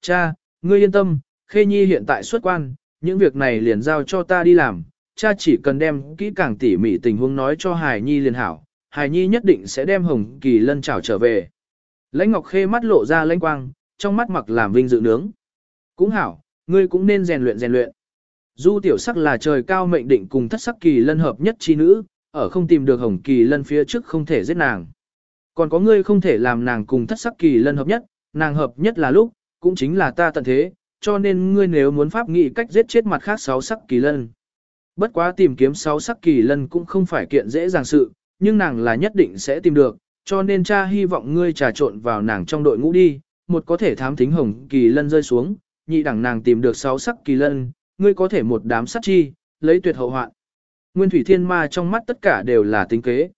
Cha, ngươi yên tâm, Khê Nhi hiện tại xuất quan, những việc này liền giao cho ta đi làm, cha chỉ cần đem kỹ càng tỉ mỉ tình huống nói cho Hải Nhi liền hảo, Hải Nhi nhất định sẽ đem Hồng Kỳ Lân chảo trở về. Lãnh Ngọc Khê mắt lộ ra lãnh quang, trong mắt mặc làm vinh dự nướng. Cũng hảo, ngươi cũng nên rèn luyện rèn luyện. Du tiểu sắc là trời cao mệnh định cùng thất sắc kỳ lân hợp nhất chi nữ, ở không tìm được hồng kỳ lân phía trước không thể giết nàng. Còn có ngươi không thể làm nàng cùng thất sắc kỳ lân hợp nhất, nàng hợp nhất là lúc, cũng chính là ta tận thế, cho nên ngươi nếu muốn pháp nghị cách giết chết mặt khác sáu sắc kỳ lân. Bất quá tìm kiếm sáu sắc kỳ lân cũng không phải kiện dễ dàng sự, nhưng nàng là nhất định sẽ tìm được, cho nên cha hy vọng ngươi trà trộn vào nàng trong đội ngũ đi, một có thể thám thính hồng kỳ lân rơi xuống, nhị đẳng nàng tìm được sáu sắc kỳ lân, ngươi có thể một đám sát chi, lấy tuyệt hậu hoạn. Nguyên thủy thiên ma trong mắt tất cả đều là tính kế.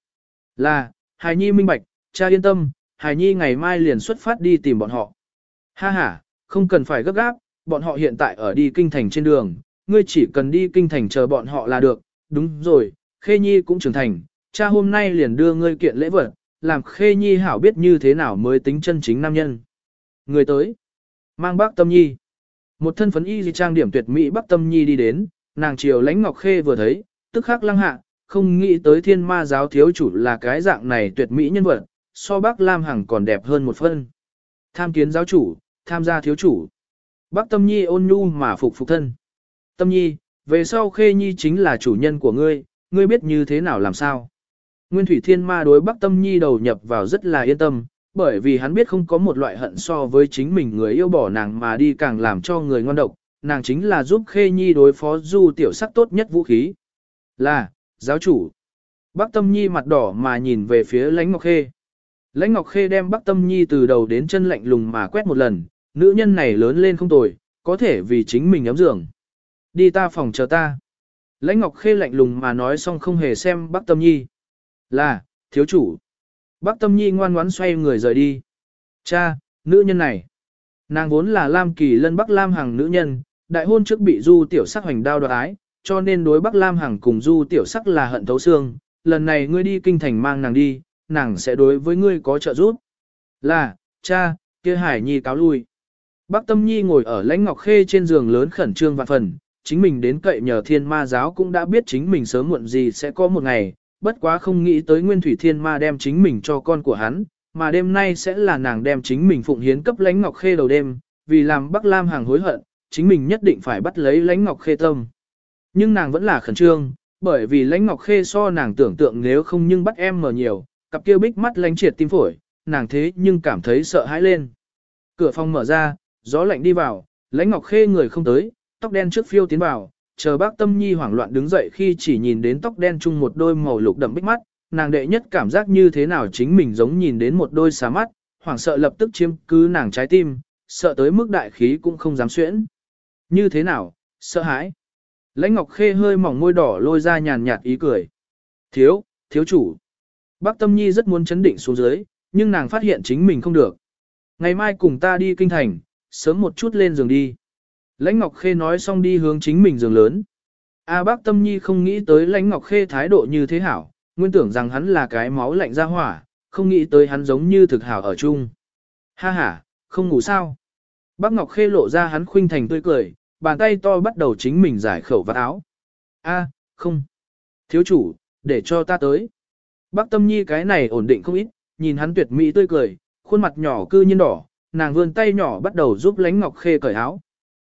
Là, hài nhi minh bạch, cha yên tâm, hài nhi ngày mai liền xuất phát đi tìm bọn họ. Ha ha, không cần phải gấp gáp, bọn họ hiện tại ở đi kinh thành trên đường, ngươi chỉ cần đi kinh thành chờ bọn họ là được, đúng rồi, khê nhi cũng trưởng thành, cha hôm nay liền đưa ngươi kiện lễ vật, làm khê nhi hảo biết như thế nào mới tính chân chính nam nhân. Người tới, mang bác tâm nhi. Một thân phấn y di trang điểm tuyệt mỹ Bắc Tâm Nhi đi đến, nàng chiều lãnh ngọc khê vừa thấy, tức khắc lăng hạ, không nghĩ tới thiên ma giáo thiếu chủ là cái dạng này tuyệt mỹ nhân vật, so Bắc Lam Hằng còn đẹp hơn một phân. Tham kiến giáo chủ, tham gia thiếu chủ. Bắc Tâm Nhi ôn nhu mà phục phục thân. Tâm Nhi, về sau khê nhi chính là chủ nhân của ngươi, ngươi biết như thế nào làm sao. Nguyên Thủy Thiên Ma đối Bắc Tâm Nhi đầu nhập vào rất là yên tâm, bởi vì hắn biết không có một loại hận so với chính mình người yêu bỏ nàng mà đi càng làm cho người ngon độc, nàng chính là giúp Khê Nhi đối phó du tiểu sắc tốt nhất vũ khí. Là, giáo chủ. Bắc Tâm Nhi mặt đỏ mà nhìn về phía Lãnh Ngọc Khê. Lãnh Ngọc Khê đem Bắc Tâm Nhi từ đầu đến chân lạnh lùng mà quét một lần, nữ nhân này lớn lên không tồi, có thể vì chính mình ấm giường. Đi ta phòng chờ ta. Lãnh Ngọc Khê lạnh lùng mà nói xong không hề xem Bắc Tâm Nhi. Là, thiếu chủ. Bắc Tâm Nhi ngoan ngoãn xoay người rời đi. Cha, nữ nhân này. Nàng vốn là Lam Kỳ Lân Bắc Lam Hằng nữ nhân, đại hôn trước bị Du Tiểu Sắc hoành đao đoạt ái, cho nên đối Bắc Lam Hằng cùng Du Tiểu Sắc là hận thấu xương. Lần này ngươi đi kinh thành mang nàng đi, nàng sẽ đối với ngươi có trợ giúp. Là, cha, kia Hải Nhi cáo lui. Bác Tâm Nhi ngồi ở lãnh ngọc khê trên giường lớn khẩn trương vạn phần, chính mình đến cậy nhờ thiên ma giáo cũng đã biết chính mình sớm muộn gì sẽ có một ngày, bất quá không nghĩ tới Nguyên Thủy Thiên Ma đem chính mình cho con của hắn, mà đêm nay sẽ là nàng đem chính mình phụng hiến cấp lãnh ngọc khê đầu đêm, vì làm Bắc Lam hàng hối hận, chính mình nhất định phải bắt lấy lãnh ngọc khê tâm. Nhưng nàng vẫn là khẩn trương, bởi vì lãnh ngọc khê so nàng tưởng tượng nếu không nhưng bắt em mờ nhiều, cặp kia bích mắt lánh triệt tim phổi, nàng thế nhưng cảm thấy sợ hãi lên. Cửa phòng mở ra, gió lạnh đi vào, lãnh ngọc khê người không tới, tóc đen trước phiêu tiến vào, chờ bác tâm nhi hoảng loạn đứng dậy khi chỉ nhìn đến tóc đen chung một đôi màu lục đậm bích mắt, nàng đệ nhất cảm giác như thế nào chính mình giống nhìn đến một đôi xá mắt, hoảng sợ lập tức chiếm cứ nàng trái tim, sợ tới mức đại khí cũng không dám xuyễn. Như thế nào, sợ hãi. Lãnh Ngọc Khê hơi mỏng môi đỏ lôi ra nhàn nhạt ý cười. Thiếu, thiếu chủ. Bác Tâm Nhi rất muốn chấn định xuống dưới, nhưng nàng phát hiện chính mình không được. Ngày mai cùng ta đi kinh thành, sớm một chút lên giường đi. Lãnh Ngọc Khê nói xong đi hướng chính mình giường lớn. A bác tâm nhi không nghĩ tới Lãnh Ngọc Khê thái độ như thế hảo, nguyên tưởng rằng hắn là cái máu lạnh ra hỏa, không nghĩ tới hắn giống như thực hảo ở chung. Ha ha, không ngủ sao? Bác Ngọc Khê lộ ra hắn khuynh thành tươi cười, bàn tay to bắt đầu chính mình giải khẩu vạt áo. A, không. Thiếu chủ, để cho ta tới. Bác Tâm Nhi cái này ổn định không ít, nhìn hắn tuyệt mỹ tươi cười, khuôn mặt nhỏ cư nhiên đỏ, nàng vươn tay nhỏ bắt đầu giúp Lãnh Ngọc Khê cởi áo.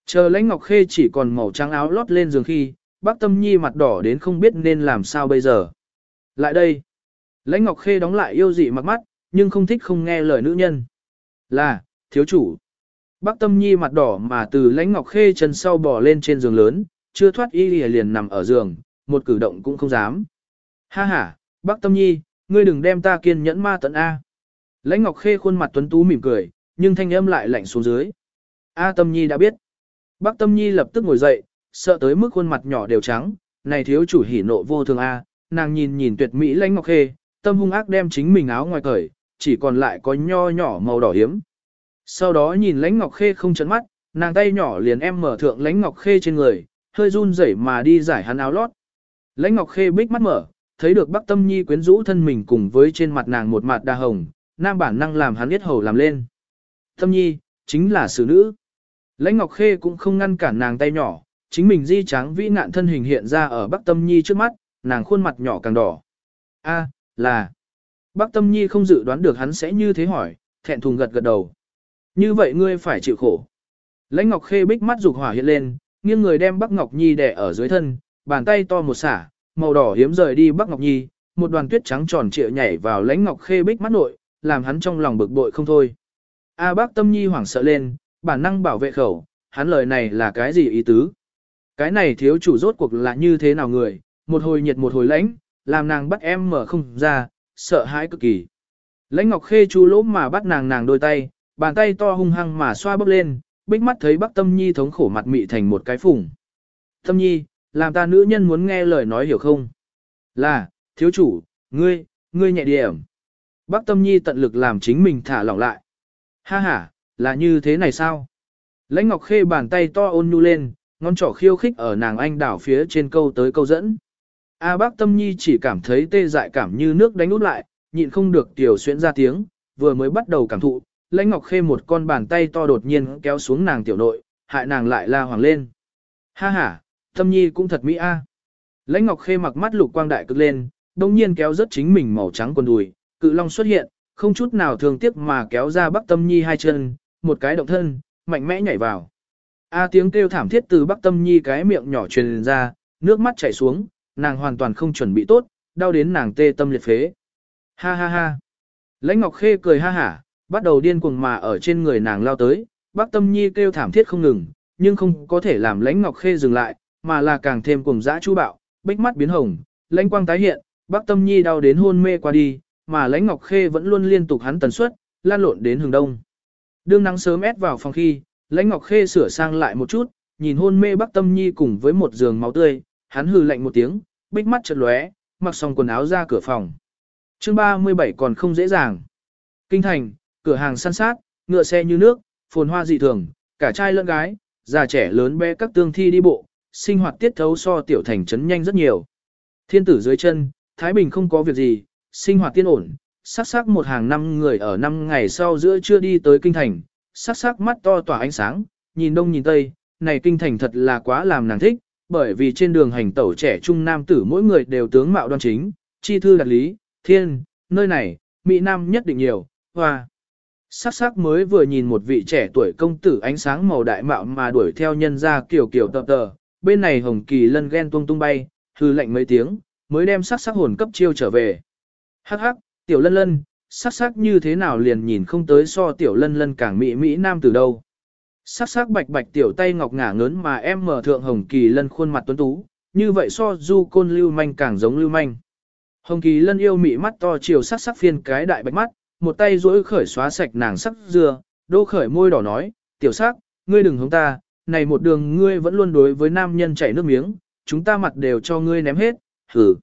Chờ lãnh ngọc khê chỉ còn màu trắng áo lót lên giường khi, bác tâm nhi mặt đỏ đến không biết nên làm sao bây giờ. Lại đây. Lãnh ngọc khê đóng lại yêu dị mặt mắt, nhưng không thích không nghe lời nữ nhân. Là, thiếu chủ. Bác tâm nhi mặt đỏ mà từ lãnh ngọc khê chân sau bò lên trên giường lớn, chưa thoát y liền nằm ở giường, một cử động cũng không dám. Ha ha, bác tâm nhi, ngươi đừng đem ta kiên nhẫn ma tận A. Lãnh ngọc khê khuôn mặt tuấn tú mỉm cười, nhưng thanh âm lại lạnh xuống dưới. A tâm nhi đã biết. Bác Tâm Nhi lập tức ngồi dậy, sợ tới mức khuôn mặt nhỏ đều trắng, này thiếu chủ hỉ nộ vô thường a, nàng nhìn nhìn tuyệt mỹ lãnh ngọc khê, tâm hung ác đem chính mình áo ngoài cởi, chỉ còn lại có nho nhỏ màu đỏ hiếm. Sau đó nhìn lãnh ngọc khê không chấn mắt, nàng tay nhỏ liền em mở thượng lãnh ngọc khê trên người, hơi run rẩy mà đi giải hắn áo lót. Lãnh ngọc khê bích mắt mở, thấy được Bắc Tâm Nhi quyến rũ thân mình cùng với trên mặt nàng một mặt đa hồng, nam bản năng làm hắn biết hầu làm lên. Tâm Nhi, chính là xử nữ. Lãnh Ngọc Khê cũng không ngăn cản nàng tay nhỏ, chính mình di trắng vĩ nạn thân hình hiện ra ở Bắc Tâm Nhi trước mắt, nàng khuôn mặt nhỏ càng đỏ. A, là. Bắc Tâm Nhi không dự đoán được hắn sẽ như thế hỏi, thẹn thùng gật gật đầu. Như vậy ngươi phải chịu khổ. Lãnh Ngọc Khê bích mắt dục hỏa hiện lên, nghiêng người đem Bắc Ngọc Nhi đè ở dưới thân, bàn tay to một xả, màu đỏ hiếm rời đi Bắc Ngọc Nhi, một đoàn tuyết trắng tròn trịa nhảy vào Lãnh Ngọc Khê bích mắt nội, làm hắn trong lòng bực bội không thôi. A Bắc Tâm Nhi hoảng sợ lên, bản năng bảo vệ khẩu, hắn lời này là cái gì ý tứ? Cái này thiếu chủ rốt cuộc là như thế nào người, một hồi nhiệt một hồi lãnh, làm nàng bắt em mở không ra, sợ hãi cực kỳ. Lãnh Ngọc Khê chú lỗ mà bắt nàng nàng đôi tay, bàn tay to hung hăng mà xoa bóp lên, bích mắt thấy Bắc Tâm Nhi thống khổ mặt mị thành một cái phủng. Tâm Nhi, làm ta nữ nhân muốn nghe lời nói hiểu không? Là, thiếu chủ, ngươi, ngươi nhẹ điểm. bác Tâm Nhi tận lực làm chính mình thả lỏng lại. Ha ha, là như thế này sao? Lãnh Ngọc Khê bàn tay to ôn nhu lên, ngón trỏ khiêu khích ở nàng anh đảo phía trên câu tới câu dẫn. A bác tâm nhi chỉ cảm thấy tê dại cảm như nước đánh út lại, nhịn không được tiểu xuyễn ra tiếng, vừa mới bắt đầu cảm thụ, lãnh ngọc khê một con bàn tay to đột nhiên kéo xuống nàng tiểu nội, hại nàng lại la hoàng lên. Ha ha, tâm nhi cũng thật mỹ a. Lãnh ngọc khê mặc mắt lục quang đại cực lên, đồng nhiên kéo rất chính mình màu trắng quần đùi, cự long xuất hiện, không chút nào thường tiếc mà kéo ra bắc tâm nhi hai chân, một cái động thân, mạnh mẽ nhảy vào. A tiếng kêu thảm thiết từ Bắc Tâm Nhi cái miệng nhỏ truyền ra, nước mắt chảy xuống, nàng hoàn toàn không chuẩn bị tốt, đau đến nàng tê tâm liệt phế. Ha ha ha. Lãnh Ngọc Khê cười ha hả, bắt đầu điên cuồng mà ở trên người nàng lao tới, Bắc Tâm Nhi kêu thảm thiết không ngừng, nhưng không có thể làm Lãnh Ngọc Khê dừng lại, mà là càng thêm cùng dã chu bạo, bích mắt biến hồng, lãnh quang tái hiện, Bắc Tâm Nhi đau đến hôn mê qua đi, mà Lãnh Ngọc Khê vẫn luôn liên tục hắn tần suất, lan lộn đến hướng đông. Đương nắng sớm ép vào phòng khi, Lãnh Ngọc Khê sửa sang lại một chút, nhìn hôn mê Bắc Tâm Nhi cùng với một giường máu tươi, hắn hừ lạnh một tiếng, bích mắt chợt lóe, mặc xong quần áo ra cửa phòng. Chương 37 còn không dễ dàng. Kinh thành, cửa hàng săn sát, ngựa xe như nước, phồn hoa dị thường, cả trai lẫn gái, già trẻ lớn bé các tương thi đi bộ, sinh hoạt tiết thấu so tiểu thành trấn nhanh rất nhiều. Thiên tử dưới chân, Thái Bình không có việc gì, sinh hoạt tiên ổn, sắc sắc một hàng năm người ở năm ngày sau giữa chưa đi tới kinh thành, sắc sắc mắt to tỏa ánh sáng, nhìn đông nhìn tây, này kinh thành thật là quá làm nàng thích, bởi vì trên đường hành tẩu trẻ trung nam tử mỗi người đều tướng mạo đoan chính, chi thư đặt lý, thiên, nơi này, mỹ nam nhất định nhiều, hoa. Sắc sắc mới vừa nhìn một vị trẻ tuổi công tử ánh sáng màu đại mạo mà đuổi theo nhân ra kiểu kiểu tập tờ, bên này hồng kỳ lân ghen tung tung bay, hư lệnh mấy tiếng, mới đem sắc sắc hồn cấp chiêu trở về. Hắc hắc, tiểu lân lân, sắc sắc như thế nào liền nhìn không tới so tiểu lân lân càng mỹ mỹ nam từ đâu. Sắc sắc bạch bạch tiểu tay ngọc ngả ngớn mà em mở thượng hồng kỳ lân khuôn mặt tuấn tú, như vậy so du côn lưu manh càng giống lưu manh. Hồng kỳ lân yêu mị mắt to chiều sắc sắc phiên cái đại bạch mắt, một tay duỗi khởi xóa sạch nàng sắc dừa đô khởi môi đỏ nói, tiểu sắc, ngươi đừng hống ta, này một đường ngươi vẫn luôn đối với nam nhân chảy nước miếng, chúng ta mặt đều cho ngươi ném hết, hử.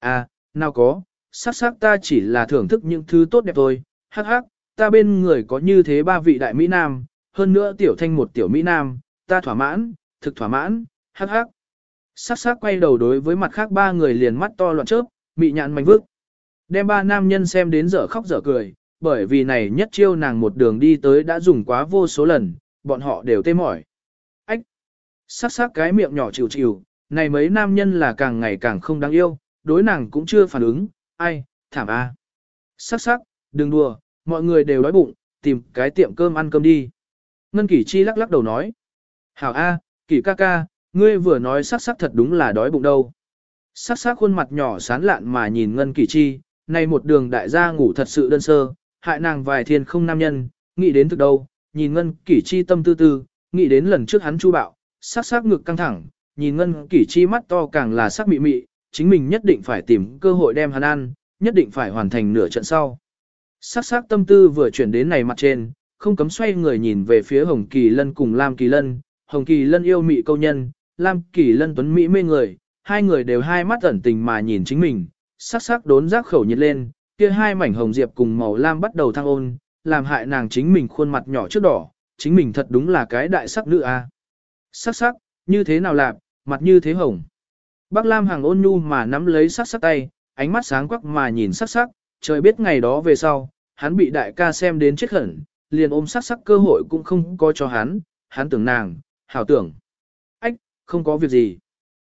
À, nào có, sắc sắc ta chỉ là thưởng thức những thứ tốt đẹp thôi, hắc hắc, ta bên người có như thế ba vị đại Mỹ Nam, hơn nữa tiểu thanh một tiểu Mỹ Nam, ta thỏa mãn, thực thỏa mãn, hắc hắc. Sắc sắc quay đầu đối với mặt khác ba người liền mắt to loạn chớp, mị nhạn mảnh vước. Đem ba nam nhân xem đến dở khóc dở cười, bởi vì này nhất chiêu nàng một đường đi tới đã dùng quá vô số lần, bọn họ đều tê mỏi. Sắc sắc cái miệng nhỏ chịu chịu, này mấy nam nhân là càng ngày càng không đáng yêu, đối nàng cũng chưa phản ứng, ai, thảm a. Sắc sắc, đừng đùa, mọi người đều đói bụng, tìm cái tiệm cơm ăn cơm đi. Ngân Kỷ Chi lắc lắc đầu nói. Hảo a, Kỷ ca ca, ngươi vừa nói sắc sắc thật đúng là đói bụng đâu. Sắc sắc khuôn mặt nhỏ sán lạn mà nhìn Ngân Kỷ Chi, này một đường đại gia ngủ thật sự đơn sơ, hại nàng vài thiên không nam nhân, nghĩ đến thực đâu, nhìn Ngân Kỷ Chi tâm tư tư, nghĩ đến lần trước hắn chu bạo, sắc sắc ngực căng thẳng, nhìn Ngân Kỷ Chi mắt to càng là sắc mị mị, chính mình nhất định phải tìm cơ hội đem hắn ăn, nhất định phải hoàn thành nửa trận sau. Sắc sắc tâm tư vừa chuyển đến này mặt trên, không cấm xoay người nhìn về phía Hồng Kỳ Lân cùng Lam Kỳ Lân, Hồng Kỳ Lân yêu mị câu nhân, Lam Kỳ Lân tuấn mỹ mê người, hai người đều hai mắt ẩn tình mà nhìn chính mình, sắc sắc đốn giác khẩu nhiệt lên, kia hai mảnh hồng diệp cùng màu lam bắt đầu thăng ôn, làm hại nàng chính mình khuôn mặt nhỏ trước đỏ, chính mình thật đúng là cái đại sắc nữ a. Sắc sắc, như thế nào lạp, mặt như thế hồng. Bác Lam hàng ôn nhu mà nắm lấy sắc sắc tay, ánh mắt sáng quắc mà nhìn sắc sắc, trời biết ngày đó về sau, hắn bị đại ca xem đến chết khẩn, liền ôm sắc sắc cơ hội cũng không có cho hắn, hắn tưởng nàng, hảo tưởng. Ách, không có việc gì.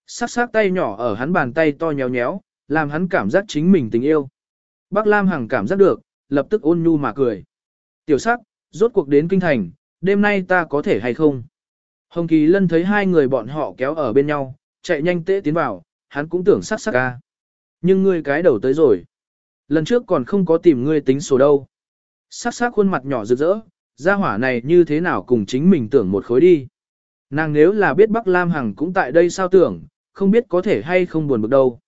Sắc sắc tay nhỏ ở hắn bàn tay to nhéo nhéo, làm hắn cảm giác chính mình tình yêu. Bác Lam Hằng cảm giác được, lập tức ôn nhu mà cười. Tiểu sắc, rốt cuộc đến kinh thành, đêm nay ta có thể hay không? Hồng Kỳ Lân thấy hai người bọn họ kéo ở bên nhau, chạy nhanh tễ tiến vào, hắn cũng tưởng sắc sắc ca. Nhưng ngươi cái đầu tới rồi. Lần trước còn không có tìm ngươi tính sổ đâu. Sắc sắc khuôn mặt nhỏ rực rỡ, gia hỏa này như thế nào cùng chính mình tưởng một khối đi. Nàng nếu là biết Bắc Lam Hằng cũng tại đây sao tưởng, không biết có thể hay không buồn bực đâu.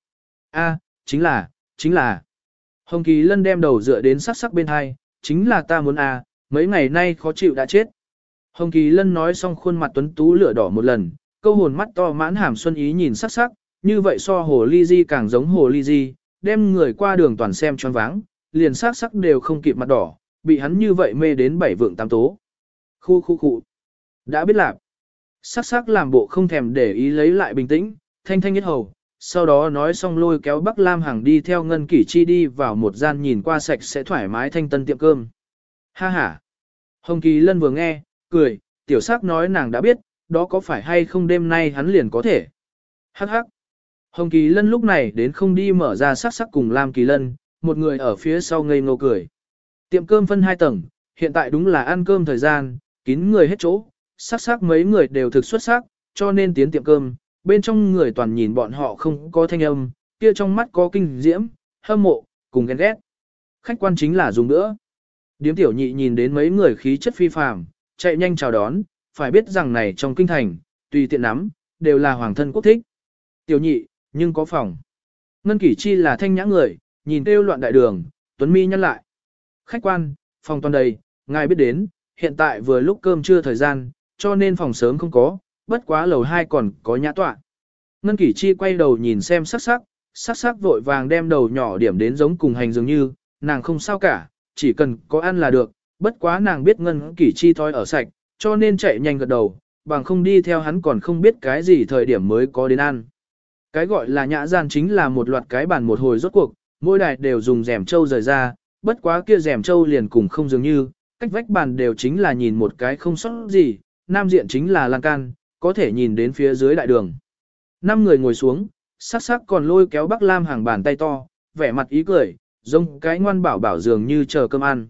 A, chính là, chính là. Hồng Kỳ Lân đem đầu dựa đến sắc sắc bên hai, chính là ta muốn a, mấy ngày nay khó chịu đã chết. Hồng Kỳ Lân nói xong khuôn mặt tuấn tú lửa đỏ một lần, câu hồn mắt to mãn hàm xuân ý nhìn sắc sắc, như vậy so hồ ly di càng giống hồ ly di, đem người qua đường toàn xem choáng váng, liền sắc sắc đều không kịp mặt đỏ, bị hắn như vậy mê đến bảy vượng tam tố. Khu khu khu. Đã biết lạc. Sắc sắc làm bộ không thèm để ý lấy lại bình tĩnh, thanh thanh nhất hầu, sau đó nói xong lôi kéo Bắc Lam Hằng đi theo Ngân Kỷ Chi đi vào một gian nhìn qua sạch sẽ thoải mái thanh tân tiệm cơm. Ha ha. Hồng Kỳ Lân vừa nghe, cười, tiểu sắc nói nàng đã biết, đó có phải hay không đêm nay hắn liền có thể. Hắc hắc. Hồng Kỳ Lân lúc này đến không đi mở ra sắc sắc cùng Lam Kỳ Lân, một người ở phía sau ngây ngô cười. Tiệm cơm phân hai tầng, hiện tại đúng là ăn cơm thời gian, kín người hết chỗ, sắc sắc mấy người đều thực xuất sắc, cho nên tiến tiệm cơm, bên trong người toàn nhìn bọn họ không có thanh âm, kia trong mắt có kinh diễm, hâm mộ, cùng ghen ghét. Khách quan chính là dùng nữa. Điếm tiểu nhị nhìn đến mấy người khí chất phi phàm, chạy nhanh chào đón, phải biết rằng này trong kinh thành, tùy tiện nắm, đều là hoàng thân quốc thích. Tiểu nhị, nhưng có phòng. Ngân kỷ chi là thanh nhã người, nhìn kêu loạn đại đường, tuấn mi nhăn lại. Khách quan, phòng toàn đầy, ngài biết đến, hiện tại vừa lúc cơm trưa thời gian, cho nên phòng sớm không có, bất quá lầu 2 còn có nhã tọa. Ngân kỷ chi quay đầu nhìn xem sắc sắc, sắc sắc vội vàng đem đầu nhỏ điểm đến giống cùng hành dường như, nàng không sao cả, chỉ cần có ăn là được, bất quá nàng biết ngân kỷ chi thói ở sạch, cho nên chạy nhanh gật đầu, bằng không đi theo hắn còn không biết cái gì thời điểm mới có đến ăn. Cái gọi là nhã gian chính là một loạt cái bàn một hồi rốt cuộc, mỗi đài đều dùng rèm trâu rời ra, bất quá kia rèm trâu liền cùng không dường như, cách vách bàn đều chính là nhìn một cái không sót gì, nam diện chính là lan can, có thể nhìn đến phía dưới đại đường. Năm người ngồi xuống, sắc sắc còn lôi kéo Bắc Lam hàng bàn tay to, vẻ mặt ý cười, giống cái ngoan bảo bảo dường như chờ cơm ăn.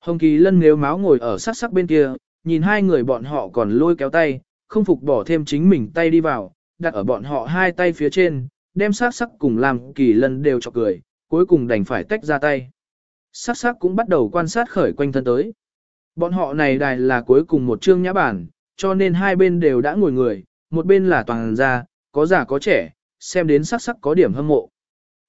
Hồng Kỳ Lân nếu máu ngồi ở sát sắc bên kia, nhìn hai người bọn họ còn lôi kéo tay, không phục bỏ thêm chính mình tay đi vào, đặt ở bọn họ hai tay phía trên, đem sát sắc cùng làm Kỳ Lân đều cho cười, cuối cùng đành phải tách ra tay. Sát sắc cũng bắt đầu quan sát khởi quanh thân tới. Bọn họ này đài là cuối cùng một chương nhã bản, cho nên hai bên đều đã ngồi người, một bên là toàn gia, có già có trẻ, xem đến sắc sắc có điểm hâm mộ.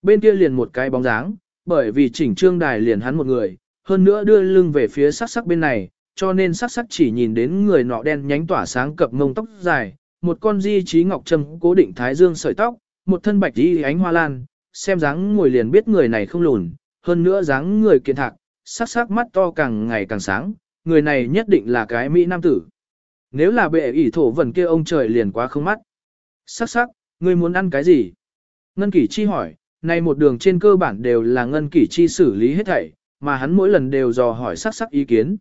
Bên kia liền một cái bóng dáng, bởi vì chỉnh trương đài liền hắn một người, hơn nữa đưa lưng về phía sắc sắc bên này, cho nên sắc sắc chỉ nhìn đến người nọ đen nhánh tỏa sáng cập ngông tóc dài, một con di trí ngọc trâm cố định thái dương sợi tóc, một thân bạch đi ánh hoa lan, xem dáng ngồi liền biết người này không lùn, hơn nữa dáng người kiện thạc, sắc sắc mắt to càng ngày càng sáng, người này nhất định là cái Mỹ Nam tử. Nếu là bệ ỷ thổ vần kia ông trời liền quá không mắt. Sắc sắc, ngươi muốn ăn cái gì? Ngân Kỷ Chi hỏi, này một đường trên cơ bản đều là Ngân Kỷ Chi xử lý hết thảy, mà hắn mỗi lần đều dò hỏi sắc sắc ý kiến.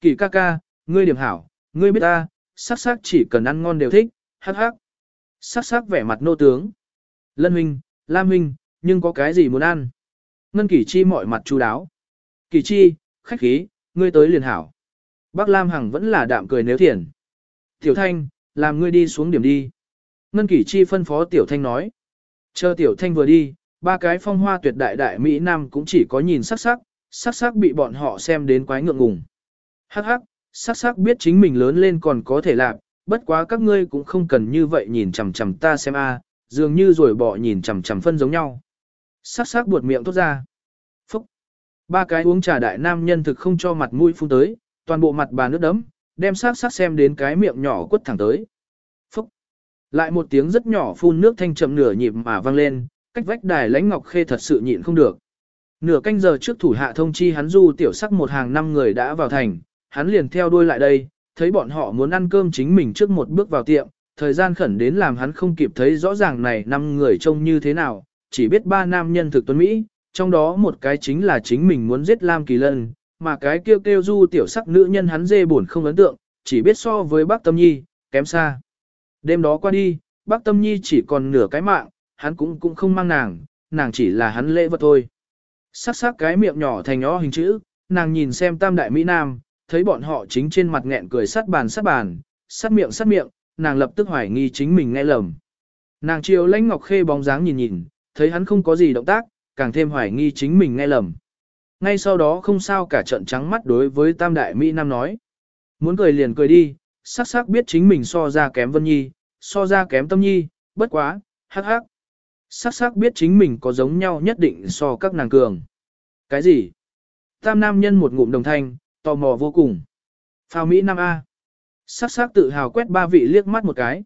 Kỳ ca ca, ngươi điểm hảo, ngươi biết ta, sắc sắc chỉ cần ăn ngon đều thích, hắc hắc. Sắc sắc vẻ mặt nô tướng. Lân huynh, Lam huynh, nhưng có cái gì muốn ăn? Ngân Kỷ Chi mọi mặt chu đáo. Kỷ Chi, khách khí, ngươi tới liền hảo. Bác Lam Hằng vẫn là đạm cười nếu thiền. Tiểu Thanh, làm ngươi đi xuống điểm đi. Ngân Kỷ Chi phân phó Tiểu Thanh nói. Chờ Tiểu Thanh vừa đi, ba cái phong hoa tuyệt đại đại Mỹ Nam cũng chỉ có nhìn sắc sắc, sắc sắc bị bọn họ xem đến quái ngượng ngùng. Hắc hắc, sắc sắc biết chính mình lớn lên còn có thể làm, bất quá các ngươi cũng không cần như vậy nhìn chằm chằm ta xem a, dường như rồi bỏ nhìn chằm chằm phân giống nhau. Sắc sắc buột miệng tốt ra. Phúc. Ba cái uống trà đại nam nhân thực không cho mặt mũi phun tới, toàn bộ mặt bà nước đấm, đem sắc sắc xem đến cái miệng nhỏ quất thẳng tới. Phúc! Lại một tiếng rất nhỏ phun nước thanh chậm nửa nhịp mà vang lên, cách vách đài lãnh ngọc khê thật sự nhịn không được. Nửa canh giờ trước thủ hạ thông chi hắn du tiểu sắc một hàng năm người đã vào thành, hắn liền theo đuôi lại đây, thấy bọn họ muốn ăn cơm chính mình trước một bước vào tiệm, thời gian khẩn đến làm hắn không kịp thấy rõ ràng này năm người trông như thế nào, chỉ biết ba nam nhân thực tuấn Mỹ, trong đó một cái chính là chính mình muốn giết Lam Kỳ Lân, mà cái kêu kêu du tiểu sắc nữ nhân hắn dê buồn không ấn tượng, chỉ biết so với bác Tâm Nhi, kém xa. Đêm đó qua đi, bác Tâm Nhi chỉ còn nửa cái mạng, hắn cũng cũng không mang nàng, nàng chỉ là hắn lễ vật thôi. Sắc sắc cái miệng nhỏ thành nhỏ hình chữ, nàng nhìn xem tam đại Mỹ Nam, thấy bọn họ chính trên mặt nghẹn cười sát bàn sát bàn, sát miệng sát miệng, nàng lập tức hoài nghi chính mình nghe lầm. Nàng chiều lãnh ngọc khê bóng dáng nhìn nhìn, thấy hắn không có gì động tác, càng thêm hoài nghi chính mình nghe lầm. Ngay sau đó không sao cả trận trắng mắt đối với tam đại Mỹ Nam nói. Muốn cười liền cười đi, sắc sắc biết chính mình so ra kém Vân Nhi, so ra kém Tâm Nhi, bất quá, hắc hắc. Sắc sắc biết chính mình có giống nhau nhất định so các nàng cường. Cái gì? Tam nam nhân một ngụm đồng thanh, tò mò vô cùng. Phao Mỹ Nam A. Sắc sắc tự hào quét ba vị liếc mắt một cái.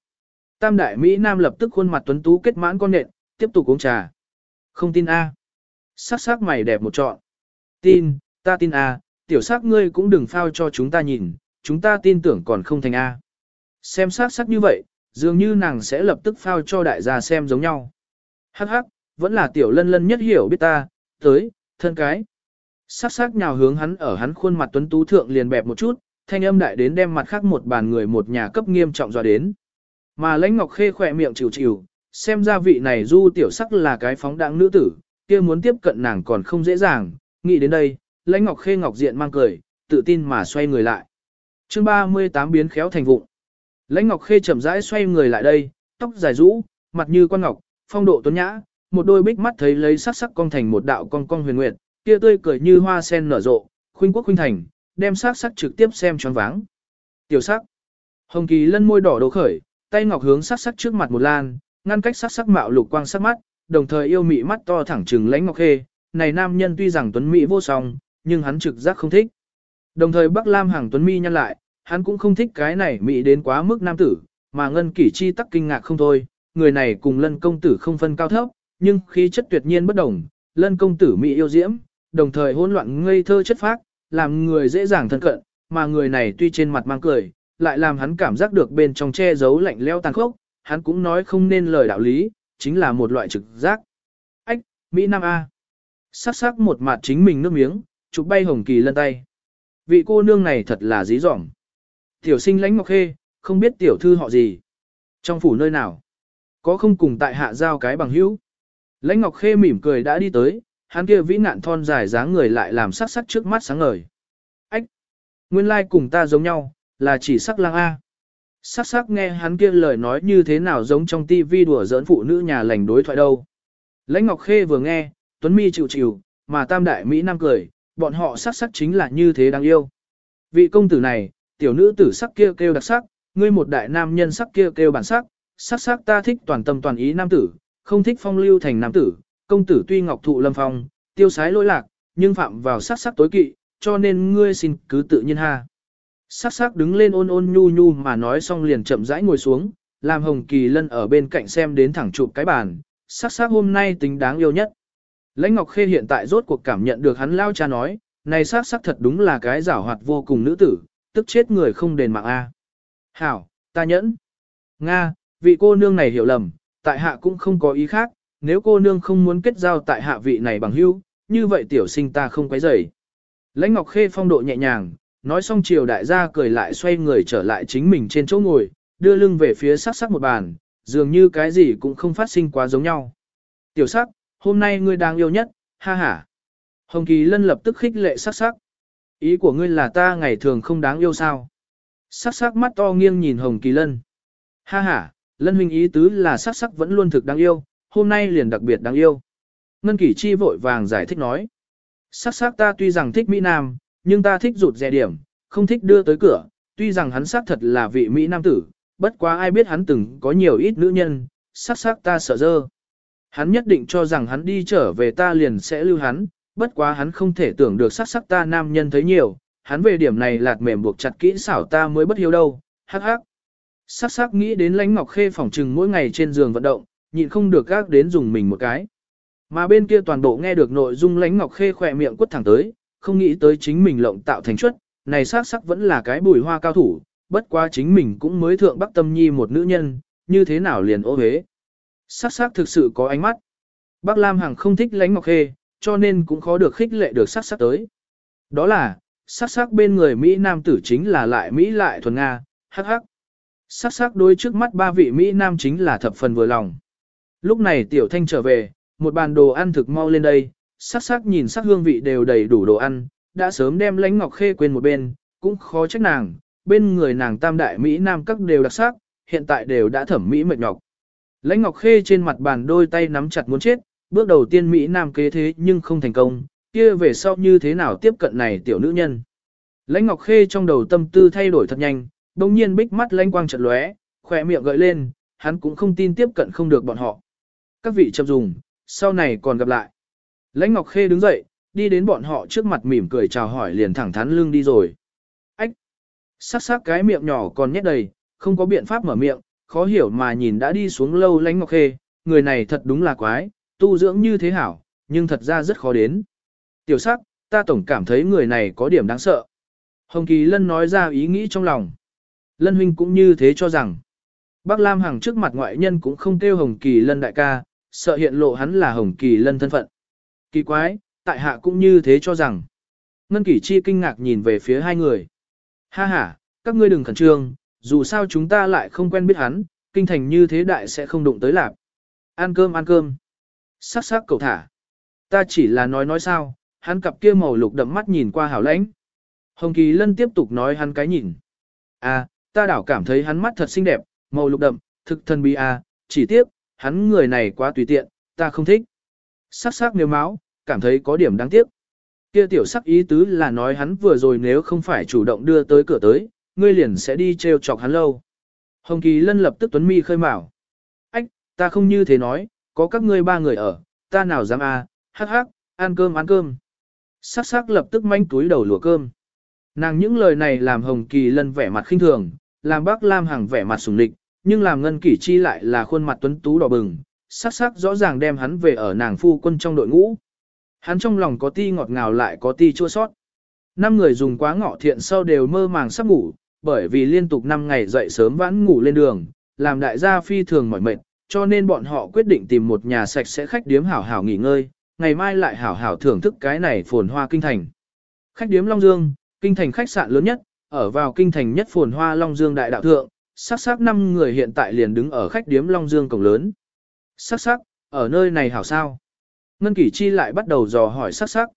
Tam đại Mỹ Nam lập tức khuôn mặt tuấn tú kết mãn con nện, tiếp tục uống trà. Không tin A. Sắc sắc mày đẹp một trọn. Tin, ta tin A, tiểu sắc ngươi cũng đừng phao cho chúng ta nhìn, chúng ta tin tưởng còn không thành A. Xem sắc sắc như vậy, dường như nàng sẽ lập tức phao cho đại gia xem giống nhau. Hắc hắc, vẫn là tiểu lân lân nhất hiểu biết ta, tới, thân cái. Sắc sắc nhào hướng hắn ở hắn khuôn mặt tuấn tú thượng liền bẹp một chút, thanh âm đại đến đem mặt khác một bàn người một nhà cấp nghiêm trọng dọa đến. Mà lãnh ngọc khê khỏe miệng chịu chịu, xem ra vị này du tiểu sắc là cái phóng đẳng nữ tử, kia muốn tiếp cận nàng còn không dễ dàng, nghĩ đến đây, lãnh ngọc khê ngọc diện mang cười, tự tin mà xoay người lại. chương 38 biến khéo thành vụng. Lãnh ngọc khê chậm rãi xoay người lại đây, tóc dài rũ, mặt như quan ngọc, phong độ tuấn nhã, một đôi bích mắt thấy lấy sắc sắc cong thành một đạo cong cong huyền nguyệt, kia tươi cười như hoa sen nở rộ, khuynh quốc khuynh thành, đem sắc sắc trực tiếp xem choáng váng. Tiểu sắc. Hồng Kỳ lân môi đỏ đổ khởi, tay ngọc hướng sắc sắc trước mặt một lan, ngăn cách sắc sắc mạo lục quang sắc mắt, đồng thời yêu mị mắt to thẳng trừng lãnh ngọc khê, này nam nhân tuy rằng tuấn mỹ vô song, nhưng hắn trực giác không thích. Đồng thời Bắc Lam hàng tuấn mi nhăn lại, hắn cũng không thích cái này mỹ đến quá mức nam tử, mà ngân kỷ chi tắc kinh ngạc không thôi, người này cùng lân công tử không phân cao thấp, nhưng khí chất tuyệt nhiên bất đồng, lân công tử mỹ yêu diễm, đồng thời hỗn loạn ngây thơ chất phác, làm người dễ dàng thân cận, mà người này tuy trên mặt mang cười, lại làm hắn cảm giác được bên trong che giấu lạnh leo tàn khốc, hắn cũng nói không nên lời đạo lý, chính là một loại trực giác. Ách, Mỹ Nam A. Sắc sắc một mặt chính mình nước miếng, chụp bay hồng kỳ lân tay. Vị cô nương này thật là dí dỏm. Tiểu sinh lãnh ngọc khê, không biết tiểu thư họ gì. Trong phủ nơi nào? Có không cùng tại hạ giao cái bằng hữu? Lãnh ngọc khê mỉm cười đã đi tới, hắn kia vĩ nạn thon dài dáng người lại làm sắc sắc trước mắt sáng ngời. Ách! Nguyên lai like cùng ta giống nhau, là chỉ sắc lang A. Sắc sắc nghe hắn kia lời nói như thế nào giống trong tivi đùa giỡn phụ nữ nhà lành đối thoại đâu. Lãnh Ngọc Khê vừa nghe, Tuấn Mi chịu chịu, mà tam đại Mỹ Nam cười, bọn họ sắc sắc chính là như thế đáng yêu. Vị công tử này, tiểu nữ tử sắc kia kêu đặc sắc, ngươi một đại nam nhân sắc kia kêu bản sắc, sắc sắc ta thích toàn tâm toàn ý nam tử, không thích phong lưu thành nam tử, công tử tuy ngọc thụ lâm phong, tiêu sái lỗi lạc, nhưng phạm vào sắc sắc tối kỵ, cho nên ngươi xin cứ tự nhiên ha. Sắc sắc đứng lên ôn ôn nhu nhu mà nói xong liền chậm rãi ngồi xuống, làm Hồng Kỳ Lân ở bên cạnh xem đến thẳng chụp cái bàn, sắc sắc hôm nay tính đáng yêu nhất. Lãnh Ngọc Khê hiện tại rốt cuộc cảm nhận được hắn lao cha nói, này sắc sắc thật đúng là cái giảo hoạt vô cùng nữ tử, tức chết người không đền mạng a. Hảo, ta nhẫn. Nga, vị cô nương này hiểu lầm, tại hạ cũng không có ý khác, nếu cô nương không muốn kết giao tại hạ vị này bằng hữu, như vậy tiểu sinh ta không quấy rầy. Lãnh Ngọc Khê phong độ nhẹ nhàng, nói xong chiều đại gia cười lại xoay người trở lại chính mình trên chỗ ngồi, đưa lưng về phía sắc sắc một bàn, dường như cái gì cũng không phát sinh quá giống nhau. Tiểu sắc, hôm nay ngươi đang yêu nhất, ha ha. Hồng Kỳ Lân lập tức khích lệ sắc sắc. Ý của ngươi là ta ngày thường không đáng yêu sao? Sắc sắc mắt to nghiêng nhìn Hồng Kỳ Lân. Ha ha, Lân huynh ý tứ là sắc sắc vẫn luôn thực đáng yêu, hôm nay liền đặc biệt đáng yêu. Ngân Kỷ Chi vội vàng giải thích nói. Sắc sắc ta tuy rằng thích Mỹ Nam, nhưng ta thích rụt rè điểm, không thích đưa tới cửa, tuy rằng hắn sắc thật là vị Mỹ Nam tử, bất quá ai biết hắn từng có nhiều ít nữ nhân, sắc sắc ta sợ dơ. Hắn nhất định cho rằng hắn đi trở về ta liền sẽ lưu hắn, bất quá hắn không thể tưởng được sắc sắc ta nam nhân thấy nhiều, hắn về điểm này lạt mềm buộc chặt kỹ xảo ta mới bất hiếu đâu, hắc hắc. Sắc sắc nghĩ đến lánh ngọc khê phòng trừng mỗi ngày trên giường vận động, nhịn không được gác đến dùng mình một cái. Mà bên kia toàn bộ nghe được nội dung lánh ngọc khê khỏe miệng quất thẳng tới, không nghĩ tới chính mình lộng tạo thành chuất, này sắc sắc vẫn là cái bùi hoa cao thủ, bất quá chính mình cũng mới thượng bắc tâm nhi một nữ nhân, như thế nào liền ô hế. Sắc sắc thực sự có ánh mắt. Bác Lam Hằng không thích lánh ngọc khê, cho nên cũng khó được khích lệ được sắc sắc tới. Đó là, sắc sắc bên người Mỹ Nam tử chính là lại Mỹ lại thuần Nga, hắc hắc. Sắc sắc đối trước mắt ba vị Mỹ Nam chính là thập phần vừa lòng. Lúc này Tiểu Thanh trở về, một bàn đồ ăn thực mau lên đây, sắc sắc nhìn sắc hương vị đều đầy đủ đồ ăn, đã sớm đem lãnh ngọc khê quên một bên, cũng khó trách nàng, bên người nàng tam đại Mỹ Nam các đều đặc sắc, hiện tại đều đã thẩm Mỹ mệt nhọc. Lãnh ngọc khê trên mặt bàn đôi tay nắm chặt muốn chết, bước đầu tiên Mỹ Nam kế thế nhưng không thành công, kia về sau như thế nào tiếp cận này tiểu nữ nhân. Lãnh ngọc khê trong đầu tâm tư thay đổi thật nhanh, đồng nhiên bích mắt lanh quang chợt lóe, khỏe miệng gợi lên, hắn cũng không tin tiếp cận không được bọn họ. Các vị chậm dùng, sau này còn gặp lại. Lãnh Ngọc Khê đứng dậy, đi đến bọn họ trước mặt mỉm cười chào hỏi liền thẳng thắn lưng đi rồi. Ách! Sắc sắc cái miệng nhỏ còn nhét đầy, không có biện pháp mở miệng, khó hiểu mà nhìn đã đi xuống lâu Lãnh Ngọc Khê, người này thật đúng là quái, tu dưỡng như thế hảo, nhưng thật ra rất khó đến. Tiểu sắc, ta tổng cảm thấy người này có điểm đáng sợ. Hồng Kỳ Lân nói ra ý nghĩ trong lòng. Lân huynh cũng như thế cho rằng. Bác Lam Hằng trước mặt ngoại nhân cũng không kêu Hồng Kỳ Lân đại ca, sợ hiện lộ hắn là Hồng Kỳ Lân thân phận. Kỳ quái, tại hạ cũng như thế cho rằng. Ngân Kỳ Chi kinh ngạc nhìn về phía hai người. Ha ha, các ngươi đừng khẩn trương, dù sao chúng ta lại không quen biết hắn, kinh thành như thế đại sẽ không đụng tới lạp. Ăn cơm ăn cơm. Sắc sắc cầu thả. Ta chỉ là nói nói sao, hắn cặp kia màu lục đậm mắt nhìn qua hảo lãnh. Hồng Kỳ Lân tiếp tục nói hắn cái nhìn. À, ta đảo cảm thấy hắn mắt thật xinh đẹp, màu lục đậm, thực thân bí à, chỉ tiếc, hắn người này quá tùy tiện, ta không thích. Sắc sắc nếu máu, cảm thấy có điểm đáng tiếc. Kia tiểu sắc ý tứ là nói hắn vừa rồi nếu không phải chủ động đưa tới cửa tới, ngươi liền sẽ đi treo chọc hắn lâu. Hồng Kỳ Lân lập tức tuấn mi khơi mào. Ách, ta không như thế nói, có các ngươi ba người ở, ta nào dám à, hắc hắc, ăn cơm ăn cơm. Sắc sắc lập tức manh túi đầu lùa cơm. Nàng những lời này làm Hồng Kỳ Lân vẻ mặt khinh thường, làm bác Lam Hằng vẻ mặt sùng địch, nhưng làm Ngân Kỷ Chi lại là khuôn mặt tuấn tú đỏ bừng, sắc sắc rõ ràng đem hắn về ở nàng phu quân trong đội ngũ. Hắn trong lòng có ti ngọt ngào lại có ti chua sót. Năm người dùng quá ngọ thiện sau đều mơ màng sắp ngủ, bởi vì liên tục 5 ngày dậy sớm vãn ngủ lên đường, làm đại gia phi thường mỏi mệt, cho nên bọn họ quyết định tìm một nhà sạch sẽ khách điếm hảo hảo nghỉ ngơi, ngày mai lại hảo hảo thưởng thức cái này phồn hoa kinh thành. Khách điếm Long Dương, kinh thành khách sạn lớn nhất, ở vào kinh thành nhất phồn hoa Long Dương đại đạo thượng, sắc sắc năm người hiện tại liền đứng ở khách điếm Long Dương cổng lớn. Sắc sắc, ở nơi này hảo sao? Ngân Kỷ Chi lại bắt đầu dò hỏi sắc sắc.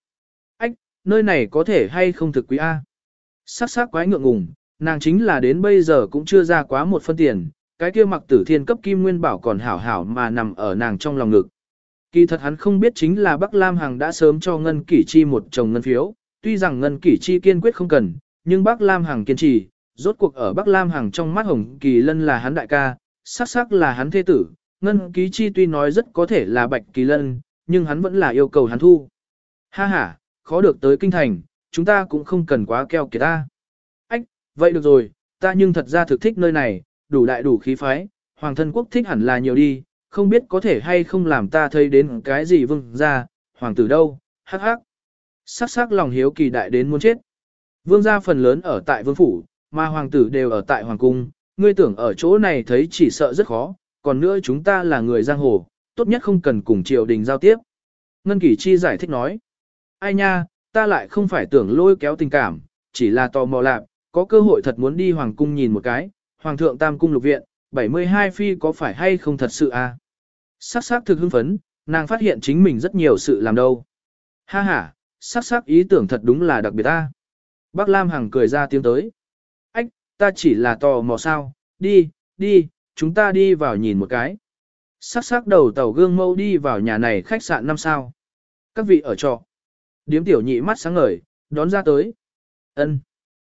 Ách, nơi này có thể hay không thực quý A? Sắc sắc quái ngượng ngùng, nàng chính là đến bây giờ cũng chưa ra quá một phân tiền, cái kia mặc tử thiên cấp kim nguyên bảo còn hảo hảo mà nằm ở nàng trong lòng ngực. Kỳ thật hắn không biết chính là Bắc Lam Hằng đã sớm cho Ngân Kỷ Chi một chồng ngân phiếu, tuy rằng Ngân Kỷ Chi kiên quyết không cần, nhưng Bắc Lam Hằng kiên trì, rốt cuộc ở Bắc Lam Hằng trong mắt Hồng Kỳ Lân là hắn đại ca, sắc sắc là hắn thế tử, Ngân Ký Chi tuy nói rất có thể là Bạch Kỳ Lân, nhưng hắn vẫn là yêu cầu hắn thu. Ha ha, khó được tới kinh thành, chúng ta cũng không cần quá keo kiệt ta. Ách, vậy được rồi, ta nhưng thật ra thực thích nơi này, đủ đại đủ khí phái, hoàng thân quốc thích hẳn là nhiều đi, không biết có thể hay không làm ta thấy đến cái gì vương ra, hoàng tử đâu, hắc hắc. Sắc sắc lòng hiếu kỳ đại đến muốn chết. Vương gia phần lớn ở tại vương phủ, mà hoàng tử đều ở tại hoàng cung, ngươi tưởng ở chỗ này thấy chỉ sợ rất khó, còn nữa chúng ta là người giang hồ, tốt nhất không cần cùng triều đình giao tiếp. Ngân Kỷ Chi giải thích nói, ai nha, ta lại không phải tưởng lôi kéo tình cảm, chỉ là tò mò lạc, có cơ hội thật muốn đi hoàng cung nhìn một cái, hoàng thượng tam cung lục viện, 72 phi có phải hay không thật sự à? Sắc sắc thực hưng phấn, nàng phát hiện chính mình rất nhiều sự làm đâu. Ha ha, sắc sắc ý tưởng thật đúng là đặc biệt ta. Bác Lam Hằng cười ra tiếng tới. Ách, ta chỉ là tò mò sao, đi, đi, chúng ta đi vào nhìn một cái. Sắc sắc đầu tàu gương mâu đi vào nhà này khách sạn năm sao. Các vị ở trọ. Điếm tiểu nhị mắt sáng ngời, đón ra tới. ân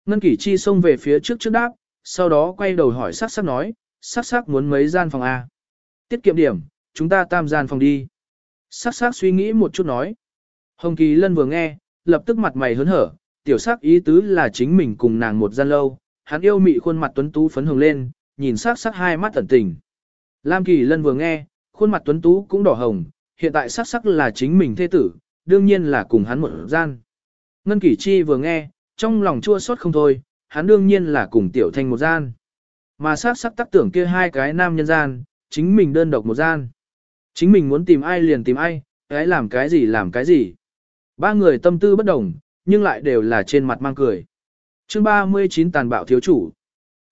Ngân kỷ chi xông về phía trước trước đáp, sau đó quay đầu hỏi sắc sắc nói, sắc sắc muốn mấy gian phòng A. Tiết kiệm điểm, chúng ta tam gian phòng đi. Sắc sắc suy nghĩ một chút nói. Hồng Kỳ Lân vừa nghe, lập tức mặt mày hớn hở, tiểu sắc ý tứ là chính mình cùng nàng một gian lâu, hắn yêu mị khuôn mặt tuấn tú phấn hồng lên, nhìn sắc sắc hai mắt tẩn tình. Lam Kỳ Lân vừa nghe, khuôn mặt tuấn tú cũng đỏ hồng, hiện tại sắc sắc là chính mình thế tử, đương nhiên là cùng hắn một gian. Ngân Kỳ Chi vừa nghe, trong lòng chua xót không thôi, hắn đương nhiên là cùng tiểu thanh một gian. Mà sắc sắc tác tưởng kia hai cái nam nhân gian, chính mình đơn độc một gian. Chính mình muốn tìm ai liền tìm ai, cái làm cái gì làm cái gì. Ba người tâm tư bất đồng, nhưng lại đều là trên mặt mang cười. chương 39 tàn bạo thiếu chủ.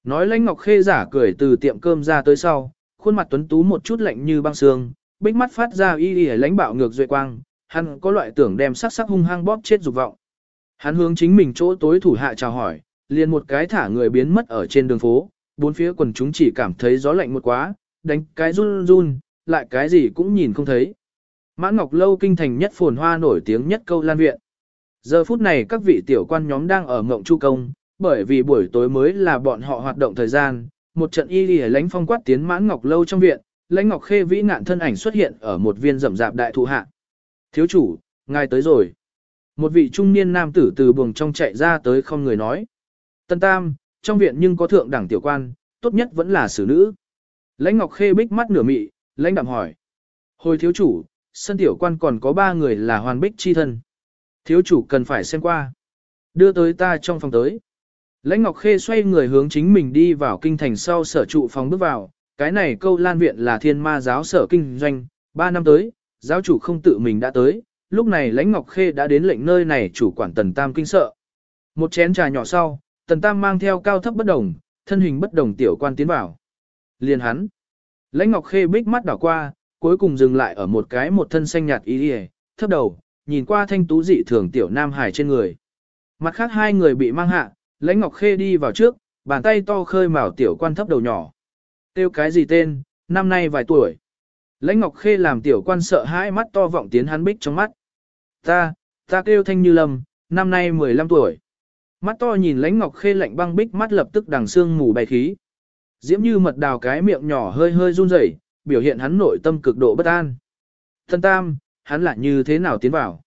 Nói lãnh ngọc khê giả cười từ tiệm cơm ra tới sau, khuôn mặt tuấn tú một chút lạnh như băng xương, bích mắt phát ra y y lãnh bạo ngược duệ quang, hắn có loại tưởng đem sắc sắc hung hăng bóp chết dục vọng. Hắn hướng chính mình chỗ tối thủ hạ chào hỏi, liền một cái thả người biến mất ở trên đường phố, bốn phía quần chúng chỉ cảm thấy gió lạnh một quá, đánh cái run run, lại cái gì cũng nhìn không thấy. Mãn Ngọc Lâu kinh thành nhất phồn hoa nổi tiếng nhất câu lan viện. Giờ phút này các vị tiểu quan nhóm đang ở ngộng chu công, bởi vì buổi tối mới là bọn họ hoạt động thời gian, một trận y lì lánh phong quát tiến Mãn Ngọc Lâu trong viện, lãnh Ngọc Khê vĩ ngạn thân ảnh xuất hiện ở một viên rậm rạp đại thụ hạ. Thiếu chủ, ngài tới rồi. Một vị trung niên nam tử từ buồng trong chạy ra tới không người nói. Tân Tam, trong viện nhưng có thượng đẳng tiểu quan, tốt nhất vẫn là xử nữ. Lãnh Ngọc Khê bích mắt nửa mị, lãnh đạm hỏi. Hồi thiếu chủ, sân tiểu quan còn có ba người là hoàn bích chi thân. Thiếu chủ cần phải xem qua. Đưa tới ta trong phòng tới. Lãnh Ngọc Khê xoay người hướng chính mình đi vào kinh thành sau sở trụ phòng bước vào. Cái này câu lan viện là thiên ma giáo sở kinh doanh, ba năm tới, giáo chủ không tự mình đã tới. Lúc này Lãnh Ngọc Khê đã đến lệnh nơi này chủ quản tần tam kinh sợ. Một chén trà nhỏ sau, tần tam mang theo cao thấp bất đồng, thân hình bất đồng tiểu quan tiến vào. Liền hắn. Lãnh Ngọc Khê bích mắt đảo qua, cuối cùng dừng lại ở một cái một thân xanh nhạt y y, thấp đầu, nhìn qua thanh tú dị thường tiểu nam hải trên người. Mặt khác hai người bị mang hạ, Lãnh Ngọc Khê đi vào trước, bàn tay to khơi mào tiểu quan thấp đầu nhỏ. Tiêu cái gì tên, năm nay vài tuổi. Lãnh Ngọc Khê làm tiểu quan sợ hãi mắt to vọng tiến hắn bích trong mắt. Ta, ta kêu thanh như lâm, năm nay 15 tuổi. Mắt to nhìn Lãnh Ngọc Khê lạnh băng bích mắt lập tức đằng xương mù bay khí. Diễm như mật đào cái miệng nhỏ hơi hơi run rẩy, biểu hiện hắn nội tâm cực độ bất an. Thân tam, hắn lại như thế nào tiến vào?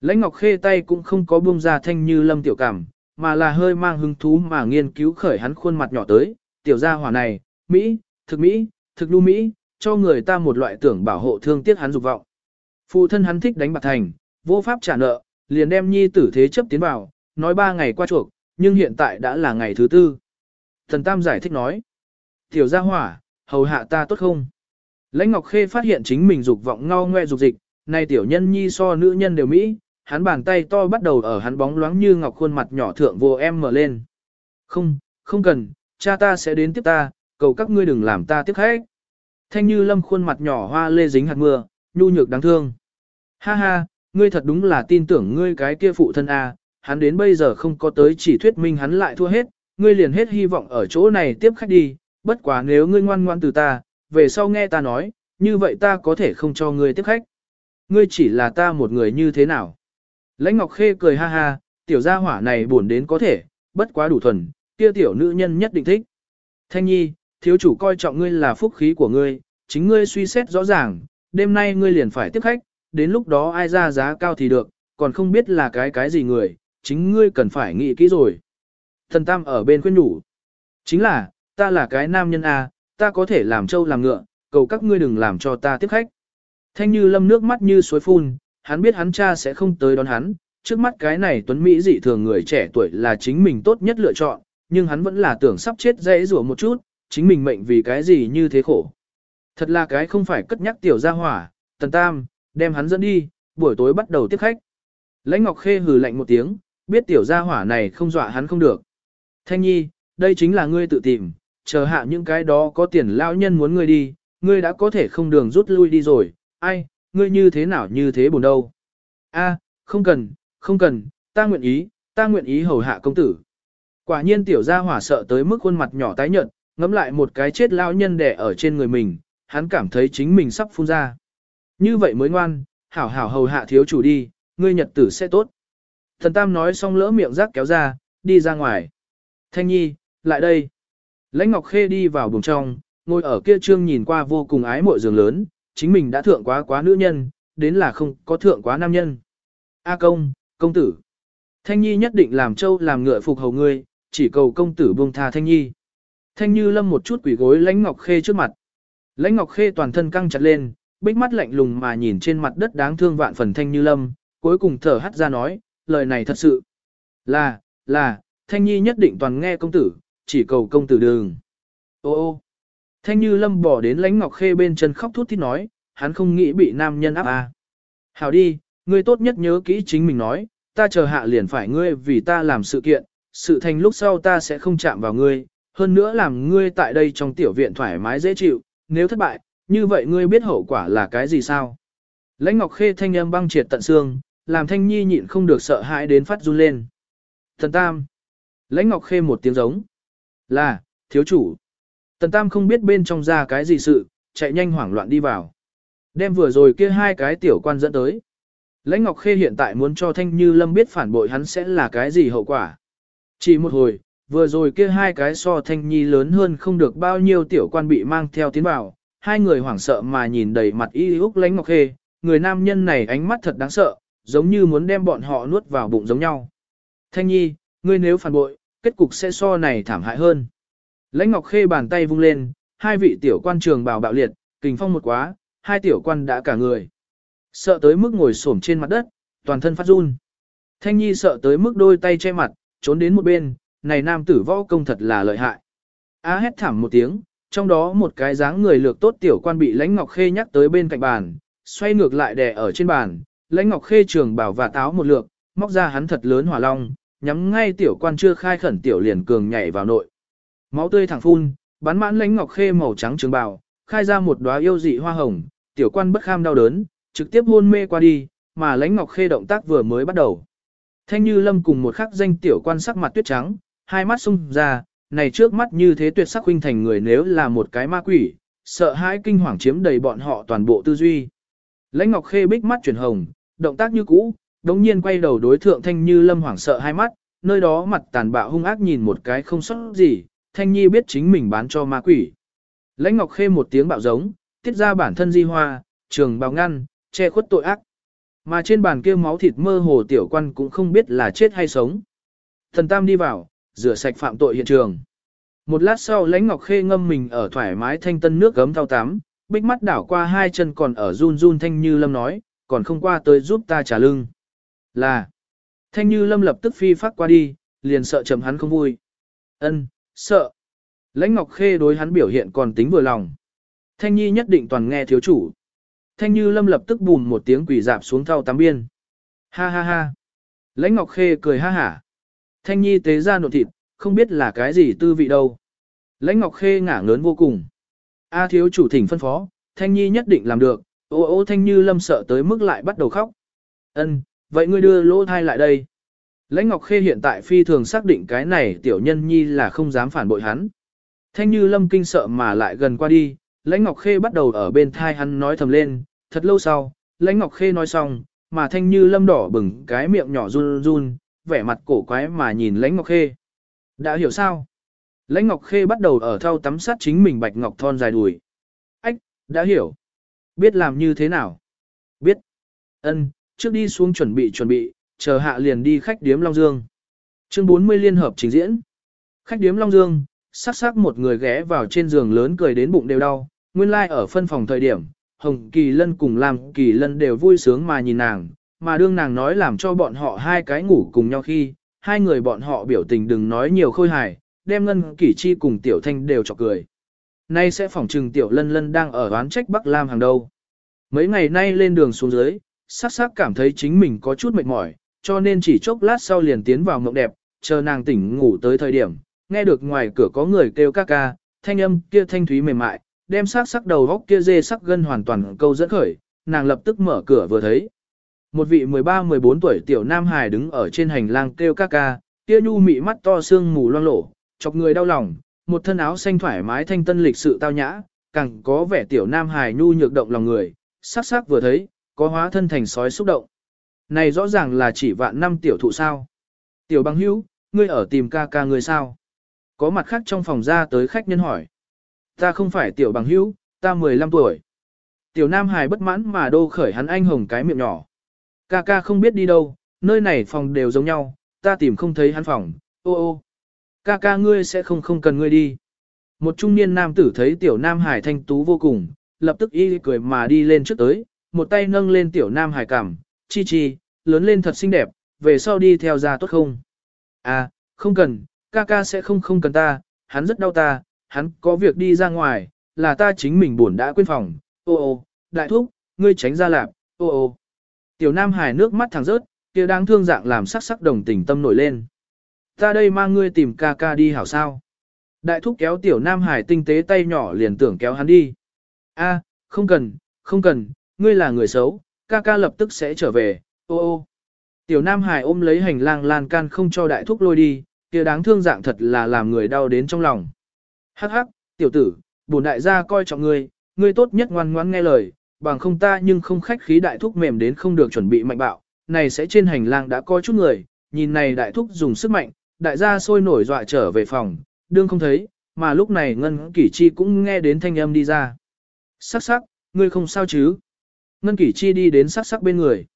Lãnh Ngọc Khê tay cũng không có buông ra thanh như lâm tiểu cảm, mà là hơi mang hứng thú mà nghiên cứu khởi hắn khuôn mặt nhỏ tới, tiểu gia hỏa này, Mỹ, thực Mỹ, thực lưu Mỹ, cho người ta một loại tưởng bảo hộ thương tiếc hắn dục vọng. Phụ thân hắn thích đánh bạc thành, vô pháp trả nợ, liền đem nhi tử thế chấp tiến vào, nói ba ngày qua chuộc, nhưng hiện tại đã là ngày thứ tư. Thần Tam giải thích nói, tiểu gia hỏa, hầu hạ ta tốt không? Lãnh Ngọc Khê phát hiện chính mình dục vọng ngao ngoe dục dịch, nay tiểu nhân nhi so nữ nhân đều Mỹ, hắn bàn tay to bắt đầu ở hắn bóng loáng như ngọc khuôn mặt nhỏ thượng vô em mở lên. Không, không cần, cha ta sẽ đến tiếp ta, cầu các ngươi đừng làm ta tiếp khách. Thanh như lâm khuôn mặt nhỏ hoa lê dính hạt mưa, nhu nhược đáng thương. Ha ha, ngươi thật đúng là tin tưởng ngươi cái kia phụ thân A, hắn đến bây giờ không có tới chỉ thuyết minh hắn lại thua hết, ngươi liền hết hy vọng ở chỗ này tiếp khách đi, bất quá nếu ngươi ngoan ngoan từ ta, về sau nghe ta nói, như vậy ta có thể không cho ngươi tiếp khách. Ngươi chỉ là ta một người như thế nào? Lãnh Ngọc Khê cười ha ha, tiểu gia hỏa này buồn đến có thể, bất quá đủ thuần, kia tiểu nữ nhân nhất định thích. Thanh nhi, thiếu chủ coi trọng ngươi là phúc khí của ngươi, chính ngươi suy xét rõ ràng, đêm nay ngươi liền phải tiếp khách, đến lúc đó ai ra giá cao thì được, còn không biết là cái cái gì người, chính ngươi cần phải nghĩ kỹ rồi. Thần Tam ở bên khuyên nhủ. Chính là, ta là cái nam nhân A, ta có thể làm trâu làm ngựa, cầu các ngươi đừng làm cho ta tiếp khách. Thanh như lâm nước mắt như suối phun, hắn biết hắn cha sẽ không tới đón hắn, trước mắt cái này tuấn Mỹ dị thường người trẻ tuổi là chính mình tốt nhất lựa chọn, nhưng hắn vẫn là tưởng sắp chết dễ rủa một chút, chính mình mệnh vì cái gì như thế khổ. Thật là cái không phải cất nhắc tiểu gia hỏa, tần tam, đem hắn dẫn đi, buổi tối bắt đầu tiếp khách. Lãnh Ngọc Khê hừ lạnh một tiếng, biết tiểu gia hỏa này không dọa hắn không được. Thanh nhi, đây chính là ngươi tự tìm, chờ hạ những cái đó có tiền lão nhân muốn ngươi đi, ngươi đã có thể không đường rút lui đi rồi, ai, ngươi như thế nào như thế buồn đâu. A, không cần, không cần, ta nguyện ý, ta nguyện ý hầu hạ công tử. Quả nhiên tiểu gia hỏa sợ tới mức khuôn mặt nhỏ tái nhợt, ngắm lại một cái chết lao nhân đẻ ở trên người mình, hắn cảm thấy chính mình sắp phun ra. Như vậy mới ngoan, hảo hảo hầu hạ thiếu chủ đi, ngươi nhật tử sẽ tốt. Thần Tam nói xong lỡ miệng rác kéo ra, đi ra ngoài. Thanh Nhi, lại đây. Lãnh Ngọc Khê đi vào buồng trong, ngồi ở kia trương nhìn qua vô cùng ái mộ giường lớn, chính mình đã thượng quá quá nữ nhân, đến là không có thượng quá nam nhân. A công, công tử. Thanh Nhi nhất định làm châu làm ngựa phục hầu ngươi, chỉ cầu công tử buông tha Thanh Nhi. Thanh Như lâm một chút quỷ gối lãnh Ngọc Khê trước mặt. Lãnh Ngọc Khê toàn thân căng chặt lên, bích mắt lạnh lùng mà nhìn trên mặt đất đáng thương vạn phần Thanh Như lâm, cuối cùng thở hắt ra nói, lời này thật sự. Là, là, Thanh Nhi nhất định toàn nghe công tử, chỉ cầu công tử đường. Ô ô, Thanh Như Lâm bỏ đến lãnh ngọc khê bên chân khóc thút thít nói, hắn không nghĩ bị nam nhân áp à. Hảo đi, ngươi tốt nhất nhớ kỹ chính mình nói, ta chờ hạ liền phải ngươi vì ta làm sự kiện, sự thành lúc sau ta sẽ không chạm vào ngươi, hơn nữa làm ngươi tại đây trong tiểu viện thoải mái dễ chịu, nếu thất bại, như vậy ngươi biết hậu quả là cái gì sao? Lãnh Ngọc Khê thanh âm băng triệt tận xương, làm Thanh Nhi nhịn không được sợ hãi đến phát run lên. Thần Tam. Lãnh Ngọc Khê một tiếng giống. Là, thiếu chủ. Tần Tam không biết bên trong ra cái gì sự, chạy nhanh hoảng loạn đi vào. Đem vừa rồi kia hai cái tiểu quan dẫn tới. Lãnh Ngọc Khê hiện tại muốn cho Thanh Như Lâm biết phản bội hắn sẽ là cái gì hậu quả. Chỉ một hồi, vừa rồi kia hai cái so Thanh Nhi lớn hơn không được bao nhiêu tiểu quan bị mang theo tiến vào. Hai người hoảng sợ mà nhìn đầy mặt y úc Lãnh Ngọc Khê, người nam nhân này ánh mắt thật đáng sợ, giống như muốn đem bọn họ nuốt vào bụng giống nhau. Thanh Nhi, ngươi nếu phản bội, kết cục sẽ so này thảm hại hơn. Lãnh Ngọc Khê bàn tay vung lên, hai vị tiểu quan trường bào bạo liệt, kình phong một quá, hai tiểu quan đã cả người. Sợ tới mức ngồi xổm trên mặt đất, toàn thân phát run. Thanh Nhi sợ tới mức đôi tay che mặt, trốn đến một bên, này nam tử võ công thật là lợi hại. Á hét thảm một tiếng, trong đó một cái dáng người lược tốt tiểu quan bị Lãnh Ngọc Khê nhắc tới bên cạnh bàn, xoay ngược lại đè ở trên bàn, Lãnh Ngọc Khê trường bảo và táo một lượt, móc ra hắn thật lớn hỏa long, nhắm ngay tiểu quan chưa khai khẩn tiểu liền cường nhảy vào nội. Máu tươi thẳng phun, bắn mãn Lãnh Ngọc Khê màu trắng trường bào, khai ra một đóa yêu dị hoa hồng, tiểu quan bất kham đau đớn, trực tiếp hôn mê qua đi, mà Lãnh Ngọc Khê động tác vừa mới bắt đầu. Thanh Như Lâm cùng một khắc danh tiểu quan sắc mặt tuyết trắng, hai mắt sung ra, này trước mắt như thế tuyệt sắc huynh thành người nếu là một cái ma quỷ, sợ hãi kinh hoàng chiếm đầy bọn họ toàn bộ tư duy. Lãnh Ngọc Khê bích mắt chuyển hồng, động tác như cũ, đống nhiên quay đầu đối thượng Thanh Như Lâm hoảng sợ hai mắt, nơi đó mặt tàn bạo hung ác nhìn một cái không sót gì, Thanh Nhi biết chính mình bán cho ma quỷ. Lãnh Ngọc Khê một tiếng bạo giống, tiết ra bản thân di hoa, trường bào ngăn, che khuất tội ác. Mà trên bàn kia máu thịt mơ hồ tiểu quan cũng không biết là chết hay sống. Thần Tam đi vào, rửa sạch phạm tội hiện trường. Một lát sau lãnh ngọc khê ngâm mình ở thoải mái thanh tân nước gấm thao tắm, bích mắt đảo qua hai chân còn ở run run thanh như lâm nói, còn không qua tới giúp ta trả lưng. Là, thanh như lâm lập tức phi phát qua đi, liền sợ chầm hắn không vui. ân sợ. Lãnh ngọc khê đối hắn biểu hiện còn tính vừa lòng. Thanh nhi nhất định toàn nghe thiếu chủ. Thanh Như Lâm lập tức bùm một tiếng quỷ dạp xuống thau tắm biên. Ha ha ha. Lãnh Ngọc Khê cười ha hả. Thanh Nhi tế ra nộn thịt, không biết là cái gì tư vị đâu. Lãnh Ngọc Khê ngả ngớn vô cùng. A thiếu chủ thỉnh phân phó, Thanh Nhi nhất định làm được. Ô ô Thanh Như Lâm sợ tới mức lại bắt đầu khóc. Ân, vậy ngươi đưa lỗ thai lại đây. Lãnh Ngọc Khê hiện tại phi thường xác định cái này tiểu nhân nhi là không dám phản bội hắn. Thanh Như Lâm kinh sợ mà lại gần qua đi, Lãnh Ngọc Khê bắt đầu ở bên thai hắn nói thầm lên, thật lâu sau, Lãnh Ngọc Khê nói xong, mà Thanh Như Lâm đỏ bừng cái miệng nhỏ run run, vẻ mặt cổ quái mà nhìn Lãnh Ngọc Khê. Đã hiểu sao? Lãnh Ngọc Khê bắt đầu ở thau tắm sát chính mình bạch ngọc thon dài đùi. Ách, đã hiểu. Biết làm như thế nào? Biết. Ân, trước đi xuống chuẩn bị chuẩn bị, chờ hạ liền đi khách điếm Long Dương. Chương 40 liên hợp trình diễn. Khách điếm Long Dương, sắc sắc một người ghé vào trên giường lớn cười đến bụng đều đau, nguyên lai like ở phân phòng thời điểm, Hồng Kỳ Lân cùng làm Kỳ Lân đều vui sướng mà nhìn nàng, mà đương nàng nói làm cho bọn họ hai cái ngủ cùng nhau khi, hai người bọn họ biểu tình đừng nói nhiều khôi hài, đem Ngân Kỳ Chi cùng Tiểu Thanh đều chọc cười. Nay sẽ phỏng trừng Tiểu Lân Lân đang ở oán trách Bắc Lam hàng đầu. Mấy ngày nay lên đường xuống dưới, sắc sắc cảm thấy chính mình có chút mệt mỏi, cho nên chỉ chốc lát sau liền tiến vào mộng đẹp, chờ nàng tỉnh ngủ tới thời điểm, nghe được ngoài cửa có người kêu ca ca, thanh âm kia thanh thúy mềm mại, đem sắc sắc đầu góc kia dê sắc gân hoàn toàn câu dẫn khởi, nàng lập tức mở cửa vừa thấy. Một vị 13-14 tuổi tiểu nam hài đứng ở trên hành lang kêu ca ca, kia nhu mị mắt to xương mù loang lổ, chọc người đau lòng, một thân áo xanh thoải mái thanh tân lịch sự tao nhã, càng có vẻ tiểu nam hài nhu nhược động lòng người, sắc sắc vừa thấy, có hóa thân thành sói xúc động. Này rõ ràng là chỉ vạn năm tiểu thụ sao. Tiểu băng hữu, ngươi ở tìm ca ca ngươi sao? Có mặt khác trong phòng ra tới khách nhân hỏi. Ta không phải tiểu bằng hữu, ta 15 tuổi. Tiểu Nam Hải bất mãn mà đô khởi hắn anh hồng cái miệng nhỏ. Ca ca không biết đi đâu, nơi này phòng đều giống nhau, ta tìm không thấy hắn phòng, ô ô. Ca ca ngươi sẽ không không cần ngươi đi. Một trung niên nam tử thấy tiểu Nam Hải thanh tú vô cùng, lập tức y cười mà đi lên trước tới, một tay nâng lên tiểu Nam Hải cằm chi chi, lớn lên thật xinh đẹp, về sau đi theo ra tốt không? À, không cần, ca ca sẽ không không cần ta, hắn rất đau ta, hắn có việc đi ra ngoài, là ta chính mình buồn đã quên phòng, ô ô, đại thúc, ngươi tránh ra lạp, ô ô. Tiểu Nam Hải nước mắt thẳng rớt, kia đáng thương dạng làm sắc sắc đồng tình tâm nổi lên. Ta đây mang ngươi tìm ca ca đi hảo sao. Đại thúc kéo tiểu nam hải tinh tế tay nhỏ liền tưởng kéo hắn đi. A, không cần, không cần, ngươi là người xấu, ca ca lập tức sẽ trở về, ô ô. Tiểu nam hải ôm lấy hành lang lan can không cho đại thúc lôi đi, kia đáng thương dạng thật là làm người đau đến trong lòng. Hắc hắc, tiểu tử, bổn đại gia coi trọng ngươi, ngươi tốt nhất ngoan ngoãn nghe lời, bằng không ta nhưng không khách khí đại thúc mềm đến không được chuẩn bị mạnh bạo, này sẽ trên hành lang đã có chút người, nhìn này đại thúc dùng sức mạnh, đại gia sôi nổi dọa trở về phòng, đương không thấy, mà lúc này Ngân Kỷ Chi cũng nghe đến thanh âm đi ra. Sắc sắc, ngươi không sao chứ? Ngân Kỷ Chi đi đến sắc sắc bên người.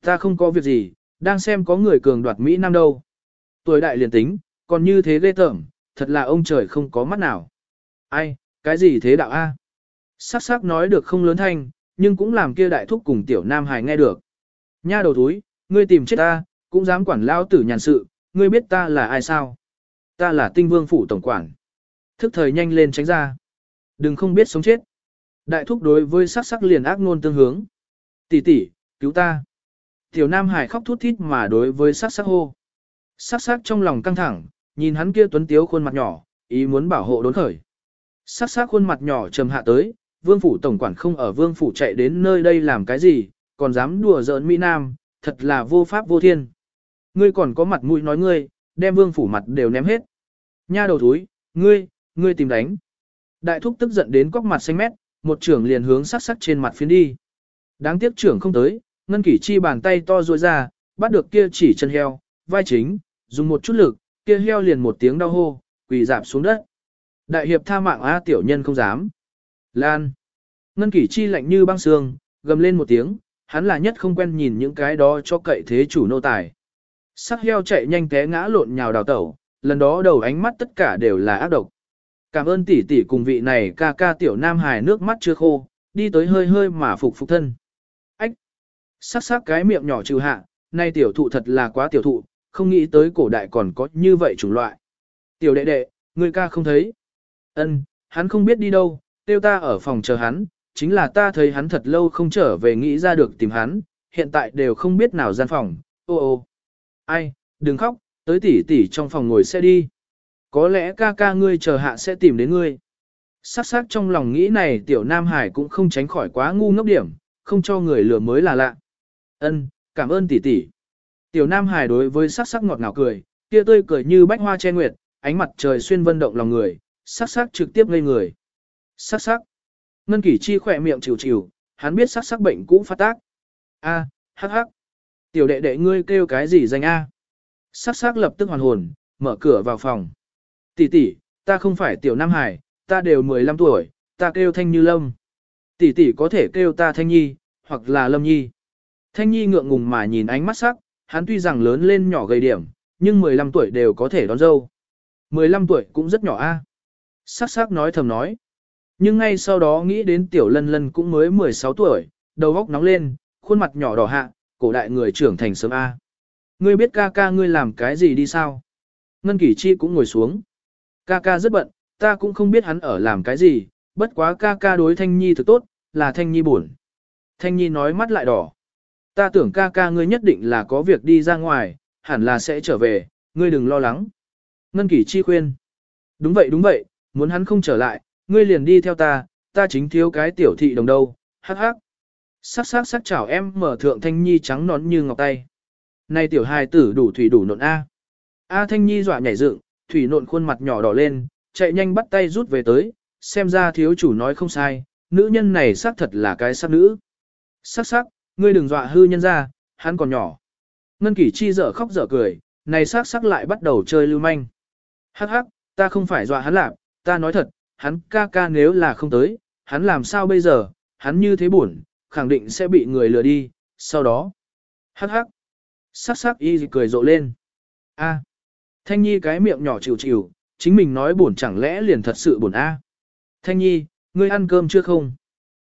Ta không có việc gì, đang xem có người cường đoạt Mỹ Nam đâu. Tuổi đại liền tính, còn như thế ghê tởm, thật là ông trời không có mắt nào. Ai, cái gì thế đạo A? Sắc sắc nói được không lớn thanh, nhưng cũng làm kia đại thúc cùng tiểu nam hài nghe được. Nha đầu túi, ngươi tìm chết ta, cũng dám quản lao tử nhàn sự, ngươi biết ta là ai sao? Ta là tinh vương phủ tổng quản. Thức thời nhanh lên tránh ra. Đừng không biết sống chết. Đại thúc đối với sắc sắc liền ác ngôn tương hướng. Tỷ tỷ, cứu ta. Tiểu Nam Hải khóc thút thít mà đối với sắc sắc hô. Sắc sắc trong lòng căng thẳng, nhìn hắn kia tuấn tiếu khuôn mặt nhỏ, ý muốn bảo hộ đốn khởi. Sắc sắc khuôn mặt nhỏ trầm hạ tới, vương phủ tổng quản không ở vương phủ chạy đến nơi đây làm cái gì, còn dám đùa giỡn Mỹ Nam, thật là vô pháp vô thiên. Ngươi còn có mặt mũi nói ngươi, đem vương phủ mặt đều ném hết. Nha đầu thúi, ngươi, ngươi tìm đánh. Đại thúc tức giận đến cóc mặt xanh mét, một trưởng liền hướng sắc sắc trên mặt phiến đi. Đáng tiếc trưởng không tới, ngân kỷ chi bàn tay to ruôi ra, bắt được kia chỉ chân heo, vai chính, dùng một chút lực, kia heo liền một tiếng đau hô, quỳ dạp xuống đất. Đại hiệp tha mạng A tiểu nhân không dám. Lan. Ngân kỷ chi lạnh như băng xương, gầm lên một tiếng, hắn là nhất không quen nhìn những cái đó cho cậy thế chủ nô tài. Sắc heo chạy nhanh té ngã lộn nhào đào tẩu, lần đó đầu ánh mắt tất cả đều là ác độc. Cảm ơn tỷ tỷ cùng vị này ca ca tiểu nam hài nước mắt chưa khô, đi tới hơi hơi mà phục phục thân. Ách! Sắc sắc cái miệng nhỏ trừ hạ, nay tiểu thụ thật là quá tiểu thụ, không nghĩ tới cổ đại còn có như vậy chủng loại. Tiểu đệ đệ, người ca không thấy. Ân, hắn không biết đi đâu, tiêu ta ở phòng chờ hắn, chính là ta thấy hắn thật lâu không trở về nghĩ ra được tìm hắn, hiện tại đều không biết nào gian phòng, ô ô. Ai, đừng khóc, tới tỷ tỷ trong phòng ngồi xe đi. Có lẽ ca ca ngươi chờ hạ sẽ tìm đến ngươi. Sắc sắc trong lòng nghĩ này tiểu Nam Hải cũng không tránh khỏi quá ngu ngốc điểm, không cho người lừa mới là lạ. Ân, cảm ơn tỷ tỷ. Tiểu Nam Hải đối với sắc sắc ngọt ngào cười, kia tươi cười như bách hoa che nguyệt, ánh mặt trời xuyên vân động lòng người, sắc sắc trực tiếp ngây người. Sắc sắc. Ngân Kỷ Chi khỏe miệng chịu chịu, hắn biết sắc sắc bệnh cũ phát tác. A, hắc hắc. Tiểu đệ đệ ngươi kêu cái gì danh A? Sắc sắc lập tức hoàn hồn, mở cửa vào phòng. Tỷ tỷ, ta không phải tiểu Nam Hải, ta đều 15 tuổi, ta kêu Thanh Như Lâm. Tỷ tỷ có thể kêu ta Thanh Nhi, hoặc là Lâm Nhi. Thanh Nhi ngượng ngùng mà nhìn ánh mắt sắc, hắn tuy rằng lớn lên nhỏ gầy điểm, nhưng 15 tuổi đều có thể đón dâu. 15 tuổi cũng rất nhỏ a. Sắc sắc nói thầm nói. Nhưng ngay sau đó nghĩ đến tiểu lân lân cũng mới 16 tuổi, đầu óc nóng lên, khuôn mặt nhỏ đỏ hạ, cổ đại người trưởng thành sớm A. Ngươi biết ca ca ngươi làm cái gì đi sao? Ngân Kỷ Chi cũng ngồi xuống. Ca ca rất bận, ta cũng không biết hắn ở làm cái gì, bất quá ca ca đối Thanh Nhi thực tốt, là Thanh Nhi buồn. Thanh Nhi nói mắt lại đỏ. Ta tưởng ca ca ngươi nhất định là có việc đi ra ngoài, hẳn là sẽ trở về, ngươi đừng lo lắng. Ngân Kỷ Chi khuyên. Đúng vậy đúng vậy, muốn hắn không trở lại, ngươi liền đi theo ta, ta chính thiếu cái tiểu thị đồng đâu, hắc hắc. Sắc sắc sắc chào em mở thượng Thanh Nhi trắng nón như ngọc tay. Này tiểu hài tử đủ thủy đủ nộn A. A Thanh Nhi dọa nhảy dựng, thủy nộn khuôn mặt nhỏ đỏ lên, chạy nhanh bắt tay rút về tới, xem ra thiếu chủ nói không sai, nữ nhân này xác thật là cái sắc nữ. Sắc sắc, ngươi đừng dọa hư nhân ra, hắn còn nhỏ. Ngân kỷ chi dở khóc dở cười, này sắc sắc lại bắt đầu chơi lưu manh. Hắc hắc, ta không phải dọa hắn lạc, ta nói thật, hắn ca ca nếu là không tới, hắn làm sao bây giờ, hắn như thế buồn, khẳng định sẽ bị người lừa đi, sau đó. Hắc hắc, sắc sắc y cười rộ lên. A. Thanh Nhi cái miệng nhỏ chịu chịu, chính mình nói buồn chẳng lẽ liền thật sự buồn a? Thanh Nhi, ngươi ăn cơm chưa không?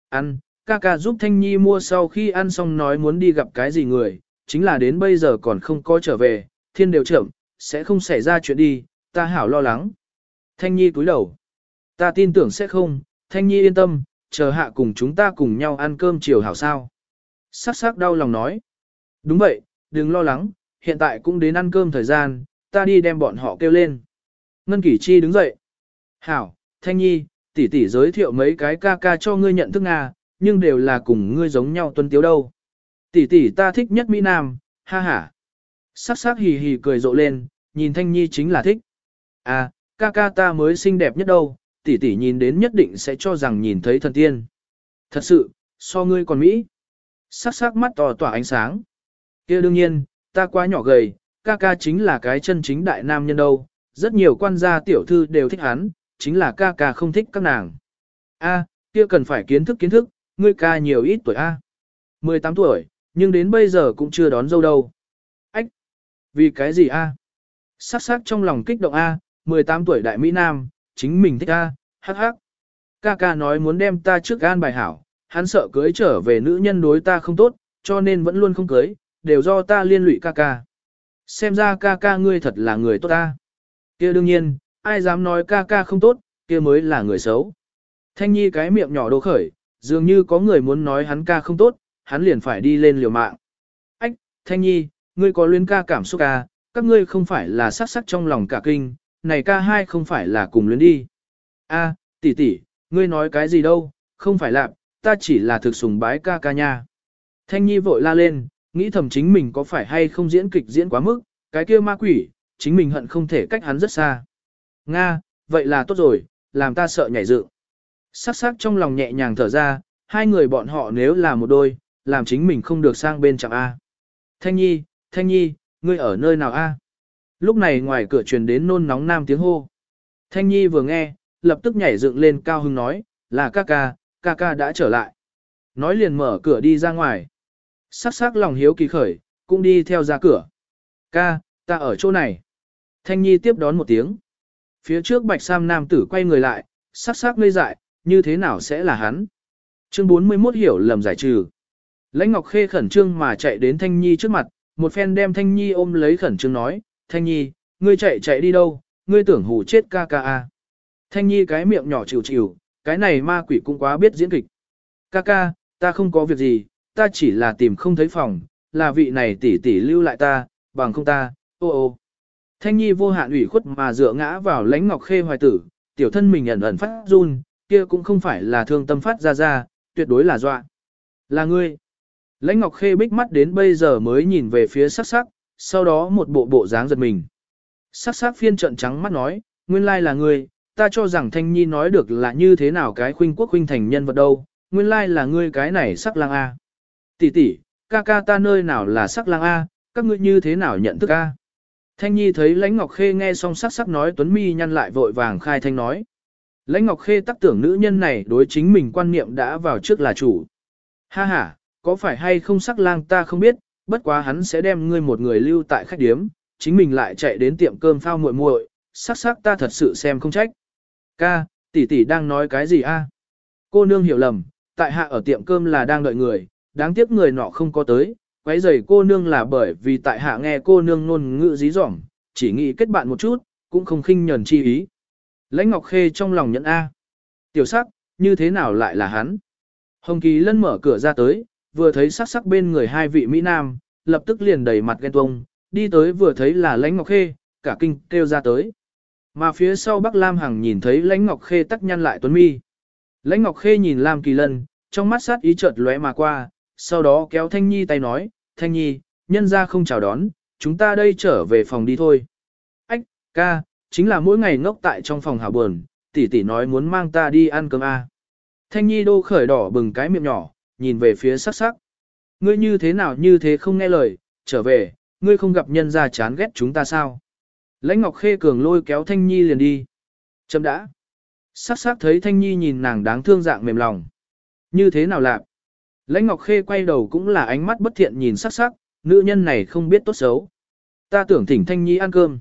Ăn, ca ca giúp Thanh Nhi mua sau khi ăn xong nói muốn đi gặp cái gì người, chính là đến bây giờ còn không có trở về, thiên đều trưởng sẽ không xảy ra chuyện đi, ta hảo lo lắng. Thanh Nhi cúi đầu. Ta tin tưởng sẽ không, Thanh Nhi yên tâm, chờ hạ cùng chúng ta cùng nhau ăn cơm chiều hảo sao. Sắc sắc đau lòng nói. Đúng vậy, đừng lo lắng, hiện tại cũng đến ăn cơm thời gian, ta đi đem bọn họ kêu lên. Ngân Kỷ Chi đứng dậy. Hảo, Thanh Nhi, tỷ tỷ giới thiệu mấy cái ca ca cho ngươi nhận thức Nga, nhưng đều là cùng ngươi giống nhau tuân tiếu đâu. Tỷ tỷ ta thích nhất Mỹ Nam, ha ha. Sắc sắc hì hì cười rộ lên, nhìn Thanh Nhi chính là thích. À, ca ca ta mới xinh đẹp nhất đâu, tỷ tỷ nhìn đến nhất định sẽ cho rằng nhìn thấy thần tiên. Thật sự, so ngươi còn Mỹ. Sắc sắc mắt tỏ tỏa ánh sáng. kia đương nhiên, ta quá nhỏ gầy, ca ca chính là cái chân chính đại nam nhân đâu, rất nhiều quan gia tiểu thư đều thích hắn, chính là ca ca không thích các nàng. A, kia cần phải kiến thức kiến thức, ngươi ca nhiều ít tuổi A. 18 tuổi, nhưng đến bây giờ cũng chưa đón dâu đâu. Ách! Vì cái gì A? Sắc sắc trong lòng kích động A, 18 tuổi đại Mỹ Nam, chính mình thích A, hắc hắc. Ca ca nói muốn đem ta trước gan bài hảo, hắn sợ cưới trở về nữ nhân đối ta không tốt, cho nên vẫn luôn không cưới, đều do ta liên lụy ca ca. Xem ra ca ca ngươi thật là người tốt ta. kia đương nhiên, ai dám nói ca ca không tốt, kia mới là người xấu. Thanh Nhi cái miệng nhỏ đô khởi, dường như có người muốn nói hắn ca không tốt, hắn liền phải đi lên liều mạng. Ách, Thanh Nhi, ngươi có luyến ca cảm xúc ca, các ngươi không phải là sắc sắc trong lòng cả kinh, này ca hai không phải là cùng luyến đi. A, tỷ tỷ, ngươi nói cái gì đâu, không phải là, ta chỉ là thực sùng bái ca ca nha. Thanh Nhi vội la lên, nghĩ thầm chính mình có phải hay không diễn kịch diễn quá mức, cái kia ma quỷ, chính mình hận không thể cách hắn rất xa. Nga, vậy là tốt rồi, làm ta sợ nhảy dựng. Sắc sắc trong lòng nhẹ nhàng thở ra, hai người bọn họ nếu là một đôi, làm chính mình không được sang bên chẳng A. Thanh Nhi, Thanh Nhi, ngươi ở nơi nào A? Lúc này ngoài cửa truyền đến nôn nóng nam tiếng hô. Thanh Nhi vừa nghe, lập tức nhảy dựng lên cao hưng nói, là ca ca, ca ca đã trở lại. Nói liền mở cửa đi ra ngoài. Sắc sắc lòng hiếu kỳ khởi, cũng đi theo ra cửa. Ca, ta ở chỗ này. Thanh Nhi tiếp đón một tiếng. Phía trước bạch sam nam tử quay người lại, sắc sắc ngây dại, như thế nào sẽ là hắn? Chương 41 hiểu lầm giải trừ. Lãnh Ngọc Khê khẩn trương mà chạy đến Thanh Nhi trước mặt, một phen đem Thanh Nhi ôm lấy khẩn trương nói, Thanh Nhi, ngươi chạy chạy đi đâu, ngươi tưởng hù chết ca ca à. Thanh Nhi cái miệng nhỏ chịu chịu, cái này ma quỷ cũng quá biết diễn kịch. Ca ca, ta không có việc gì, ta chỉ là tìm không thấy phòng, là vị này tỷ tỷ lưu lại ta, bằng không ta, ô ô. Thanh Nhi vô hạn ủy khuất mà dựa ngã vào lãnh ngọc khê hoài tử, tiểu thân mình ẩn ẩn phát run, kia cũng không phải là thương tâm phát ra ra, tuyệt đối là dọa. Là ngươi. Lãnh ngọc khê bích mắt đến bây giờ mới nhìn về phía sắc sắc, sau đó một bộ bộ dáng giật mình. Sắc sắc phiên trận trắng mắt nói, nguyên lai là ngươi, ta cho rằng Thanh Nhi nói được là như thế nào cái khuynh quốc khuynh thành nhân vật đâu, nguyên lai là ngươi cái này sắc lang A. Tỷ tỷ, ca ca ta nơi nào là sắc lang A, các ngươi như thế nào nhận thức A. Thanh Nhi thấy Lãnh Ngọc Khê nghe xong sắc sắc nói Tuấn Mi nhăn lại vội vàng khai thanh nói. Lãnh Ngọc Khê tắc tưởng nữ nhân này đối chính mình quan niệm đã vào trước là chủ. Ha ha, có phải hay không sắc lang ta không biết, bất quá hắn sẽ đem ngươi một người lưu tại khách điếm, chính mình lại chạy đến tiệm cơm phao muội muội, sắc sắc ta thật sự xem không trách. Ca, tỷ tỷ đang nói cái gì a? Cô nương hiểu lầm, tại hạ ở tiệm cơm là đang đợi người, đáng tiếc người nọ không có tới, quấy rầy cô nương là bởi vì tại hạ nghe cô nương ngôn ngữ dí dỏm, chỉ nghĩ kết bạn một chút, cũng không khinh nhẫn chi ý. Lãnh Ngọc Khê trong lòng nhận A. Tiểu sắc, như thế nào lại là hắn? Hồng Kỳ Lân mở cửa ra tới, vừa thấy sắc sắc bên người hai vị Mỹ Nam, lập tức liền đầy mặt ghen tuông, đi tới vừa thấy là Lãnh Ngọc Khê, cả kinh kêu ra tới. Mà phía sau Bắc Lam Hằng nhìn thấy Lãnh Ngọc Khê tắc nhăn lại tuấn mi. Lãnh Ngọc Khê nhìn Lam Kỳ Lân, trong mắt sát ý chợt lóe mà qua, sau đó kéo Thanh Nhi tay nói, Thanh Nhi, nhân ra không chào đón, chúng ta đây trở về phòng đi thôi. Ách, ca, chính là mỗi ngày ngốc tại trong phòng hào buồn, tỷ tỷ nói muốn mang ta đi ăn cơm a. Thanh Nhi đô khởi đỏ bừng cái miệng nhỏ, nhìn về phía sắc sắc. Ngươi như thế nào như thế không nghe lời, trở về, ngươi không gặp nhân ra chán ghét chúng ta sao? Lãnh Ngọc Khê cường lôi kéo Thanh Nhi liền đi. Chấm đã. Sắc sắc thấy Thanh Nhi nhìn nàng đáng thương dạng mềm lòng. Như thế nào lạc? Lãnh Ngọc Khê quay đầu cũng là ánh mắt bất thiện nhìn sắc sắc, nữ nhân này không biết tốt xấu. Ta tưởng thỉnh Thanh Nhi ăn cơm.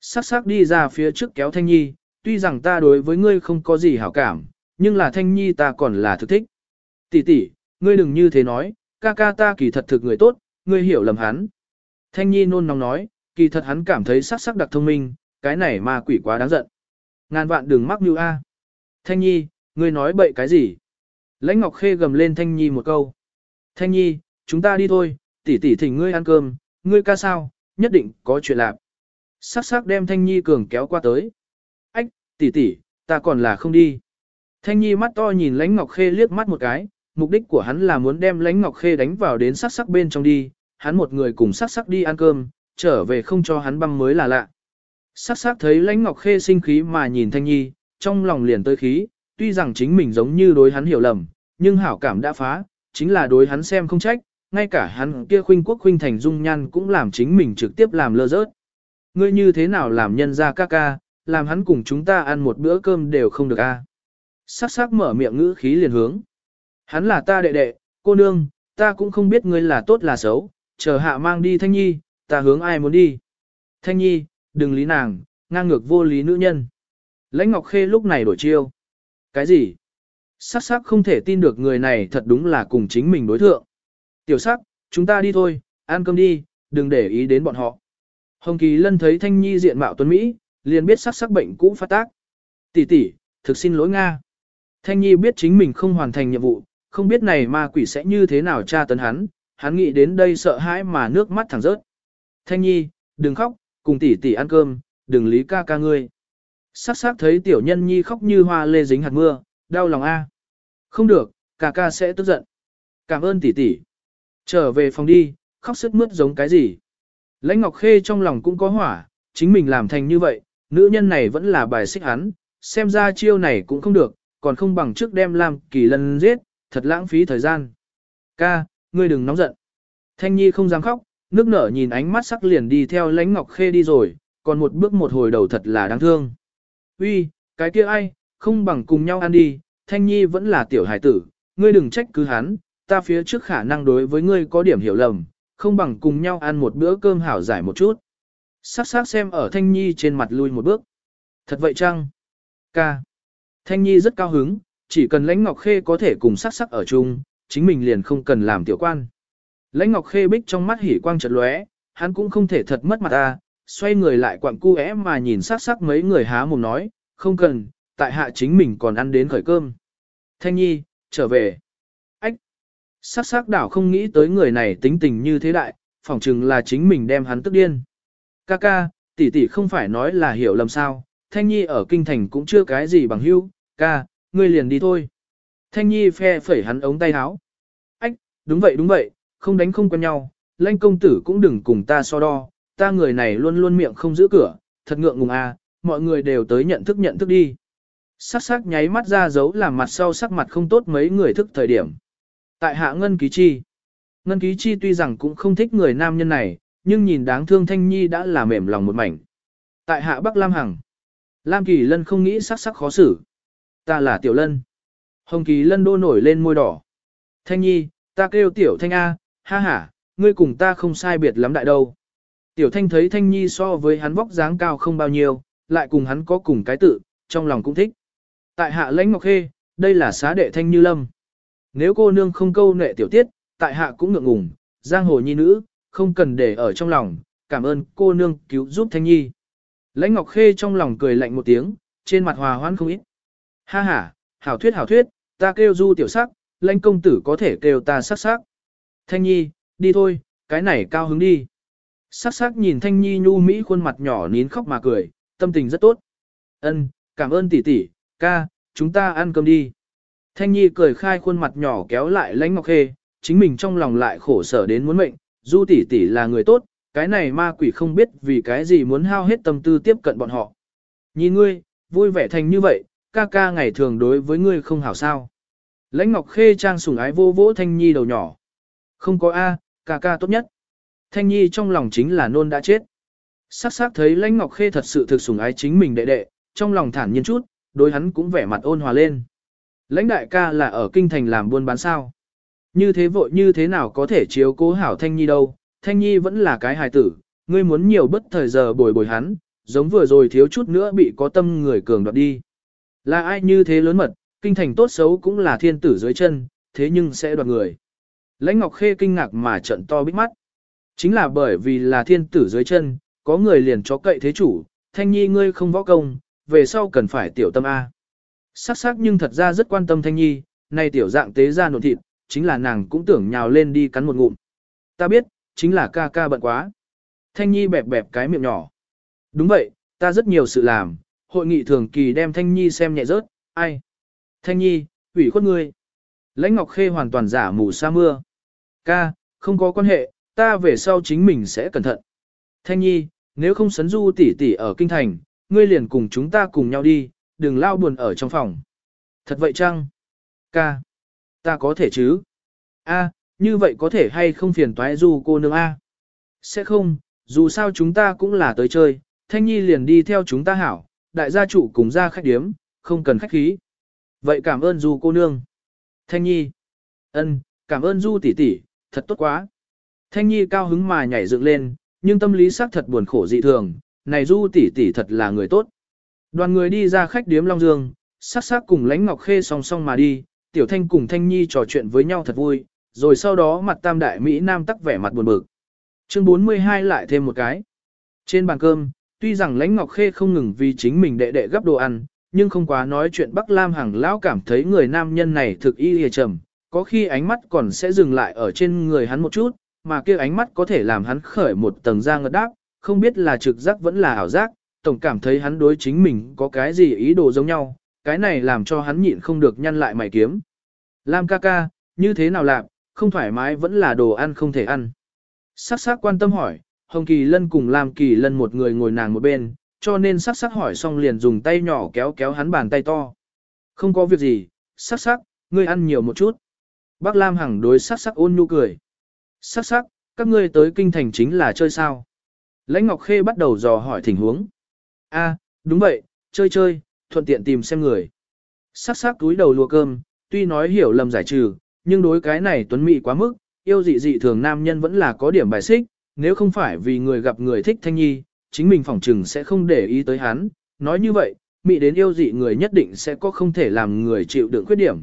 Sắc sắc đi ra phía trước kéo Thanh Nhi, tuy rằng ta đối với ngươi không có gì hảo cảm, nhưng là Thanh Nhi ta còn là thực thích. Tỷ tỷ, ngươi đừng như thế nói, ca ca ta kỳ thật thực người tốt, ngươi hiểu lầm hắn. Thanh Nhi nôn nóng nói, kỳ thật hắn cảm thấy sắc sắc đặc thông minh, cái này ma quỷ quá đáng giận. Ngàn vạn đừng mắc như A. Thanh Nhi, ngươi nói bậy cái gì? Lãnh Ngọc Khê gầm lên Thanh Nhi một câu. Thanh Nhi, chúng ta đi thôi, tỷ tỷ thỉnh ngươi ăn cơm, ngươi ca sao, nhất định có chuyện làm. Sắc sắc đem Thanh Nhi cường kéo qua tới. Ách, tỷ tỷ, ta còn là không đi. Thanh Nhi mắt to nhìn Lãnh Ngọc Khê liếc mắt một cái, mục đích của hắn là muốn đem Lãnh Ngọc Khê đánh vào đến sắc sắc bên trong đi, hắn một người cùng sắc sắc đi ăn cơm, trở về không cho hắn băm mới là lạ. Sắc sắc thấy Lãnh Ngọc Khê sinh khí mà nhìn Thanh Nhi, trong lòng liền tới khí, tuy rằng chính mình giống như đối hắn hiểu lầm, nhưng hảo cảm đã phá, chính là đối hắn xem không trách, ngay cả hắn kia khuynh quốc khuynh thành dung nhan cũng làm chính mình trực tiếp làm lơ rớt. Ngươi như thế nào làm nhân ra ca ca, làm hắn cùng chúng ta ăn một bữa cơm đều không được a. Sắc sắc mở miệng ngữ khí liền hướng. Hắn là ta đệ đệ, cô nương, ta cũng không biết ngươi là tốt là xấu, chờ hạ mang đi Thanh Nhi, ta hướng ai muốn đi. Thanh Nhi, đừng lý nàng, ngang ngược vô lý nữ nhân. Lãnh Ngọc Khê lúc này đổi chiêu. Cái gì? Sắc sắc không thể tin được người này thật đúng là cùng chính mình đối thượng. Tiểu sắc, chúng ta đi thôi, ăn cơm đi, đừng để ý đến bọn họ. Hồng Kỳ Lân thấy Thanh Nhi diện mạo tuấn Mỹ, liền biết sắc sắc bệnh cũ phát tác. Tỷ tỷ, thực xin lỗi Nga. Thanh Nhi biết chính mình không hoàn thành nhiệm vụ, không biết này ma quỷ sẽ như thế nào tra tấn hắn, hắn nghĩ đến đây sợ hãi mà nước mắt thẳng rớt. Thanh Nhi, đừng khóc, cùng tỷ tỷ ăn cơm, đừng lý ca ca ngươi. Sắc sắc thấy tiểu nhân Nhi khóc như hoa lê dính hạt mưa, đau lòng a. Không được, ca ca sẽ tức giận. Cảm ơn tỷ tỷ. Trở về phòng đi, khóc sức mướt giống cái gì. Lãnh Ngọc Khê trong lòng cũng có hỏa, chính mình làm thành như vậy, nữ nhân này vẫn là bài xích hắn, xem ra chiêu này cũng không được, còn không bằng trước đem làm Kỳ lần giết, thật lãng phí thời gian. Ca, ngươi đừng nóng giận. Thanh Nhi không dám khóc, nước nở nhìn ánh mắt sắc liền đi theo Lãnh Ngọc Khê đi rồi, còn một bước một hồi đầu thật là đáng thương. Uy, cái kia ai, không bằng cùng nhau ăn đi, Thanh Nhi vẫn là tiểu hải tử, ngươi đừng trách cứ hắn, ta phía trước khả năng đối với ngươi có điểm hiểu lầm, không bằng cùng nhau ăn một bữa cơm hảo giải một chút. Sắc sắc xem ở Thanh Nhi trên mặt lui một bước. Thật vậy chăng? Ca. Thanh Nhi rất cao hứng, chỉ cần Lãnh Ngọc Khê có thể cùng sắc sắc ở chung, chính mình liền không cần làm tiểu quan. Lãnh Ngọc Khê bích trong mắt hỉ quang chợt lóe, hắn cũng không thể thật mất mặt ta, xoay người lại quặng cu é mà nhìn sắc sắc mấy người há mồm nói, không cần, tại hạ chính mình còn ăn đến khởi cơm. Thanh Nhi, trở về. Ách. Sắc sắc đảo không nghĩ tới người này tính tình như thế đại, phỏng chừng là chính mình đem hắn tức điên. Ca ca, tỷ tỷ không phải nói là hiểu lầm sao, Thanh Nhi ở kinh thành cũng chưa cái gì bằng hữu, ca, ngươi liền đi thôi. Thanh Nhi phe phẩy hắn ống tay áo. Ách, đúng vậy đúng vậy, không đánh không quen nhau, lanh công tử cũng đừng cùng ta so đo, ta người này luôn luôn miệng không giữ cửa, thật ngượng ngùng à, mọi người đều tới nhận thức nhận thức đi. Sắc sắc nháy mắt ra dấu làm mặt sau sắc mặt không tốt mấy người thức thời điểm. Tại hạ Ngân Ký Chi. Ngân Ký Chi tuy rằng cũng không thích người nam nhân này, nhưng nhìn đáng thương Thanh Nhi đã là mềm lòng một mảnh. Tại hạ Bắc Lam Hằng. Lam Kỳ Lân không nghĩ sắc sắc khó xử. Ta là Tiểu Lân. Hồng Kỳ Lân đô nổi lên môi đỏ. Thanh Nhi, ta kêu Tiểu Thanh A, ha ha, ngươi cùng ta không sai biệt lắm đại đâu. Tiểu Thanh thấy Thanh Nhi so với hắn vóc dáng cao không bao nhiêu, lại cùng hắn có cùng cái tự, trong lòng cũng thích. Tại hạ lãnh ngọc khê, đây là xá đệ Thanh Như Lâm. Nếu cô nương không câu nệ tiểu tiết, tại hạ cũng ngượng ngùng, giang hồ nhi nữ, không cần để ở trong lòng, cảm ơn cô nương cứu giúp Thanh Nhi. Lãnh Ngọc Khê trong lòng cười lạnh một tiếng, trên mặt hòa hoãn không ít. Ha ha, hảo thuyết hảo thuyết, ta kêu du tiểu sắc, lãnh công tử có thể kêu ta sắc sắc. Thanh Nhi, đi thôi, cái này cao hứng đi. Sắc sắc nhìn Thanh Nhi nhu mỹ khuôn mặt nhỏ nín khóc mà cười, tâm tình rất tốt. Ân, cảm ơn tỷ tỷ, ca, chúng ta ăn cơm đi. Thanh Nhi cười khai khuôn mặt nhỏ kéo lại lãnh ngọc khê, chính mình trong lòng lại khổ sở đến muốn mệnh, du tỷ tỷ là người tốt, cái này ma quỷ không biết vì cái gì muốn hao hết tâm tư tiếp cận bọn họ. Nhìn ngươi, vui vẻ thành như vậy, ca ca ngày thường đối với ngươi không hảo sao. Lãnh Ngọc Khê trang sủng ái vô vỗ Thanh Nhi đầu nhỏ. Không có A, ca ca tốt nhất. Thanh Nhi trong lòng chính là nôn đã chết. Sắc sắc thấy Lãnh Ngọc Khê thật sự thực sủng ái chính mình đệ đệ, trong lòng thản nhiên chút, đối hắn cũng vẻ mặt ôn hòa lên. Lãnh đại ca là ở kinh thành làm buôn bán sao. Như thế vội như thế nào có thể chiếu cố hảo Thanh Nhi đâu, Thanh Nhi vẫn là cái hài tử, ngươi muốn nhiều bất thời giờ bồi bồi hắn, giống vừa rồi thiếu chút nữa bị có tâm người cường đoạt đi. Là ai như thế lớn mật, kinh thành tốt xấu cũng là thiên tử dưới chân, thế nhưng sẽ đoạt người. Lãnh Ngọc Khê kinh ngạc mà trận to bích mắt. Chính là bởi vì là thiên tử dưới chân, có người liền cho cậy thế chủ, thanh nhi ngươi không võ công, về sau cần phải tiểu tâm A. Sắc sắc nhưng thật ra rất quan tâm thanh nhi, nay tiểu dạng tế ra nộn thịt, chính là nàng cũng tưởng nhào lên đi cắn một ngụm. Ta biết, chính là ca ca bận quá. Thanh Nhi bẹp bẹp cái miệng nhỏ. Đúng vậy, ta rất nhiều sự làm, hội nghị thường kỳ đem Thanh Nhi xem nhẹ rớt, ai? Thanh Nhi, ủy khuất ngươi. Lãnh Ngọc Khê hoàn toàn giả mù sa mưa. Ca, không có quan hệ, ta về sau chính mình sẽ cẩn thận. Thanh Nhi, nếu không sấn du tỷ tỷ ở kinh thành, ngươi liền cùng chúng ta cùng nhau đi, đừng lao buồn ở trong phòng. Thật vậy chăng? Ca, ta có thể chứ? A, như vậy có thể hay không phiền toái du cô nương A? Sẽ không, dù sao chúng ta cũng là tới chơi, Thanh Nhi liền đi theo chúng ta hảo, đại gia chủ cùng ra khách điếm, không cần khách khí. Vậy cảm ơn du cô nương. Thanh Nhi. ân, cảm ơn du tỷ tỷ, thật tốt quá. Thanh Nhi cao hứng mà nhảy dựng lên, nhưng tâm lý xác thật buồn khổ dị thường, này du tỷ tỷ thật là người tốt. Đoàn người đi ra khách điếm Long Dương, sát sát cùng lãnh ngọc khê song song mà đi, tiểu thanh cùng thanh nhi trò chuyện với nhau thật vui, rồi sau đó mặt tam đại Mỹ Nam tắc vẻ mặt buồn bực. Chương 42 lại thêm một cái. Trên bàn cơm, tuy rằng lãnh ngọc khê không ngừng vì chính mình đệ đệ gấp đồ ăn, nhưng không quá nói chuyện Bắc Lam Hằng lão cảm thấy người nam nhân này thực y hề trầm, có khi ánh mắt còn sẽ dừng lại ở trên người hắn một chút, mà kia ánh mắt có thể làm hắn khởi một tầng da ngật đáp, không biết là trực giác vẫn là ảo giác, tổng cảm thấy hắn đối chính mình có cái gì ý đồ giống nhau, cái này làm cho hắn nhịn không được nhăn lại mày kiếm. Lam ca ca, như thế nào làm, không thoải mái vẫn là đồ ăn không thể ăn. Sắc sắc quan tâm hỏi, Hồng Kỳ Lân cùng Lam Kỳ Lân một người ngồi nàng một bên, cho nên sắc sắc hỏi xong liền dùng tay nhỏ kéo kéo hắn bàn tay to. Không có việc gì, sắc sắc, ngươi ăn nhiều một chút. Bác Lam hằng đối sắc sắc ôn nhu cười. Sắc sắc, các ngươi tới kinh thành chính là chơi sao? Lãnh Ngọc Khê bắt đầu dò hỏi tình huống. A, đúng vậy, chơi chơi, thuận tiện tìm xem người. Sắc sắc túi đầu lùa cơm, tuy nói hiểu lầm giải trừ, nhưng đối cái này tuấn mỹ quá mức, yêu dị dị thường nam nhân vẫn là có điểm bài xích, nếu không phải vì người gặp người thích thanh nhi, chính mình phỏng trừng sẽ không để ý tới hắn. Nói như vậy, mỹ đến yêu dị người nhất định sẽ có không thể làm người chịu đựng khuyết điểm.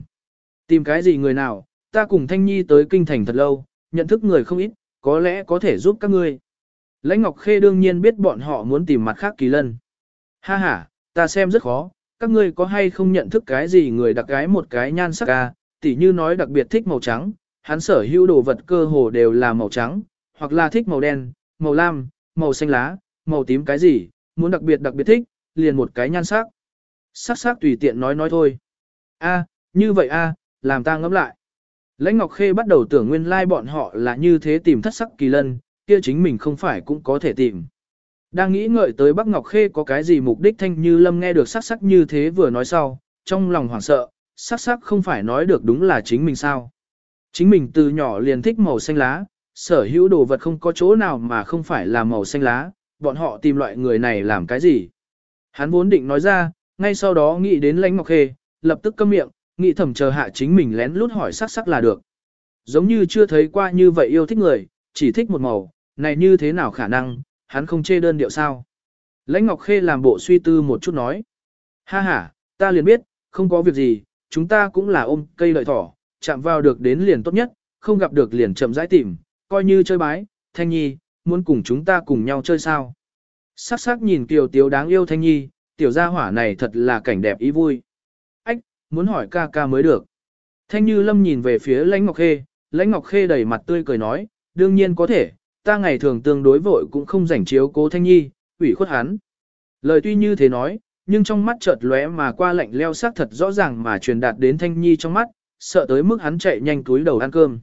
Tìm cái gì người nào, ta cùng thanh nhi tới kinh thành thật lâu, nhận thức người không ít, có lẽ có thể giúp các ngươi. Lãnh Ngọc Khê đương nhiên biết bọn họ muốn tìm mặt khác kỳ lân. Ha ha, ta xem rất khó, các ngươi có hay không nhận thức cái gì người đặc gái một cái nhan sắc à? ca, tỉ như nói đặc biệt thích màu trắng, hắn sở hữu đồ vật cơ hồ đều là màu trắng, hoặc là thích màu đen, màu lam, màu xanh lá, màu tím cái gì, muốn đặc biệt đặc biệt thích, liền một cái nhan sắc. Sắc sắc tùy tiện nói nói thôi. A, như vậy a, làm ta ngẫm lại. Lãnh Ngọc Khê bắt đầu tưởng nguyên lai like bọn họ là như thế tìm thất sắc kỳ lân, kia chính mình không phải cũng có thể tìm. Đang nghĩ ngợi tới Bắc Ngọc Khê có cái gì mục đích thanh như lâm nghe được sắc sắc như thế vừa nói sau, trong lòng hoảng sợ, sắc sắc không phải nói được đúng là chính mình sao. Chính mình từ nhỏ liền thích màu xanh lá, sở hữu đồ vật không có chỗ nào mà không phải là màu xanh lá, bọn họ tìm loại người này làm cái gì. Hắn vốn định nói ra, ngay sau đó nghĩ đến lãnh ngọc khê, lập tức câm miệng, nghĩ thầm chờ hạ chính mình lén lút hỏi sắc sắc là được. Giống như chưa thấy qua như vậy yêu thích người, chỉ thích một màu, này như thế nào khả năng, hắn không chê đơn điệu sao. Lãnh Ngọc Khê làm bộ suy tư một chút nói. Ha ha, ta liền biết, không có việc gì, chúng ta cũng là ôm cây lợi thỏ, chạm vào được đến liền tốt nhất, không gặp được liền chậm rãi tìm, coi như chơi bái, Thanh Nhi, muốn cùng chúng ta cùng nhau chơi sao. Sắc sắc nhìn Kiều Tiếu đáng yêu Thanh Nhi, tiểu gia hỏa này thật là cảnh đẹp ý vui. Ách, muốn hỏi ca ca mới được. Thanh Như Lâm nhìn về phía Lãnh Ngọc Khê, Lãnh Ngọc Khê đầy mặt tươi cười nói, đương nhiên có thể, ta ngày thường tương đối vội cũng không rảnh chiếu cố Thanh Nhi, ủy khuất hắn. Lời tuy như thế nói, nhưng trong mắt chợt lóe mà qua lạnh leo sắc thật rõ ràng mà truyền đạt đến Thanh Nhi trong mắt, sợ tới mức hắn chạy nhanh túi đầu ăn cơm.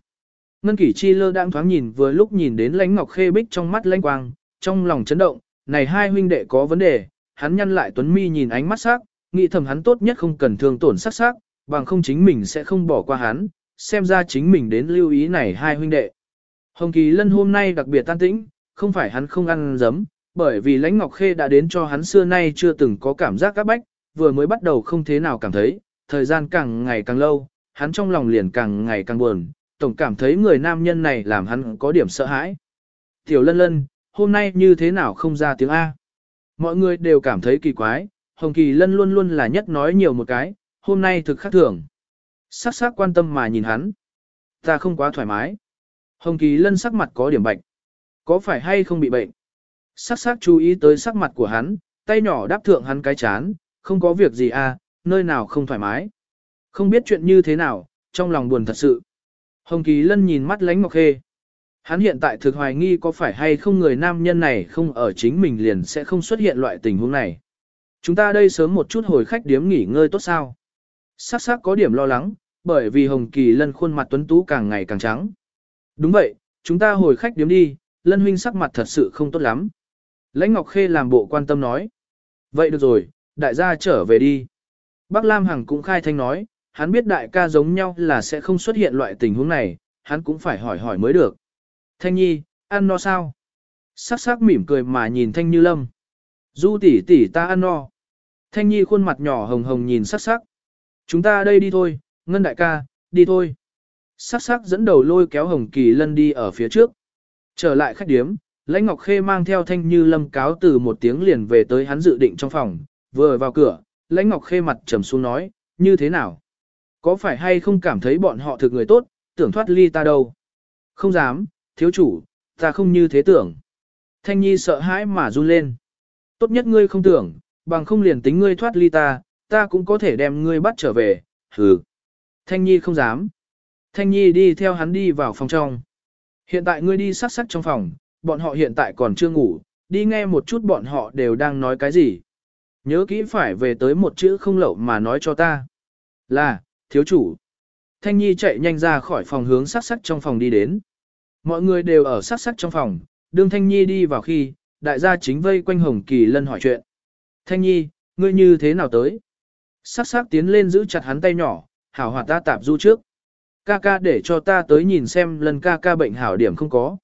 Ngân Kỷ Chi lơ đang thoáng nhìn vừa lúc nhìn đến Lãnh Ngọc Khê bích trong mắt lanh quang, trong lòng chấn động, này hai huynh đệ có vấn đề, hắn nhăn lại Tuấn Mi nhìn ánh mắt sắc, nghĩ thầm hắn tốt nhất không cần thương tổn sắc sắc, bằng không chính mình sẽ không bỏ qua hắn, xem ra chính mình đến lưu ý này hai huynh đệ. Hồng Kỳ Lân hôm nay đặc biệt tan tĩnh, không phải hắn không ăn dấm, bởi vì Lãnh Ngọc Khê đã đến cho hắn xưa nay chưa từng có cảm giác các bách, vừa mới bắt đầu không thế nào cảm thấy, thời gian càng ngày càng lâu, hắn trong lòng liền càng ngày càng buồn, tổng cảm thấy người nam nhân này làm hắn có điểm sợ hãi. Tiểu Lân Lân, hôm nay như thế nào không ra tiếng A? Mọi người đều cảm thấy kỳ quái, Hồng Kỳ Lân luôn luôn là nhất nói nhiều một cái, hôm nay thực khác thường. Sắc sắc quan tâm mà nhìn hắn. Ta không quá thoải mái. Hồng Kỳ Lân sắc mặt có điểm bệnh. Có phải hay không bị bệnh? Sắc sắc chú ý tới sắc mặt của hắn, tay nhỏ đáp thượng hắn cái chán, không có việc gì à, nơi nào không thoải mái. Không biết chuyện như thế nào, trong lòng buồn thật sự. Hồng Kỳ Lân nhìn mắt lánh Ngọc Khê. Hắn hiện tại thực hoài nghi có phải hay không người nam nhân này không ở chính mình liền sẽ không xuất hiện loại tình huống này. Chúng ta đây sớm một chút hồi khách điếm nghỉ ngơi tốt sao. Sắc sắc có điểm lo lắng, bởi vì Hồng Kỳ Lân khuôn mặt tuấn tú càng ngày càng trắng. Đúng vậy, chúng ta hồi khách điếm đi, Lân huynh sắc mặt thật sự không tốt lắm. Lãnh Ngọc Khê làm bộ quan tâm nói. Vậy được rồi, đại gia trở về đi. Bác Lam Hằng cũng khai thanh nói, hắn biết đại ca giống nhau là sẽ không xuất hiện loại tình huống này, hắn cũng phải hỏi hỏi mới được. Thanh Nhi, ăn no sao? Sắc sắc mỉm cười mà nhìn Thanh Như Lâm. Du tỷ tỷ ta ăn no. Thanh Nhi khuôn mặt nhỏ hồng hồng nhìn sắc sắc. Chúng ta đây đi thôi, Ngân đại ca, đi thôi. Sắc sắc dẫn đầu lôi kéo Hồng Kỳ Lân đi ở phía trước. Trở lại khách điếm, Lãnh Ngọc Khê mang theo Thanh Như Lâm cáo từ một tiếng liền về tới hắn dự định trong phòng, vừa vào cửa, Lãnh Ngọc Khê mặt trầm xuống nói, như thế nào? Có phải hay không cảm thấy bọn họ thực người tốt, tưởng thoát ly ta đâu? Không dám, thiếu chủ, ta không như thế tưởng. Thanh Nhi sợ hãi mà run lên. Tốt nhất ngươi không tưởng, bằng không liền tính ngươi thoát ly ta, ta cũng có thể đem ngươi bắt trở về, hừ. Thanh Nhi không dám. Thanh Nhi đi theo hắn đi vào phòng trong. Hiện tại ngươi đi sắc sắc trong phòng, bọn họ hiện tại còn chưa ngủ, đi nghe một chút bọn họ đều đang nói cái gì. Nhớ kỹ phải về tới một chữ không lậu mà nói cho ta. Là, thiếu chủ. Thanh Nhi chạy nhanh ra khỏi phòng hướng sắc sắc trong phòng đi đến. Mọi người đều ở sắc sắc trong phòng, đương Thanh Nhi đi vào khi, đại gia chính vây quanh Hồng Kỳ Lân hỏi chuyện. Thanh Nhi, ngươi như thế nào tới? Sắc sắc tiến lên giữ chặt hắn tay nhỏ, hảo hoạt ta tạp du trước. Ca ca để cho ta tới nhìn xem lần ca ca bệnh hảo điểm không có.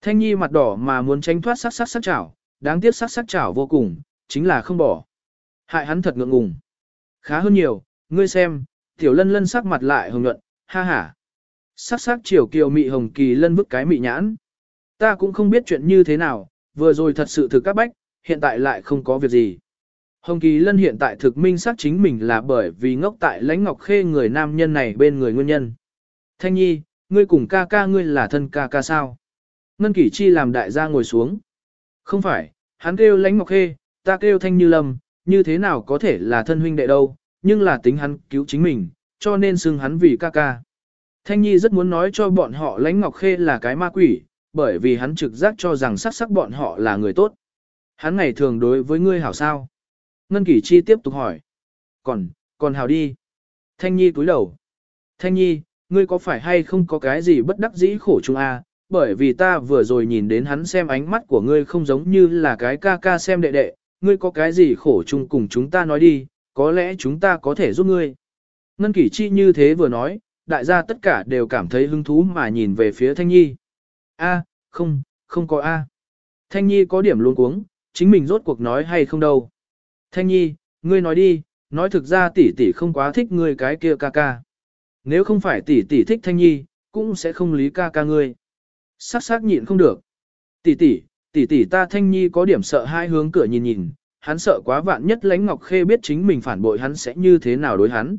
Thanh Nhi mặt đỏ mà muốn tránh thoát sắc sắc sắc chảo, đáng tiếc sắc sắc chảo vô cùng, chính là không bỏ. Hại hắn thật ngượng ngùng. Khá hơn nhiều, ngươi xem, tiểu lân lân sắc mặt lại hồng nhuận, ha ha. Sắc sắc chiều kiều mị hồng kỳ lân bức cái mị nhãn. Ta cũng không biết chuyện như thế nào, vừa rồi thật sự thực các bách, hiện tại lại không có việc gì. Hồng Kỳ Lân hiện tại thực minh xác chính mình là bởi vì ngốc tại lãnh ngọc khê người nam nhân này bên người nguyên nhân. Thanh Nhi, ngươi cùng ca ca ngươi là thân ca ca sao? Ngân Kỷ Chi làm đại gia ngồi xuống. Không phải, hắn kêu lãnh ngọc khê, ta kêu Thanh Như Lâm, như thế nào có thể là thân huynh đệ đâu, nhưng là tính hắn cứu chính mình, cho nên xưng hắn vì ca ca. Thanh Nhi rất muốn nói cho bọn họ lãnh ngọc khê là cái ma quỷ, bởi vì hắn trực giác cho rằng sắc sắc bọn họ là người tốt. Hắn ngày thường đối với ngươi hảo sao. Ngân Kỷ Chi tiếp tục hỏi. Còn, còn hảo đi. Thanh Nhi cúi đầu. Thanh Nhi, ngươi có phải hay không có cái gì bất đắc dĩ khổ chung a? À? Bởi vì ta vừa rồi nhìn đến hắn xem ánh mắt của ngươi không giống như là cái ca ca xem đệ đệ, ngươi có cái gì khổ chung cùng chúng ta nói đi, có lẽ chúng ta có thể giúp ngươi. Ngân Kỷ Chi như thế vừa nói, đại gia tất cả đều cảm thấy hứng thú mà nhìn về phía Thanh Nhi. A, không, không có A. Thanh Nhi có điểm luôn cuống, chính mình rốt cuộc nói hay không đâu. Thanh Nhi, ngươi nói đi, nói thực ra tỷ tỷ không quá thích ngươi cái kia ca ca. Nếu không phải tỷ tỷ thích Thanh Nhi, cũng sẽ không lý ca ca ngươi. Sắc sắc nhịn không được. Tỷ tỷ, tỷ tỷ ta Thanh Nhi có điểm sợ hai hướng cửa nhìn nhìn, hắn sợ quá vạn nhất lãnh Ngọc Khê biết chính mình phản bội hắn sẽ như thế nào đối hắn.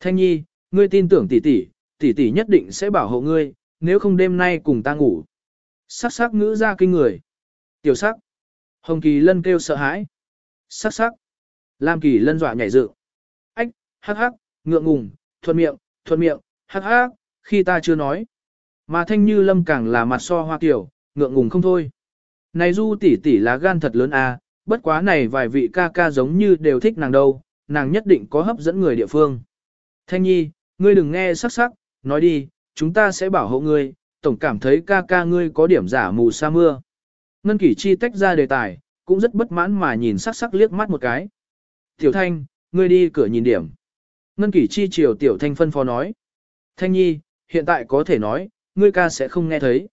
Thanh Nhi, ngươi tin tưởng tỷ tỷ, tỷ tỷ nhất định sẽ bảo hộ ngươi, nếu không đêm nay cùng ta ngủ. Sắc sắc ngữ ra kinh người. Tiểu sắc. Hồng Kỳ Lân kêu sợ hãi. Sắc sắc. Lam Kỳ Lân dọa nhảy dựng. Ách, hắc hắc, ngượng ngùng, thuận miệng, thuận miệng, hắc hắc, khi ta chưa nói. Mà Thanh Như Lâm càng là mặt so hoa tiểu, ngượng ngùng không thôi. Này Du tỷ tỷ lá gan thật lớn à, bất quá này vài vị ca ca giống như đều thích nàng đâu, nàng nhất định có hấp dẫn người địa phương. Thanh Nhi, ngươi đừng nghe sắc sắc, nói đi, chúng ta sẽ bảo hộ ngươi, tổng cảm thấy ca ca ngươi có điểm giả mù sa mưa. Ngân Kỷ Chi tách ra đề tài, cũng rất bất mãn mà nhìn sắc sắc liếc mắt một cái. Tiểu Thanh, ngươi đi cửa nhìn điểm. Ngân Kỷ Chi chiều Tiểu Thanh phân phó nói. Thanh Nhi, hiện tại có thể nói, ngươi ca sẽ không nghe thấy.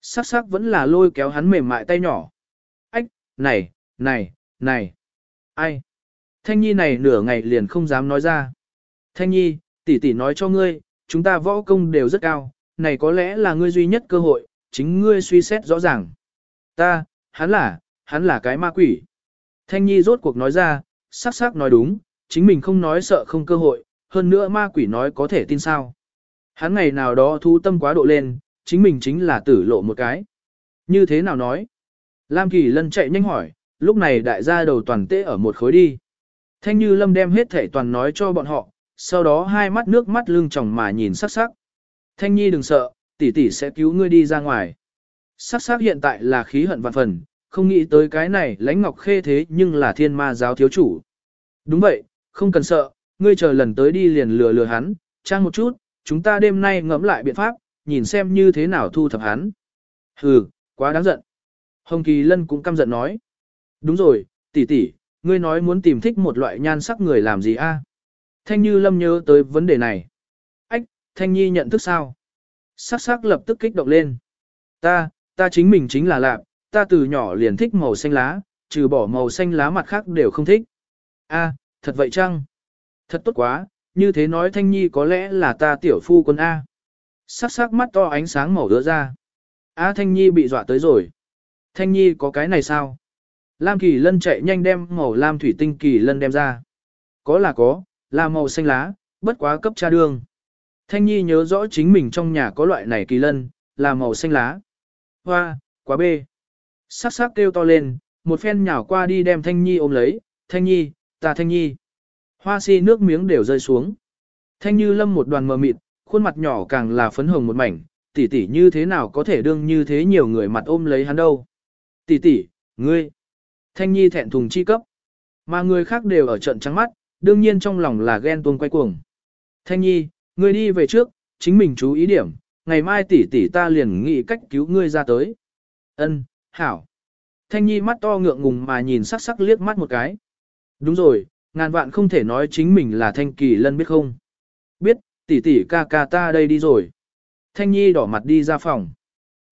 Sắc sắc vẫn là lôi kéo hắn mềm mại tay nhỏ. Ách, này, này, này. Ai? Thanh Nhi này nửa ngày liền không dám nói ra. Thanh Nhi, tỷ tỷ nói cho ngươi, chúng ta võ công đều rất cao, này có lẽ là ngươi duy nhất cơ hội, chính ngươi suy xét rõ ràng. Ta, hắn là, hắn là cái ma quỷ. Thanh Nhi rốt cuộc nói ra, sắc sắc nói đúng, chính mình không nói sợ không cơ hội, hơn nữa ma quỷ nói có thể tin sao. Hắn ngày nào đó thu tâm quá độ lên, chính mình chính là tử lộ một cái. Như thế nào nói? Lam Kỳ Lân chạy nhanh hỏi, lúc này đại gia đầu toàn tê ở một khối đi. Thanh Như Lâm đem hết thể toàn nói cho bọn họ, sau đó hai mắt nước mắt lưng tròng mà nhìn sắc sắc. Thanh Nhi đừng sợ, tỷ tỷ sẽ cứu ngươi đi ra ngoài. Sắc sắc hiện tại là khí hận vạn phần, không nghĩ tới cái này lãnh ngọc khê thế nhưng là thiên ma giáo thiếu chủ. Đúng vậy, không cần sợ, ngươi chờ lần tới đi liền lừa lừa hắn, trang một chút, chúng ta đêm nay ngẫm lại biện pháp, nhìn xem như thế nào thu thập hắn. Hừ, quá đáng giận. Hồng Kỳ Lân cũng căm giận nói. Đúng rồi, tỷ tỷ, ngươi nói muốn tìm thích một loại nhan sắc người làm gì a? Thanh Như Lâm nhớ tới vấn đề này. Ách, Thanh Nhi nhận thức sao? Sắc sắc lập tức kích động lên. Ta, ta chính mình chính là lạc, ta từ nhỏ liền thích màu xanh lá, trừ bỏ màu xanh lá mặt khác đều không thích. A, thật vậy chăng? Thật tốt quá, như thế nói Thanh Nhi có lẽ là ta tiểu phu quân A. Sắc sắc mắt to ánh sáng màu đỡ ra. A Thanh Nhi bị dọa tới rồi. Thanh Nhi có cái này sao? Lam Kỳ Lân chạy nhanh đem màu lam thủy tinh Kỳ Lân đem ra. Có là có, là màu xanh lá, bất quá cấp cha đường. Thanh Nhi nhớ rõ chính mình trong nhà có loại này Kỳ Lân, là màu xanh lá. Hoa, quá bê. Sắc sắc kêu to lên, một phen nhào qua đi đem Thanh Nhi ôm lấy. Thanh Nhi, ta Thanh Nhi. Hoa si nước miếng đều rơi xuống. Thanh Như lâm một đoàn mờ mịt, khuôn mặt nhỏ càng là phấn hồng một mảnh, tỷ tỷ như thế nào có thể đương như thế nhiều người mặt ôm lấy hắn đâu. Tỷ tỷ, ngươi. Thanh Nhi thẹn thùng chi cấp. Mà người khác đều ở trận trắng mắt, đương nhiên trong lòng là ghen tuông quay cuồng. Thanh Nhi, ngươi đi về trước, chính mình chú ý điểm, ngày mai tỷ tỷ ta liền nghĩ cách cứu ngươi ra tới. Ân, hảo. Thanh Nhi mắt to ngượng ngùng mà nhìn sắc sắc liếc mắt một cái. Đúng rồi, ngàn vạn không thể nói chính mình là Thanh Kỳ Lân biết không. Biết, tỷ tỷ ca ca ta đây đi rồi. Thanh Nhi đỏ mặt đi ra phòng.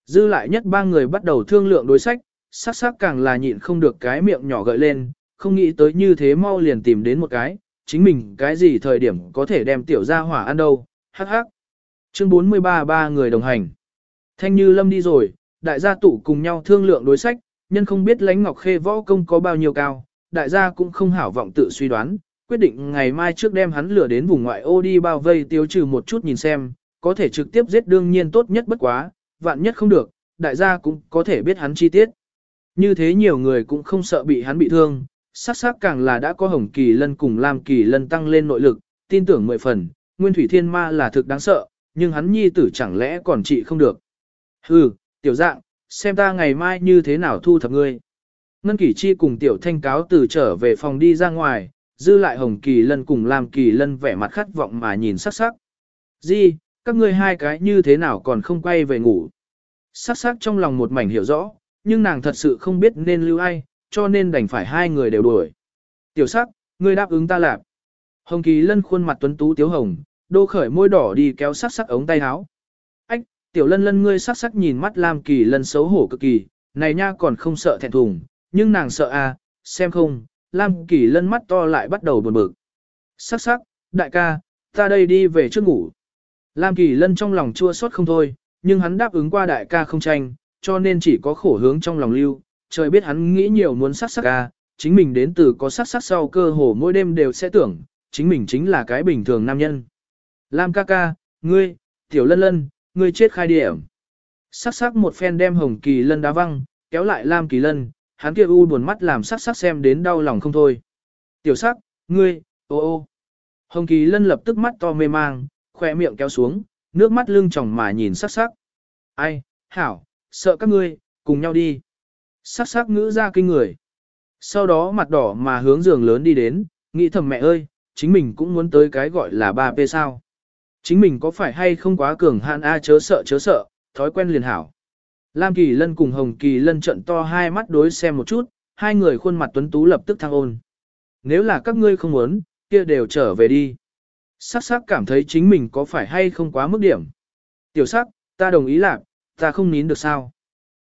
Dư lại nhất ba người bắt đầu thương lượng đối sách, sắc sắc càng là nhịn không được cái miệng nhỏ gợi lên, không nghĩ tới như thế mau liền tìm đến một cái, chính mình cái gì thời điểm có thể đem tiểu ra hỏa ăn đâu, hắc hắc. Chương 43 ba người đồng hành. Thanh Như Lâm đi rồi, đại gia tụ cùng nhau thương lượng đối sách, nhân không biết lãnh ngọc khê võ công có bao nhiêu cao, đại gia cũng không hảo vọng tự suy đoán, quyết định ngày mai trước đem hắn lửa đến vùng ngoại ô đi bao vây tiêu trừ một chút nhìn xem, có thể trực tiếp giết đương nhiên tốt nhất bất quá, vạn nhất không được, đại gia cũng có thể biết hắn chi tiết. Như thế nhiều người cũng không sợ bị hắn bị thương, sắc sắc càng là đã có hồng kỳ lân cùng lam kỳ lân tăng lên nội lực, tin tưởng mười phần, nguyên thủy thiên ma là thực đáng sợ, nhưng hắn nhi tử chẳng lẽ còn trị không được. Hừ, tiểu dạng, xem ta ngày mai như thế nào thu thập ngươi. Ngân Kỷ Chi cùng Tiểu Thanh cáo từ trở về phòng đi ra ngoài, dư lại Hồng Kỳ Lân cùng Lam Kỳ Lân vẻ mặt khát vọng mà nhìn sắc sắc. Di, các ngươi hai cái như thế nào còn không quay về ngủ. Sắc sắc trong lòng một mảnh hiểu rõ, nhưng nàng thật sự không biết nên lưu ai, cho nên đành phải hai người đều đuổi. Tiểu sắc, ngươi đáp ứng ta lạp. Hồng Kỳ Lân khuôn mặt tuấn tú tiếu hồng, đô khởi môi đỏ đi kéo sắc sắc ống tay áo. Ách, tiểu lân lân ngươi sắc sắc nhìn mắt Lam Kỳ Lân xấu hổ cực kỳ, này nha còn không sợ thẹn thùng, nhưng nàng sợ à, xem không, Lam Kỳ Lân mắt to lại bắt đầu buồn bực. Sắc sắc, đại ca, ta đây đi về trước ngủ. Lam Kỳ Lân trong lòng chua xót không thôi, nhưng hắn đáp ứng qua đại ca không tranh, cho nên chỉ có khổ hướng trong lòng lưu, trời biết hắn nghĩ nhiều muốn sắc sắc ca, chính mình đến từ có sắc sắc sau cơ hồ mỗi đêm đều sẽ tưởng, chính mình chính là cái bình thường nam nhân. Lam ca ca, ngươi, tiểu lân lân, ngươi chết khai điểm. Sắc sắc một phen đem hồng kỳ lân đá văng, kéo lại Lam kỳ lân, hắn kia u buồn mắt làm sắc sắc xem đến đau lòng không thôi. Tiểu sắc, ngươi, ô ô. Hồng kỳ lân lập tức mắt to mê mang, khoe miệng kéo xuống, nước mắt lưng tròng mà nhìn sắc sắc. Ai, hảo, sợ các ngươi, cùng nhau đi. Sắc sắc ngữ ra kinh người. Sau đó mặt đỏ mà hướng giường lớn đi đến, nghĩ thầm mẹ ơi, chính mình cũng muốn tới cái gọi là ba p sao. Chính mình có phải hay không quá cường hạn a chớ sợ chớ sợ, thói quen liền hảo. Lam Kỳ Lân cùng Hồng Kỳ Lân trận to hai mắt đối xem một chút, hai người khuôn mặt tuấn tú lập tức thăng ôn. Nếu là các ngươi không muốn, kia đều trở về đi. Sắc sắc cảm thấy chính mình có phải hay không quá mức điểm. Tiểu sắc, ta đồng ý lạc, ta không nín được sao.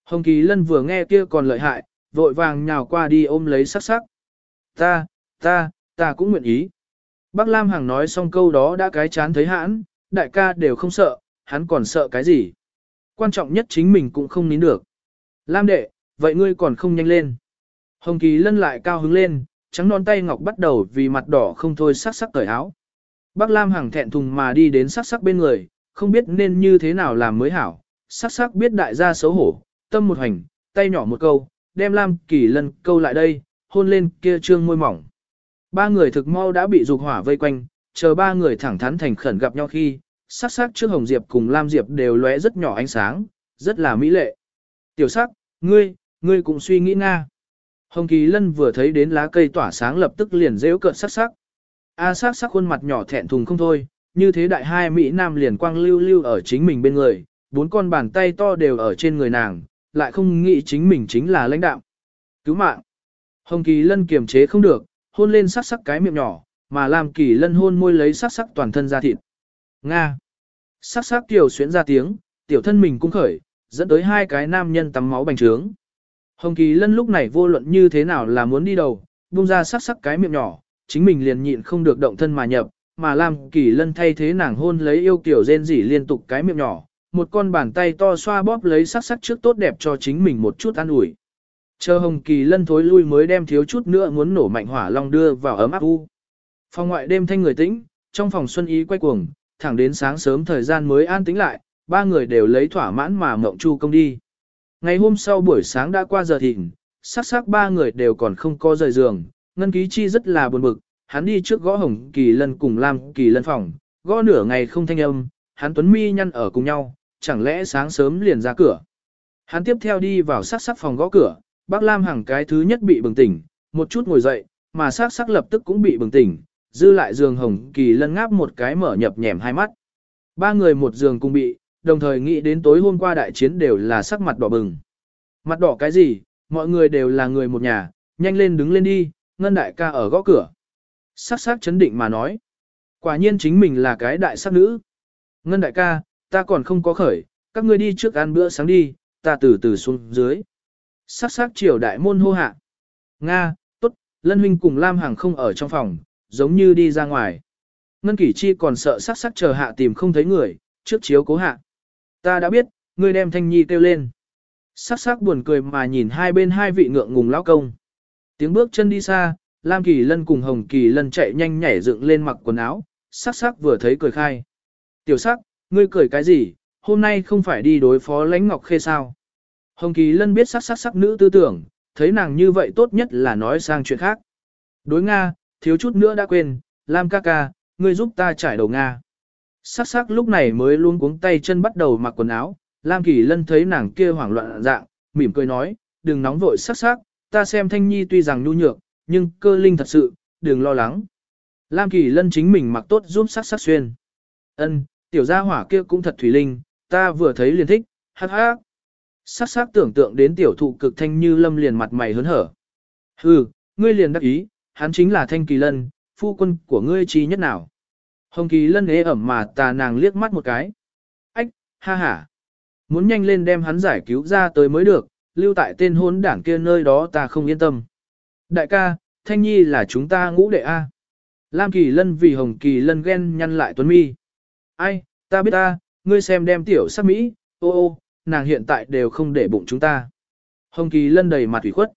Hồng Kỳ Lân vừa nghe kia còn lợi hại, vội vàng nhào qua đi ôm lấy sắc sắc. Ta, ta, ta cũng nguyện ý. Bác Lam Hằng nói xong câu đó đã cái chán thấy hãn, đại ca đều không sợ, hắn còn sợ cái gì. Quan trọng nhất chính mình cũng không nín được. Lam đệ, vậy ngươi còn không nhanh lên. Hồng Kỳ Lân lại cao hứng lên, trắng non tay ngọc bắt đầu vì mặt đỏ không thôi sắc sắc cởi áo. Bác Lam Hằng thẹn thùng mà đi đến sắc sắc bên người, không biết nên như thế nào làm mới hảo. Sắc sắc biết đại gia xấu hổ, tâm một hành, tay nhỏ một câu, đem Lam Kỳ Lân câu lại đây, hôn lên kia trương môi mỏng. Ba người thực mau đã bị dục hỏa vây quanh, chờ ba người thẳng thắn thành khẩn gặp nhau khi, sắc sắc trước Hồng Diệp cùng Lam Diệp đều lóe rất nhỏ ánh sáng, rất là mỹ lệ. Tiểu sắc, ngươi, ngươi cũng suy nghĩ nga. Hồng Kỳ Lân vừa thấy đến lá cây tỏa sáng lập tức liền rêu cợt sắc sắc. A à, sắc sắc khuôn mặt nhỏ thẹn thùng không thôi, như thế đại hai Mỹ Nam liền quang lưu lưu ở chính mình bên người, bốn con bàn tay to đều ở trên người nàng, lại không nghĩ chính mình chính là lãnh đạo. Cứu mạng. Hồng Kỳ Lân kiềm chế không được, hôn lên sắc sắc cái miệng nhỏ, mà làm Kỳ Lân hôn môi lấy sắc sắc toàn thân ra thịt. Nga. Sắc sắc tiểu xuyến ra tiếng, tiểu thân mình cũng khởi, dẫn tới hai cái nam nhân tắm máu bành trướng. Hồng Kỳ Lân lúc này vô luận như thế nào là muốn đi đầu, buông ra sắc sắc cái miệng nhỏ, chính mình liền nhịn không được động thân mà nhập, mà làm Kỳ Lân thay thế nàng hôn lấy yêu kiểu rên rỉ liên tục cái miệng nhỏ, một con bàn tay to xoa bóp lấy sắc sắc trước tốt đẹp cho chính mình một chút an ủi. Chờ Hồng Kỳ Lân thối lui mới đem thiếu chút nữa muốn nổ mạnh hỏa long đưa vào ấm áp u. Phòng ngoại đêm thanh người tĩnh, trong phòng xuân ý quay cuồng, thẳng đến sáng sớm thời gian mới an tĩnh lại, ba người đều lấy thỏa mãn mà mộng chu công đi. Ngày hôm sau buổi sáng đã qua giờ thịnh, sắc sắc ba người đều còn không có rời giường, Ngân Ký Chi rất là buồn bực, hắn đi trước gõ Hồng Kỳ Lân cùng Lam Kỳ Lân phòng, gõ nửa ngày không thanh âm, hắn tuấn mi nhăn ở cùng nhau, chẳng lẽ sáng sớm liền ra cửa. Hắn tiếp theo đi vào sắc sắc phòng gõ cửa, bác Lam Hằng cái thứ nhất bị bừng tỉnh, một chút ngồi dậy, mà sắc sắc lập tức cũng bị bừng tỉnh, dư lại giường Hồng Kỳ Lân ngáp một cái mở nhập nhèm hai mắt. Ba người một giường cùng bị, đồng thời nghĩ đến tối hôm qua đại chiến đều là sắc mặt đỏ bừng. Mặt đỏ cái gì, mọi người đều là người một nhà, nhanh lên đứng lên đi, ngân đại ca ở gõ cửa. Sắc sắc chấn định mà nói. Quả nhiên chính mình là cái đại sắc nữ. Ngân đại ca, ta còn không có khởi, các ngươi đi trước ăn bữa sáng đi, ta từ từ xuống dưới. Sắc sắc triều đại môn hô hạ. Nga, tốt, Lân Huynh cùng Lam Hằng không ở trong phòng, giống như đi ra ngoài. Ngân Kỷ Chi còn sợ sắc sắc chờ hạ tìm không thấy người, trước chiếu cố hạ. Ta đã biết, ngươi đem Thanh Nhi kêu lên. Sắc sắc buồn cười mà nhìn hai bên hai vị ngượng ngùng lão công. Tiếng bước chân đi xa, Lam Kỳ Lân cùng Hồng Kỳ Lân chạy nhanh nhảy dựng lên mặc quần áo, sắc sắc vừa thấy cười khai. Tiểu sắc, ngươi cười cái gì, hôm nay không phải đi đối phó lãnh ngọc khê sao. Hồng Kỳ Lân biết sắc sắc sắc nữ tư tưởng, thấy nàng như vậy tốt nhất là nói sang chuyện khác. Đối Nga, thiếu chút nữa đã quên, Lam ca ca, ngươi giúp ta trải đầu Nga. Sắc sắc lúc này mới luôn cuống tay chân bắt đầu mặc quần áo, Lam Kỳ Lân thấy nàng kia hoảng loạn dạng, mỉm cười nói, đừng nóng vội sắc sắc, ta xem Thanh Nhi tuy rằng nhu nhược, nhưng cơ linh thật sự, đừng lo lắng. Lam Kỳ Lân chính mình mặc tốt giúp sắc sắc xuyên. Ân, tiểu gia hỏa kia cũng thật thủy linh, ta vừa thấy liền thích, hắc hắc. Sắc sắc tưởng tượng đến tiểu thụ cực thanh như lâm liền mặt mày hớn hở. Hừ, ngươi liền đắc ý, hắn chính là Thanh Kỳ Lân, phu quân của ngươi trí nhất nào. Hồng Kỳ Lân ế ẩm mà tà nàng liếc mắt một cái. Ách, ha ha. Muốn nhanh lên đem hắn giải cứu ra tới mới được, lưu tại tên hôn đảng kia nơi đó ta không yên tâm. Đại ca, Thanh Nhi là chúng ta ngũ đệ A. Lam Kỳ Lân vì Hồng Kỳ Lân ghen nhăn lại Tuấn Mi. Ai, ta biết ta, ngươi xem đem tiểu sắc Mỹ, ô ô, nàng hiện tại đều không để bụng chúng ta. Hồng Kỳ Lân đầy mặt ủy khuất.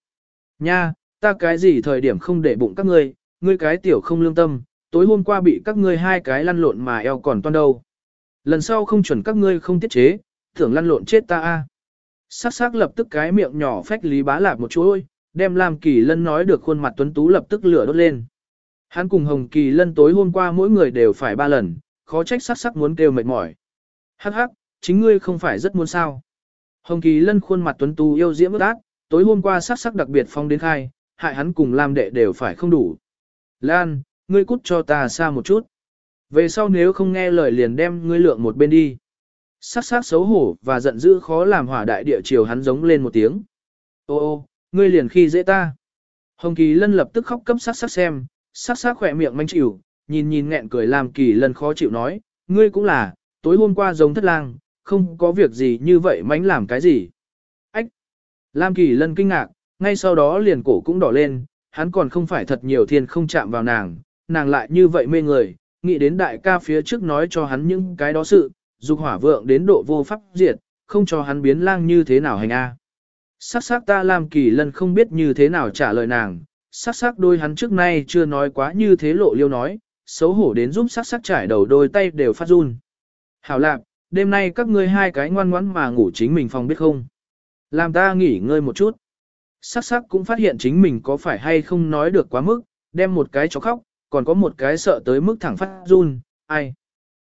Nha, ta cái gì thời điểm không để bụng các ngươi, ngươi cái tiểu không lương tâm, tối hôm qua bị các ngươi hai cái lăn lộn mà eo còn toan đâu. Lần sau không chuẩn các ngươi không tiết chế, tưởng lăn lộn chết ta a. Sắc sắc lập tức cái miệng nhỏ phách lý bá lạp một chuỗi, đem Lam Kỳ Lân nói được khuôn mặt tuấn tú lập tức lửa đốt lên. Hắn cùng Hồng Kỳ Lân tối hôm qua mỗi người đều phải ba lần, khó trách sắc sắc muốn kêu mệt mỏi. Hắc hắc, chính ngươi không phải rất muốn sao. Hồng Kỳ Lân khuôn mặt tuấn tú yêu diễm ước ác, tối hôm qua sắc sắc đặc biệt phong đến khai, hại hắn cùng Lam đệ đều phải không đủ. Lan, ngươi cút cho ta xa một chút. Về sau nếu không nghe lời liền đem ngươi lượng một bên đi. Sắc sắc xấu hổ và giận dữ khó làm hỏa đại địa chiều hắn giống lên một tiếng. Ô ô, ngươi liền khi dễ ta. Hồng Kỳ Lân lập tức khóc cấp sắc sắc xem, sắc sắc khỏe miệng manh chịu, nhìn nhìn nghẹn cười làm Kỳ Lân khó chịu nói, ngươi cũng là, tối hôm qua giống thất lang, không có việc gì như vậy mánh làm cái gì. Ách! Lam Kỳ Lân kinh ngạc, ngay sau đó liền cổ cũng đỏ lên, hắn còn không phải thật nhiều thiên không chạm vào nàng, nàng lại như vậy mê người, nghĩ đến đại ca phía trước nói cho hắn những cái đó sự, dục hỏa vượng đến độ vô pháp diệt, không cho hắn biến lang như thế nào hành a. Sắc sắc ta làm kỳ lân không biết như thế nào trả lời nàng, sắc sắc đôi hắn trước nay chưa nói quá như thế lộ liêu nói, xấu hổ đến giúp sắc sắc trải đầu đôi tay đều phát run. Hảo lạp, đêm nay các ngươi hai cái ngoan ngoãn mà ngủ chính mình phòng biết không. Làm ta nghỉ ngơi một chút. Sắc sắc cũng phát hiện chính mình có phải hay không nói được quá mức, đem một cái cho khóc, còn có một cái sợ tới mức thẳng phát run, ai.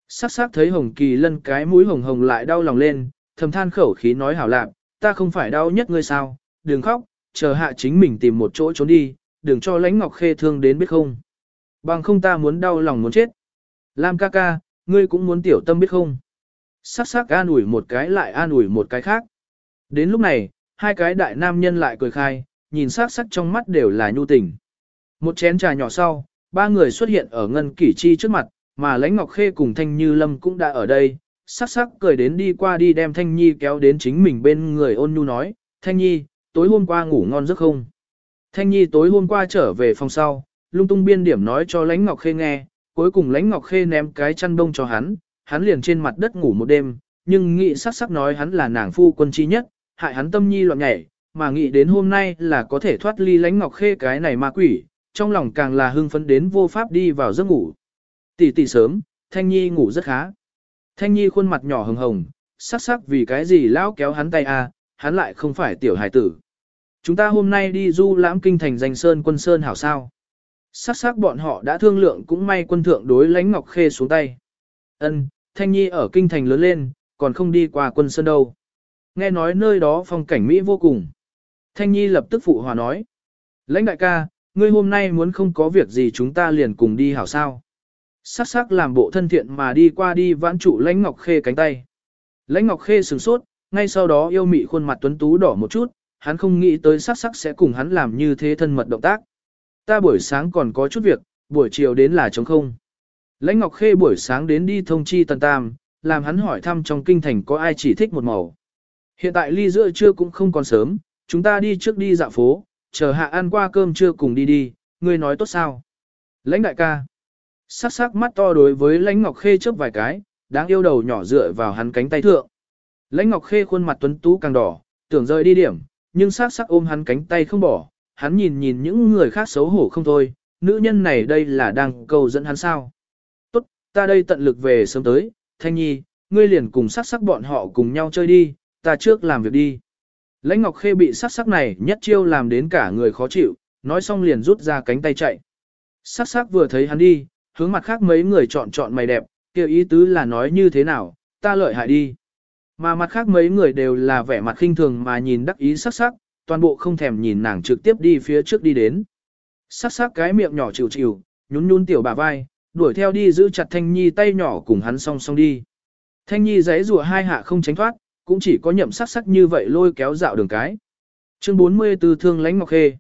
Sắc sắc thấy hồng kỳ lân cái mũi hồng hồng lại đau lòng lên, thầm than khẩu khí nói hảo lạc, ta không phải đau nhất ngươi sao, đừng khóc, chờ hạ chính mình tìm một chỗ trốn đi, đừng cho lãnh ngọc khê thương đến biết không. Bằng không ta muốn đau lòng muốn chết. Lam ca ca, ngươi cũng muốn tiểu tâm biết không. Sắc sắc an ủi một cái lại an ủi một cái khác. Đến lúc này, hai cái đại nam nhân lại cười khai, nhìn sắc sắc trong mắt đều là nhu tình. Một chén trà nhỏ sau, ba người xuất hiện ở ngân kỷ chi trước mặt, mà lãnh ngọc khê cùng thanh như lâm cũng đã ở đây. Sắc sắc cười đến đi qua đi đem thanh nhi kéo đến chính mình bên người ôn nhu nói, thanh nhi, tối hôm qua ngủ ngon giấc không? Thanh nhi tối hôm qua trở về phòng sau, lung tung biên điểm nói cho lãnh ngọc khê nghe, cuối cùng lãnh ngọc khê ném cái chăn đông cho hắn, hắn liền trên mặt đất ngủ một đêm, nhưng nghĩ sắc sắc nói hắn là nàng phu quân chi nhất, hại hắn tâm nhi loạn nhảy, mà nghĩ đến hôm nay là có thể thoát ly lãnh ngọc khê cái này ma quỷ, trong lòng càng là hưng phấn đến vô pháp đi vào giấc ngủ. Tỷ tỷ sớm, Thanh Nhi ngủ rất khá. Thanh Nhi khuôn mặt nhỏ hồng hồng, sắc sắc vì cái gì lão kéo hắn tay à, hắn lại không phải tiểu hải tử. Chúng ta hôm nay đi du lãm kinh thành danh sơn quân sơn hảo sao. Sắc sắc bọn họ đã thương lượng cũng may quân thượng đối lãnh ngọc khê xuống tay. Ân, Thanh Nhi ở kinh thành lớn lên, còn không đi qua quân sơn đâu. Nghe nói nơi đó phong cảnh Mỹ vô cùng. Thanh Nhi lập tức phụ hòa nói. Lãnh đại ca, ngươi hôm nay muốn không có việc gì chúng ta liền cùng đi hảo sao. Sắc sắc làm bộ thân thiện mà đi qua đi vãn trụ lãnh ngọc khê cánh tay. Lãnh ngọc khê sửng sốt, ngay sau đó yêu mị khuôn mặt tuấn tú đỏ một chút, hắn không nghĩ tới sắc sắc sẽ cùng hắn làm như thế thân mật động tác. Ta buổi sáng còn có chút việc, buổi chiều đến là trống không. Lãnh Ngọc Khê buổi sáng đến đi thông chi Tần Tam, làm hắn hỏi thăm trong kinh thành có ai chỉ thích một màu. Hiện tại ly giữa trưa cũng không còn sớm, chúng ta đi trước đi dạo phố, chờ hạ ăn qua cơm trưa cùng đi đi, ngươi nói tốt sao? Lãnh đại ca. Sắc sắc mắt to đối với Lãnh Ngọc Khê chớp vài cái, đáng yêu đầu nhỏ dựa vào hắn cánh tay thượng. Lãnh Ngọc Khê khuôn mặt tuấn tú càng đỏ, tưởng rời đi điểm, nhưng sắc sắc ôm hắn cánh tay không bỏ, hắn nhìn nhìn những người khác xấu hổ không thôi, nữ nhân này đây là đang cầu dẫn hắn sao. Tốt, ta đây tận lực về sớm tới, Thanh Nhi, ngươi liền cùng sắc sắc bọn họ cùng nhau chơi đi, ta trước làm việc đi. Lãnh Ngọc Khê bị sắc sắc này nhất chiêu làm đến cả người khó chịu, nói xong liền rút ra cánh tay chạy. Sắc sắc vừa thấy hắn đi, hướng mặt khác mấy người chọn chọn mày đẹp, kêu ý tứ là nói như thế nào, ta lợi hại đi. Mà mặt khác mấy người đều là vẻ mặt khinh thường mà nhìn đắc ý sắc sắc, toàn bộ không thèm nhìn nàng trực tiếp đi phía trước đi đến. Sắc sắc cái miệng nhỏ chịu chịu, nhún nhún tiểu bà vai, đuổi theo đi giữ chặt Thanh Nhi tay nhỏ cùng hắn song song đi. Thanh Nhi giấy rùa hai hạ không tránh thoát, cũng chỉ có nhậm sắc sắc như vậy lôi kéo dạo đường cái. Chương 44 Thương Lánh Ngọc Khê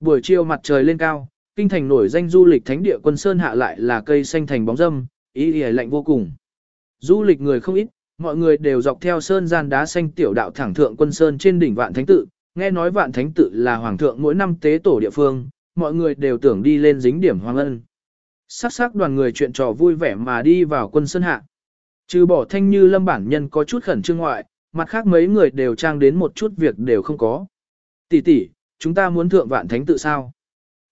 Buổi chiều mặt trời lên cao, kinh thành nổi danh du lịch thánh địa quân sơn hạ lại là cây xanh thành bóng râm, ý ý lạnh vô cùng. Du lịch người không ít, mọi người đều dọc theo sơn gian đá xanh tiểu đạo thẳng thượng quân sơn trên đỉnh vạn thánh tự, nghe nói vạn thánh tự là hoàng thượng mỗi năm tế tổ địa phương, mọi người đều tưởng đi lên dính điểm hoàng ân. Sắc sắc đoàn người chuyện trò vui vẻ mà đi vào quân sơn hạ. Trừ bỏ thanh như lâm bản nhân có chút khẩn trương ngoại, mặt khác mấy người đều trang đến một chút việc đều không có. Tỷ tỷ, chúng ta muốn thượng vạn thánh tự sao?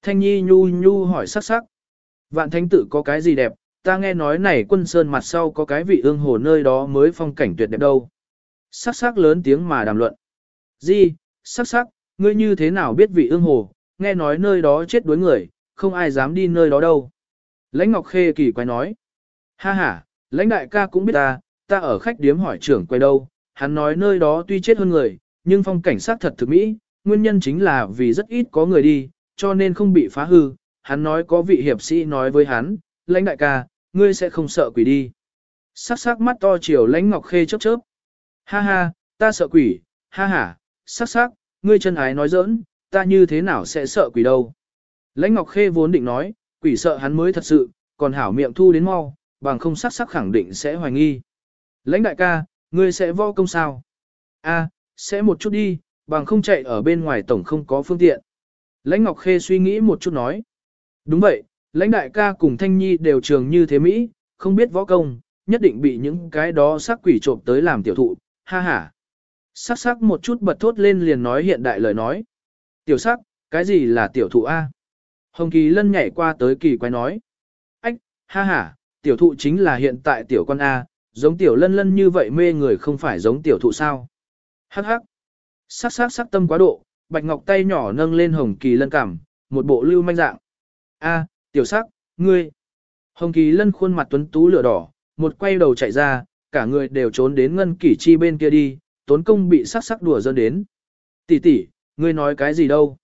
Thanh nhi nhu nhu hỏi sắc sắc. Vạn thánh tự có cái gì đẹp, ta nghe nói này quân sơn mặt sau có cái vị ương hồ nơi đó mới phong cảnh tuyệt đẹp đâu. Sắc sắc lớn tiếng mà đàm luận. Di, sắc sắc, ngươi như thế nào biết vị ương hồ, nghe nói nơi đó chết đuối người, không ai dám đi nơi đó đâu. Lãnh Ngọc Khê kỳ quái nói. Ha ha, lãnh đại ca cũng biết ta, ta ở khách điếm hỏi trưởng quay đâu, hắn nói nơi đó tuy chết hơn người, nhưng phong cảnh sát thật thực mỹ, nguyên nhân chính là vì rất ít có người đi, cho nên không bị phá hư. Hắn nói có vị hiệp sĩ nói với hắn, lãnh đại ca, ngươi sẽ không sợ quỷ đi. Sắc sắc mắt to chiều lãnh ngọc khê chớp chớp. Ha ha, ta sợ quỷ, ha ha, sắc sắc, ngươi chân ái nói giỡn, ta như thế nào sẽ sợ quỷ đâu. Lãnh ngọc khê vốn định nói, quỷ sợ hắn mới thật sự, còn hảo miệng thu đến mau, bằng không sắc sắc khẳng định sẽ hoài nghi. Lãnh đại ca, ngươi sẽ võ công sao? A, sẽ một chút đi, bằng không chạy ở bên ngoài tổng không có phương tiện. Lãnh Ngọc Khê suy nghĩ một chút nói. Đúng vậy, lãnh đại ca cùng Thanh Nhi đều trường như thế Mỹ, không biết võ công, nhất định bị những cái đó sắc quỷ trộm tới làm tiểu thụ, ha ha. Sắc sắc một chút bật thốt lên liền nói hiện đại lời nói. Tiểu sắc, cái gì là tiểu thụ A? Hồng Kỳ Lân nhảy qua tới kỳ quái nói. Ách, ha ha, tiểu thụ chính là hiện tại tiểu con A, giống tiểu lân lân như vậy mê người không phải giống tiểu thụ sao. Hắc hắc. Sắc sắc sắc tâm quá độ, bạch ngọc tay nhỏ nâng lên Hồng Kỳ Lân cảm, một bộ lưu manh dạng. A, tiểu sắc, ngươi. Hồng Kỳ Lân khuôn mặt tuấn tú lửa đỏ, một quay đầu chạy ra, cả người đều trốn đến ngân kỷ chi bên kia đi, tốn công bị sắc sắc đùa dân đến. Tỷ tỷ, ngươi nói cái gì đâu?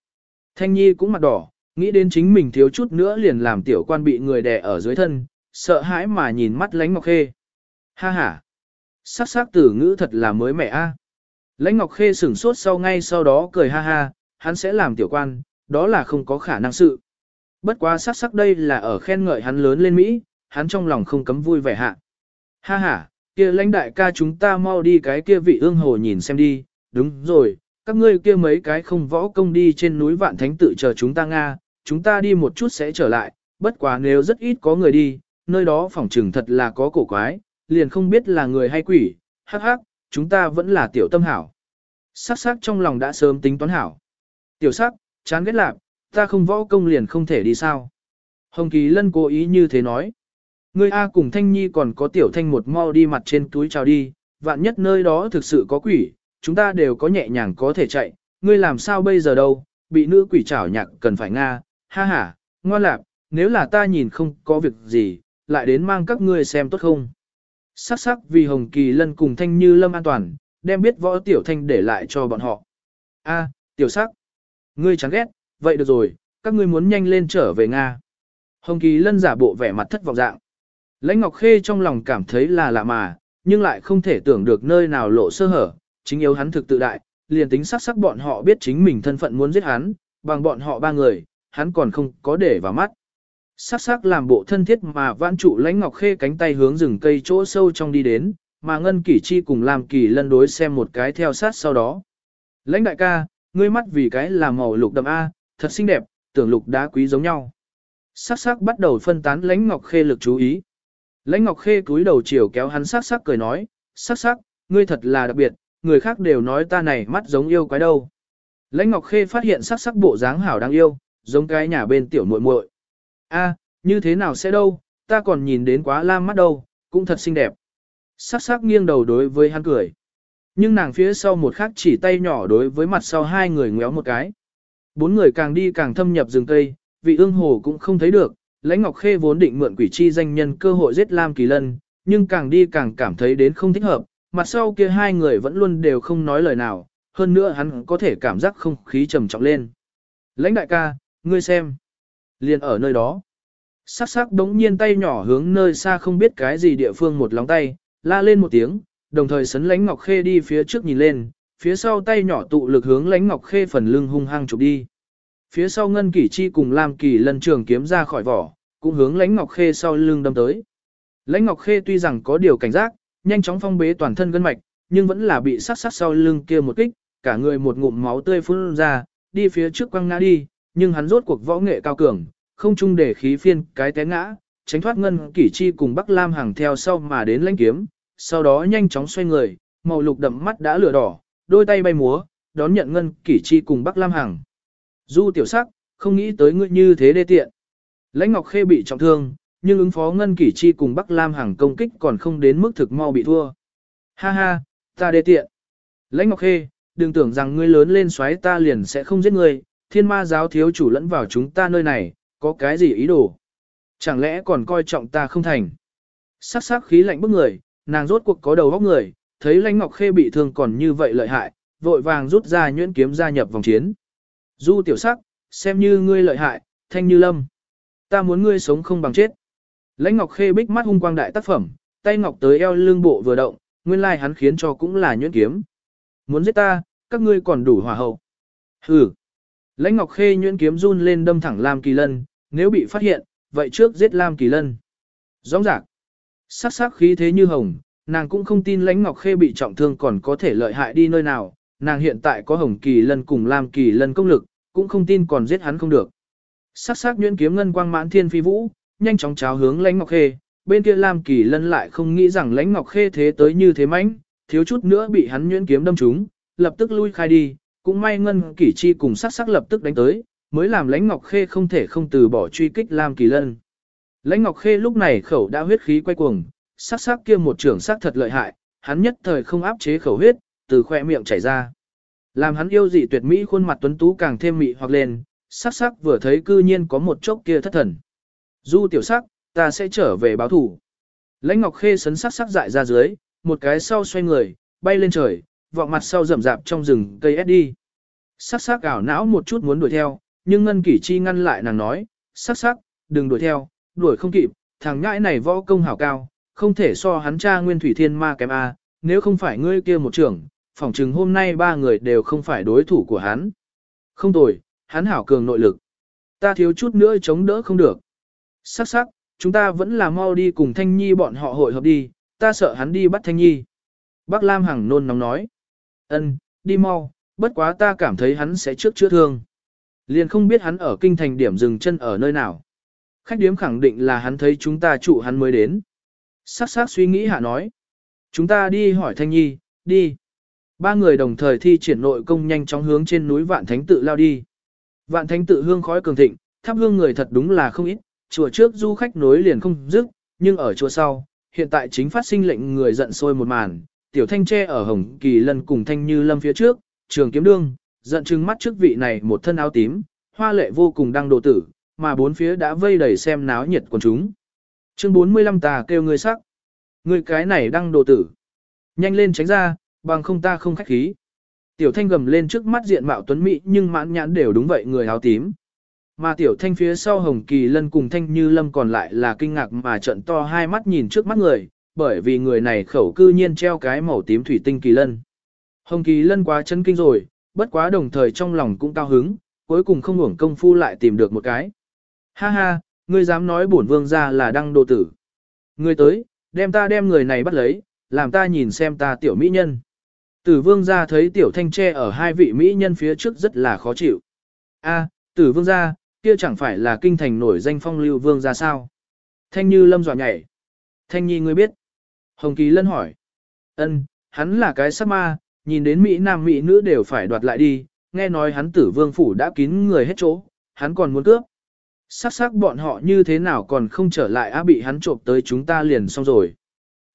Thanh Nhi cũng mặt đỏ, nghĩ đến chính mình thiếu chút nữa liền làm tiểu quan bị người đè ở dưới thân, sợ hãi mà nhìn mắt lánh ngọc khê. Ha ha! Sắc sắc tử ngữ thật là mới mẻ a. Lãnh Ngọc Khê sửng sốt sau ngay sau đó cười ha ha, hắn sẽ làm tiểu quan, đó là không có khả năng sự. Bất quá sắc sắc đây là ở khen ngợi hắn lớn lên Mỹ, hắn trong lòng không cấm vui vẻ hạ. Ha ha, kia lãnh đại ca chúng ta mau đi cái kia vị ương hồ nhìn xem đi, đúng rồi, các ngươi kia mấy cái không võ công đi trên núi vạn thánh tự chờ chúng ta Nga, chúng ta đi một chút sẽ trở lại, bất quá nếu rất ít có người đi, nơi đó phỏng trừng thật là có cổ quái, liền không biết là người hay quỷ, hắc hắc, chúng ta vẫn là tiểu tâm hảo. Sắc sắc trong lòng đã sớm tính toán hảo. Tiểu sắc, chán ghét lạc, ta không võ công liền không thể đi sao. Hồng Kỳ Lân cố ý như thế nói. Ngươi A cùng Thanh Nhi còn có tiểu thanh một mau đi mặt trên túi chào đi, vạn nhất nơi đó thực sự có quỷ, chúng ta đều có nhẹ nhàng có thể chạy, ngươi làm sao bây giờ đâu, bị nữ quỷ chảo nhạc cần phải nga, ha ha, ngoan lạc, nếu là ta nhìn không có việc gì, lại đến mang các ngươi xem tốt không. Sắc sắc vì Hồng Kỳ Lân cùng Thanh Như Lâm an toàn, đem biết võ tiểu thanh để lại cho bọn họ. A, tiểu sắc, ngươi chán ghét, vậy được rồi, các ngươi muốn nhanh lên trở về Nga. Hồng Kỳ Lân giả bộ vẻ mặt thất vọng dạng. Lãnh Ngọc Khê trong lòng cảm thấy là lạ mà, nhưng lại không thể tưởng được nơi nào lộ sơ hở, chính yếu hắn thực tự đại, liền tính sắc sắc bọn họ biết chính mình thân phận muốn giết hắn, bằng bọn họ ba người, hắn còn không có để vào mắt. Sắc sắc làm bộ thân thiết mà vãn trụ lãnh ngọc khê cánh tay hướng rừng cây chỗ sâu trong đi đến, mà ngân kỷ chi cùng làm kỳ lân đối xem một cái theo sát sau đó. Lãnh đại ca, ngươi mắt vì cái là màu lục đậm A, thật xinh đẹp, tưởng lục đá quý giống nhau. Sắc sắc bắt đầu phân tán lãnh ngọc khê lực chú ý. Lãnh ngọc khê cúi đầu chiều kéo hắn sắc sắc cười nói, sắc sắc, ngươi thật là đặc biệt, người khác đều nói ta này mắt giống yêu quái đâu. Lãnh ngọc khê phát hiện sắc sắc bộ dáng hảo đáng yêu, giống cái nhà bên tiểu muội muội. A, như thế nào sẽ đâu, ta còn nhìn đến quá lam mắt đâu, cũng thật xinh đẹp. Sắc sắc nghiêng đầu đối với hắn cười. Nhưng nàng phía sau một khắc chỉ tay nhỏ đối với mặt sau hai người ngéo một cái. Bốn người càng đi càng thâm nhập rừng cây, vị ương hồ cũng không thấy được, lãnh ngọc khê vốn định mượn quỷ chi danh nhân cơ hội giết Lam Kỳ Lân, nhưng càng đi càng cảm thấy đến không thích hợp, mặt sau kia hai người vẫn luôn đều không nói lời nào, hơn nữa hắn có thể cảm giác không khí trầm trọng lên. Lãnh đại ca, ngươi xem liền ở nơi đó. Sắc sắc đống nhiên tay nhỏ hướng nơi xa không biết cái gì địa phương một lóng tay, la lên một tiếng, đồng thời sấn lánh ngọc khê đi phía trước nhìn lên, phía sau tay nhỏ tụ lực hướng lánh ngọc khê phần lưng hung hăng chụp đi. Phía sau ngân kỷ chi cùng làm kỷ lần trường kiếm ra khỏi vỏ, cũng hướng lánh ngọc khê sau lưng đâm tới. Lãnh ngọc khê tuy rằng có điều cảnh giác, nhanh chóng phong bế toàn thân gân mạch, nhưng vẫn là bị sát sát sau lưng kia một kích, cả người một ngụm máu tươi phun ra, đi phía trước quăng ngã đi, nhưng hắn rốt cuộc võ nghệ cao cường, không chung để khí phiên cái té ngã, tránh thoát ngân kỷ chi cùng Bắc Lam hàng theo sau mà đến lãnh kiếm, sau đó nhanh chóng xoay người, màu lục đậm mắt đã lửa đỏ, đôi tay bay múa, đón nhận ngân kỷ chi cùng Bắc Lam hàng. Du tiểu sắc, không nghĩ tới ngươi như thế đê tiện. Lãnh Ngọc Khê bị trọng thương, nhưng ứng phó ngân kỷ chi cùng Bắc Lam hàng công kích còn không đến mức thực mau bị thua. Ha ha, ta đê tiện. Lãnh Ngọc Khê, đừng tưởng rằng ngươi lớn lên xoáy ta liền sẽ không giết ngươi, thiên ma giáo thiếu chủ lẫn vào chúng ta nơi này, có cái gì ý đồ? Chẳng lẽ còn coi trọng ta không thành? Sắc sắc khí lạnh bức người, nàng rốt cuộc có đầu óc người, thấy lãnh ngọc khê bị thương còn như vậy lợi hại, vội vàng rút ra nhuyễn kiếm gia nhập vòng chiến. Du tiểu sắc, xem như ngươi lợi hại, thanh như lâm. Ta muốn ngươi sống không bằng chết. Lãnh ngọc khê bích mắt hung quang đại tác phẩm, tay ngọc tới eo lưng bộ vừa động, nguyên lai hắn khiến cho cũng là nhuyễn kiếm. Muốn giết ta, các ngươi còn đủ hòa hậu. Hừ. Lãnh Ngọc Khê nhuyễn kiếm run lên đâm thẳng Lam Kỳ Lân, nếu bị phát hiện, vậy trước giết Lam Kỳ Lân. Rõ ràng, sắc sắc khí thế như hồng, nàng cũng không tin Lãnh Ngọc Khê bị trọng thương còn có thể lợi hại đi nơi nào, nàng hiện tại có Hồng Kỳ Lân cùng Lam Kỳ Lân công lực, cũng không tin còn giết hắn không được. Sắc sắc nhuyễn kiếm ngân quang mãn thiên phi vũ, nhanh chóng cháo hướng Lãnh Ngọc Khê, bên kia Lam Kỳ Lân lại không nghĩ rằng Lãnh Ngọc Khê thế tới như thế mãnh, thiếu chút nữa bị hắn nhuyễn kiếm đâm trúng, lập tức lui khai đi, cũng may ngân kỷ chi cùng sắc sắc lập tức đánh tới, mới làm lãnh ngọc khê không thể không từ bỏ truy kích Lam Kỳ Lân. Lãnh ngọc khê lúc này khẩu đã huyết khí quay cuồng, sắc sắc kia một trưởng sắc thật lợi hại, hắn nhất thời không áp chế khẩu huyết, từ khoe miệng chảy ra. Làm hắn yêu dị tuyệt mỹ khuôn mặt tuấn tú càng thêm mị hoặc lên, sắc sắc vừa thấy cư nhiên có một chốc kia thất thần. Du tiểu sắc, ta sẽ trở về báo thủ. Lãnh ngọc khê sấn sắc sắc dại ra dưới, một cái sau xoay người, bay lên trời, vọng mặt sau rậm rạp trong rừng cây ép đi. Sắc sắc ảo não một chút muốn đuổi theo, nhưng Ngân Kỷ Chi ngăn lại nàng nói, sắc sắc, đừng đuổi theo, đuổi không kịp, thằng nhãi này võ công hảo cao, không thể so hắn cha Nguyên Thủy Thiên Ma kém A, nếu không phải ngươi kia một trưởng, phỏng chừng hôm nay ba người đều không phải đối thủ của hắn. Không tồi, hắn hảo cường nội lực. Ta thiếu chút nữa chống đỡ không được. Sắc sắc, chúng ta vẫn là mau đi cùng Thanh Nhi bọn họ hội hợp đi, ta sợ hắn đi bắt Thanh Nhi. Bác Lam Hằng nôn nóng nói. Ân, đi mau, bất quá ta cảm thấy hắn sẽ trước chữa thương. Liền không biết hắn ở kinh thành điểm dừng chân ở nơi nào. Khách điếm khẳng định là hắn thấy chúng ta trụ hắn mới đến. Sắc sắc suy nghĩ hạ nói. Chúng ta đi hỏi Thanh Nhi, đi. Ba người đồng thời thi triển nội công nhanh chóng hướng trên núi Vạn Thánh tự lao đi. Vạn Thánh tự hương khói cường thịnh, thắp hương người thật đúng là không ít, chùa trước du khách nối liền không dứt, nhưng ở chùa sau, hiện tại chính phát sinh lệnh người giận sôi một màn, tiểu thanh tre ở hồng kỳ lân cùng thanh như lâm phía trước, trường kiếm đương, giận trừng mắt trước vị này một thân áo tím, hoa lệ vô cùng đang đồ tử, mà bốn phía đã vây đầy xem náo nhiệt quần chúng. Chương 45 tà kêu người sắc. Người cái này đang đồ tử. Nhanh lên tránh ra, bằng không ta không khách khí. Tiểu thanh gầm lên trước mắt diện mạo tuấn mỹ nhưng mãn nhãn đều đúng vậy người áo tím. Mà tiểu thanh phía sau hồng kỳ lân cùng thanh như lâm còn lại là kinh ngạc mà trận to hai mắt nhìn trước mắt người, bởi vì người này khẩu cư nhiên treo cái màu tím thủy tinh kỳ lân. Hồng kỳ lân quá chân kinh rồi, bất quá đồng thời trong lòng cũng cao hứng, cuối cùng không hưởng công phu lại tìm được một cái. Ha ha, ngươi dám nói bổn vương ra là đăng đồ tử. Ngươi tới, đem ta đem người này bắt lấy, làm ta nhìn xem ta tiểu mỹ nhân. Tử vương ra thấy tiểu thanh tre ở hai vị mỹ nhân phía trước rất là khó chịu. A, tử vương ra, kia chẳng phải là kinh thành nổi danh phong lưu vương ra sao? Thanh Như lâm dọa nhảy. Thanh Nhi ngươi biết. Hồng Kỳ lân hỏi. Ân, hắn là cái sắc ma, nhìn đến Mỹ Nam Mỹ nữ đều phải đoạt lại đi, nghe nói hắn tử vương phủ đã kín người hết chỗ, hắn còn muốn cướp. Sắc sắc bọn họ như thế nào còn không trở lại á bị hắn trộm tới chúng ta liền xong rồi.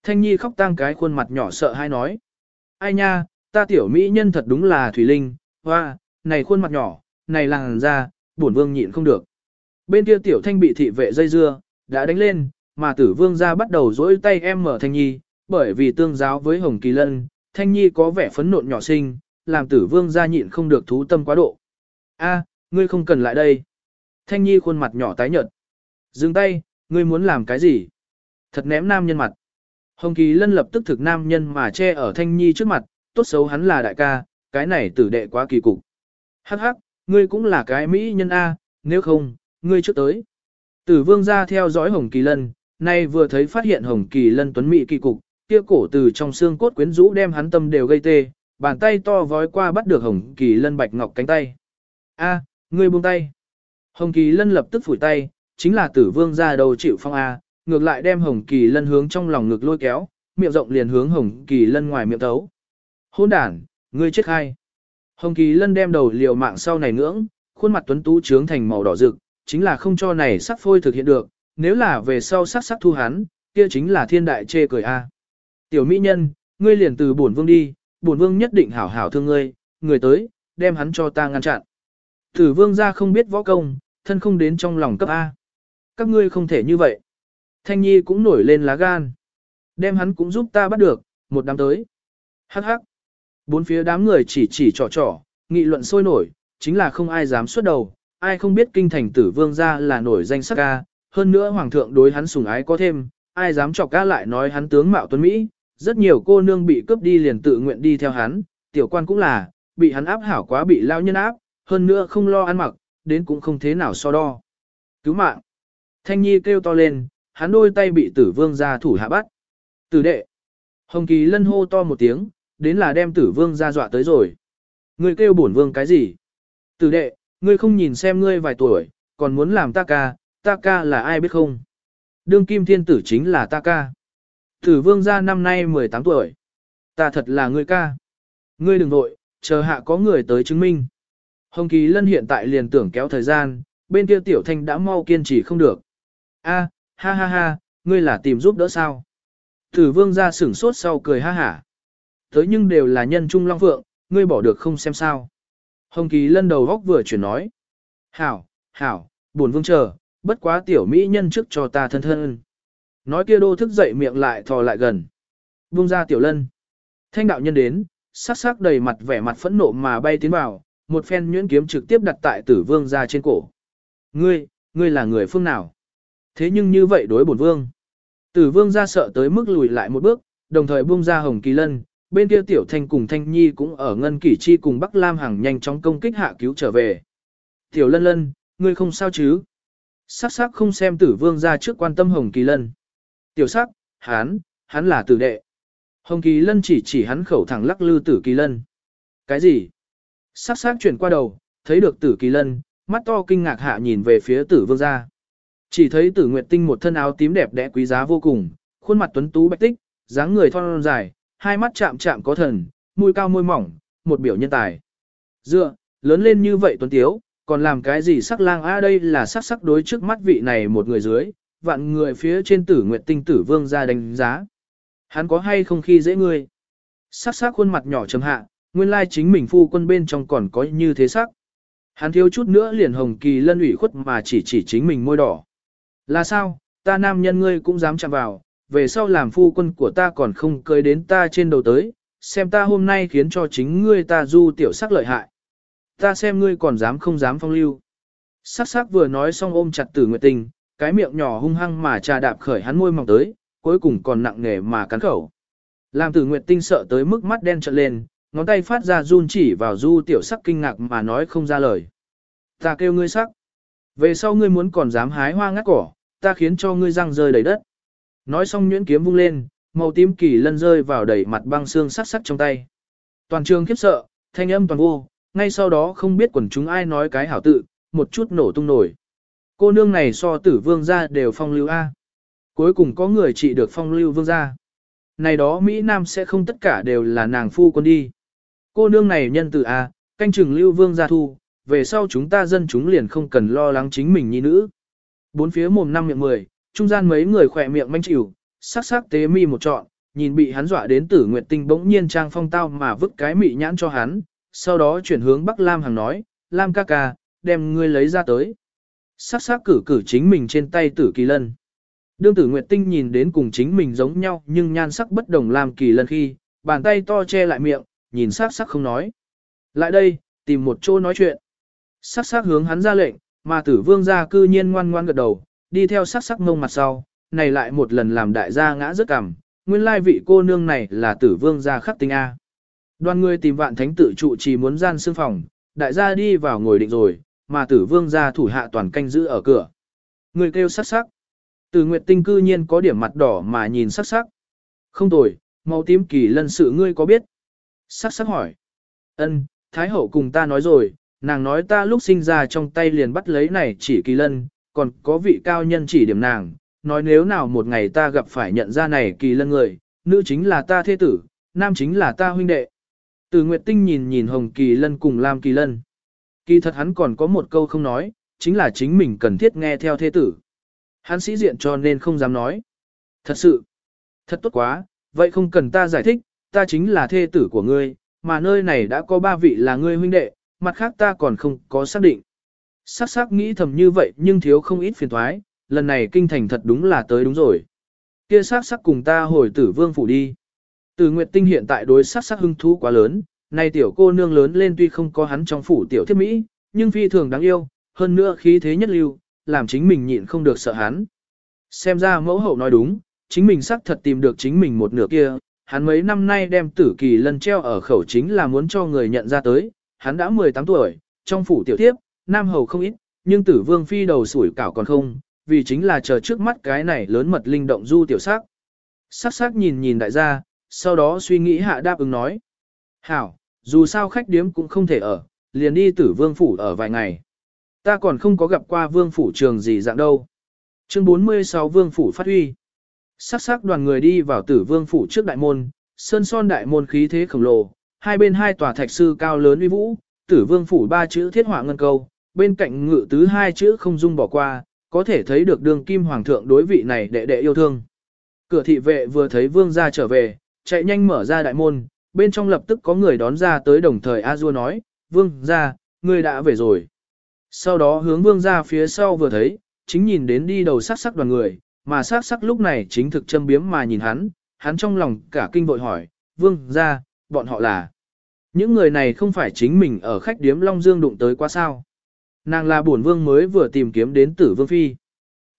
Thanh Nhi khóc tang cái khuôn mặt nhỏ sợ hay nói. Ai nha, ta tiểu Mỹ nhân thật đúng là Thủy Linh, hoa, này khuôn mặt nhỏ, này làng ra, bổn vương nhịn không được. Bên kia tiểu thanh bị thị vệ dây dưa, đã đánh lên, mà tử vương ra bắt đầu dỗi tay em mở thanh nhi, bởi vì tương giáo với hồng kỳ lân, thanh nhi có vẻ phấn nộn nhỏ xinh, làm tử vương ra nhịn không được thú tâm quá độ. A, ngươi không cần lại đây. Thanh nhi khuôn mặt nhỏ tái nhợt. Dừng tay, ngươi muốn làm cái gì? Thật ném nam nhân mặt. Hồng kỳ lân lập tức thực nam nhân mà che ở thanh nhi trước mặt, tốt xấu hắn là đại ca, cái này tử đệ quá kỳ cục. Hắc hắc, ngươi cũng là cái mỹ nhân A, nếu không, ngươi trước tới. Tử vương ra theo dõi Hồng Kỳ Lân, nay vừa thấy phát hiện Hồng Kỳ Lân tuấn mỹ kỳ cục, kia cổ từ trong xương cốt quyến rũ đem hắn tâm đều gây tê, bàn tay to vói qua bắt được Hồng Kỳ Lân bạch ngọc cánh tay. A, ngươi buông tay. Hồng Kỳ Lân lập tức phủi tay, chính là tử vương ra đầu chịu phong A, ngược lại đem Hồng Kỳ Lân hướng trong lòng ngực lôi kéo, miệng rộng liền hướng Hồng Kỳ Lân ngoài miệng tấu. Hôn đản, ngươi chết hay. Hồng Kỳ Lân đem đầu liều mạng sau này ngưỡng, khuôn mặt tuấn tú trướng thành màu đỏ rực, chính là không cho này sắc phôi thực hiện được, nếu là về sau sắc sắc thu hắn, kia chính là thiên đại chê cười a. Tiểu mỹ nhân, ngươi liền từ bổn vương đi, bổn vương nhất định hảo hảo thương ngươi, người tới, đem hắn cho ta ngăn chặn. Tử vương ra không biết võ công, thân không đến trong lòng cấp A. Các ngươi không thể như vậy. Thanh nhi cũng nổi lên lá gan. Đem hắn cũng giúp ta bắt được, một đám tới. Hắc hắc. Bốn phía đám người chỉ chỉ trò trò, nghị luận sôi nổi, chính là không ai dám xuất đầu, ai không biết kinh thành tử vương gia là nổi danh sắc ca, hơn nữa hoàng thượng đối hắn sủng ái có thêm, ai dám chọc ca lại nói hắn tướng mạo tuấn Mỹ, rất nhiều cô nương bị cướp đi liền tự nguyện đi theo hắn, tiểu quan cũng là, bị hắn áp hảo quá bị lao nhân áp, hơn nữa không lo ăn mặc, đến cũng không thế nào so đo. Cứu mạng! Thanh Nhi kêu to lên, hắn đôi tay bị tử vương gia thủ hạ bắt. Tử đệ! Hồng Kỳ lân hô to một tiếng, đến là đem tử vương ra dọa tới rồi. Ngươi kêu bổn vương cái gì? Tử đệ, ngươi không nhìn xem ngươi vài tuổi, còn muốn làm ta ca, ta ca là ai biết không? Đương kim thiên tử chính là ta ca. Tử vương gia năm nay 18 tuổi. Ta thật là ngươi ca. Ngươi đừng vội, chờ hạ có người tới chứng minh. Hồng Kỳ Lân hiện tại liền tưởng kéo thời gian, bên kia tiểu thanh đã mau kiên trì không được. A, ha ha ha, ngươi là tìm giúp đỡ sao? Tử vương ra sửng sốt sau cười ha hả. Tới nhưng đều là nhân trung long phượng, ngươi bỏ được không xem sao. Hồng Kỳ lân đầu góc vừa chuyển nói. Hảo, hảo, buồn vương chờ, bất quá tiểu mỹ nhân trước cho ta thân thân. Nói kia đô thức dậy miệng lại thò lại gần. Vung ra tiểu lân. Thanh đạo nhân đến, sắc sắc đầy mặt vẻ mặt phẫn nộ mà bay tiến vào, một phen nhuyễn kiếm trực tiếp đặt tại tử vương ra trên cổ. Ngươi, ngươi là người phương nào? Thế nhưng như vậy đối bổn vương. Tử vương ra sợ tới mức lùi lại một bước, đồng thời buông ra hồng kỳ lân, bên kia tiểu thanh cùng thanh nhi cũng ở ngân kỷ chi cùng Bắc Lam Hằng nhanh chóng công kích hạ cứu trở về. Tiểu lân lân, ngươi không sao chứ? Sắc sắc không xem tử vương ra trước quan tâm hồng kỳ lân. Tiểu sắc, hán, hắn là tử đệ. Hồng kỳ lân chỉ chỉ hắn khẩu thẳng lắc lư tử kỳ lân. Cái gì? Sắc sắc chuyển qua đầu, thấy được tử kỳ lân, mắt to kinh ngạc hạ nhìn về phía tử vương gia. Chỉ thấy tử nguyệt tinh một thân áo tím đẹp đẽ quý giá vô cùng, khuôn mặt tuấn tú bạch tích, dáng người thon dài, hai mắt chạm chạm có thần, mũi cao môi mỏng, một biểu nhân tài. Dựa, lớn lên như vậy tuấn tiếu, còn làm cái gì sắc lang a đây là sắc sắc đối trước mắt vị này một người dưới, vạn người phía trên tử nguyệt tinh tử vương ra đánh giá. Hắn có hay không khi dễ ngươi? Sắc sắc khuôn mặt nhỏ trầm hạ, nguyên lai chính mình phu quân bên trong còn có như thế sắc. Hắn thiếu chút nữa liền hồng kỳ lân ủy khuất mà chỉ chỉ chính mình môi đỏ. Là sao, ta nam nhân ngươi cũng dám chạm vào, về sau làm phu quân của ta còn không cưới đến ta trên đầu tới, xem ta hôm nay khiến cho chính ngươi ta du tiểu sắc lợi hại. Ta xem ngươi còn dám không dám phong lưu. Sắc sắc vừa nói xong ôm chặt tử nguyệt tình, cái miệng nhỏ hung hăng mà trà đạp khởi hắn môi mỏng tới, cuối cùng còn nặng nề mà cắn khẩu. Làm tử nguyệt tinh sợ tới mức mắt đen trợn lên, ngón tay phát ra run chỉ vào du tiểu sắc kinh ngạc mà nói không ra lời. Ta kêu ngươi sắc. Về sau ngươi muốn còn dám hái hoa ngắt cỏ, ta khiến cho ngươi răng rơi đầy đất. Nói xong nhuyễn kiếm vung lên, màu tím kỳ lân rơi vào đầy mặt băng xương sắc sắc trong tay. Toàn trường khiếp sợ, thanh âm toàn vô, ngay sau đó không biết quần chúng ai nói cái hảo tự, một chút nổ tung nổi. Cô nương này so tử vương gia đều phong lưu A. Cuối cùng có người trị được phong lưu vương gia. Này đó Mỹ Nam sẽ không tất cả đều là nàng phu quân đi. Cô nương này nhân tử A, canh chừng lưu vương gia thu, về sau chúng ta dân chúng liền không cần lo lắng chính mình như nữ. Bốn phía mồm năm miệng mười, trung gian mấy người khỏe miệng manh chịu, sắc sắc tế mi một trọn, nhìn bị hắn dọa đến tử nguyệt tinh bỗng nhiên trang phong tao mà vứt cái mị nhãn cho hắn, sau đó chuyển hướng Bắc Lam Hằng nói, Lam ca ca, đem ngươi lấy ra tới. Sắc sắc cử cử chính mình trên tay tử kỳ lân. Đương tử Nguyệt Tinh nhìn đến cùng chính mình giống nhau nhưng nhan sắc bất đồng làm kỳ lân khi, bàn tay to che lại miệng, nhìn sắc sắc không nói. Lại đây, tìm một chỗ nói chuyện. Sắc sắc hướng hắn ra lệnh, mà tử vương gia cư nhiên ngoan ngoan gật đầu, đi theo sắc sắc mông mặt sau, này lại một lần làm đại gia ngã rất cảm, nguyên lai vị cô nương này là tử vương gia khắc tinh A. Đoàn người tìm vạn thánh tự trụ chỉ muốn gian xương phòng, đại gia đi vào ngồi định rồi, mà tử vương gia thủ hạ toàn canh giữ ở cửa. Người kêu sắc sắc. Tử Nguyệt Tinh cư nhiên có điểm mặt đỏ mà nhìn sắc sắc. Không tồi, màu tím kỳ lân sự ngươi có biết? Sắc sắc hỏi. Ân, Thái hậu cùng ta nói rồi, nàng nói ta lúc sinh ra trong tay liền bắt lấy này chỉ kỳ lân, còn có vị cao nhân chỉ điểm nàng, nói nếu nào một ngày ta gặp phải nhận ra này kỳ lân người, nữ chính là ta thế tử, nam chính là ta huynh đệ. Từ Nguyệt Tinh nhìn nhìn Hồng Kỳ Lân cùng Lam Kỳ Lân. Kỳ thật hắn còn có một câu không nói, chính là chính mình cần thiết nghe theo thế tử. Hắn sĩ diện cho nên không dám nói. Thật sự, thật tốt quá, vậy không cần ta giải thích, ta chính là thê tử của ngươi, mà nơi này đã có ba vị là ngươi huynh đệ, mặt khác ta còn không có xác định. Sắc sắc nghĩ thầm như vậy nhưng thiếu không ít phiền thoái, lần này kinh thành thật đúng là tới đúng rồi. Kia sắc sắc cùng ta hồi tử vương phủ đi. Từ Nguyệt Tinh hiện tại đối sắc sắc hưng thú quá lớn, nay tiểu cô nương lớn lên tuy không có hắn trong phủ tiểu thiết mỹ, nhưng phi thường đáng yêu, hơn nữa khí thế nhất lưu, làm chính mình nhịn không được sợ hắn. Xem ra mẫu hậu nói đúng, chính mình xác thật tìm được chính mình một nửa kia, hắn mấy năm nay đem tử kỳ lân treo ở khẩu chính là muốn cho người nhận ra tới, hắn đã 18 tuổi, trong phủ tiểu tiếp, nam hầu không ít, nhưng tử vương phi đầu sủi cảo còn không, vì chính là chờ trước mắt cái này lớn mật linh động du tiểu sắc. Sắc sắc nhìn nhìn đại gia, sau đó suy nghĩ hạ đáp ứng nói. Hảo, dù sao khách điếm cũng không thể ở, liền đi tử vương phủ ở vài ngày. Ta còn không có gặp qua vương phủ trường gì dạng đâu. Chương 46 vương phủ phát huy. Sắc sắc đoàn người đi vào tử vương phủ trước đại môn, sơn son đại môn khí thế khổng lồ, hai bên hai tòa thạch sư cao lớn uy vũ, tử vương phủ ba chữ thiết họa ngân câu, bên cạnh ngự tứ hai chữ không dung bỏ qua, có thể thấy được đường kim hoàng thượng đối vị này đệ đệ yêu thương. Cửa thị vệ vừa thấy vương gia trở về, chạy nhanh mở ra đại môn, bên trong lập tức có người đón ra tới đồng thời A Du nói, vương gia, ngươi đã về rồi. Sau đó hướng vương gia phía sau vừa thấy, chính nhìn đến đi đầu sắc sắc đoàn người, mà sắc sắc lúc này chính thực châm biếm mà nhìn hắn, hắn trong lòng cả kinh vội hỏi, vương gia, bọn họ là. Những người này không phải chính mình ở khách điếm Long Dương đụng tới quá sao. Nàng là bổn vương mới vừa tìm kiếm đến tử vương phi.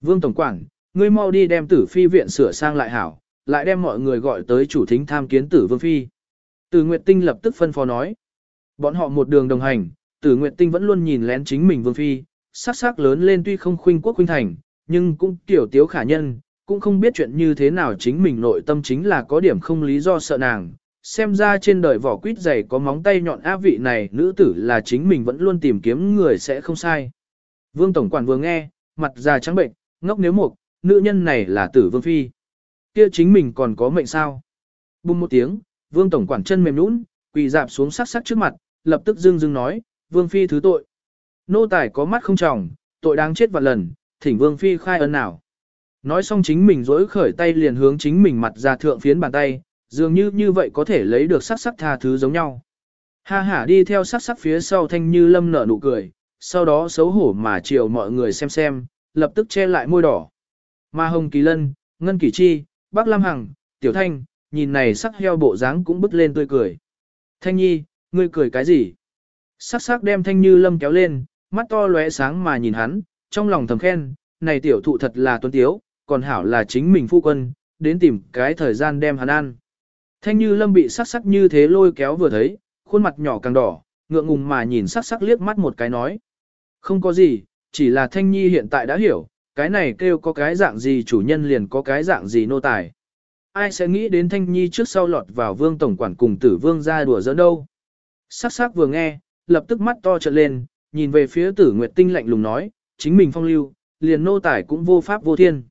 Vương Tổng Quản, ngươi mau đi đem tử phi viện sửa sang lại hảo, lại đem mọi người gọi tới chủ thính tham kiến tử vương phi. Tử Nguyệt Tinh lập tức phân phó nói. Bọn họ một đường đồng hành, tử Nguyệt Tinh vẫn luôn nhìn lén chính mình vương phi, sắc sắc lớn lên tuy không khuynh quốc khuynh thành, nhưng cũng tiểu tiếu khả nhân, cũng không biết chuyện như thế nào chính mình nội tâm chính là có điểm không lý do sợ nàng. Xem ra trên đời vỏ quýt dày có móng tay nhọn á vị này nữ tử là chính mình vẫn luôn tìm kiếm người sẽ không sai. Vương Tổng Quản vừa nghe, mặt già trắng bệnh, ngốc nếu mục, nữ nhân này là tử vương phi. Kia chính mình còn có mệnh sao? Bùng một tiếng, vương tổng quản chân mềm nhũn, quỳ dạp xuống sắc sắc trước mặt, lập tức dưng dưng nói, vương phi thứ tội. Nô tài có mắt không tròng, tội đáng chết vạn lần, thỉnh vương phi khai ân nào. Nói xong chính mình rỗi khởi tay liền hướng chính mình mặt ra thượng phiến bàn tay, dường như như vậy có thể lấy được sắc sắc tha thứ giống nhau. Ha ha đi theo sắc sắc phía sau thanh như lâm nở nụ cười, sau đó xấu hổ mà chiều mọi người xem xem, lập tức che lại môi đỏ. Mà Hồng Kỳ Lân, Ngân Kỳ Chi, Bắc Lam Hằng, Tiểu Thanh, nhìn này sắc heo bộ dáng cũng bứt lên tươi cười. Thanh Nhi, ngươi cười cái gì? Sắc sắc đem Thanh Như Lâm kéo lên, mắt to lóe sáng mà nhìn hắn, trong lòng thầm khen, này tiểu thụ thật là tuấn tiếu, còn hảo là chính mình phu quân, đến tìm cái thời gian đem hắn ăn. Thanh Như Lâm bị sắc sắc như thế lôi kéo vừa thấy, khuôn mặt nhỏ càng đỏ, ngượng ngùng mà nhìn sắc sắc liếc mắt một cái nói. Không có gì, chỉ là Thanh Nhi hiện tại đã hiểu, cái này kêu có cái dạng gì chủ nhân liền có cái dạng gì nô tài. Ai sẽ nghĩ đến Thanh Nhi trước sau lọt vào vương tổng quản cùng tử vương ra đùa giỡn đâu. Sắc sắc vừa nghe, lập tức mắt to trợn lên, nhìn về phía tử Nguyệt Tinh lạnh lùng nói, chính mình phong lưu, liền nô tài cũng vô pháp vô thiên.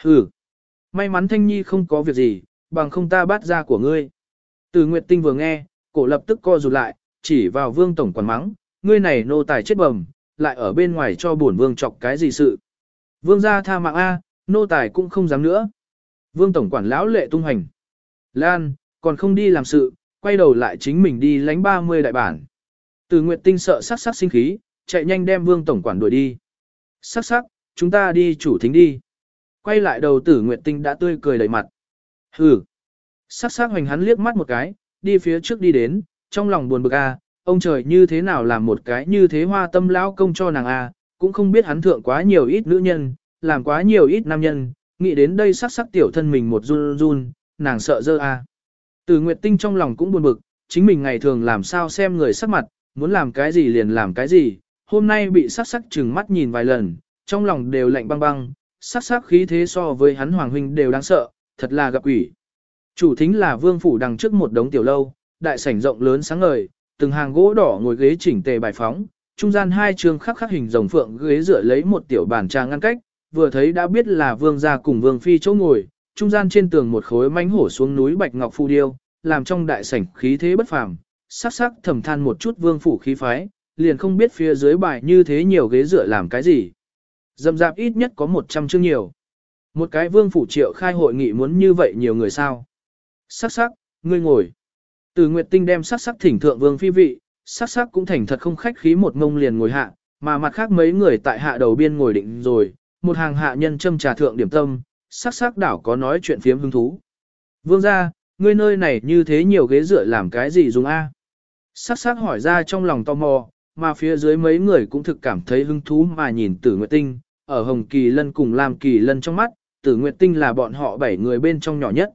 Hừ, may mắn Thanh Nhi không có việc gì, bằng không ta bắt ra của ngươi. Tử Nguyệt Tinh vừa nghe, cổ lập tức co rụt lại, chỉ vào vương tổng quản mắng, ngươi này nô tài chết bầm, lại ở bên ngoài cho bổn vương chọc cái gì sự. Vương gia tha mạng A, nô tài cũng không dám nữa. Vương tổng quản lão lệ tung hành. Lan, còn không đi làm sự, quay đầu lại chính mình đi lánh 30 đại bản. Từ Nguyệt Tinh sợ sắc sắc sinh khí, chạy nhanh đem vương tổng quản đuổi đi. Sắc sắc, chúng ta đi chủ thính đi. Quay lại đầu tử Nguyệt Tinh đã tươi cười đầy mặt. Hừ. Sắc sắc hoành hắn liếc mắt một cái, đi phía trước đi đến, trong lòng buồn bực a, ông trời như thế nào làm một cái như thế hoa tâm lão công cho nàng a, cũng không biết hắn thượng quá nhiều ít nữ nhân, làm quá nhiều ít nam nhân, nghĩ đến đây sắc sắc tiểu thân mình một run run, nàng sợ dơ a. Từ Nguyệt Tinh trong lòng cũng buồn bực, chính mình ngày thường làm sao xem người sắc mặt, muốn làm cái gì liền làm cái gì, hôm nay bị sắc sắc trừng mắt nhìn vài lần, trong lòng đều lạnh băng băng, sắc sắc khí thế so với hắn hoàng huynh đều đáng sợ, thật là gặp quỷ. Chủ thính là vương phủ đằng trước một đống tiểu lâu, đại sảnh rộng lớn sáng ngời, từng hàng gỗ đỏ ngồi ghế chỉnh tề bài phóng, trung gian hai trường khắc khắc hình rồng phượng ghế dựa lấy một tiểu bàn trà ngăn cách, vừa thấy đã biết là vương gia cùng vương phi chỗ ngồi, trung gian trên tường một khối mánh hổ xuống núi bạch ngọc phù điêu, làm trong đại sảnh khí thế bất phàm, sắc sắc thầm than một chút vương phủ khí phái, liền không biết phía dưới bài như thế nhiều ghế dựa làm cái gì. Dầm dạp ít nhất có 100 chương nhiều. Một cái vương phủ triệu khai hội nghị muốn như vậy nhiều người sao. Sắc sắc, ngươi ngồi. Từ Nguyệt Tinh đem sắc sắc thỉnh thượng vương phi vị, sắc sắc cũng thành thật không khách khí một ngông liền ngồi hạ, mà mặt khác mấy người tại hạ đầu biên ngồi định rồi, một hàng hạ nhân châm trà thượng điểm tâm, sắc sắc đảo có nói chuyện phiếm hứng thú. Vương ra, ngươi nơi này như thế nhiều ghế dựa làm cái gì dùng a? Sắc sắc hỏi ra trong lòng tò mò, mà phía dưới mấy người cũng thực cảm thấy hứng thú mà nhìn tử Nguyệt Tinh, ở Hồng Kỳ Lân cùng làm Kỳ Lân trong mắt, tử Nguyệt Tinh là bọn họ bảy người bên trong nhỏ nhất.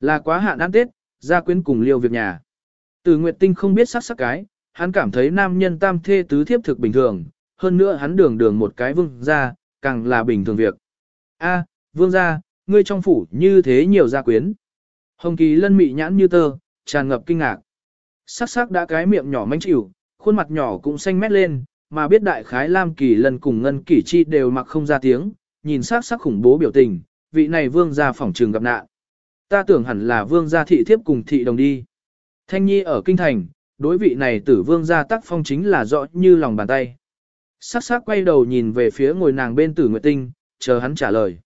Là quá hạn ăn Tết, gia quyến cùng liêu việc nhà. Tử Nguyệt Tinh không biết sắc sắc cái, hắn cảm thấy nam nhân tam thê tứ thiếp thực bình thường, hơn nữa hắn đường đường một cái vương ra, càng là bình thường việc. A, vương gia, ngươi trong phủ như thế nhiều gia quyến. Hồng Kỳ lân mị nhãn như tơ, tràn ngập kinh ngạc. Sắc sắc đã cái miệng nhỏ manh chịu, khuôn mặt nhỏ cũng xanh mét lên, mà biết đại khái Lam Kỳ lân cùng Ngân Kỳ chi đều mặc không ra tiếng, nhìn sắc sắc khủng bố biểu tình, vị này vương gia phỏng trường gặp nạn. Ta tưởng hẳn là vương gia thị thiếp cùng thị đồng đi. Thanh Nhi ở kinh thành, đối vị này tử vương gia tác phong chính là rõ như lòng bàn tay. Sắc sắc quay đầu nhìn về phía ngồi nàng bên tử nguyệt tinh, chờ hắn trả lời.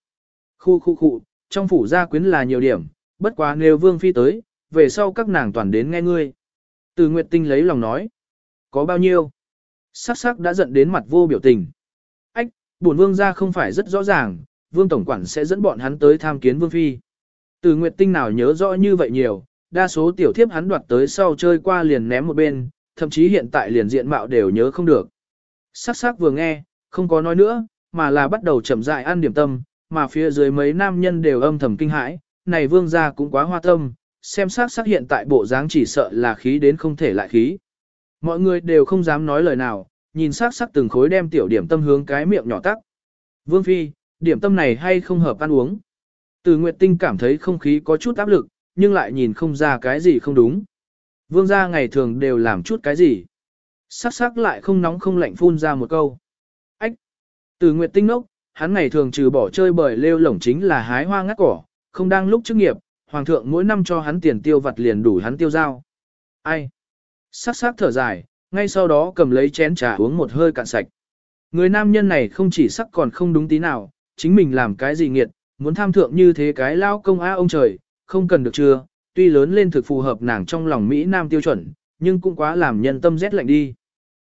Khu khu khu, trong phủ gia quyến là nhiều điểm, bất quá nếu vương phi tới, về sau các nàng toàn đến nghe ngươi. Tử nguyệt tinh lấy lòng nói. Có bao nhiêu? Sắc sắc đã giận đến mặt vô biểu tình. Ách, bổn vương gia không phải rất rõ ràng, vương tổng quản sẽ dẫn bọn hắn tới tham kiến vương phi. Tử nguyệt tinh nào nhớ rõ như vậy nhiều, đa số tiểu thiếp hắn đoạt tới sau chơi qua liền ném một bên, thậm chí hiện tại liền diện mạo đều nhớ không được. Sắc sắc vừa nghe, không có nói nữa, mà là bắt đầu chậm rãi ăn điểm tâm, mà phía dưới mấy nam nhân đều âm thầm kinh hãi, này vương gia cũng quá hoa tâm, xem sắc sắc hiện tại bộ dáng chỉ sợ là khí đến không thể lại khí. Mọi người đều không dám nói lời nào, nhìn sắc sắc từng khối đem tiểu điểm tâm hướng cái miệng nhỏ tắc. Vương Phi, điểm tâm này hay không hợp ăn uống? Từ Nguyệt Tinh cảm thấy không khí có chút áp lực, nhưng lại nhìn không ra cái gì không đúng. Vương gia ngày thường đều làm chút cái gì? Sắc sắc lại không nóng không lạnh phun ra một câu. Ách! Từ Nguyệt Tinh nốc, hắn ngày thường trừ bỏ chơi bời lêu lổng chính là hái hoa ngắt cỏ, không đang lúc chức nghiệp, hoàng thượng mỗi năm cho hắn tiền tiêu vặt liền đủ hắn tiêu giao. Ai? Sắc sắc thở dài, ngay sau đó cầm lấy chén trà uống một hơi cạn sạch. Người nam nhân này không chỉ sắc còn không đúng tí nào, chính mình làm cái gì nghiệt, muốn tham thượng như thế cái lao công á ông trời, không cần được chưa, tuy lớn lên thực phù hợp nàng trong lòng Mỹ Nam tiêu chuẩn, nhưng cũng quá làm nhân tâm rét lạnh đi.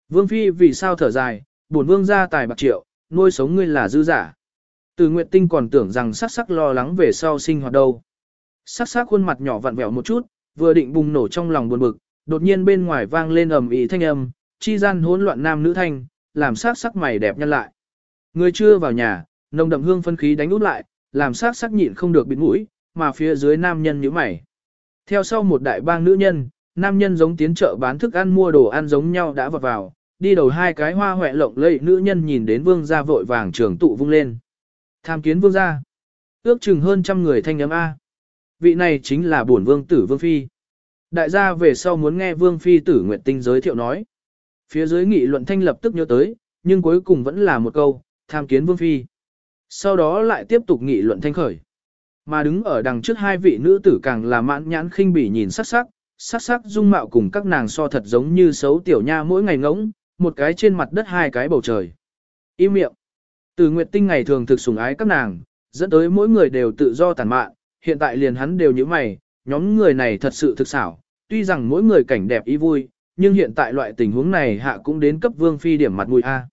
Vương Phi vì sao thở dài, buồn vương ra tài bạc triệu, nuôi sống ngươi là dư giả. Từ Nguyệt Tinh còn tưởng rằng sắc sắc lo lắng về sau sinh hoạt đâu. Sắc sắc khuôn mặt nhỏ vặn vẹo một chút, vừa định bùng nổ trong lòng buồn bực, đột nhiên bên ngoài vang lên ầm ĩ thanh âm, chi gian hỗn loạn nam nữ thanh, làm sắc sắc mày đẹp nhân lại. Người chưa vào nhà, nồng đậm hương phân khí đánh út lại, làm sắc sắc nhịn không được bịt mũi, mà phía dưới nam nhân nhíu mày. Theo sau một đại bang nữ nhân, nam nhân giống tiến chợ bán thức ăn mua đồ ăn giống nhau đã vọt vào, đi đầu hai cái hoa hoẹ lộng lẫy nữ nhân nhìn đến vương gia vội vàng trường tụ vung lên. Tham kiến vương gia. Ước chừng hơn trăm người thanh ấm A. Vị này chính là bổn vương tử vương phi. Đại gia về sau muốn nghe vương phi tử nguyện tinh giới thiệu nói. Phía dưới nghị luận thanh lập tức nhớ tới, nhưng cuối cùng vẫn là một câu, tham kiến vương phi. Sau đó lại tiếp tục nghị luận thanh khởi. Mà đứng ở đằng trước hai vị nữ tử càng là mãn nhãn khinh bỉ nhìn sắc sắc, sắc sắc dung mạo cùng các nàng so thật giống như xấu tiểu nha mỗi ngày ngỗng, một cái trên mặt đất hai cái bầu trời. Im miệng. Từ Nguyệt Tinh ngày thường thực sủng ái các nàng, dẫn tới mỗi người đều tự do tàn mạn, hiện tại liền hắn đều như mày, nhóm người này thật sự thực xảo, tuy rằng mỗi người cảnh đẹp ý vui, nhưng hiện tại loại tình huống này hạ cũng đến cấp vương phi điểm mặt mũi A.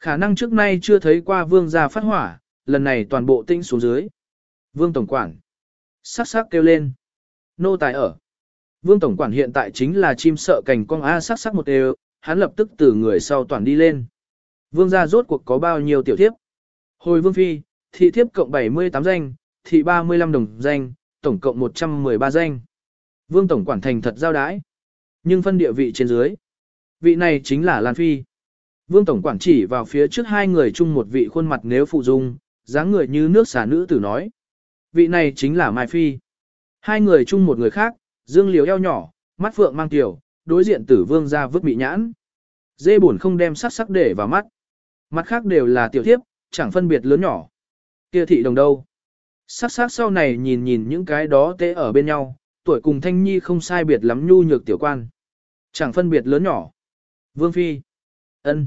Khả năng trước nay chưa thấy qua vương gia phát hỏa, lần này toàn bộ tinh xuống dưới. Vương Tổng Quản. Sắc sắc kêu lên. Nô tài ở. Vương Tổng Quản hiện tại chính là chim sợ cành cong A sắc sắc một đều, hắn lập tức từ người sau toàn đi lên. Vương gia rốt cuộc có bao nhiêu tiểu thiếp? Hồi Vương Phi, thị thiếp cộng 78 danh, thị 35 đồng danh, tổng cộng 113 danh. Vương Tổng Quản thành thật giao đái. Nhưng phân địa vị trên dưới. Vị này chính là Lan Phi. Vương Tổng Quản chỉ vào phía trước hai người chung một vị khuôn mặt nếu phụ dung, dáng người như nước xả nữ tử nói. Vị này chính là Mai Phi. Hai người chung một người khác, dương liều eo nhỏ, mắt phượng mang tiểu, đối diện tử vương ra vứt bị nhãn. Dê buồn không đem sắc sắc để vào mắt. Mắt khác đều là tiểu thiếp, chẳng phân biệt lớn nhỏ. Kia thị đồng đâu. Sắc sắc sau này nhìn nhìn những cái đó tế ở bên nhau, tuổi cùng thanh nhi không sai biệt lắm nhu nhược tiểu quan. Chẳng phân biệt lớn nhỏ. Vương Phi. ân.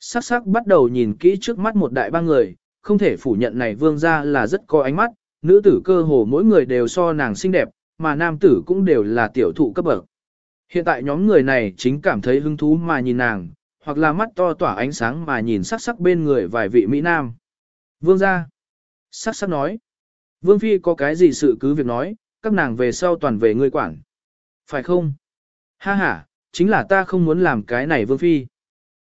Sắc sắc bắt đầu nhìn kỹ trước mắt một đại ba người, không thể phủ nhận này vương ra là rất có ánh mắt, nữ tử cơ hồ mỗi người đều so nàng xinh đẹp, mà nam tử cũng đều là tiểu thụ cấp bậc. Hiện tại nhóm người này chính cảm thấy hứng thú mà nhìn nàng, hoặc là mắt to tỏa ánh sáng mà nhìn sắc sắc bên người vài vị Mỹ Nam. Vương ra. Sắc sắc nói. Vương Phi có cái gì sự cứ việc nói, các nàng về sau toàn về ngươi quản. Phải không? Ha ha, chính là ta không muốn làm cái này Vương Phi.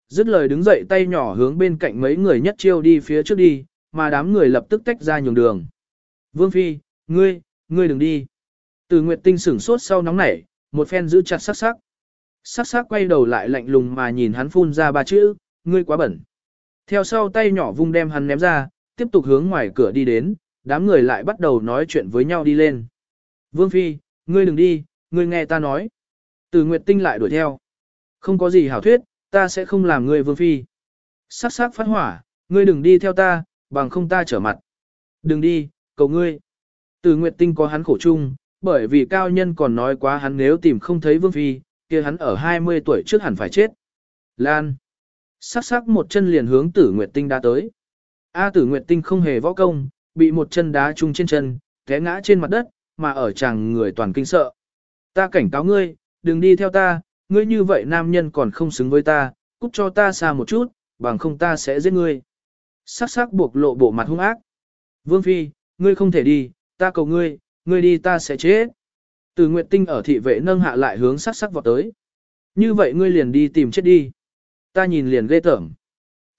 Dứt lời đứng dậy tay nhỏ hướng bên cạnh mấy người nhất chiêu đi phía trước đi, mà đám người lập tức tách ra nhường đường. Vương Phi, ngươi, ngươi đừng đi. Từ Nguyệt Tinh sửng sốt sau nóng nảy, một phen giữ chặt sắc sắc. Sắc sắc quay đầu lại lạnh lùng mà nhìn hắn phun ra ba chữ, ngươi quá bẩn. Theo sau tay nhỏ vung đem hắn ném ra, tiếp tục hướng ngoài cửa đi đến, đám người lại bắt đầu nói chuyện với nhau đi lên. Vương Phi, ngươi đừng đi, ngươi nghe ta nói. Từ Nguyệt Tinh lại đuổi theo. Không có gì hảo thuyết, ta sẽ không làm ngươi Vương Phi. Sắc sắc phát hỏa, ngươi đừng đi theo ta, bằng không ta trở mặt. Đừng đi, cầu ngươi. Từ Nguyệt Tinh có hắn khổ chung, bởi vì cao nhân còn nói quá hắn nếu tìm không thấy Vương Phi, kia hắn ở 20 tuổi trước hẳn phải chết. Lan. Sắc sắc một chân liền hướng tử Nguyệt Tinh đã tới. A tử Nguyệt Tinh không hề võ công, bị một chân đá trúng trên chân, té ngã trên mặt đất, mà ở chàng người toàn kinh sợ. Ta cảnh cáo ngươi, đừng đi theo ta, ngươi như vậy nam nhân còn không xứng với ta, cút cho ta xa một chút, bằng không ta sẽ giết ngươi. Sắc sắc buộc lộ bộ mặt hung ác. Vương Phi, ngươi không thể đi, ta cầu ngươi, ngươi đi ta sẽ chết. Từ Nguyệt Tinh ở thị vệ nâng hạ lại hướng sắc sắc vọt tới. Như vậy ngươi liền đi tìm chết đi. Ta nhìn liền ghê tởm.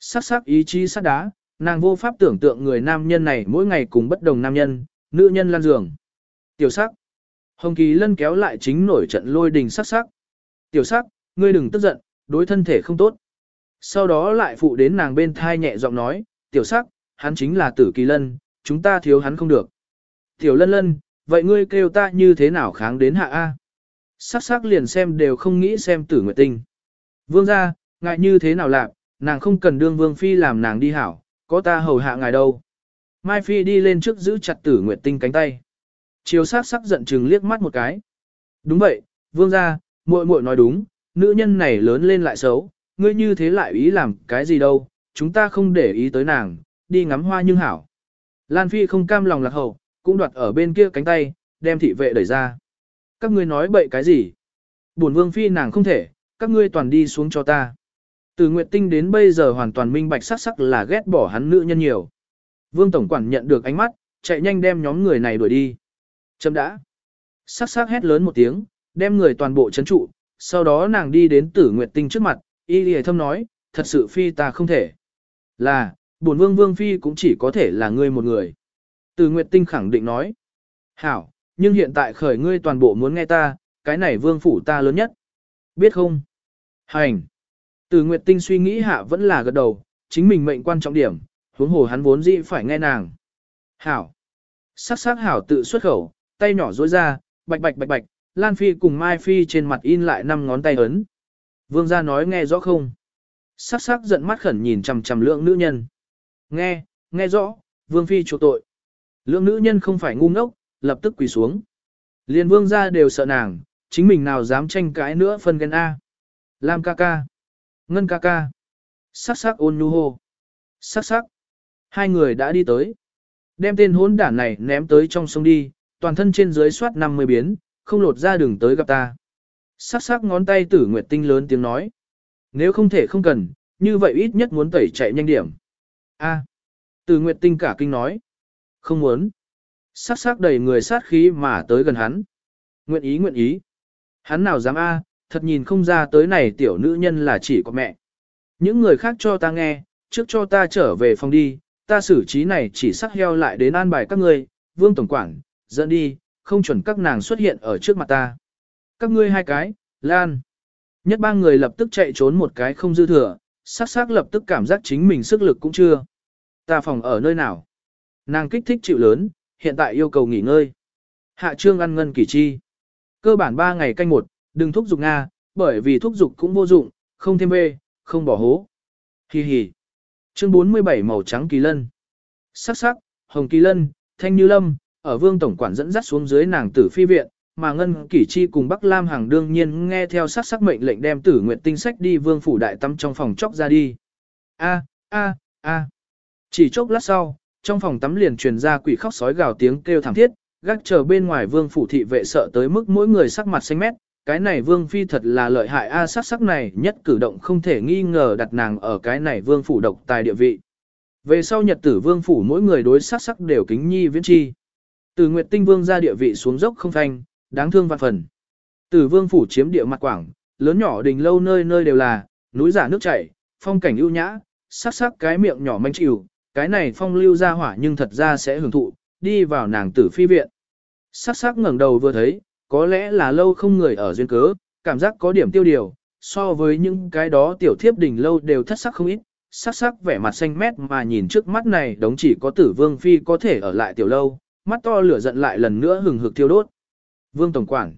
Sắc sắc ý chí sắt đá, nàng vô pháp tưởng tượng người nam nhân này mỗi ngày cùng bất đồng nam nhân, nữ nhân lan giường. Tiểu sắc. Hồng Kỳ Lân kéo lại chính nổi trận lôi đình sắc sắc. Tiểu sắc, ngươi đừng tức giận, đối thân thể không tốt. Sau đó lại phụ đến nàng bên thai nhẹ giọng nói, tiểu sắc, hắn chính là tử kỳ lân, chúng ta thiếu hắn không được. Tiểu lân lân, vậy ngươi kêu ta như thế nào kháng đến hạ A? Sắc sắc liền xem đều không nghĩ xem tử nguyệt tinh. Vương ra, ngại như thế nào lạc, nàng không cần đương vương phi làm nàng đi hảo, có ta hầu hạ ngài đâu. Mai phi đi lên trước giữ chặt tử nguyệt tinh cánh tay. Chiều sắc sắc giận chừng liếc mắt một cái. Đúng vậy, vương ra, muội muội nói đúng, nữ nhân này lớn lên lại xấu, ngươi như thế lại ý làm cái gì đâu, chúng ta không để ý tới nàng, đi ngắm hoa nhưng hảo. Lan Phi không cam lòng lạc hậu, cũng đoạt ở bên kia cánh tay, đem thị vệ đẩy ra. Các ngươi nói bậy cái gì? Bổn vương phi nàng không thể, các ngươi toàn đi xuống cho ta. Từ Nguyệt Tinh đến bây giờ hoàn toàn minh bạch sắc sắc là ghét bỏ hắn nữ nhân nhiều. Vương Tổng Quản nhận được ánh mắt, chạy nhanh đem nhóm người này đuổi đi. Chấm đã. Sắc sắc hét lớn một tiếng, đem người toàn bộ chấn trụ, sau đó nàng đi đến tử Nguyệt Tinh trước mặt, y lìa thâm nói, thật sự phi ta không thể. Là, bổn vương vương phi cũng chỉ có thể là ngươi một người. Từ Nguyệt Tinh khẳng định nói. Hảo, nhưng hiện tại khởi ngươi toàn bộ muốn nghe ta, cái này vương phủ ta lớn nhất. Biết không? Hành. Từ Nguyệt Tinh suy nghĩ hạ vẫn là gật đầu, chính mình mệnh quan trọng điểm, huống hồ hắn vốn dĩ phải nghe nàng. Hảo. Sắc sắc hảo tự xuất khẩu, tay nhỏ dối ra, bạch bạch bạch bạch, Lan Phi cùng Mai Phi trên mặt in lại năm ngón tay ấn. Vương gia nói nghe rõ không? Sắc sắc giận mắt khẩn nhìn chằm chằm lượng nữ nhân. Nghe, nghe rõ, Vương Phi chỗ tội. Lượng nữ nhân không phải ngu ngốc, lập tức quỳ xuống. Liên vương gia đều sợ nàng, chính mình nào dám tranh cãi nữa phân ghen A. Lam ca ca. Ngân ca ca. Sắc sắc ôn nhu hô. Sắc sắc. Hai người đã đi tới. Đem tên hốn đản này ném tới trong sông đi, toàn thân trên dưới soát 50 biến, không lột ra đường tới gặp ta. Sắc sắc ngón tay tử nguyệt tinh lớn tiếng nói. Nếu không thể không cần, như vậy ít nhất muốn tẩy chạy nhanh điểm. A. Tử nguyệt tinh cả kinh nói. Không muốn. Sắc sắc đầy người sát khí mà tới gần hắn. Nguyện ý nguyện ý. Hắn nào dám A, à, thật nhìn không ra tới này tiểu nữ nhân là chỉ có mẹ. Những người khác cho ta nghe, trước cho ta trở về phòng đi, ta xử trí này chỉ sắc heo lại đến an bài các ngươi, vương tổng quản, dẫn đi, không chuẩn các nàng xuất hiện ở trước mặt ta. Các ngươi hai cái, Lan. Nhất ba người lập tức chạy trốn một cái không dư thừa, sắc sắc lập tức cảm giác chính mình sức lực cũng chưa. Ta phòng ở nơi nào? Nàng kích thích chịu lớn, hiện tại yêu cầu nghỉ ngơi. Hạ trương ăn ngân kỳ chi. Cơ bản 3 ngày canh một, đừng thúc giục Nga, bởi vì thúc giục cũng vô dụng, không thêm bê, không bỏ hố. Hi hi. Chương 47 màu trắng kỳ lân. Sắc sắc, hồng kỳ lân, thanh như lâm, ở vương tổng quản dẫn dắt xuống dưới nàng tử phi viện, mà Ngân Kỷ Chi cùng Bắc Lam Hàng đương nhiên nghe theo sát sắc mệnh lệnh đem Tử Nguyệt Tinh sách đi vương phủ đại tâm trong phòng chóc ra đi. A a a. Chỉ chốc lát sau, trong phòng tắm liền truyền ra quỷ khóc sói gào tiếng kêu thảm thiết, gác chờ bên ngoài vương phủ thị vệ sợ tới mức mỗi người sắc mặt xanh mét. Cái này vương phi thật là lợi hại a sắc sắc này nhất cử động không thể nghi ngờ đặt nàng ở cái này vương phủ độc tài địa vị. Về sau nhật tử vương phủ mỗi người đối sắc sắc đều kính nhi viễn chi. Từ Nguyệt Tinh Vương ra địa vị xuống dốc không phanh, đáng thương vạn phần. Từ Vương phủ chiếm địa mặt quảng, lớn nhỏ đình lâu nơi nơi đều là, núi giả nước chảy, phong cảnh ưu nhã, sắc sắc cái miệng nhỏ manh chịu, cái này phong lưu ra hỏa nhưng thật ra sẽ hưởng thụ, đi vào nàng tử phi viện. Sắc sắc ngẩng đầu vừa thấy, có lẽ là lâu không người ở duyên cớ, cảm giác có điểm tiêu điều, so với những cái đó tiểu thiếp đỉnh lâu đều thất sắc không ít, sắc sắc vẻ mặt xanh mét mà nhìn trước mắt này đống chỉ có tử vương phi có thể ở lại tiểu lâu, mắt to lửa giận lại lần nữa hừng hực thiêu đốt. Vương Tổng Quản.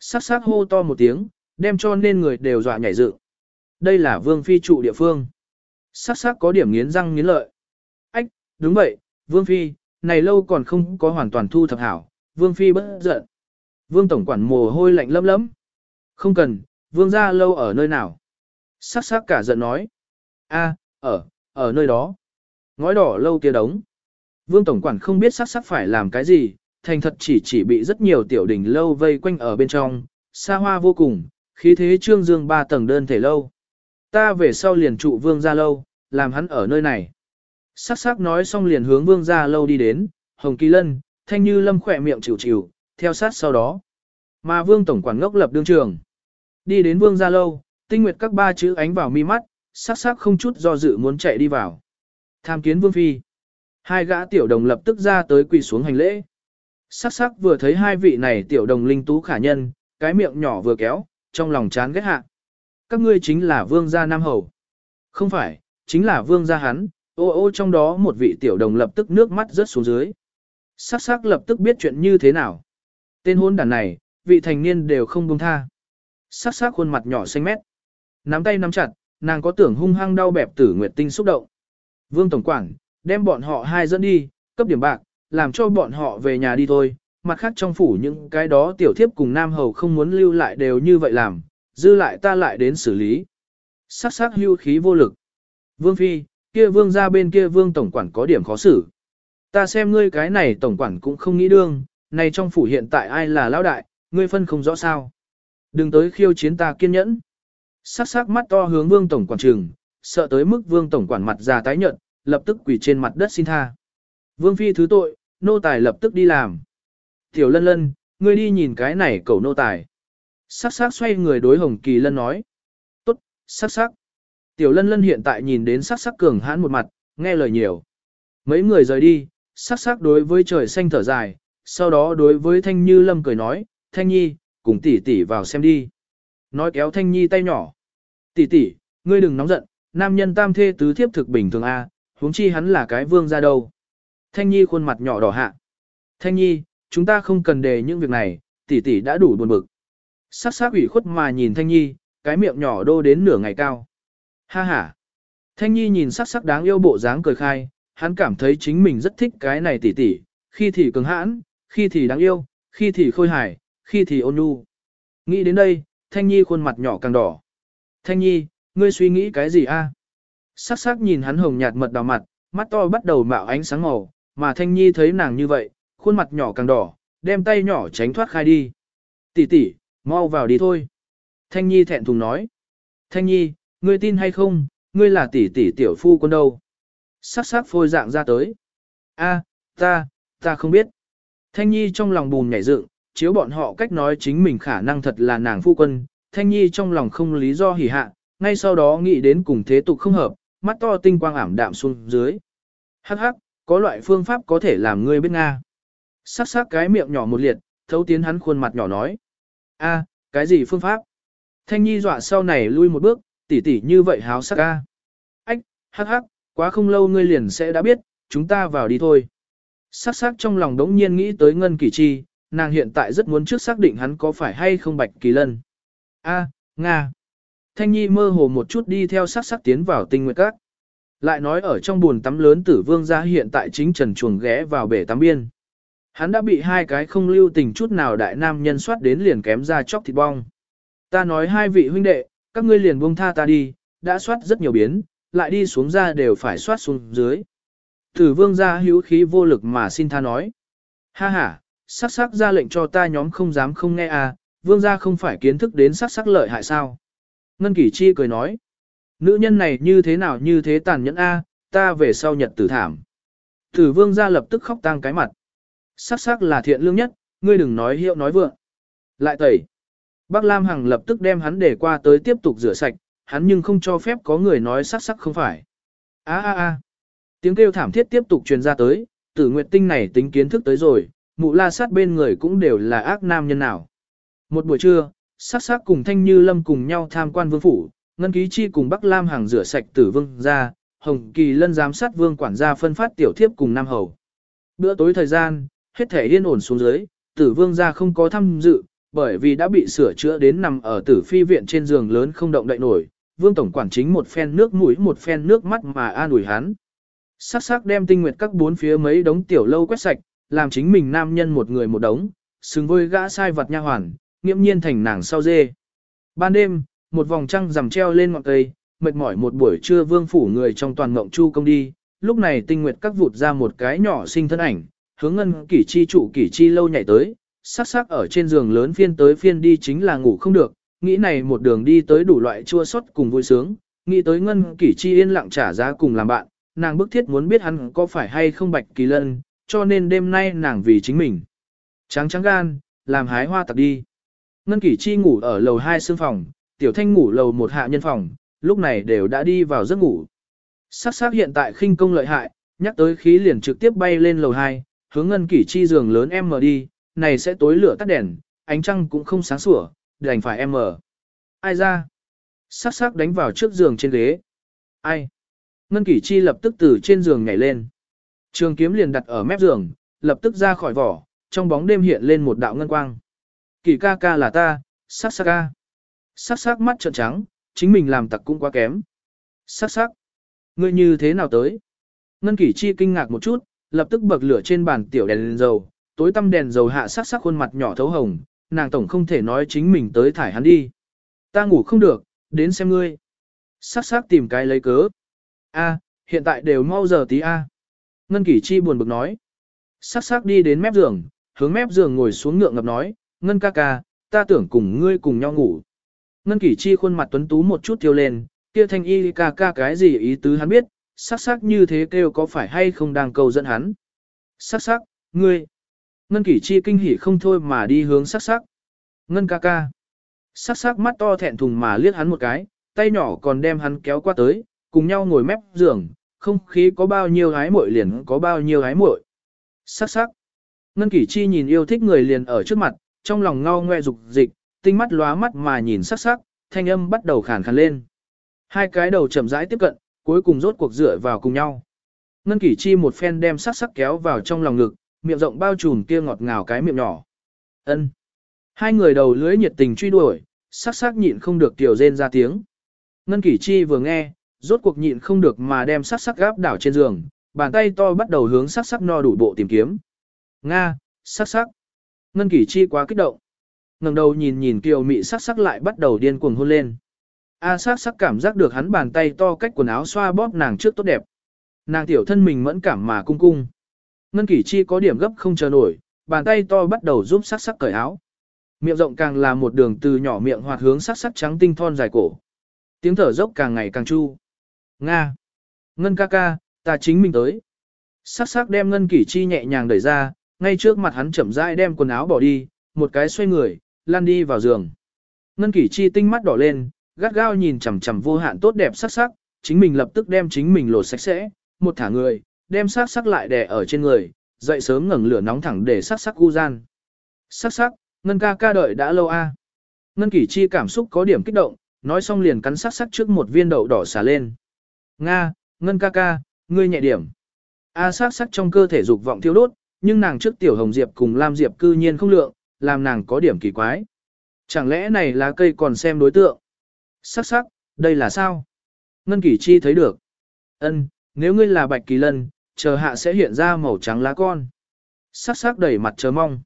Sắc sắc hô to một tiếng, đem cho nên người đều dọa nhảy dựng. Đây là Vương Phi trụ địa phương. Sắc sắc có điểm nghiến răng nghiến lợi. Đúng vậy, Vương Phi, này lâu còn không có hoàn toàn thu thập hảo. Vương Phi bất giận. Vương Tổng Quản mồ hôi lạnh lấm lấm. Không cần, Vương ra lâu ở nơi nào. Sắc sắc cả giận nói. a ở, ở nơi đó. Ngói đỏ lâu kia đống. Vương Tổng Quản không biết sắc sắc phải làm cái gì, thành thật chỉ chỉ bị rất nhiều tiểu đỉnh lâu vây quanh ở bên trong, xa hoa vô cùng, khí thế trương dương ba tầng đơn thể lâu. Ta về sau liền trụ vương gia lâu, làm hắn ở nơi này. Sắc sắc nói xong liền hướng vương gia lâu đi đến, hồng kỳ lân, thanh như lâm khỏe miệng chịu chịu, theo sát sau đó. Mà vương tổng quản ngốc lập đương trường. Đi đến vương gia lâu, tinh nguyệt các ba chữ ánh vào mi mắt, sắc sắc không chút do dự muốn chạy đi vào. Tham kiến vương phi. Hai gã tiểu đồng lập tức ra tới quỳ xuống hành lễ. Sắc sắc vừa thấy hai vị này tiểu đồng linh tú khả nhân, cái miệng nhỏ vừa kéo, trong lòng chán ghét hạ. Các ngươi chính là vương gia Nam Hầu. Không phải, chính là vương gia hắn, ô ô trong đó một vị tiểu đồng lập tức nước mắt rớt xuống dưới. Sắc sắc lập tức biết chuyện như thế nào. Tên hôn đàn này, vị thành niên đều không buông tha. Sắc sắc khuôn mặt nhỏ xanh mét. Nắm tay nắm chặt, nàng có tưởng hung hăng đau bẹp tử nguyệt tinh xúc động. Vương Tổng Quản, đem bọn họ hai dẫn đi, cấp điểm bạc, làm cho bọn họ về nhà đi thôi. Mặt khác trong phủ những cái đó tiểu thiếp cùng Nam Hầu không muốn lưu lại đều như vậy làm, dư lại ta lại đến xử lý. Sắc sắc hưu khí vô lực. Vương Phi, kia vương ra bên kia vương tổng quản có điểm khó xử. Ta xem ngươi cái này tổng quản cũng không nghĩ đương, này trong phủ hiện tại ai là lão đại, ngươi phân không rõ sao. Đừng tới khiêu chiến ta kiên nhẫn. Sắc sắc mắt to hướng vương tổng quản trường, sợ tới mức vương tổng quản mặt già tái nhợt, lập tức quỳ trên mặt đất xin tha. Vương phi thứ tội, nô tài lập tức đi làm. Tiểu lân lân, ngươi đi nhìn cái này cầu nô tài. Sắc sắc xoay người đối hồng kỳ lân nói. Tốt, sắc sắc. Tiểu lân lân hiện tại nhìn đến sắc sắc cường hãn một mặt, nghe lời nhiều. Mấy người rời đi, sắc sắc đối với trời xanh thở dài, sau đó đối với Thanh Như Lâm cười nói, Thanh Nhi, cùng tỷ tỷ vào xem đi. Nói kéo Thanh Nhi tay nhỏ. Tỷ tỷ, ngươi đừng nóng giận, nam nhân tam thê tứ thiếp thực bình thường a, huống chi hắn là cái vương ra đâu. Thanh Nhi khuôn mặt nhỏ đỏ hạ. Thanh Nhi, chúng ta không cần đề những việc này, tỷ tỷ đã đủ buồn bực. Sắc sắc ủy khuất mà nhìn Thanh Nhi, cái miệng nhỏ đô đến nửa ngày cao. Ha ha. Thanh Nhi nhìn sắc sắc đáng yêu bộ dáng cười khai, hắn cảm thấy chính mình rất thích cái này tỷ tỷ, khi thì cứng hãn, khi thì đáng yêu, khi thì khôi hài, khi thì ôn nhu. Nghĩ đến đây, Thanh Nhi khuôn mặt nhỏ càng đỏ. Thanh Nhi, ngươi suy nghĩ cái gì a? Sắc sắc nhìn hắn hồng nhạt mật đào mặt, mắt to bắt đầu mạo ánh sáng màu, mà Thanh Nhi thấy nàng như vậy, khuôn mặt nhỏ càng đỏ, đem tay nhỏ tránh thoát khai đi. Tỷ tỷ, mau vào đi thôi. Thanh Nhi thẹn thùng nói. Thanh Nhi, ngươi tin hay không, ngươi là tỷ tỷ tiểu phu quân đâu. Sắc sắc phôi dạng ra tới. A, ta, ta không biết. Thanh Nhi trong lòng bùn nhảy dựng, chiếu bọn họ cách nói chính mình khả năng thật là nàng phu quân. Thanh Nhi trong lòng không lý do hỉ hạ, ngay sau đó nghĩ đến cùng thế tục không hợp, mắt to tinh quang ảm đạm xuống dưới. Hắc hắc, có loại phương pháp có thể làm ngươi biết Nga. Sắc sắc cái miệng nhỏ một liệt, thấu tiến hắn khuôn mặt nhỏ nói. a cái gì phương pháp? Thanh Nhi dọa sau này lui một bước, tỷ tỷ như vậy háo sắc a. Ách, hắc hắc, quá không lâu ngươi liền sẽ đã biết, chúng ta vào đi thôi. Sắc sắc trong lòng đống nhiên nghĩ tới Ngân Kỳ Chi, nàng hiện tại rất muốn trước xác định hắn có phải hay không Bạch Kỳ Lân. A, Nga. Thanh Nhi mơ hồ một chút đi theo sắc sắc tiến vào tinh nguyệt các. Lại nói ở trong buồn tắm lớn tử vương gia hiện tại chính trần chuồng ghé vào bể tắm biên. Hắn đã bị hai cái không lưu tình chút nào đại nam nhân soát đến liền kém ra chóc thịt bong. Ta nói hai vị huynh đệ, các ngươi liền buông tha ta đi, đã soát rất nhiều biến, lại đi xuống ra đều phải soát xuống dưới. Tử vương gia hữu khí vô lực mà xin tha nói. Ha ha, sắc sắc ra lệnh cho ta nhóm không dám không nghe à, vương gia không phải kiến thức đến sắc sắc lợi hại sao. Ngân Kỷ Chi cười nói. Nữ nhân này như thế nào như thế tàn nhẫn a, ta về sau nhật tử thảm. Tử vương gia lập tức khóc tang cái mặt. Sắc sắc là thiện lương nhất, ngươi đừng nói hiệu nói vượng. Lại tẩy. Bác Lam Hằng lập tức đem hắn để qua tới tiếp tục rửa sạch, hắn nhưng không cho phép có người nói sắc sắc không phải. A a a. Tiếng kêu thảm thiết tiếp tục truyền ra tới, tử nguyệt tinh này tính kiến thức tới rồi, mụ la sát bên người cũng đều là ác nam nhân nào. Một buổi trưa, sắc sắc cùng thanh như lâm cùng nhau tham quan vương phủ, ngân ký chi cùng Bắc Lam Hằng rửa sạch tử vương ra, hồng kỳ lân giám sát vương quản gia phân phát tiểu thiếp cùng nam hầu. Bữa tối thời gian, hết thể yên ổn xuống dưới, tử vương ra không có tham dự, bởi vì đã bị sửa chữa đến nằm ở tử phi viện trên giường lớn không động đậy nổi, vương tổng quản chính một phen nước mũi một phen nước mắt mà an ủi hắn. Sắc sắc đem tinh nguyệt các bốn phía mấy đống tiểu lâu quét sạch, làm chính mình nam nhân một người một đống, xứng với gã sai vật nha hoàn, nghiễm nhiên thành nàng sau dê. Ban đêm, một vòng trăng rằm treo lên ngọn cây, mệt mỏi một buổi trưa vương phủ người trong toàn ngộng chu công đi, lúc này tinh nguyệt các vụt ra một cái nhỏ sinh thân ảnh, hướng ngân kỷ chi trụ kỷ chi lâu nhảy tới, sắc sắc ở trên giường lớn phiên tới phiên đi chính là ngủ không được, nghĩ này một đường đi tới đủ loại chua xót cùng vui sướng, nghĩ tới ngân kỷ chi yên lặng trả giá cùng làm bạn, nàng bức thiết muốn biết hắn có phải hay không bạch kỳ lân, cho nên đêm nay nàng vì chính mình. Trắng trắng gan, làm hái hoa tặc đi. Ngân Kỷ Chi ngủ ở lầu 2 xương phòng, Tiểu Thanh ngủ lầu một hạ nhân phòng, lúc này đều đã đi vào giấc ngủ. Sắc sắc hiện tại khinh công lợi hại, nhắc tới khí liền trực tiếp bay lên lầu 2, hướng Ngân Kỷ Chi giường lớn em mở đi, này sẽ tối lửa tắt đèn, ánh trăng cũng không sáng sủa, đành phải em mở. Ai ra? Sắc sắc đánh vào trước giường trên ghế. Ai? Ngân Kỷ Chi lập tức từ trên giường nhảy lên. Trường kiếm liền đặt ở mép giường, lập tức ra khỏi vỏ, trong bóng đêm hiện lên một đạo ngân quang. Kỷ ca ca là ta, sắc sắc ca. Sắc sắc mắt trợn trắng, chính mình làm tặc cũng quá kém. Sắc sắc. Ngươi như thế nào tới? Ngân Kỷ Chi kinh ngạc một chút, lập tức bậc lửa trên bàn tiểu đèn lên dầu, tối tăm đèn dầu hạ sắc sắc khuôn mặt nhỏ thấu hồng, nàng tổng không thể nói chính mình tới thải hắn đi. Ta ngủ không được, đến xem ngươi. Sắc sắc tìm cái lấy cớ. A, hiện tại đều mau giờ tí A. Ngân Kỷ Chi buồn bực nói. Sắc sắc đi đến mép giường, hướng mép giường ngồi xuống ngượng ngập nói, Ngân ca ca, ta tưởng cùng ngươi cùng nhau ngủ. Ngân Kỷ Chi khuôn mặt tuấn tú một chút tiêu lên, kia thanh y ca ca cái gì ý tứ hắn biết, sắc sắc như thế kêu có phải hay không đang cầu dẫn hắn. Sắc sắc, ngươi. Ngân Kỷ Chi kinh hỉ không thôi mà đi hướng sắc sắc. Ngân ca ca. Sắc sắc mắt to thẹn thùng mà liếc hắn một cái, tay nhỏ còn đem hắn kéo qua tới, cùng nhau ngồi mép giường, không khí có bao nhiêu gái muội liền có bao nhiêu gái muội. Sắc sắc. Ngân Kỷ Chi nhìn yêu thích người liền ở trước mặt, trong lòng ngao ngoe dục dịch, tinh mắt lóa mắt mà nhìn sắc sắc, thanh âm bắt đầu khàn khàn lên. Hai cái đầu chậm rãi tiếp cận, cuối cùng rốt cuộc dựa vào cùng nhau. Ngân Kỷ Chi một phen đem sắc sắc kéo vào trong lòng ngực, miệng rộng bao trùm kia ngọt ngào cái miệng nhỏ. Ân. Hai người đầu lưỡi nhiệt tình truy đuổi, sắc sắc nhịn không được tiểu rên ra tiếng. Ngân Kỷ Chi vừa nghe, rốt cuộc nhịn không được mà đem sắc sắc gáp đảo trên giường, bàn tay to bắt đầu hướng sắc sắc no đủ bộ tìm kiếm. Nga, sắc sắc. Ngân Kỷ Chi quá kích động. ngẩng đầu nhìn nhìn kiều mị sắc sắc lại bắt đầu điên cuồng hôn lên. A sắc sắc cảm giác được hắn bàn tay to cách quần áo xoa bóp nàng trước tốt đẹp. Nàng tiểu thân mình mẫn cảm mà cung cung. Ngân Kỷ Chi có điểm gấp không chờ nổi, bàn tay to bắt đầu giúp sắc sắc cởi áo. Miệng rộng càng là một đường từ nhỏ miệng hoạt hướng sắc sắc trắng tinh thon dài cổ. Tiếng thở dốc càng ngày càng chu. Nga. Ngân ca ca, ta chính mình tới. Sắc sắc đem Ngân Kỷ Chi nhẹ nhàng đẩy ra, ngay trước mặt hắn chậm rãi đem quần áo bỏ đi, một cái xoay người, lăn đi vào giường. Ngân Kỷ Chi tinh mắt đỏ lên, gắt gao nhìn chằm chằm vô hạn tốt đẹp sắc sắc, chính mình lập tức đem chính mình lột sạch sẽ, một thả người, đem sắc sắc lại đè ở trên người, dậy sớm ngẩng lửa nóng thẳng để sắc sắc u gian. Sắc sắc, Ngân ca ca đợi đã lâu a. Ngân Kỷ Chi cảm xúc có điểm kích động, nói xong liền cắn sắc sắc trước một viên đậu đỏ xả lên. Nga, Ngân ca ca, ngươi nhẹ điểm. A à, sắc sắc trong cơ thể dục vọng thiêu đốt, nhưng nàng trước tiểu hồng diệp cùng lam diệp cư nhiên không lượng, làm nàng có điểm kỳ quái. Chẳng lẽ này là cây còn xem đối tượng? Sắc sắc, đây là sao? Ngân Kỷ Chi thấy được. Ân, nếu ngươi là Bạch Kỳ Lân, chờ hạ sẽ hiện ra màu trắng lá con. Sắc sắc đẩy mặt chờ mong.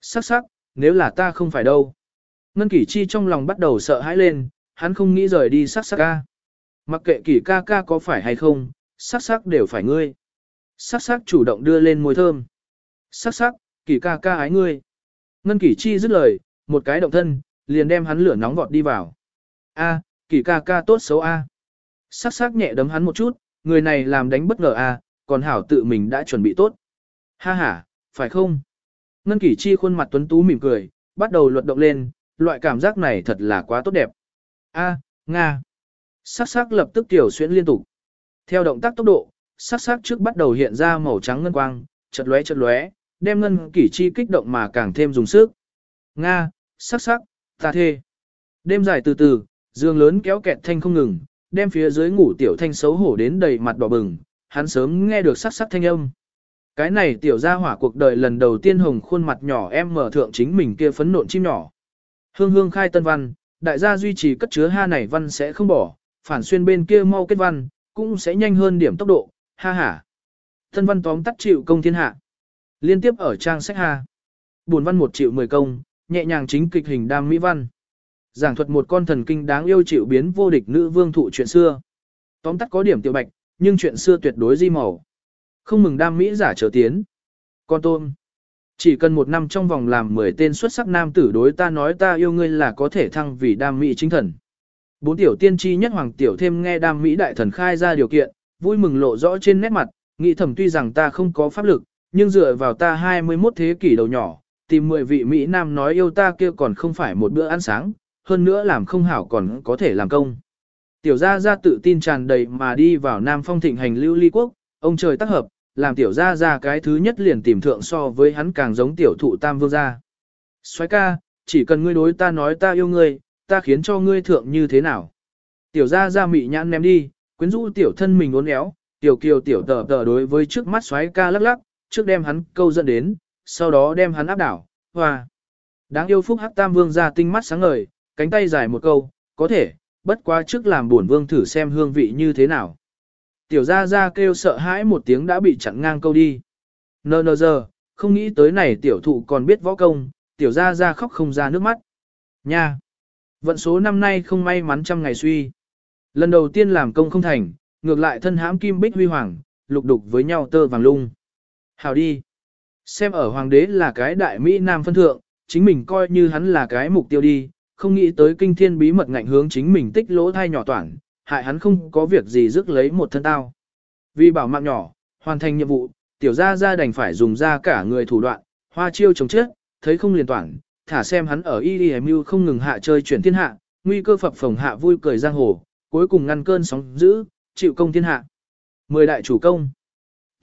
Sắc sắc, nếu là ta không phải đâu. Ngân Kỷ Chi trong lòng bắt đầu sợ hãi lên, hắn không nghĩ rời đi sắc sắc ca. Mặc kệ Kỷ ca ca có phải hay không, sắc sắc đều phải ngươi. Sắc sắc chủ động đưa lên môi thơm. Sắc sắc, Kỷ ca ca ái ngươi. Ngân Kỷ Chi dứt lời, một cái động thân, liền đem hắn lửa nóng vọt đi vào. A, Kỷ ca ca tốt xấu a. Sắc sắc nhẹ đấm hắn một chút, người này làm đánh bất ngờ a, còn hảo tự mình đã chuẩn bị tốt. Ha ha, phải không? Ngân Kỷ Chi khuôn mặt tuấn tú mỉm cười, bắt đầu luật động lên, loại cảm giác này thật là quá tốt đẹp. A, Nga. Sắc sắc lập tức tiểu xuyễn liên tục. Theo động tác tốc độ, sắc sắc trước bắt đầu hiện ra màu trắng ngân quang, chật lóe chật lóe, đem Ngân Kỷ Chi kích động mà càng thêm dùng sức. Nga, sắc sắc, ta thê. Đêm dài từ từ, giường lớn kéo kẹt thanh không ngừng, đem phía dưới ngủ tiểu thanh xấu hổ đến đầy mặt đỏ bừng, hắn sớm nghe được sắc sắc thanh âm. Cái này tiểu gia hỏa cuộc đời lần đầu tiên hồng khuôn mặt nhỏ em mở thượng chính mình kia phấn nộn chim nhỏ. Hương hương khai tân văn, đại gia duy trì cất chứa ha này văn sẽ không bỏ, phản xuyên bên kia mau kết văn, cũng sẽ nhanh hơn điểm tốc độ, ha ha. Tân văn tóm tắt chịu công thiên hạ. Liên tiếp ở trang sách ha. Buồn văn một triệu mười công, nhẹ nhàng chính kịch hình đam mỹ văn. Giảng thuật một con thần kinh đáng yêu chịu biến vô địch nữ vương thụ chuyện xưa. Tóm tắt có điểm tiểu bạch, nhưng chuyện xưa tuyệt đối di màu. Không mừng đam mỹ giả trở tiến. Con tôm. Chỉ cần một năm trong vòng làm 10 tên xuất sắc nam tử đối ta nói ta yêu ngươi là có thể thăng vì đam mỹ chính thần. Bốn tiểu tiên tri nhất hoàng tiểu thêm nghe đam mỹ đại thần khai ra điều kiện, vui mừng lộ rõ trên nét mặt, nghĩ thầm tuy rằng ta không có pháp lực, nhưng dựa vào ta 21 thế kỷ đầu nhỏ, tìm 10 vị Mỹ Nam nói yêu ta kia còn không phải một bữa ăn sáng, hơn nữa làm không hảo còn có thể làm công. Tiểu gia gia tự tin tràn đầy mà đi vào Nam Phong thịnh hành lưu ly quốc, ông trời tác hợp, làm tiểu gia gia cái thứ nhất liền tìm thượng so với hắn càng giống tiểu thụ tam vương gia. Soái ca, chỉ cần ngươi đối ta nói ta yêu ngươi, ta khiến cho ngươi thượng như thế nào. Tiểu gia gia mị nhãn ném đi, quyến rũ tiểu thân mình uốn éo, tiểu kiều tiểu tờ tờ đối với trước mắt xoáy ca lắc lắc, trước đem hắn câu dẫn đến, sau đó đem hắn áp đảo, hoa. Đáng yêu phúc hắc tam vương gia tinh mắt sáng ngời, cánh tay dài một câu, có thể, bất quá trước làm buồn vương thử xem hương vị như thế nào. Tiểu gia gia kêu sợ hãi một tiếng đã bị chặn ngang câu đi. Nờ nờ giờ, không nghĩ tới này tiểu thụ còn biết võ công, tiểu gia gia khóc không ra nước mắt. Nha! Vận số năm nay không may mắn trăm ngày suy. Lần đầu tiên làm công không thành, ngược lại thân hãm kim bích huy hoàng, lục đục với nhau tơ vàng lung. Hào đi! Xem ở hoàng đế là cái đại Mỹ Nam phân thượng, chính mình coi như hắn là cái mục tiêu đi, không nghĩ tới kinh thiên bí mật ngạnh hướng chính mình tích lỗ thai nhỏ toàn, hại hắn không có việc gì rước lấy một thân tao. Vì bảo mạng nhỏ, hoàn thành nhiệm vụ, tiểu gia gia đành phải dùng ra cả người thủ đoạn, hoa chiêu chống chết, thấy không liền toàn, thả xem hắn ở IDMU không ngừng hạ chơi chuyển thiên hạ, nguy cơ phập phồng hạ vui cười giang hồ, cuối cùng ngăn cơn sóng dữ, chịu công thiên hạ. Mười đại chủ công.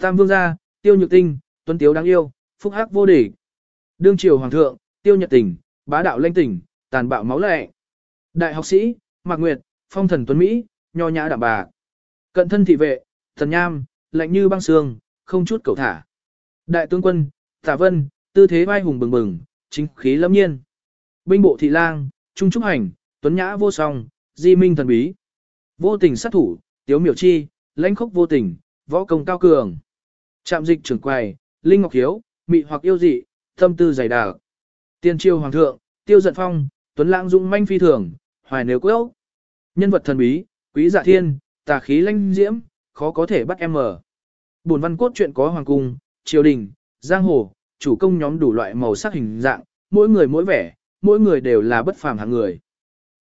Tam vương gia, tiêu nhược tinh, tuấn tiếu đáng yêu, phúc hắc vô địch. Đương triều hoàng thượng, tiêu nhật tình, bá đạo lãnh tỉnh, tàn bạo máu lệ. Đại học sĩ, Mạc Nguyệt, phong thần tuấn Mỹ, nho nhã đạm bà. Cận thân thị vệ, thần nham, lạnh như băng sương, không chút cầu thả. Đại tướng quân, tả vân, tư thế vai hùng bừng bừng, chính khí lâm nhiên. Binh bộ thị lang, trung trúc hành, tuấn nhã vô song, di minh thần bí. Vô tình sát thủ, tiếu miểu chi, lãnh khốc vô tình, võ công cao cường. Trạm dịch trưởng quầy, linh ngọc hiếu, mị hoặc yêu dị, tâm tư dày đặc. Tiên triều hoàng thượng, tiêu giận phong, tuấn lãng dũng manh phi thường, hoài nếu quốc. Nhân vật thần bí, quý dạ thiên, tà khí lanh diễm, khó có thể bắt em mở. Buồn văn cốt truyện có hoàng cung, triều đình, giang hồ, chủ công nhóm đủ loại màu sắc hình dạng, mỗi người mỗi vẻ, mỗi người đều là bất phàm hạng người.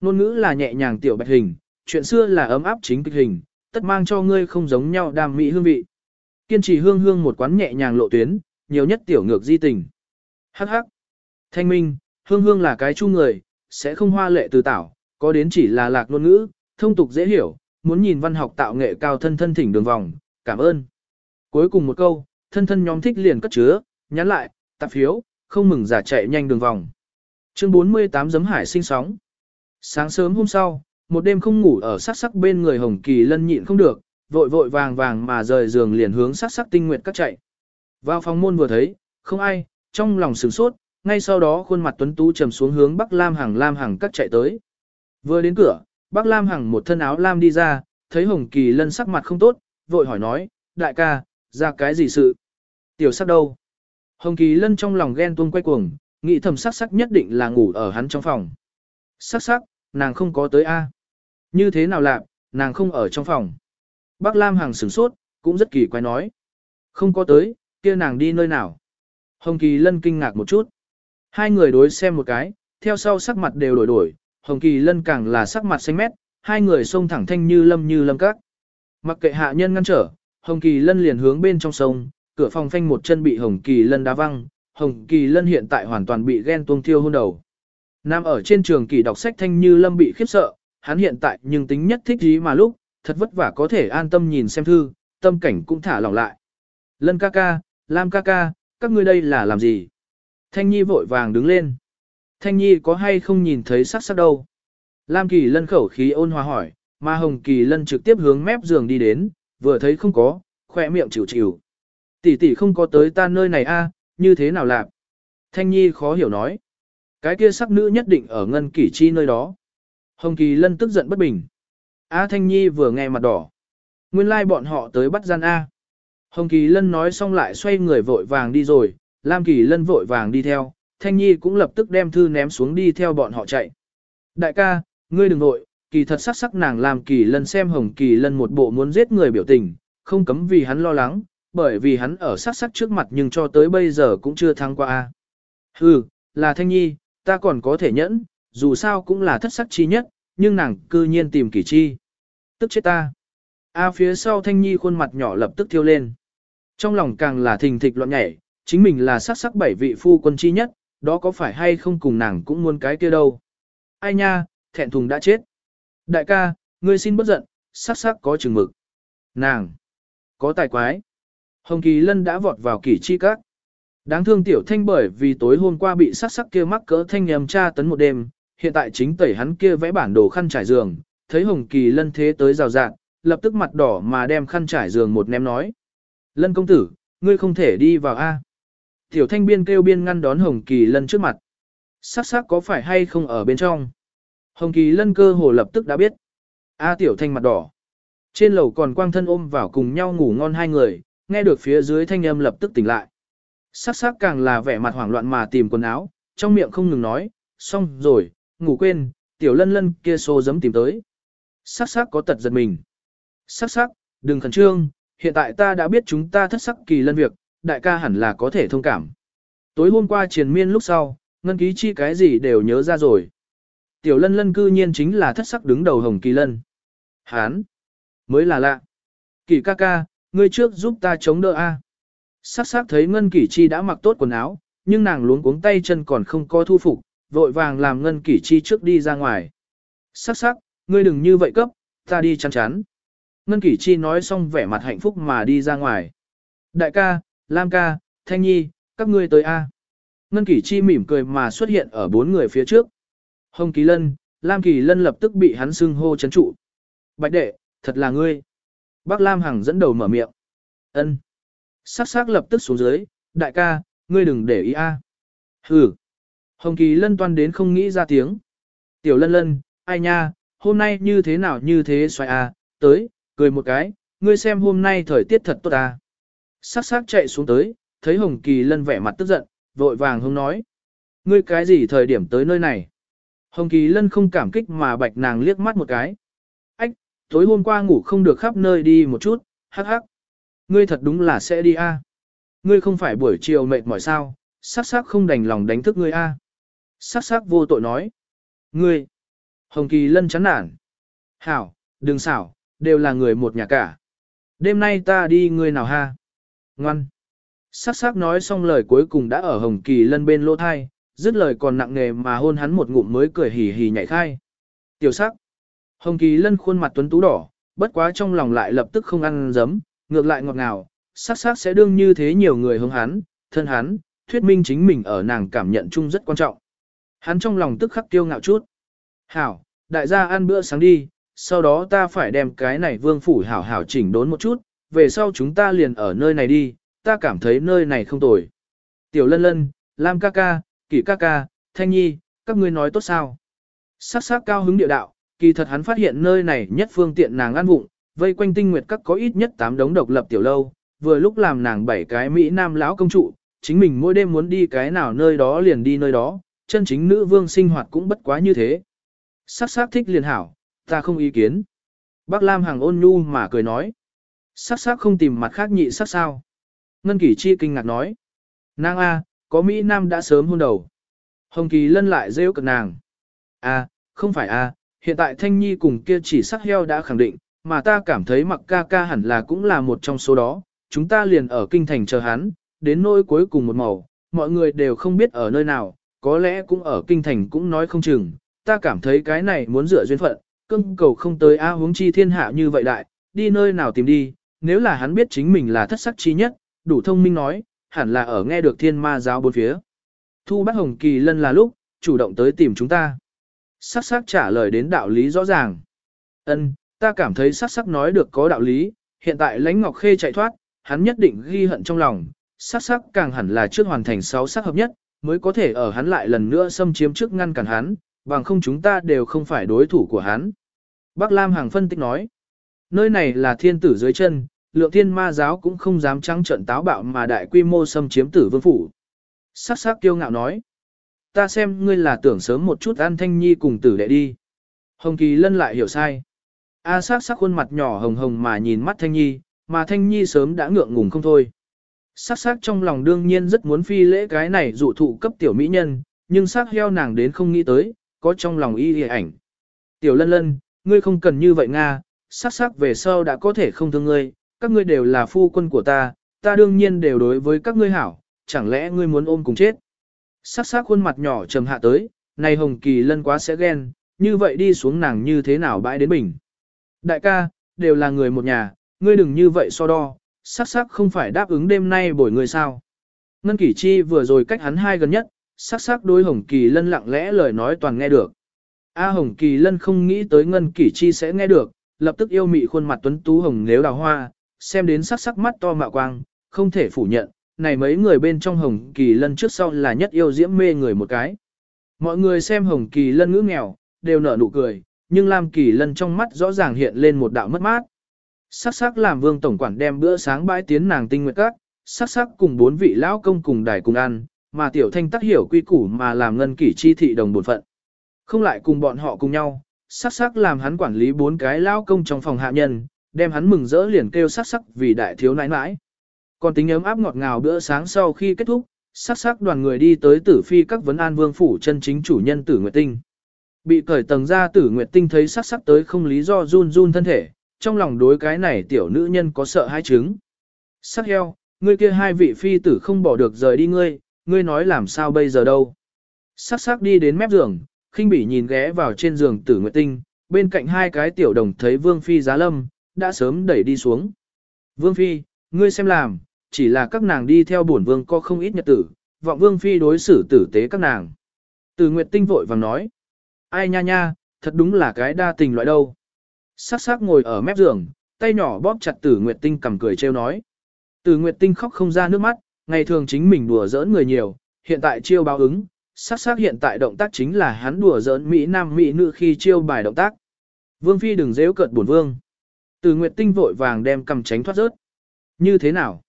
Nôn ngữ là nhẹ nhàng tiểu bạch hình, chuyện xưa là ấm áp chính kịch hình, tất mang cho ngươi không giống nhau đam mỹ hương vị. Kiên trì hương hương một quán nhẹ nhàng lộ tuyến, nhiều nhất tiểu ngược di tình. Hắc hắc. Thanh minh, hương hương là cái chu người, sẽ không hoa lệ từ tảo, có đến chỉ là lạc ngôn ngữ, thông tục dễ hiểu, muốn nhìn văn học tạo nghệ cao thân thân thỉnh đường vòng, cảm ơn. Cuối cùng một câu, thân thân nhóm thích liền cất chứa, nhắn lại, tạp phiếu, không mừng giả chạy nhanh đường vòng. Chương 48 giấm hải sinh sóng. Sáng sớm hôm sau, một đêm không ngủ ở sắc sắc bên người Hồng Kỳ lân nhịn không được, vội vội vàng vàng mà rời giường liền hướng sắc sắc tinh nguyệt cắt chạy. Vào phòng môn vừa thấy, không ai, trong lòng sửng sốt, ngay sau đó khuôn mặt tuấn tú trầm xuống hướng Bắc Lam Hằng Lam Hằng cắt chạy tới. Vừa đến cửa, Bắc Lam Hằng một thân áo lam đi ra, thấy Hồng Kỳ Lân sắc mặt không tốt, vội hỏi nói, đại ca, ra cái gì sự? Tiểu sắc đâu? Hồng Kỳ Lân trong lòng ghen tuông quay cuồng, nghĩ thầm sắc sắc nhất định là ngủ ở hắn trong phòng. Sắc sắc, nàng không có tới a. Như thế nào lạ nàng không ở trong phòng. Bắc Lam Hằng sửng sốt, cũng rất kỳ quái nói. Không có tới, kia nàng đi nơi nào? Hồng Kỳ Lân kinh ngạc một chút. Hai người đối xem một cái, theo sau sắc mặt đều đổi đổi, Hồng Kỳ Lân càng là sắc mặt xanh mét, hai người xông thẳng thanh như lâm như lâm các. Mặc kệ hạ nhân ngăn trở, Hồng Kỳ Lân liền hướng bên trong sông, cửa phòng phanh một chân bị Hồng Kỳ Lân đá văng, Hồng Kỳ Lân hiện tại hoàn toàn bị ghen tuông thiêu hôn đầu. Nam ở trên trường kỳ đọc sách thanh như lâm bị khiếp sợ, hắn hiện tại nhưng tính nhất thích gì mà lúc, thật vất vả có thể an tâm nhìn xem thư, tâm cảnh cũng thả lỏng lại. Lân ca ca, Lam ca ca, các ngươi đây là làm gì? Thanh Nhi vội vàng đứng lên. Thanh Nhi có hay không nhìn thấy sắc sắc đâu? Lam Kỳ Lân khẩu khí ôn hòa hỏi, mà Hồng Kỳ Lân trực tiếp hướng mép giường đi đến, vừa thấy không có, khỏe miệng chịu chịu. Tỷ tỷ không có tới ta nơi này a, như thế nào lạc? Thanh Nhi khó hiểu nói. Cái kia sắc nữ nhất định ở ngân kỷ chi nơi đó. Hồng Kỳ Lân tức giận bất bình. A Thanh Nhi vừa nghe mặt đỏ. Nguyên lai like bọn họ tới bắt gian A. Hồng Kỳ Lân nói xong lại xoay người vội vàng đi rồi, Lam Kỳ Lân vội vàng đi theo, Thanh Nhi cũng lập tức đem thư ném xuống đi theo bọn họ chạy. Đại ca, ngươi đừng vội, kỳ thật sắc sắc nàng Lam Kỳ Lân xem Hồng Kỳ Lân một bộ muốn giết người biểu tình, không cấm vì hắn lo lắng, bởi vì hắn ở sắc sắc trước mặt nhưng cho tới bây giờ cũng chưa thắng qua. a. Hừ, là Thanh Nhi, ta còn có thể nhẫn, dù sao cũng là thất sắc chi nhất, nhưng nàng cư nhiên tìm kỳ chi. Tức chết ta. A phía sau Thanh Nhi khuôn mặt nhỏ lập tức thiêu lên. Trong lòng càng là thình thịch loạn nhảy, chính mình là sắc sắc bảy vị phu quân chi nhất, đó có phải hay không cùng nàng cũng muốn cái kia đâu. Ai nha, thẹn thùng đã chết. Đại ca, ngươi xin bất giận, sắc sắc có chừng mực. Nàng, có tài quái. Hồng Kỳ Lân đã vọt vào kỷ chi các. Đáng thương tiểu thanh bởi vì tối hôm qua bị sắc sắc kia mắc cỡ thanh nhầm tra tấn một đêm, hiện tại chính tẩy hắn kia vẽ bản đồ khăn trải giường, thấy Hồng Kỳ Lân thế tới rào rạng, lập tức mặt đỏ mà đem khăn trải giường một ném nói. Lân công tử, ngươi không thể đi vào A. Tiểu thanh biên kêu biên ngăn đón Hồng Kỳ Lân trước mặt. Sắc sắc có phải hay không ở bên trong? Hồng Kỳ Lân cơ hồ lập tức đã biết. A tiểu thanh mặt đỏ. Trên lầu còn quang thân ôm vào cùng nhau ngủ ngon hai người, nghe được phía dưới thanh âm lập tức tỉnh lại. Sắc sắc càng là vẻ mặt hoảng loạn mà tìm quần áo, trong miệng không ngừng nói, xong rồi, ngủ quên, tiểu lân lân kia xô giấm tìm tới. Sắc sắc có tật giật mình. Sắc sắc, đừng khẩn trương, hiện tại ta đã biết chúng ta thất sắc kỳ lân việc, đại ca hẳn là có thể thông cảm. Tối hôm qua triền miên lúc sau, ngân ký chi cái gì đều nhớ ra rồi. Tiểu lân lân cư nhiên chính là thất sắc đứng đầu hồng kỳ lân. Hán, mới là lạ. Kỳ ca ca, ngươi trước giúp ta chống đỡ a. Sắc sắc thấy ngân kỷ chi đã mặc tốt quần áo, nhưng nàng luống cuống tay chân còn không có thu phục, vội vàng làm ngân kỷ chi trước đi ra ngoài. Sắc sắc, ngươi đừng như vậy cấp, ta đi chăn chắn. Ngân kỷ chi nói xong vẻ mặt hạnh phúc mà đi ra ngoài. Đại ca, Lam ca, Thanh Nhi, các ngươi tới A. Ngân kỷ chi mỉm cười mà xuất hiện ở bốn người phía trước. Hồng Kỳ Lân, Lam Kỳ Lân lập tức bị hắn xưng hô chấn trụ. Bạch đệ, thật là ngươi. Bác Lam Hằng dẫn đầu mở miệng. ân Sắc sắc lập tức xuống dưới, đại ca, ngươi đừng để ý a. Hừ. Hồng Kỳ Lân toan đến không nghĩ ra tiếng. Tiểu Lân Lân, ai nha, hôm nay như thế nào như thế xoay a, tới, cười một cái, ngươi xem hôm nay thời tiết thật tốt à. Sắc sắc chạy xuống tới, thấy Hồng Kỳ Lân vẻ mặt tức giận, vội vàng hông nói. Ngươi cái gì thời điểm tới nơi này? Hồng Kỳ Lân không cảm kích mà bạch nàng liếc mắt một cái. Ách, tối hôm qua ngủ không được khắp nơi đi một chút, hắc hắc. Ngươi thật đúng là sẽ đi a. Ngươi không phải buổi chiều mệt mỏi sao, sắc sắc không đành lòng đánh thức ngươi a. Sắc sắc vô tội nói. Ngươi. Hồng Kỳ Lân chán nản. Hảo, đừng xảo, đều là người một nhà cả. Đêm nay ta đi ngươi nào ha? Ngoan. Sắc sắc nói xong lời cuối cùng đã ở Hồng Kỳ Lân bên lỗ thai, dứt lời còn nặng nề mà hôn hắn một ngụm mới cười hì hì nhảy khai. Tiểu sắc. Hồng Kỳ Lân khuôn mặt tuấn tú đỏ, bất quá trong lòng lại lập tức không ăn dấm, ngược lại ngọt ngào, sắc sắc sẽ đương như thế nhiều người hướng hắn, thân hắn, thuyết minh chính mình ở nàng cảm nhận chung rất quan trọng. Hắn trong lòng tức khắc kiêu ngạo chút. Hảo, đại gia ăn bữa sáng đi, sau đó ta phải đem cái này vương phủ hảo hảo chỉnh đốn một chút, về sau chúng ta liền ở nơi này đi, ta cảm thấy nơi này không tồi. Tiểu lân lân, Lam ca ca, Kỷ ca ca, Thanh nhi, các ngươi nói tốt sao? Sắc sắc cao hứng địa đạo, kỳ thật hắn phát hiện nơi này nhất phương tiện nàng ăn vụng, vây quanh tinh nguyệt các có ít nhất 8 đống độc lập tiểu lâu, vừa lúc làm nàng bảy cái Mỹ Nam lão công trụ, chính mình mỗi đêm muốn đi cái nào nơi đó liền đi nơi đó, chân chính nữ vương sinh hoạt cũng bất quá như thế. Sắc sắc thích liền hảo, ta không ý kiến. Bác Lam hàng ôn nhu mà cười nói. Sắc sắc không tìm mặt khác nhị sắc sao. Ngân Kỷ Chi kinh ngạc nói. Nàng A, có Mỹ Nam đã sớm hôn đầu. Hồng Kỳ lân lại rêu cực nàng. A, không phải A, hiện tại Thanh Nhi cùng kia chỉ sắc heo đã khẳng định, mà ta cảm thấy mặc ca ca hẳn là cũng là một trong số đó, chúng ta liền ở kinh thành chờ hắn, đến nỗi cuối cùng một màu, mọi người đều không biết ở nơi nào, có lẽ cũng ở kinh thành cũng nói không chừng, ta cảm thấy cái này muốn dựa duyên phận, cưng cầu không tới A huống chi thiên hạ như vậy đại, đi nơi nào tìm đi, nếu là hắn biết chính mình là thất sắc chi nhất, đủ thông minh nói, hẳn là ở nghe được thiên ma giáo bốn phía. Thu bắt hồng kỳ lân là lúc, chủ động tới tìm chúng ta. Sắc sắc trả lời đến đạo lý rõ ràng. Ân, Ta cảm thấy sắc sắc nói được có đạo lý, hiện tại lãnh ngọc khê chạy thoát, hắn nhất định ghi hận trong lòng, sắc sắc càng hẳn là trước hoàn thành sáu sắc hợp nhất, mới có thể ở hắn lại lần nữa xâm chiếm trước ngăn cản hắn, bằng không chúng ta đều không phải đối thủ của hắn. Bác Lam Hằng phân tích nói, nơi này là thiên tử dưới chân, lượng thiên ma giáo cũng không dám trắng trận táo bạo mà đại quy mô xâm chiếm tử vương phủ. Sắc sắc kiêu ngạo nói, ta xem ngươi là tưởng sớm một chút an thanh nhi cùng tử đệ đi. Hồng Kỳ Lân lại hiểu sai. A sắc sắc khuôn mặt nhỏ hồng hồng mà nhìn mắt Thanh Nhi, mà Thanh Nhi sớm đã ngượng ngùng không thôi. Sắc sắc trong lòng đương nhiên rất muốn phi lễ cái này dụ thụ cấp tiểu mỹ nhân, nhưng sắc heo nàng đến không nghĩ tới, có trong lòng y hề ảnh. Tiểu lân lân, ngươi không cần như vậy Nga, sắc sắc về sau đã có thể không thương ngươi, các ngươi đều là phu quân của ta, ta đương nhiên đều đối với các ngươi hảo, chẳng lẽ ngươi muốn ôm cùng chết. Sắc sắc khuôn mặt nhỏ trầm hạ tới, này Hồng Kỳ Lân quá sẽ ghen, như vậy đi xuống nàng như thế nào bãi đến bình. Đại ca, đều là người một nhà, ngươi đừng như vậy so đo, sắc sắc không phải đáp ứng đêm nay bồi người sao. Ngân Kỷ Chi vừa rồi cách hắn hai gần nhất, sắc sắc đối Hồng Kỳ Lân lặng lẽ lời nói toàn nghe được. A Hồng Kỳ Lân không nghĩ tới Ngân Kỷ Chi sẽ nghe được, lập tức yêu mị khuôn mặt tuấn tú hồng nếu đào hoa, xem đến sắc sắc mắt to mạo quang, không thể phủ nhận, này mấy người bên trong Hồng Kỳ Lân trước sau là nhất yêu diễm mê người một cái. Mọi người xem Hồng Kỳ Lân ngữ nghèo, đều nở nụ cười, nhưng Lam Kỳ Lân trong mắt rõ ràng hiện lên một đạo mất mát. Sắc sắc làm vương tổng quản đem bữa sáng bãi tiến nàng tinh nguyệt các, sắc sắc cùng bốn vị lão công cùng đài cùng ăn, mà tiểu thanh tác hiểu quy củ mà làm ngân kỷ chi thị đồng bột phận. Không lại cùng bọn họ cùng nhau, sắc sắc làm hắn quản lý bốn cái lão công trong phòng hạ nhân, đem hắn mừng rỡ liền kêu sắc sắc vì đại thiếu nãi nãi. Còn tính ấm áp ngọt ngào bữa sáng sau khi kết thúc, sắc sắc đoàn người đi tới tử phi các vấn an vương phủ chân chính chủ nhân tử nguyệt tinh. Bị cởi tầng ra tử nguyệt tinh thấy sắc sắc tới không lý do run run thân thể, trong lòng đối cái này tiểu nữ nhân có sợ hai chứng. Sắc heo, ngươi kia hai vị phi tử không bỏ được rời đi ngươi, ngươi nói làm sao bây giờ đâu. Sắc sắc đi đến mép giường, khinh bỉ nhìn ghé vào trên giường tử nguyệt tinh, bên cạnh hai cái tiểu đồng thấy vương phi giá lâm, đã sớm đẩy đi xuống. Vương phi, ngươi xem làm, chỉ là các nàng đi theo bổn vương có không ít nhật tử, vọng vương phi đối xử tử tế các nàng. Từ nguyệt tinh vội vàng nói, ai nha nha, thật đúng là cái đa tình loại đâu. Sắc sắc ngồi ở mép giường, tay nhỏ bóp chặt tử nguyệt tinh cầm cười trêu nói. Tử nguyệt tinh khóc không ra nước mắt, ngày thường chính mình đùa giỡn người nhiều, hiện tại chiêu báo ứng, sắc sắc hiện tại động tác chính là hắn đùa giỡn Mỹ Nam Mỹ nữ khi chiêu bài động tác. Vương Phi đừng dễ cợt buồn vương. Từ Nguyệt Tinh vội vàng đem cầm tránh thoát rớt. Như thế nào?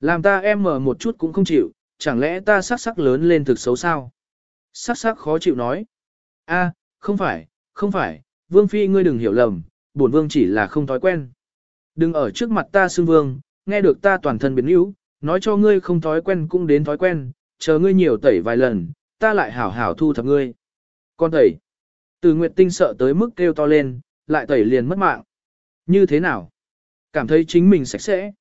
Làm ta em mở một chút cũng không chịu, chẳng lẽ ta sắc sắc lớn lên thực xấu sao? Sắc sắc khó chịu nói. a không phải, không phải, Vương Phi ngươi đừng hiểu lầm, bổn vương chỉ là không thói quen. Đừng ở trước mặt ta xưng vương, nghe được ta toàn thân biến yếu, nói cho ngươi không thói quen cũng đến thói quen, chờ ngươi nhiều tẩy vài lần, ta lại hảo hảo thu thập ngươi. Con tẩy. Từ Nguyệt Tinh sợ tới mức kêu to lên, lại tẩy liền mất mạng. Như thế nào? Cảm thấy chính mình sạch sẽ.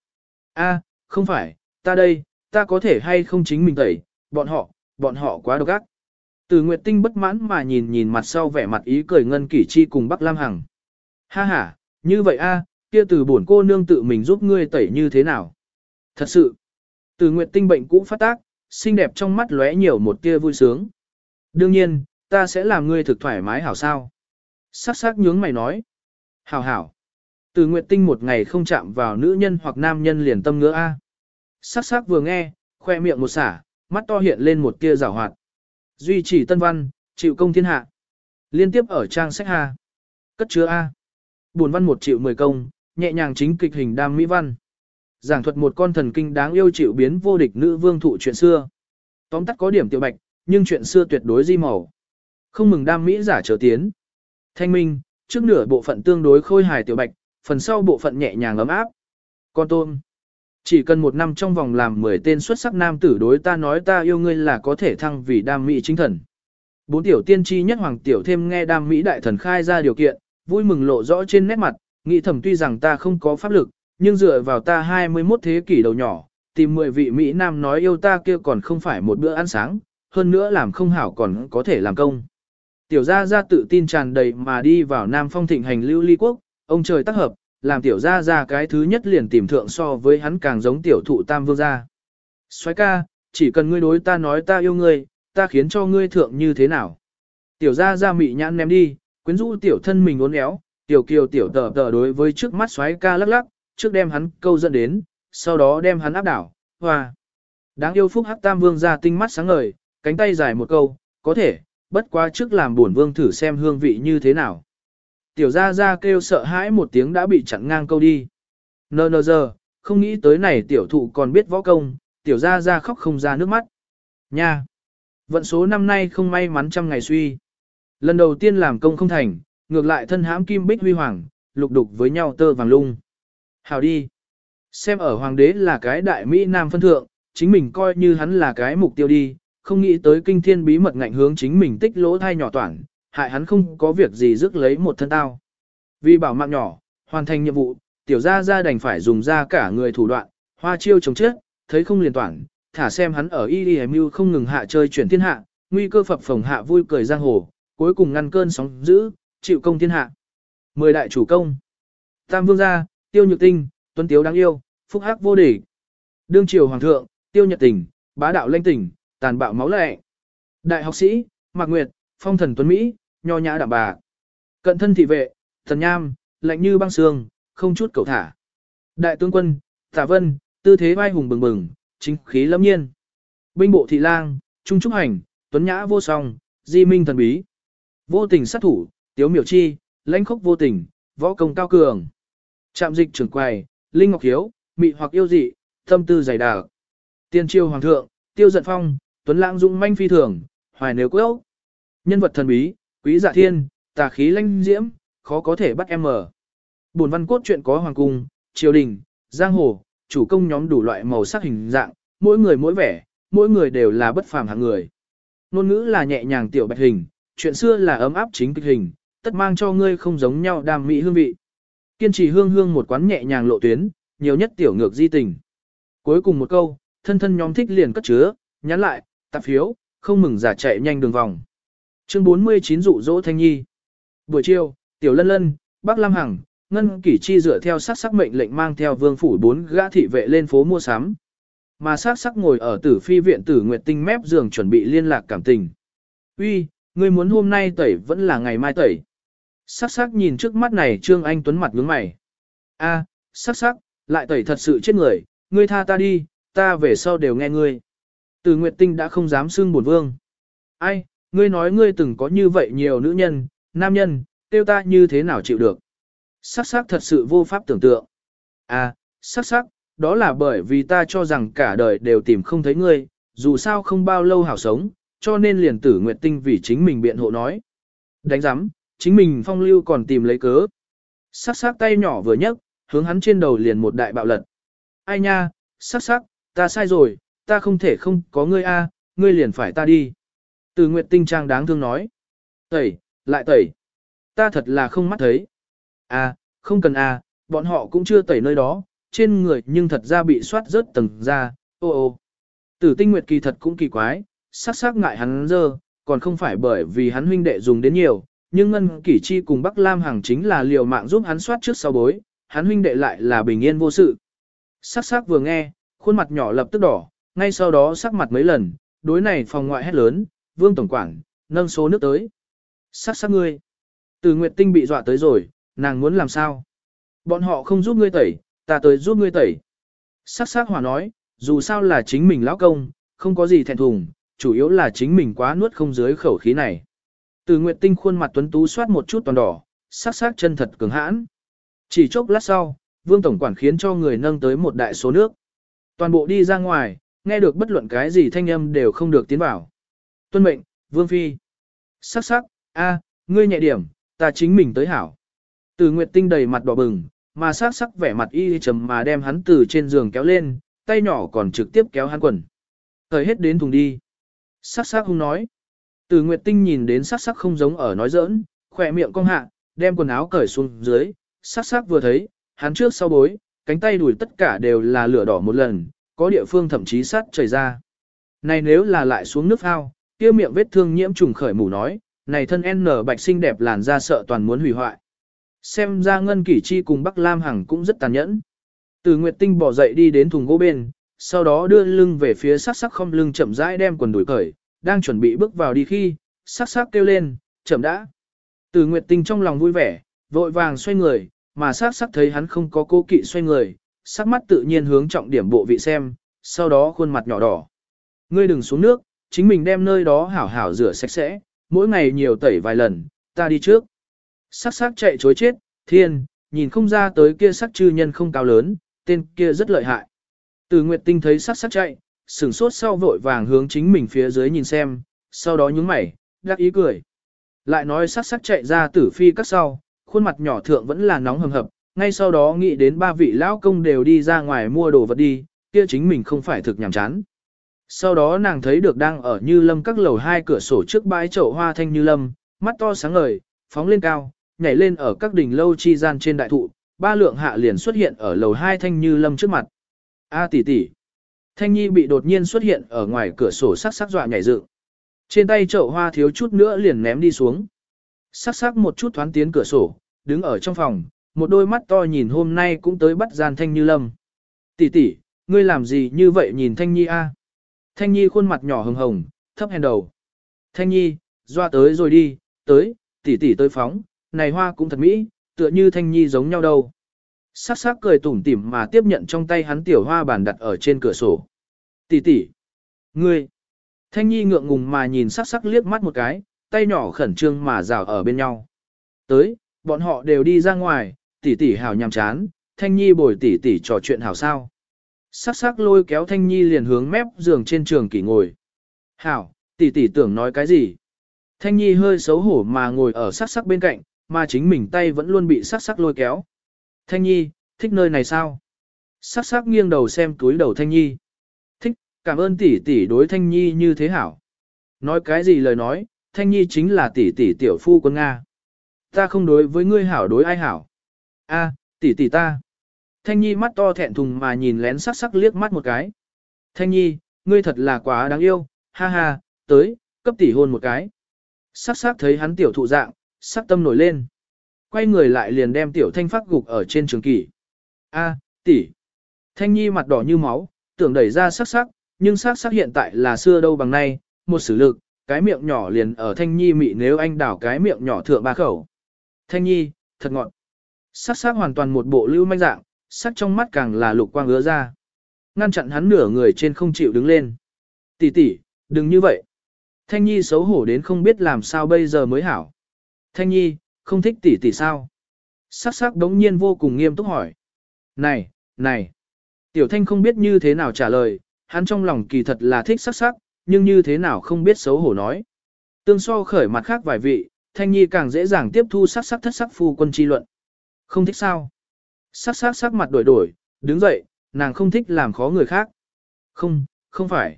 A, không phải, ta đây, ta có thể hay không chính mình tẩy, bọn họ, bọn họ quá độc ác. Từ Nguyệt Tinh bất mãn mà nhìn nhìn mặt sau vẻ mặt ý cười Ngân Kỷ Chi cùng Bắc Lam Hằng. Ha ha, như vậy a, kia từ bổn cô nương tự mình giúp ngươi tẩy như thế nào? Thật sự, từ Nguyệt Tinh bệnh cũ phát tác, xinh đẹp trong mắt lóe nhiều một tia vui sướng. Đương nhiên, ta sẽ làm ngươi thực thoải mái hảo sao. Sắc sắc nhướng mày nói. Hảo hảo. Từ Nguyệt Tinh một ngày không chạm vào nữ nhân hoặc nam nhân liền tâm ngứa A. Sắc sắc vừa nghe, khoe miệng một xả, mắt to hiện lên một tia rào hoạt. Duy trì tân văn, chịu công thiên hạ. Liên tiếp ở trang sách Hà. Cất chứa A. Buồn văn một triệu mười công, nhẹ nhàng chính kịch hình đam mỹ văn. Giảng thuật một con thần kinh đáng yêu chịu biến vô địch nữ vương thụ chuyện xưa. Tóm tắt có điểm tiểu bạch, nhưng chuyện xưa tuyệt đối di màu. Không mừng đam mỹ giả trở tiến. Thanh minh, trước nửa bộ phận tương đối khôi hài tiểu bạch, phần sau bộ phận nhẹ nhàng ấm áp. Con tôm. Chỉ cần một năm trong vòng làm 10 tên xuất sắc nam tử đối ta nói ta yêu ngươi là có thể thăng vì đam mỹ chính thần. Bốn tiểu tiên tri nhất hoàng tiểu thêm nghe đam mỹ đại thần khai ra điều kiện, vui mừng lộ rõ trên nét mặt, nghĩ thầm tuy rằng ta không có pháp lực, nhưng dựa vào ta 21 thế kỷ đầu nhỏ, tìm 10 vị Mỹ Nam nói yêu ta kia còn không phải một bữa ăn sáng, hơn nữa làm không hảo còn có thể làm công. Tiểu gia gia tự tin tràn đầy mà đi vào Nam Phong thịnh hành lưu ly quốc, ông trời tác hợp, làm tiểu gia gia cái thứ nhất liền tìm thượng so với hắn càng giống tiểu thụ tam vương gia. Xoái ca, chỉ cần ngươi đối ta nói ta yêu ngươi, ta khiến cho ngươi thượng như thế nào. Tiểu gia gia mị nhãn ném đi, quyến rũ tiểu thân mình uốn éo, tiểu kiều tiểu tờ tờ đối với trước mắt xoái ca lắc lắc, trước đem hắn câu dẫn đến, sau đó đem hắn áp đảo, hoa. Đáng yêu phúc hắc tam vương ra tinh mắt sáng ngời, cánh tay dài một câu, có thể, bất quá trước làm buồn vương thử xem hương vị như thế nào. Tiểu gia gia kêu sợ hãi một tiếng đã bị chặn ngang câu đi. Nờ nờ giờ, không nghĩ tới này tiểu thụ còn biết võ công, tiểu gia gia khóc không ra nước mắt. Nha! Vận số năm nay không may mắn trăm ngày suy. Lần đầu tiên làm công không thành, ngược lại thân hãm kim bích huy hoàng, lục đục với nhau tơ vàng lung. Hào đi. Xem ở hoàng đế là cái đại Mỹ Nam phân thượng, chính mình coi như hắn là cái mục tiêu đi, không nghĩ tới kinh thiên bí mật ngạnh hướng chính mình tích lỗ thai nhỏ toàn, hại hắn không có việc gì rước lấy một thân tao. Vì bảo mạng nhỏ, hoàn thành nhiệm vụ, tiểu gia gia đành phải dùng ra cả người thủ đoạn, hoa chiêu chống chết, thấy không liền toàn, thả xem hắn ở IDMU không ngừng hạ chơi chuyển thiên hạ, nguy cơ phập phồng hạ vui cười giang hồ, cuối cùng ngăn cơn sóng dữ, chịu công thiên hạ. Mười đại chủ công. Tam vương gia, tiêu nhược tinh, tuấn tiếu đáng yêu, phúc hắc vô địch. Đương triều hoàng thượng, tiêu nhật tình, bá đạo lanh tỉnh, tàn bạo máu lệ. Đại học sĩ, Mạc Nguyệt, phong thần tuấn Mỹ, nho nhã đạm bà. Cận thân thị vệ, thần nham, lạnh như băng sương, không chút cầu thả. Đại tướng quân, tả vân, tư thế vai hùng bừng bừng, chính khí lâm nhiên. Binh bộ thị lang, trung trúc hành, tuấn nhã vô song, di minh thần bí. Vô tình sát thủ, tiếu miểu chi, lãnh khốc vô tình, võ công cao cường. Trạm dịch trưởng quầy, linh ngọc hiếu, mị hoặc yêu dị, tâm tư dày đặc. Tiên triều hoàng thượng, tiêu giận phong, tuấn lãng dũng manh phi thường, hoài nếu quốc. Nhân vật thần bí, quý dạ thiên, tà khí lanh diễm, khó có thể bắt em mở. Buồn văn cốt truyện có hoàng cung, triều đình, giang hồ, chủ công nhóm đủ loại màu sắc hình dạng, mỗi người mỗi vẻ, mỗi người đều là bất phàm hạng người. Nôn ngữ là nhẹ nhàng tiểu bạch hình, chuyện xưa là ấm áp chính kịch hình, tất mang cho ngươi không giống nhau đam mỹ hương vị. Kiên trì hương hương một quán nhẹ nhàng lộ tuyến, nhiều nhất tiểu ngược di tình. Cuối cùng một câu, thân thân nhóm thích liền cất chứa, nhắn lại, tạp phiếu, không mừng giả chạy nhanh đường vòng. Chương 49 dụ dỗ Thanh Nhi. Buổi chiều, Tiểu Lân Lân, Bắc Lam Hằng, Ngân Kỷ Chi dựa theo sát sắc mệnh lệnh mang theo vương phủ bốn gã thị vệ lên phố mua sắm. Mà sát sắc ngồi ở tử phi viện tử Nguyệt Tinh mép giường chuẩn bị liên lạc cảm tình. Uy, ngươi muốn hôm nay tẩy vẫn là ngày mai tẩy. Sắc sắc nhìn trước mắt này Trương Anh Tuấn mặt nhướng mày. A, sắc sắc, lại tẩy thật sự chết người, ngươi tha ta đi, ta về sau đều nghe ngươi. Từ Nguyệt Tinh đã không dám xưng buồn vương. Ai, ngươi nói ngươi từng có như vậy nhiều nữ nhân, nam nhân, tiêu ta như thế nào chịu được. Sắc sắc thật sự vô pháp tưởng tượng. À, sắc sắc, đó là bởi vì ta cho rằng cả đời đều tìm không thấy ngươi, dù sao không bao lâu hảo sống, cho nên liền tử Nguyệt Tinh vì chính mình biện hộ nói. Đánh giám, chính mình phong lưu còn tìm lấy cớ. Sắc sắc tay nhỏ vừa nhấc, hướng hắn trên đầu liền một đại bạo lật. Ai nha, sắc sắc, ta sai rồi, ta không thể không có ngươi a, ngươi liền phải ta đi. Từ Nguyệt Tinh Trang đáng thương nói. Tẩy, lại tẩy. Ta thật là không mắt thấy. À, không cần à, bọn họ cũng chưa tẩy nơi đó, trên người nhưng thật ra bị soát rớt tầng ra, ô ô. Tử Tinh Nguyệt kỳ thật cũng kỳ quái, sắc sắc ngại hắn dơ, còn không phải bởi vì hắn huynh đệ dùng đến nhiều, nhưng Ngân Kỷ Chi cùng Bắc Lam Hằng chính là liều mạng giúp hắn soát trước sau bối, hắn huynh đệ lại là bình yên vô sự. Sắc sắc vừa nghe, khuôn mặt nhỏ lập tức đỏ, ngay sau đó sắc mặt mấy lần, đối này phòng ngoại hét lớn, vương tổng quản, nâng số nước tới. Sắc sắc ngươi. Từ Nguyệt Tinh bị dọa tới rồi, nàng muốn làm sao? Bọn họ không giúp ngươi tẩy, ta tới giúp ngươi tẩy. Sắc sắc hòa nói, dù sao là chính mình lão công, không có gì thẹn thùng, chủ yếu là chính mình quá nuốt không dưới khẩu khí này. Từ Nguyệt Tinh khuôn mặt tuấn tú soát một chút toàn đỏ, sắc sắc chân thật cứng hãn. Chỉ chốc lát sau, Vương Tổng Quản khiến cho người nâng tới một đại số nước. Toàn bộ đi ra ngoài, nghe được bất luận cái gì thanh âm đều không được tiến vào. Tuân mệnh, Vương Phi. Sắc sắc, a, ngươi nhẹ điểm, ta chính mình tới hảo. Từ Nguyệt Tinh đầy mặt đỏ bừng, mà sắc sắc vẻ mặt y trầm mà đem hắn từ trên giường kéo lên, tay nhỏ còn trực tiếp kéo hắn quần. Thời hết đến thùng đi. Sắc sắc hung nói. Từ Nguyệt Tinh nhìn đến sắc sắc không giống ở nói giỡn, khỏe miệng cong hạ, đem quần áo cởi xuống dưới, sắc sắc vừa thấy, hắn trước sau bối, cánh tay đùi tất cả đều là lửa đỏ một lần, có địa phương thậm chí sắt chảy ra. Này nếu là lại xuống nước ao, kia miệng vết thương nhiễm trùng khởi mù nói, này thân N bạch xinh đẹp làn da sợ toàn muốn hủy hoại. Xem ra Ngân Kỷ Chi cùng Bắc Lam Hằng cũng rất tàn nhẫn. Từ Nguyệt Tinh bỏ dậy đi đến thùng gỗ bên, sau đó đưa lưng về phía sắc sắc không lưng chậm rãi đem quần đuổi cởi, đang chuẩn bị bước vào đi khi, sắc sắc kêu lên, chậm đã. Từ Nguyệt Tinh trong lòng vui vẻ, vội vàng xoay người, mà sắc sắc thấy hắn không có cố kỵ xoay người, sắc mắt tự nhiên hướng trọng điểm bộ vị xem, sau đó khuôn mặt nhỏ đỏ. Ngươi đừng xuống nước, chính mình đem nơi đó hảo hảo rửa sạch sẽ, mỗi ngày nhiều tẩy vài lần, ta đi trước. Sắc sắc chạy chối chết, thiên, nhìn không ra tới kia sắc chư nhân không cao lớn, tên kia rất lợi hại. Từ Nguyệt Tinh thấy sắc sắc chạy, sửng sốt sau vội vàng hướng chính mình phía dưới nhìn xem, sau đó nhướng mày, đắc ý cười. Lại nói sắc sắc chạy ra tử phi các sau, khuôn mặt nhỏ thượng vẫn là nóng hầm hập, ngay sau đó nghĩ đến ba vị lão công đều đi ra ngoài mua đồ vật đi, kia chính mình không phải thực nhàm chán. Sau đó nàng thấy được đang ở Như Lâm các lầu hai cửa sổ trước bãi chậu hoa thanh Như Lâm, mắt to sáng ngời, phóng lên cao, nhảy lên ở các đỉnh lâu chi gian trên đại thụ, ba lượng hạ liền xuất hiện ở lầu hai thanh Như Lâm trước mặt. A tỷ tỷ, Thanh Nhi bị đột nhiên xuất hiện ở ngoài cửa sổ sắc sắc dọa nhảy dựng. Trên tay chậu hoa thiếu chút nữa liền ném đi xuống. Sắc sắc một chút thoáng tiến cửa sổ, đứng ở trong phòng, một đôi mắt to nhìn hôm nay cũng tới bắt gian Thanh Như Lâm. Tỷ tỷ, ngươi làm gì như vậy nhìn Thanh Nhi a? Thanh Nhi khuôn mặt nhỏ hồng hồng, thấp hèn đầu. Thanh Nhi, doa tới rồi đi, tới, tỷ tỷ tới phóng, này hoa cũng thật mỹ, tựa như Thanh Nhi giống nhau đâu. Sắc sắc cười tủm tỉm mà tiếp nhận trong tay hắn tiểu hoa bàn đặt ở trên cửa sổ. Tỷ tỷ, ngươi. Thanh Nhi ngượng ngùng mà nhìn sắc sắc liếc mắt một cái, tay nhỏ khẩn trương mà rào ở bên nhau. Tới, bọn họ đều đi ra ngoài, tỷ tỷ hào nhằm chán, Thanh Nhi bồi tỷ tỷ trò chuyện hảo sao. Sắc sắc lôi kéo Thanh Nhi liền hướng mép giường trên trường kỷ ngồi. Hảo, tỷ tỷ tưởng nói cái gì? Thanh Nhi hơi xấu hổ mà ngồi ở sắc sắc bên cạnh, mà chính mình tay vẫn luôn bị sắc sắc lôi kéo. Thanh Nhi, thích nơi này sao? Sắc sắc nghiêng đầu xem túi đầu Thanh Nhi. Thích, cảm ơn tỷ tỷ đối Thanh Nhi như thế hảo. Nói cái gì lời nói, Thanh Nhi chính là tỷ tỷ tiểu phu quân Nga. Ta không đối với ngươi hảo đối ai hảo. A, tỷ tỷ ta. Thanh Nhi mắt to thẹn thùng mà nhìn lén sắc sắc liếc mắt một cái. Thanh Nhi, ngươi thật là quá đáng yêu, ha ha, tới, cấp tỷ hôn một cái. Sắc sắc thấy hắn tiểu thụ dạng, sắc tâm nổi lên. Quay người lại liền đem tiểu thanh phát gục ở trên trường kỷ. A, tỷ. Thanh Nhi mặt đỏ như máu, tưởng đẩy ra sắc sắc, nhưng sắc sắc hiện tại là xưa đâu bằng nay, một sử lực, cái miệng nhỏ liền ở Thanh Nhi mị nếu anh đảo cái miệng nhỏ thượng ba khẩu. Thanh Nhi, thật ngọt. Sắc sắc hoàn toàn một bộ lưu manh dạng, sắc trong mắt càng là lục quang ứa ra. Ngăn chặn hắn nửa người trên không chịu đứng lên. Tỷ tỷ, đừng như vậy. Thanh Nhi xấu hổ đến không biết làm sao bây giờ mới hảo. Thanh Nhi, không thích tỷ tỷ sao? Sắc sắc đống nhiên vô cùng nghiêm túc hỏi. Này, này. Tiểu Thanh không biết như thế nào trả lời, hắn trong lòng kỳ thật là thích sắc sắc, nhưng như thế nào không biết xấu hổ nói. Tương so khởi mặt khác vài vị, Thanh Nhi càng dễ dàng tiếp thu sắc sắc thất sắc phu quân chi luận. Không thích sao? Sắc sắc sắc mặt đổi đổi, đứng dậy, nàng không thích làm khó người khác. Không, không phải.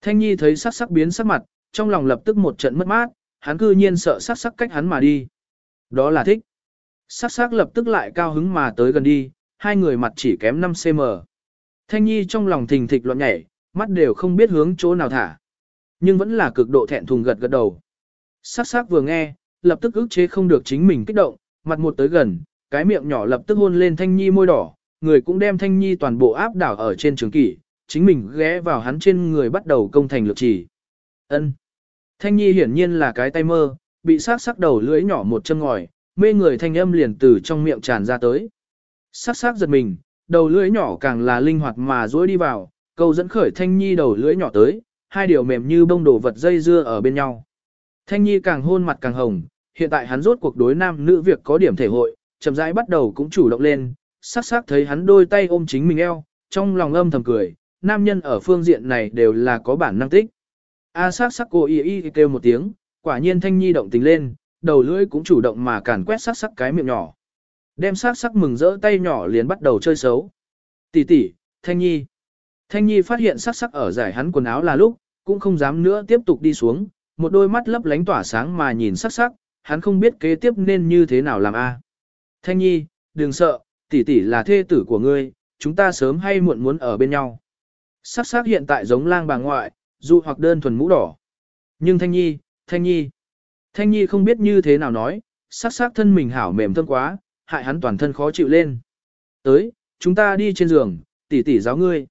Thanh Nhi thấy sắc sắc biến sắc mặt, trong lòng lập tức một trận mất mát, hắn cư nhiên sợ sắc sắc cách hắn mà đi. Đó là thích. Sắc sắc lập tức lại cao hứng mà tới gần đi, hai người mặt chỉ kém 5cm. Thanh Nhi trong lòng thình thịch loạn nhảy, mắt đều không biết hướng chỗ nào thả. Nhưng vẫn là cực độ thẹn thùng gật gật đầu. Sắc sắc vừa nghe, lập tức ức chế không được chính mình kích động, mặt một tới gần, cái miệng nhỏ lập tức hôn lên Thanh Nhi môi đỏ, người cũng đem Thanh Nhi toàn bộ áp đảo ở trên trường kỷ, chính mình ghé vào hắn trên người bắt đầu công thành lực chỉ. Ân. Thanh Nhi hiển nhiên là cái tay mơ, bị sắc sắc đầu lưỡi nhỏ một chân ngòi, mê người thanh âm liền từ trong miệng tràn ra tới. Sắc sắc giật mình, đầu lưỡi nhỏ càng là linh hoạt mà duỗi đi vào, câu dẫn khởi Thanh Nhi đầu lưỡi nhỏ tới, hai điều mềm như bông đồ vật dây dưa ở bên nhau. Thanh Nhi càng hôn mặt càng hồng, hiện tại hắn rốt cuộc đối nam nữ việc có điểm thể hội, chậm rãi bắt đầu cũng chủ động lên, sắc sắc thấy hắn đôi tay ôm chính mình eo, trong lòng âm thầm cười, nam nhân ở phương diện này đều là có bản năng tích. A sắc sắc cô y y kêu một tiếng, quả nhiên thanh nhi động tình lên, đầu lưỡi cũng chủ động mà càn quét sắc sắc cái miệng nhỏ. Đem sắc sắc mừng rỡ tay nhỏ liền bắt đầu chơi xấu. Tỷ tỷ, thanh nhi. Thanh nhi phát hiện sắc sắc ở giải hắn quần áo là lúc, cũng không dám nữa tiếp tục đi xuống, một đôi mắt lấp lánh tỏa sáng mà nhìn sắc sắc, hắn không biết kế tiếp nên như thế nào làm a. Thanh nhi, đừng sợ, tỷ tỷ là thê tử của ngươi, chúng ta sớm hay muộn muốn ở bên nhau. Sắc sắc hiện tại giống lang bà ngoại, dù hoặc đơn thuần mũ đỏ. Nhưng Thanh Nhi, Thanh Nhi, Thanh Nhi không biết như thế nào nói, sắc sắc thân mình hảo mềm thân quá, hại hắn toàn thân khó chịu lên. Tới, chúng ta đi trên giường, tỷ tỷ giáo ngươi.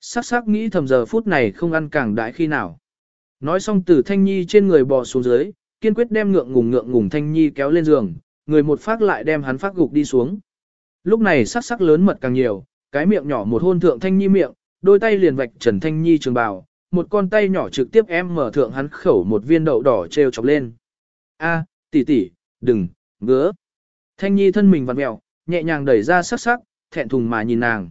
Sắc sắc nghĩ thầm giờ phút này không ăn càng đại khi nào. Nói xong từ Thanh Nhi trên người bò xuống dưới, kiên quyết đem ngượng ngùng ngượng ngùng Thanh Nhi kéo lên giường, người một phát lại đem hắn phát gục đi xuống. Lúc này sắc sắc lớn mật càng nhiều, cái miệng nhỏ một hôn thượng Thanh Nhi miệng, đôi tay liền vạch Trần Thanh Nhi trường bào, một con tay nhỏ trực tiếp em mở thượng hắn khẩu một viên đậu đỏ treo chọc lên. A, tỷ tỷ, đừng, ngứa. Thanh Nhi thân mình vặn mẹo, nhẹ nhàng đẩy ra sắc sắc, thẹn thùng mà nhìn nàng.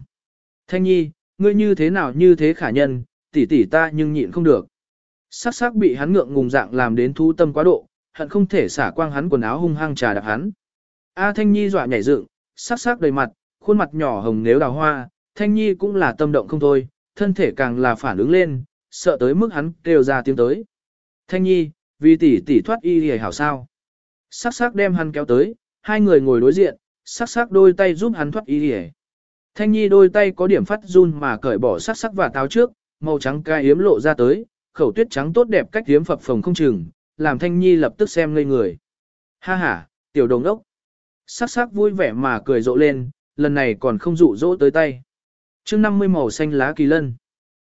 Thanh Nhi, ngươi như thế nào như thế khả nhân, tỷ tỷ ta nhưng nhịn không được. Sắc sắc bị hắn ngượng ngùng dạng làm đến thu tâm quá độ, hận không thể xả quang hắn quần áo hung hăng trà đạp hắn. A Thanh Nhi dọa nhảy dựng, sắc sắc đầy mặt, khuôn mặt nhỏ hồng nếu đào hoa, Thanh Nhi cũng là tâm động không thôi, thân thể càng là phản ứng lên, sợ tới mức hắn kêu ra tiếng tới. Thanh Nhi, vì tỷ tỷ thoát y hề hảo sao. Sắc sắc đem hắn kéo tới, hai người ngồi đối diện, sắc sắc đôi tay giúp hắn thoát y hề. Thanh Nhi đôi tay có điểm phát run mà cởi bỏ sắc sắc và táo trước, màu trắng cai yếm lộ ra tới, khẩu tuyết trắng tốt đẹp cách yếm phập phồng không chừng, làm Thanh Nhi lập tức xem ngây người. Ha ha, tiểu đồng ốc. Sắc sắc vui vẻ mà cười rộ lên, lần này còn không dụ dỗ tới tay. chương 50 màu xanh lá kỳ lân.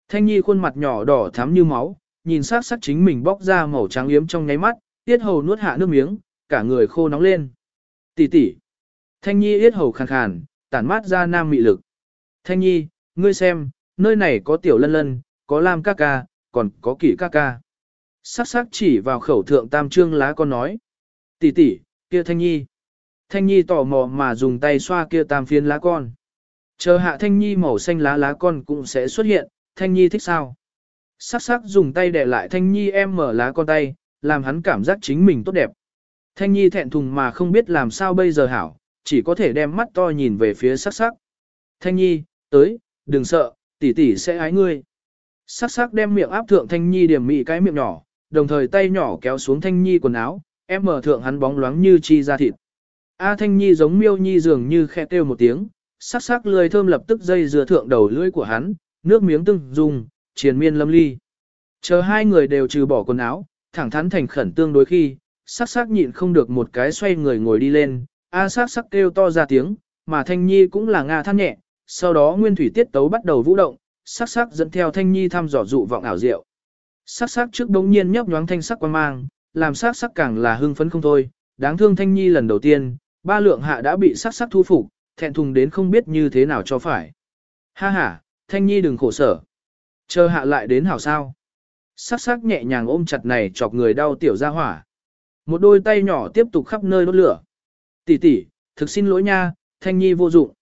Thanh Nhi khuôn mặt nhỏ đỏ thắm như máu, nhìn sắc sắc chính mình bóc ra màu trắng yếm trong nháy mắt, tiết hầu nuốt hạ nước miếng, cả người khô nóng lên. Tỷ tỷ. Thanh Nhi yết hầu khàn khàn, tản mát ra nam mị lực. Thanh Nhi, ngươi xem, nơi này có tiểu lân lân, có lam ca ca, còn có kỷ ca ca. Sắc sắc chỉ vào khẩu thượng tam trương lá con nói. Tỷ tỷ, kia Thanh Nhi. Thanh Nhi tò mò mà dùng tay xoa kia tam phiến lá con. Chờ hạ Thanh Nhi màu xanh lá lá con cũng sẽ xuất hiện, Thanh Nhi thích sao? Sắc sắc dùng tay để lại Thanh Nhi em mở lá con tay, làm hắn cảm giác chính mình tốt đẹp. Thanh Nhi thẹn thùng mà không biết làm sao bây giờ hảo, chỉ có thể đem mắt to nhìn về phía sắc sắc. Thanh Nhi, tới, đừng sợ, tỷ tỷ sẽ ái ngươi. Sắc sắc đem miệng áp thượng Thanh Nhi điểm mị cái miệng nhỏ, đồng thời tay nhỏ kéo xuống Thanh Nhi quần áo, em mở thượng hắn bóng loáng như chi ra thịt. A Thanh Nhi giống miêu nhi dường như khẽ kêu một tiếng, sắc sắc lười thơm lập tức dây dừa thượng đầu lưỡi của hắn, nước miếng tưng dùng, triền miên lâm ly. Chờ hai người đều trừ bỏ quần áo, thẳng thắn thành khẩn tương đối khi, sắc sắc nhịn không được một cái xoay người ngồi đi lên, A sắc sắc kêu to ra tiếng, mà Thanh Nhi cũng là nga than nhẹ, sau đó nguyên thủy tiết tấu bắt đầu vũ động, sắc sắc dẫn theo Thanh Nhi thăm dò dụ vọng ảo diệu. Sắc sắc trước đống nhiên nhấp nhoáng thanh sắc quan mang, làm sắc sắc càng là hưng phấn không thôi, đáng thương Thanh Nhi lần đầu tiên, ba lượng hạ đã bị sắc sắc thu phục, thẹn thùng đến không biết như thế nào cho phải. Ha ha, Thanh Nhi đừng khổ sở. Chờ hạ lại đến hảo sao. Sắc sắc nhẹ nhàng ôm chặt này chọc người đau tiểu ra hỏa. Một đôi tay nhỏ tiếp tục khắp nơi đốt lửa. Tỷ tỷ, thực xin lỗi nha, Thanh Nhi vô dụng.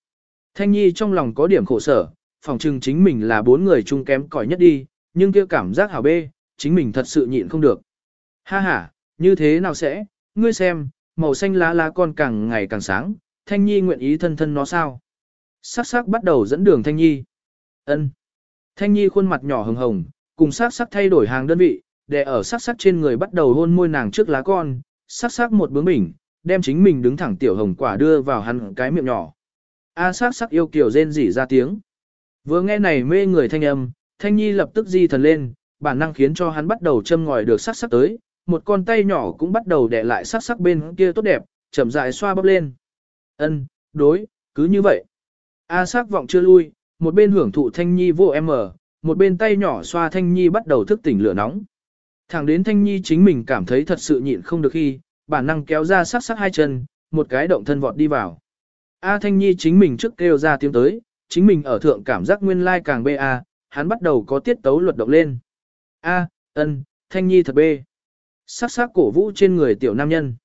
Thanh Nhi trong lòng có điểm khổ sở, phòng trừng chính mình là bốn người chung kém cỏi nhất đi, nhưng kia cảm giác hảo bê, chính mình thật sự nhịn không được. Ha ha, như thế nào sẽ, ngươi xem, màu xanh lá lá con càng ngày càng sáng, Thanh Nhi nguyện ý thân thân nó sao. Sắc sắc bắt đầu dẫn đường Thanh Nhi. ân Thanh Nhi khuôn mặt nhỏ hồng hồng, cùng sắc sắc thay đổi hàng đơn vị, để ở sắc sắc trên người bắt đầu hôn môi nàng trước lá con, sắc sắc một bướng bỉnh, đem chính mình đứng thẳng tiểu hồng quả đưa vào hắn cái miệng nhỏ. A sắc sắc yêu kiều rên rỉ ra tiếng. Vừa nghe này mê người thanh âm, Thanh Nhi lập tức di thần lên, bản năng khiến cho hắn bắt đầu châm ngòi được sắc sắc tới, một con tay nhỏ cũng bắt đầu đè lại sắc sắc bên kia tốt đẹp, chậm rãi xoa bắp lên. Ân, đối, cứ như vậy. A sắc vọng chưa lui, một bên hưởng thụ Thanh Nhi vô em ở, một bên tay nhỏ xoa Thanh Nhi bắt đầu thức tỉnh lửa nóng. Thẳng đến Thanh Nhi chính mình cảm thấy thật sự nhịn không được khi, bản năng kéo ra sắc sắc hai chân, một cái động thân vọt đi vào. A Thanh Nhi chính mình trước kêu ra tiếng tới, chính mình ở thượng cảm giác nguyên lai càng bê A, hắn bắt đầu có tiết tấu luật động lên. A, ân, Thanh Nhi thật bê. Sắc sắc cổ vũ trên người tiểu nam nhân.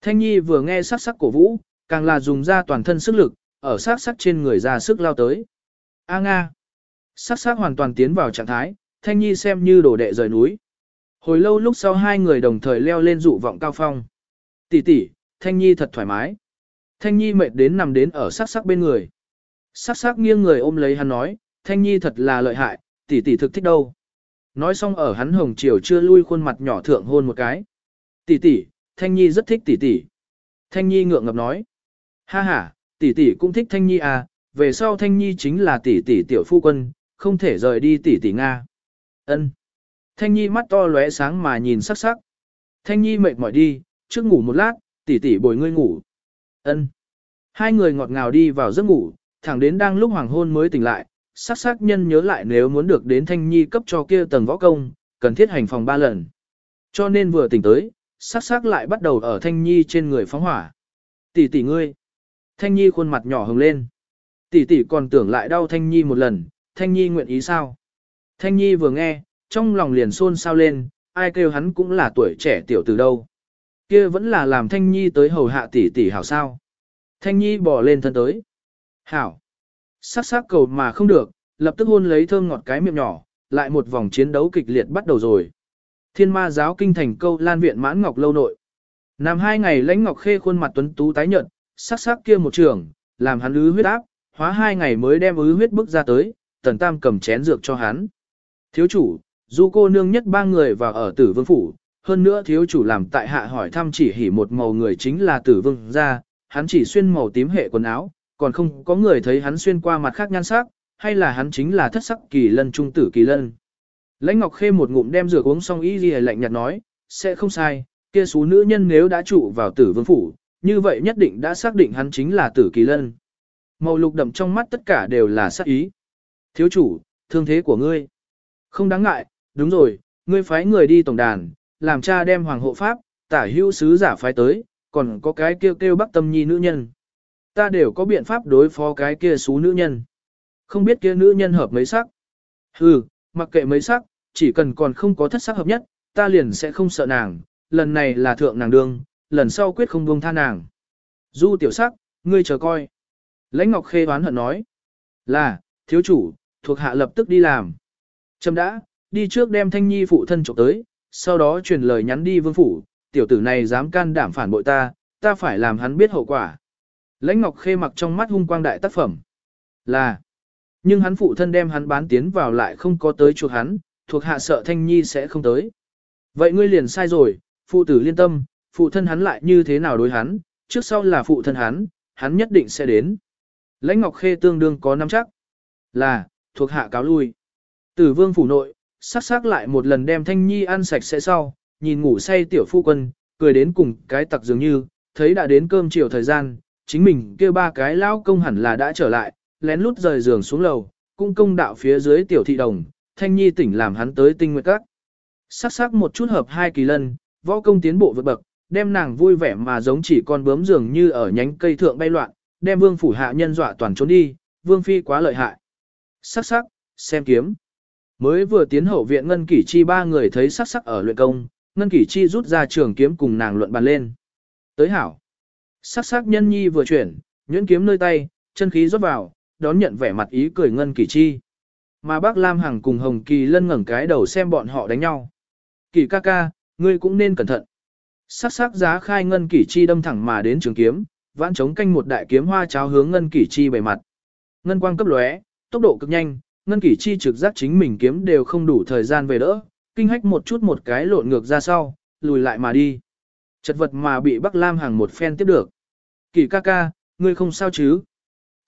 Thanh Nhi vừa nghe sắc sắc cổ vũ, càng là dùng ra toàn thân sức lực, ở sắc sắc trên người ra sức lao tới. A Nga. Sắc sắc hoàn toàn tiến vào trạng thái, Thanh Nhi xem như đổ đệ rời núi. Hồi lâu lúc sau hai người đồng thời leo lên dụ vọng cao phong. Tỷ tỷ, Thanh Nhi thật thoải mái. Thanh Nhi mệt đến nằm đến ở sắc sắc bên người. Sắc sắc nghiêng người ôm lấy hắn nói, Thanh Nhi thật là lợi hại, tỷ tỷ thực thích đâu. Nói xong ở hắn hồng chiều chưa lui khuôn mặt nhỏ thượng hôn một cái. Tỷ tỷ, Thanh Nhi rất thích tỷ tỷ. Thanh Nhi ngượng ngập nói. Ha ha, tỷ tỷ cũng thích Thanh Nhi à, về sau Thanh Nhi chính là tỷ tỷ tiểu phu quân, không thể rời đi tỷ tỷ Nga. Ân. Thanh Nhi mắt to lóe sáng mà nhìn sắc sắc. Thanh Nhi mệt mỏi đi, trước ngủ một lát, tỷ tỷ bồi ngươi ngủ. Ân. Hai người ngọt ngào đi vào giấc ngủ, thẳng đến đang lúc hoàng hôn mới tỉnh lại, sắc sắc nhân nhớ lại nếu muốn được đến Thanh Nhi cấp cho kia tầng võ công, cần thiết hành phòng ba lần. Cho nên vừa tỉnh tới, sắc sắc lại bắt đầu ở Thanh Nhi trên người phóng hỏa. Tỷ tỷ ngươi. Thanh Nhi khuôn mặt nhỏ hồng lên. Tỷ tỷ còn tưởng lại đau Thanh Nhi một lần, Thanh Nhi nguyện ý sao? Thanh Nhi vừa nghe, trong lòng liền xôn xao lên, ai kêu hắn cũng là tuổi trẻ tiểu từ đâu. Kia vẫn là làm Thanh Nhi tới hầu hạ tỷ tỷ hảo sao. Thanh Nhi bỏ lên thân tới. Hảo. Sắc sắc cầu mà không được, lập tức hôn lấy thơm ngọt cái miệng nhỏ, lại một vòng chiến đấu kịch liệt bắt đầu rồi. Thiên ma giáo kinh thành câu lan viện mãn ngọc lâu nội. Nằm hai ngày lãnh ngọc khê khuôn mặt tuấn tú tái nhợt, sắc sắc kia một trường, làm hắn ứ huyết áp, hóa hai ngày mới đem ứ huyết bức ra tới, tần tam cầm chén dược cho hắn. Thiếu chủ, du cô nương nhất ba người vào ở tử vương phủ, hơn nữa thiếu chủ làm tại hạ hỏi thăm chỉ hỉ một màu người chính là tử vương gia, hắn chỉ xuyên màu tím hệ quần áo, còn không có người thấy hắn xuyên qua mặt khác nhan sắc, hay là hắn chính là thất sắc kỳ lân trung tử kỳ lân. Lãnh Ngọc Khê một ngụm đem rửa uống xong ý gì lạnh nhạt nói, sẽ không sai, kia số nữ nhân nếu đã trụ vào tử vương phủ, như vậy nhất định đã xác định hắn chính là tử kỳ lân. Màu lục đậm trong mắt tất cả đều là sát ý. Thiếu chủ, thương thế của ngươi. Không đáng ngại, đúng rồi, ngươi phái người đi tổng đàn, làm cha đem hoàng hộ pháp, tả hữu sứ giả phái tới, còn có cái kêu kêu bắc tâm nhi nữ nhân. Ta đều có biện pháp đối phó cái kia xú nữ nhân. Không biết kia nữ nhân hợp mấy sắc. Hừ, mặc kệ mấy sắc, chỉ cần còn không có thất sắc hợp nhất, ta liền sẽ không sợ nàng, lần này là thượng nàng đương, lần sau quyết không buông tha nàng. Du tiểu sắc, ngươi chờ coi. Lãnh Ngọc Khê đoán hận nói. Là, thiếu chủ, thuộc hạ lập tức đi làm. Trâm đã, đi trước đem thanh nhi phụ thân trộm tới, sau đó truyền lời nhắn đi vương phủ, tiểu tử này dám can đảm phản bội ta, ta phải làm hắn biết hậu quả. Lãnh Ngọc Khê mặc trong mắt hung quang đại tác phẩm. Là, nhưng hắn phụ thân đem hắn bán tiến vào lại không có tới chuộc hắn, thuộc hạ sợ thanh nhi sẽ không tới. Vậy ngươi liền sai rồi, phụ tử liên tâm, phụ thân hắn lại như thế nào đối hắn, trước sau là phụ thân hắn, hắn nhất định sẽ đến. Lãnh Ngọc Khê tương đương có nắm chắc. Là, thuộc hạ cáo lui. Tử vương phủ nội, sắc sắc lại một lần đem thanh nhi ăn sạch sẽ sau, nhìn ngủ say tiểu phu quân, cười đến cùng cái tặc dường như, thấy đã đến cơm chiều thời gian, chính mình kêu ba cái lao công hẳn là đã trở lại, lén lút rời giường xuống lầu, cung công đạo phía dưới tiểu thị đồng, thanh nhi tỉnh làm hắn tới tinh nguyệt các. Sắc sắc một chút hợp hai kỳ lân, võ công tiến bộ vượt bậc, đem nàng vui vẻ mà giống chỉ con bướm dường như ở nhánh cây thượng bay loạn, đem vương phủ hạ nhân dọa toàn trốn đi, vương phi quá lợi hại. Sắc sắc, xem kiếm. Mới vừa tiến hậu viện Ngân Kỷ Chi ba người thấy sắc sắc ở luyện công, Ngân Kỷ Chi rút ra trường kiếm cùng nàng luận bàn lên. Tới hảo. Sắc sắc nhân nhi vừa chuyển, nhuyễn kiếm nơi tay, chân khí rót vào, đón nhận vẻ mặt ý cười Ngân Kỷ Chi. Mà bác Lam Hằng cùng Hồng Kỳ lân ngẩng cái đầu xem bọn họ đánh nhau. Kỳ ca ca, ngươi cũng nên cẩn thận. Sắc sắc giá khai Ngân Kỷ Chi đâm thẳng mà đến trường kiếm, vãn chống canh một đại kiếm hoa cháo hướng Ngân Kỷ Chi bề mặt. Ngân quang cấp lóe, tốc độ cực nhanh, Ngân Kỷ Chi trực giác chính mình kiếm đều không đủ thời gian về đỡ, kinh hách một chút một cái lộn ngược ra sau, lùi lại mà đi. Chật vật mà bị Bắc Lam hàng một phen tiếp được. Kỳ ca ca, ngươi không sao chứ?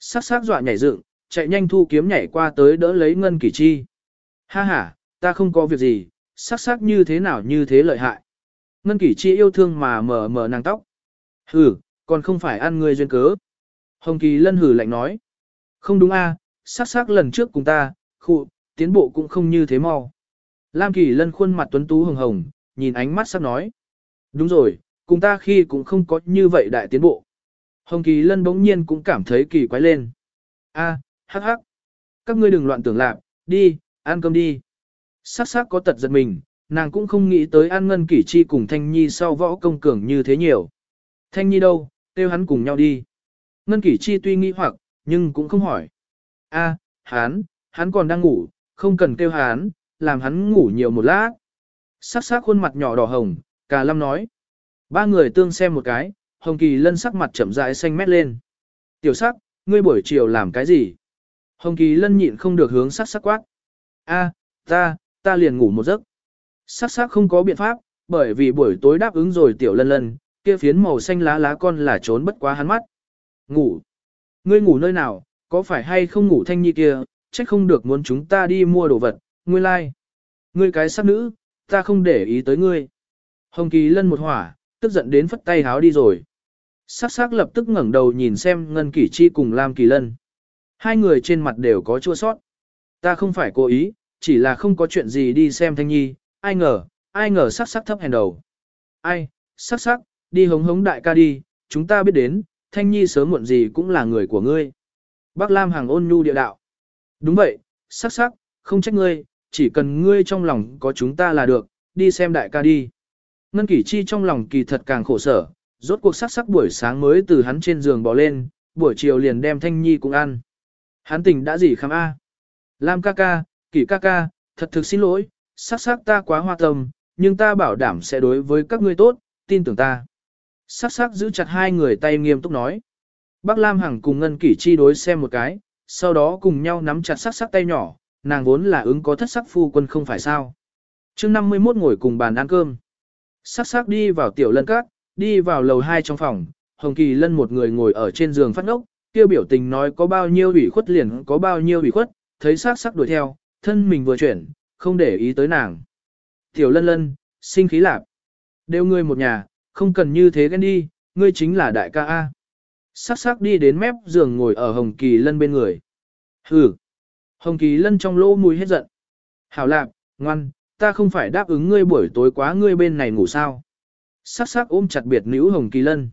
Sắc sắc dọa nhảy dựng, chạy nhanh thu kiếm nhảy qua tới đỡ lấy Ngân Kỷ Chi. Ha ha, ta không có việc gì, sắc sắc như thế nào như thế lợi hại. Ngân Kỷ Chi yêu thương mà mở mở nàng tóc. Hừ, còn không phải ăn ngươi duyên cớ. Hồng Kỳ Lân hử lạnh nói. Không đúng a, sắc sắc lần trước cùng ta, khụ, tiến bộ cũng không như thế mau. Lam Kỳ Lân khuôn mặt tuấn tú hồng hồng, nhìn ánh mắt sắc nói. Đúng rồi, cùng ta khi cũng không có như vậy đại tiến bộ. Hồng Kỳ Lân bỗng nhiên cũng cảm thấy kỳ quái lên. A, hắc hắc. Các ngươi đừng loạn tưởng lạc, đi, ăn cơm đi. Sắc sắc có tật giật mình, nàng cũng không nghĩ tới an ngân kỷ chi cùng Thanh Nhi sau võ công cường như thế nhiều. Thanh Nhi đâu, kêu hắn cùng nhau đi. Ngân kỷ chi tuy nghi hoặc, nhưng cũng không hỏi. A, hắn, hắn còn đang ngủ, không cần kêu hắn, làm hắn ngủ nhiều một lát. Sắc sắc khuôn mặt nhỏ đỏ hồng, cả lâm nói. Ba người tương xem một cái, hồng kỳ lân sắc mặt chậm rãi xanh mét lên. Tiểu sắc, ngươi buổi chiều làm cái gì? Hồng kỳ lân nhịn không được hướng sắc sắc quát. A, ta, ta liền ngủ một giấc. Sắc sắc không có biện pháp, bởi vì buổi tối đáp ứng rồi tiểu lân lân, kia phiến màu xanh lá lá con là trốn bất quá hắn mắt. Ngủ. Ngươi ngủ nơi nào, có phải hay không ngủ thanh nhi kia, trách không được muốn chúng ta đi mua đồ vật, ngươi lai. Like. Ngươi cái sắc nữ, ta không để ý tới ngươi. Hồng Kỳ lân một hỏa, tức giận đến phất tay háo đi rồi. Sắc sắc lập tức ngẩng đầu nhìn xem Ngân Kỷ Chi cùng Lam Kỳ lân. Hai người trên mặt đều có chua sót. Ta không phải cố ý, chỉ là không có chuyện gì đi xem Thanh Nhi, ai ngờ, ai ngờ sắc sắc thấp hèn đầu. Ai, sắc sắc, đi hống hống đại ca đi, chúng ta biết đến, Thanh Nhi sớm muộn gì cũng là người của ngươi. Bác Lam hàng ôn nhu địa đạo. Đúng vậy, sắc sắc, không trách ngươi, chỉ cần ngươi trong lòng có chúng ta là được, đi xem đại ca đi. Ngân Kỷ Chi trong lòng kỳ thật càng khổ sở, rốt cuộc sắc sắc buổi sáng mới từ hắn trên giường bỏ lên, buổi chiều liền đem Thanh Nhi cùng ăn. Hắn tình đã gì khám A. Lam ca ca, Kỷ ca ca, thật thực xin lỗi, sắc sắc ta quá hoa tâm, nhưng ta bảo đảm sẽ đối với các ngươi tốt, tin tưởng ta. Sắc sắc giữ chặt hai người tay nghiêm túc nói. Bác Lam Hằng cùng Ngân Kỷ Chi đối xem một cái, sau đó cùng nhau nắm chặt sắc sắc tay nhỏ, nàng vốn là ứng có thất sắc phu quân không phải sao. chương 51 ngồi cùng bàn ăn cơm. Sắc sắc đi vào tiểu lân cát, đi vào lầu 2 trong phòng, Hồng Kỳ Lân một người ngồi ở trên giường phát ngốc, Kêu biểu tình nói có bao nhiêu ủy khuất liền có bao nhiêu ủy khuất, thấy sắc sắc đuổi theo, thân mình vừa chuyển, không để ý tới nàng. Tiểu lân lân, sinh khí lạp. Đều ngươi một nhà, không cần như thế ghen đi, ngươi chính là đại ca A. Sắc sắc đi đến mép giường ngồi ở Hồng Kỳ Lân bên người. Hừ. Hồng Kỳ Lân trong lỗ mùi hết giận. Hảo lạp, ngoan, ta không phải đáp ứng ngươi buổi tối quá ngươi bên này ngủ sao. Sắc sắc ôm chặt biệt nữ Hồng Kỳ Lân.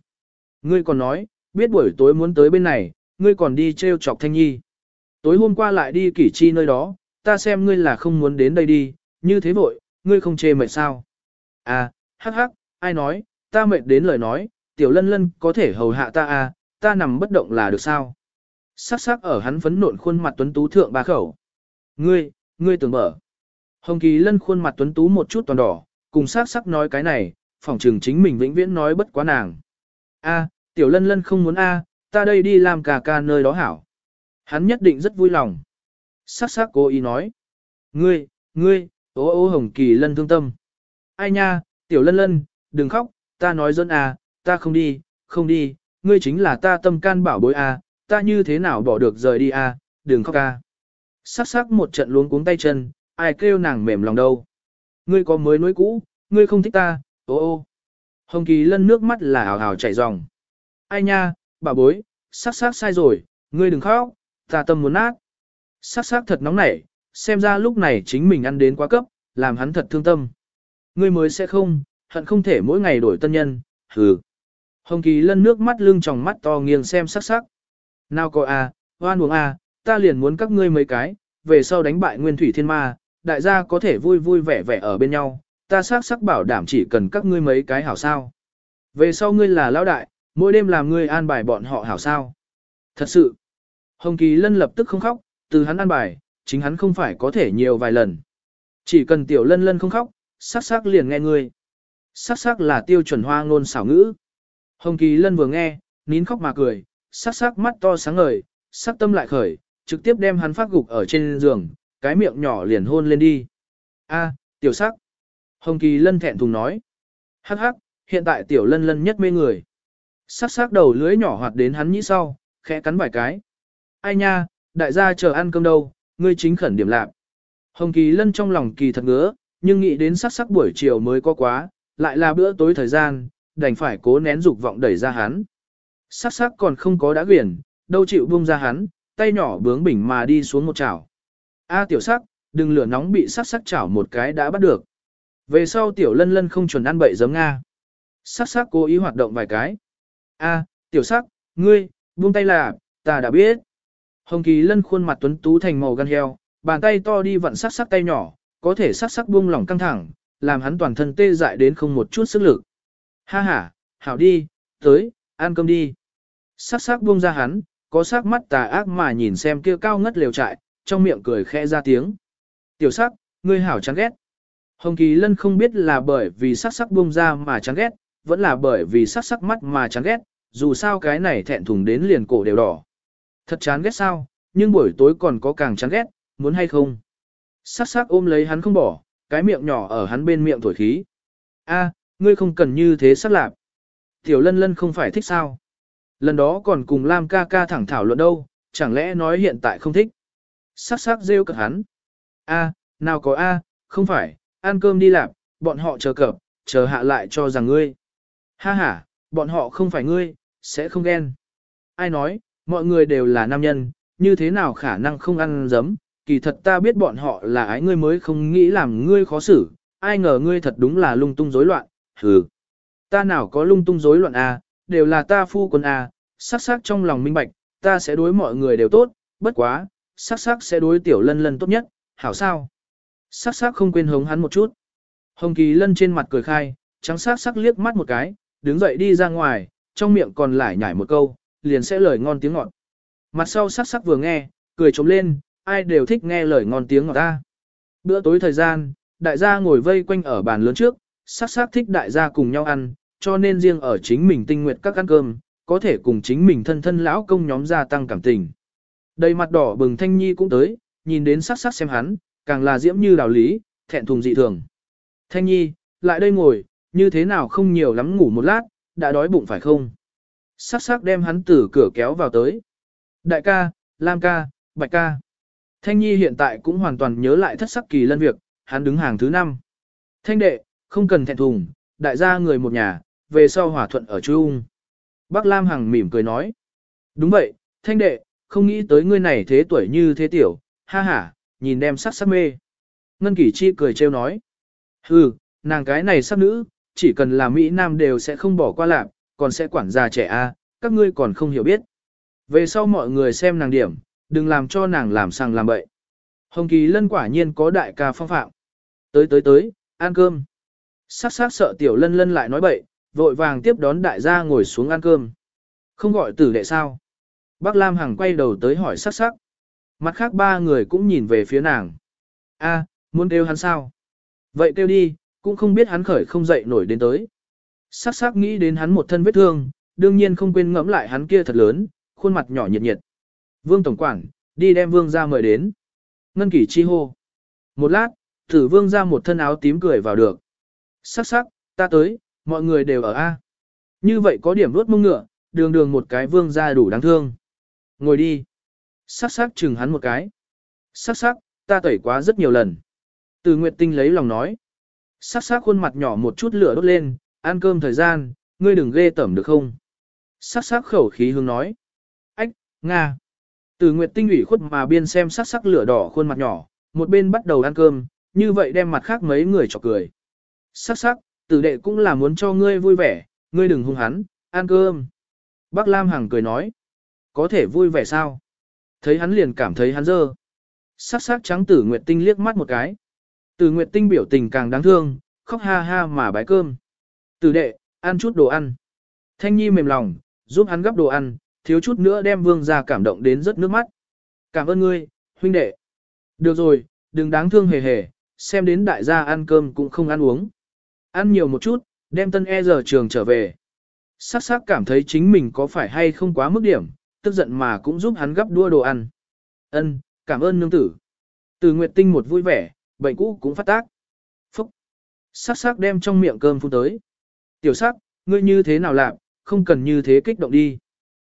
Ngươi còn nói, biết buổi tối muốn tới bên này, ngươi còn đi treo chọc Thanh Nhi. Tối hôm qua lại đi kỷ chi nơi đó, ta xem ngươi là không muốn đến đây đi, như thế vội, ngươi không chê mệt sao. À, hắc hắc, ai nói, ta mệt đến lời nói, tiểu lân lân có thể hầu hạ ta à, ta nằm bất động là được sao. Sắc sắc ở hắn phấn nộn khuôn mặt tuấn tú thượng ba khẩu. Ngươi, ngươi tưởng mở. Hồng Kỳ lân khuôn mặt tuấn tú một chút toàn đỏ, cùng sắc sắc nói cái này, phỏng trừng chính mình vĩnh viễn nói bất quá nàng. A, tiểu lân lân không muốn a, ta đây đi làm cà ca nơi đó hảo. Hắn nhất định rất vui lòng. Sắc sắc cố ý nói. Ngươi, ngươi, ô ô hồng kỳ lân thương tâm. Ai nha, tiểu lân lân, đừng khóc, ta nói dân à, ta không đi, không đi, ngươi chính là ta tâm can bảo bối a, ta như thế nào bỏ được rời đi a, đừng khóc a. Sắc sắc một trận luống cuống tay chân, ai kêu nàng mềm lòng đâu. Ngươi có mới nối cũ, ngươi không thích ta, ô ô. Hồng kỳ lân nước mắt là hào hào chảy ròng. Ai nha, bà bối, sắc sắc sai rồi, ngươi đừng khóc, ta tâm muốn nát. Sắc sắc thật nóng nảy, xem ra lúc này chính mình ăn đến quá cấp, làm hắn thật thương tâm. Ngươi mới sẽ không, hận không thể mỗi ngày đổi tân nhân, hừ. Hồng Kỳ lân nước mắt lưng tròng mắt to nghiêng xem sắc sắc. Nào có a, à, hoan uống a, à, ta liền muốn các ngươi mấy cái, về sau đánh bại nguyên thủy thiên ma, đại gia có thể vui vui vẻ vẻ ở bên nhau, ta xác sắc bảo đảm chỉ cần các ngươi mấy cái hảo sao. Về sau ngươi là lão đại, mỗi đêm làm ngươi an bài bọn họ hảo sao. Thật sự, Hồng Kỳ lân lập tức không khóc, từ hắn an bài, chính hắn không phải có thể nhiều vài lần. Chỉ cần tiểu lân lân không khóc, sắc sắc liền nghe ngươi. Sắc sắc là tiêu chuẩn hoa ngôn xảo ngữ. Hồng Kỳ Lân vừa nghe, nín khóc mà cười, sắc sắc mắt to sáng ngời, sắc tâm lại khởi, trực tiếp đem hắn phát gục ở trên giường, cái miệng nhỏ liền hôn lên đi. A, tiểu sắc. Hồng Kỳ Lân thẹn thùng nói. Hắc hắc, hiện tại tiểu lân lân nhất mê người. Sắc sắc đầu lưới nhỏ hoạt đến hắn nhĩ sau, khẽ cắn vài cái. Ai nha, đại gia chờ ăn cơm đâu, ngươi chính khẩn điểm lạc. Hồng Kỳ Lân trong lòng kỳ thật ngứa, nhưng nghĩ đến sắc sắc buổi chiều mới có quá, lại là bữa tối thời gian, đành phải cố nén dục vọng đẩy ra hắn. Sắc sắc còn không có đã quyển, đâu chịu buông ra hắn, tay nhỏ bướng bỉnh mà đi xuống một chảo. A tiểu sắc, đừng lửa nóng bị sắc sắc chảo một cái đã bắt được. Về sau tiểu lân lân không chuẩn ăn bậy giống Nga. Sắc sắc cố ý hoạt động vài cái. A, tiểu sắc, ngươi, buông tay là, ta đã biết. Hồng Kỳ Lân khuôn mặt tuấn tú thành màu gan heo, bàn tay to đi vặn sắc sắc tay nhỏ, có thể sắc sắc buông lỏng căng thẳng, làm hắn toàn thân tê dại đến không một chút sức lực. Ha ha, hảo đi, tới, ăn cơm đi. Sắc sắc buông ra hắn, có sắc mắt tà ác mà nhìn xem kia cao ngất liều trại, trong miệng cười khẽ ra tiếng. Tiểu sắc, ngươi hảo chán ghét. Hồng Kỳ Lân không biết là bởi vì sắc sắc buông ra mà chán ghét, vẫn là bởi vì sắc sắc mắt mà chán ghét, dù sao cái này thẹn thùng đến liền cổ đều đỏ. Thật chán ghét sao, nhưng buổi tối còn có càng chán ghét, muốn hay không? Sắc sắc ôm lấy hắn không bỏ, cái miệng nhỏ ở hắn bên miệng thổi khí. A, ngươi không cần như thế sắc lạp. Tiểu lân lân không phải thích sao. Lần đó còn cùng Lam ca ca thẳng thảo luận đâu, chẳng lẽ nói hiện tại không thích. Sắc sắc rêu cực hắn. A, nào có A, không phải, ăn cơm đi lạp, bọn họ chờ cập, chờ hạ lại cho rằng ngươi. Ha ha, bọn họ không phải ngươi, sẽ không ghen. Ai nói, mọi người đều là nam nhân, như thế nào khả năng không ăn dấm, kỳ thật ta biết bọn họ là ái ngươi mới không nghĩ làm ngươi khó xử, ai ngờ ngươi thật đúng là lung tung rối loạn, hừ. Ta nào có lung tung rối loạn à, đều là ta phu quân à, sắc sắc trong lòng minh bạch, ta sẽ đối mọi người đều tốt, bất quá, sắc sắc sẽ đối tiểu lân lân tốt nhất, hảo sao. Sắc sắc không quên hống hắn một chút. Hồng Kỳ lân trên mặt cười khai, trắng sắc sắc liếc mắt một cái, đứng dậy đi ra ngoài, trong miệng còn lại nhảy một câu, liền sẽ lời ngon tiếng ngọt. Mặt sau sắc sắc vừa nghe, cười trống lên, ai đều thích nghe lời ngon tiếng ngọt ta. Bữa tối thời gian, đại gia ngồi vây quanh ở bàn lớn trước, sắc sắc thích đại gia cùng nhau ăn, cho nên riêng ở chính mình tinh nguyện các ăn cơm, có thể cùng chính mình thân thân lão công nhóm gia tăng cảm tình. Đầy mặt đỏ bừng thanh nhi cũng tới, nhìn đến sắc sắc xem hắn, càng là diễm như đào lý, thẹn thùng dị thường. Thanh nhi, lại đây ngồi, như thế nào không nhiều lắm ngủ một lát, đã đói bụng phải không? Sắc sắc đem hắn từ cửa kéo vào tới. Đại ca, Lam ca, Bạch ca. Thanh Nhi hiện tại cũng hoàn toàn nhớ lại thất sắc kỳ lân việc, hắn đứng hàng thứ năm. Thanh đệ, không cần thẹn thùng, đại gia người một nhà, về sau hòa thuận ở chung. Bác Lam Hằng mỉm cười nói. Đúng vậy, thanh đệ, không nghĩ tới ngươi này thế tuổi như thế tiểu, ha ha, nhìn đem sắc sắc mê. Ngân Kỷ Chi cười trêu nói. Hừ, nàng cái này sắc nữ, chỉ cần là Mỹ Nam đều sẽ không bỏ qua lạc, còn sẽ quản già trẻ a, các ngươi còn không hiểu biết. Về sau mọi người xem nàng điểm, đừng làm cho nàng làm sang làm bậy. Hồng Kỳ Lân quả nhiên có đại ca phong phạm. Tới tới tới, ăn cơm. Sắc sắc sợ tiểu lân lân lại nói bậy, vội vàng tiếp đón đại gia ngồi xuống ăn cơm. Không gọi tử đệ sao? Bác Lam Hằng quay đầu tới hỏi sắc sắc. Mặt khác ba người cũng nhìn về phía nàng. a muốn kêu hắn sao? Vậy kêu đi, cũng không biết hắn khởi không dậy nổi đến tới. Sắc sắc nghĩ đến hắn một thân vết thương, đương nhiên không quên ngẫm lại hắn kia thật lớn, khuôn mặt nhỏ nhiệt nhiệt. Vương Tổng quảng, đi đem Vương ra mời đến. Ngân kỷ chi hô. Một lát, thử Vương ra một thân áo tím cười vào được. Sắc sắc, ta tới, mọi người đều ở A. Như vậy có điểm ruốt mông ngựa, đường đường một cái Vương ra đủ đáng thương. Ngồi đi. Sắc sắc chừng hắn một cái. Sắc sắc, ta tẩy quá rất nhiều lần. Từ Nguyệt Tinh lấy lòng nói. Sắc sắc khuôn mặt nhỏ một chút lửa đốt lên, ăn cơm thời gian, ngươi đừng ghê tẩm được không? Sắc sắc khẩu khí hương nói. Ách, Nga. Từ Nguyệt Tinh ủy khuất mà biên xem sắc sắc lửa đỏ khuôn mặt nhỏ, một bên bắt đầu ăn cơm, như vậy đem mặt khác mấy người chọc cười. Sắc sắc, tử đệ cũng là muốn cho ngươi vui vẻ, ngươi đừng hung hắn, ăn cơm. Bác Lam Hằng cười nói. Có thể vui vẻ sao? Thấy hắn liền cảm thấy hắn dơ. Sắc sắc trắng tử Nguyệt Tinh liếc mắt một cái. Tử Nguyệt Tinh biểu tình càng đáng thương, khóc ha ha mà bái cơm. Tử đệ, ăn chút đồ ăn. Thanh Nhi mềm lòng, giúp hắn gấp đồ ăn, thiếu chút nữa đem vương ra cảm động đến rất nước mắt. Cảm ơn ngươi, huynh đệ. Được rồi, đừng đáng thương hề hề, xem đến đại gia ăn cơm cũng không ăn uống. Ăn nhiều một chút, đem tân e giờ trường trở về. Sắc sắc cảm thấy chính mình có phải hay không quá mức điểm, tức giận mà cũng giúp hắn gấp đua đồ ăn. Ân, cảm ơn nương tử. Từ Nguyệt Tinh một vui vẻ, bệnh cũ cũng phát tác. Phúc. Sắc sắc đem trong miệng cơm phun tới. Tiểu sắc, ngươi như thế nào làm, không cần như thế kích động đi.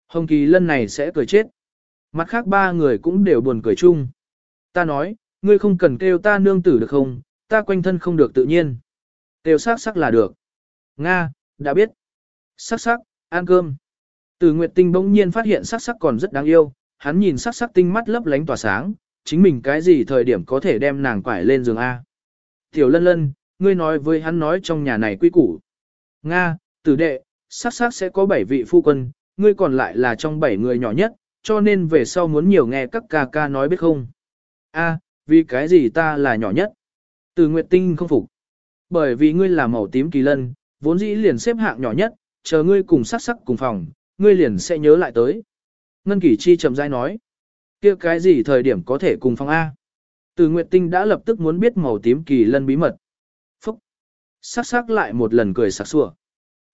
Hồng Kỳ lần này sẽ cười chết. Mặt khác ba người cũng đều buồn cười chung. Ta nói, ngươi không cần kêu ta nương tử được không, ta quanh thân không được tự nhiên. Kêu sắc sắc là được. Nga, đã biết. Sắc sắc, ăn cơm. Từ Nguyệt Tinh bỗng nhiên phát hiện sắc sắc còn rất đáng yêu, hắn nhìn sắc sắc tinh mắt lấp lánh tỏa sáng, chính mình cái gì thời điểm có thể đem nàng quải lên giường A. Tiểu lân lân, ngươi nói với hắn nói trong nhà này quy củ. Nga, tử đệ, sắc sắc sẽ có bảy vị phu quân, ngươi còn lại là trong bảy người nhỏ nhất, cho nên về sau muốn nhiều nghe các ca ca nói biết không. A, vì cái gì ta là nhỏ nhất? Từ Nguyệt Tinh không phục. Bởi vì ngươi là màu tím kỳ lân, vốn dĩ liền xếp hạng nhỏ nhất, chờ ngươi cùng sắc sắc cùng phòng, ngươi liền sẽ nhớ lại tới. Ngân Kỷ Chi chậm rãi nói, kia cái gì thời điểm có thể cùng phòng A? Từ Nguyệt Tinh đã lập tức muốn biết màu tím kỳ lân bí mật. Phúc! Sắc sắc lại một lần cười sặc sủa.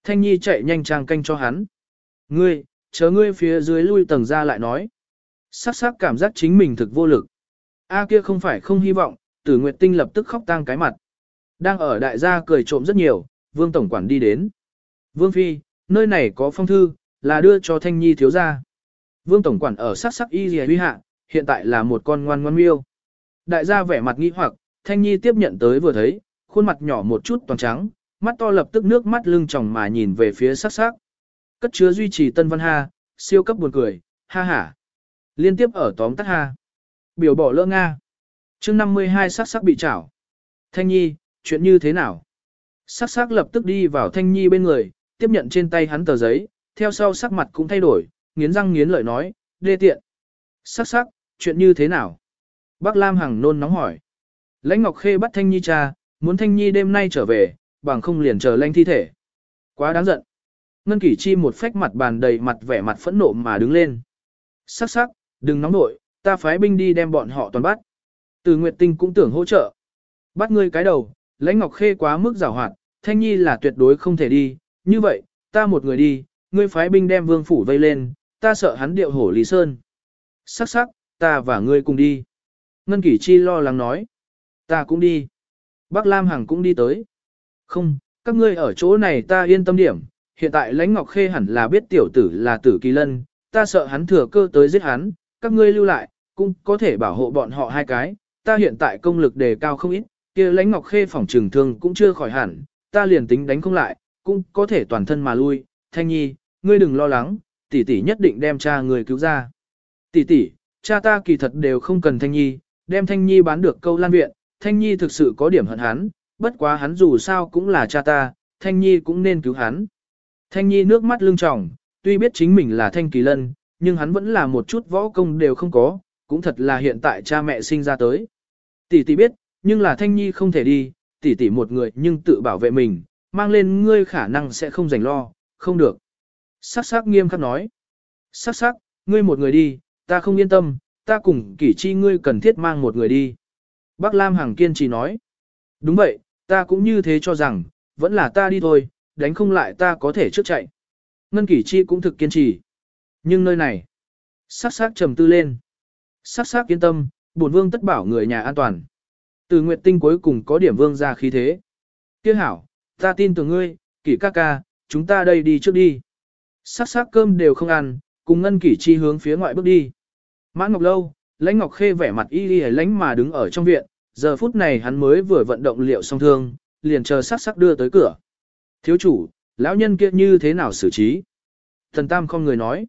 Thanh Nhi chạy nhanh trang canh cho hắn. Ngươi, chờ ngươi phía dưới lui tầng ra lại nói. Sắc sắc cảm giác chính mình thực vô lực. A kia không phải không hy vọng, tử Nguyệt Tinh lập tức khóc tang cái mặt. Đang ở đại gia cười trộm rất nhiều, Vương Tổng Quản đi đến. Vương Phi, nơi này có phong thư, là đưa cho Thanh Nhi thiếu gia. Vương Tổng Quản ở sắc sắc y dì huy hạ, hiện tại là một con ngoan ngoan miêu. Đại gia vẻ mặt nghi hoặc, Thanh Nhi tiếp nhận tới vừa thấy, khuôn mặt nhỏ một chút toàn trắng, mắt to lập tức nước mắt lưng tròng mà nhìn về phía sắc sắc. Cất chứa duy trì tân văn ha, siêu cấp buồn cười, ha ha. Liên tiếp ở tóm tắt ha. Biểu bỏ lỡ Nga. chương 52 sắc sắc bị chảo. Thanh Nhi, chuyện như thế nào? Sắc sắc lập tức đi vào Thanh Nhi bên người, tiếp nhận trên tay hắn tờ giấy, theo sau sắc mặt cũng thay đổi, nghiến răng nghiến lợi nói, đê tiện. Sắc sắc, chuyện như thế nào? Bác Lam Hằng nôn nóng hỏi. Lãnh Ngọc Khê bắt Thanh Nhi cha, muốn Thanh Nhi đêm nay trở về, bằng không liền chờ Lãnh thi thể. Quá đáng giận. Ngân Kỷ Chi một phách mặt bàn đầy mặt vẻ mặt phẫn nộ mà đứng lên. Sắc sắc, đừng nóng nổi, ta phái binh đi đem bọn họ toàn bắt. Từ Nguyệt Tinh cũng tưởng hỗ trợ. Bắt ngươi cái đầu, lãnh Ngọc Khê quá mức giảo hoạt, Thanh Nhi là tuyệt đối không thể đi. Như vậy, ta một người đi, ngươi phái binh đem vương phủ vây lên, ta sợ hắn điệu hổ Lý Sơn. Sắc sắc, ta và ngươi cùng đi. Ngân Kỷ Chi lo lắng nói. Ta cũng đi. Bác Lam Hằng cũng đi tới. Không, các ngươi ở chỗ này ta yên tâm điểm, hiện tại lãnh ngọc khê hẳn là biết tiểu tử là tử kỳ lân, ta sợ hắn thừa cơ tới giết hắn, các ngươi lưu lại, cũng có thể bảo hộ bọn họ hai cái, ta hiện tại công lực đề cao không ít, kia lãnh ngọc khê phòng trường thương cũng chưa khỏi hẳn, ta liền tính đánh không lại, cũng có thể toàn thân mà lui, thanh nhi, ngươi đừng lo lắng, tỷ tỷ nhất định đem cha người cứu ra. Tỷ tỷ, cha ta kỳ thật đều không cần thanh nhi, đem thanh nhi bán được câu lan viện, thanh nhi thực sự có điểm hận hắn, bất quá hắn dù sao cũng là cha ta, thanh nhi cũng nên cứu hắn. Thanh nhi nước mắt lưng tròng, tuy biết chính mình là thanh kỳ lân, nhưng hắn vẫn là một chút võ công đều không có, cũng thật là hiện tại cha mẹ sinh ra tới. Tỷ tỷ biết, nhưng là thanh nhi không thể đi, tỷ tỷ một người nhưng tự bảo vệ mình, mang lên ngươi khả năng sẽ không rảnh lo, không được. Sắc sắc nghiêm khắc nói. Sắc sắc, ngươi một người đi, ta không yên tâm, ta cùng kỷ chi ngươi cần thiết mang một người đi. Bác Lam Hằng kiên trì nói. Đúng vậy, ta cũng như thế cho rằng, vẫn là ta đi thôi, đánh không lại ta có thể trước chạy. Ngân kỷ chi cũng thực kiên trì. Nhưng nơi này, sắc sắc trầm tư lên. Sắc sắc yên tâm, bổn vương tất bảo người nhà an toàn. Từ Nguyệt Tinh cuối cùng có điểm vương ra khí thế. Tiếc hảo, ta tin tưởng ngươi, kỷ ca ca, chúng ta đây đi trước đi. Sắc sắc cơm đều không ăn, cùng ngân kỷ chi hướng phía ngoại bước đi. Mãn Ngọc Lâu, lãnh Ngọc Khê vẻ mặt y y lãnh mà đứng ở trong viện, giờ phút này hắn mới vừa vận động liệu xong thương, liền chờ sắc sắc đưa tới cửa. Thiếu chủ, lão nhân kia như thế nào xử trí? Thần Tam không người nói.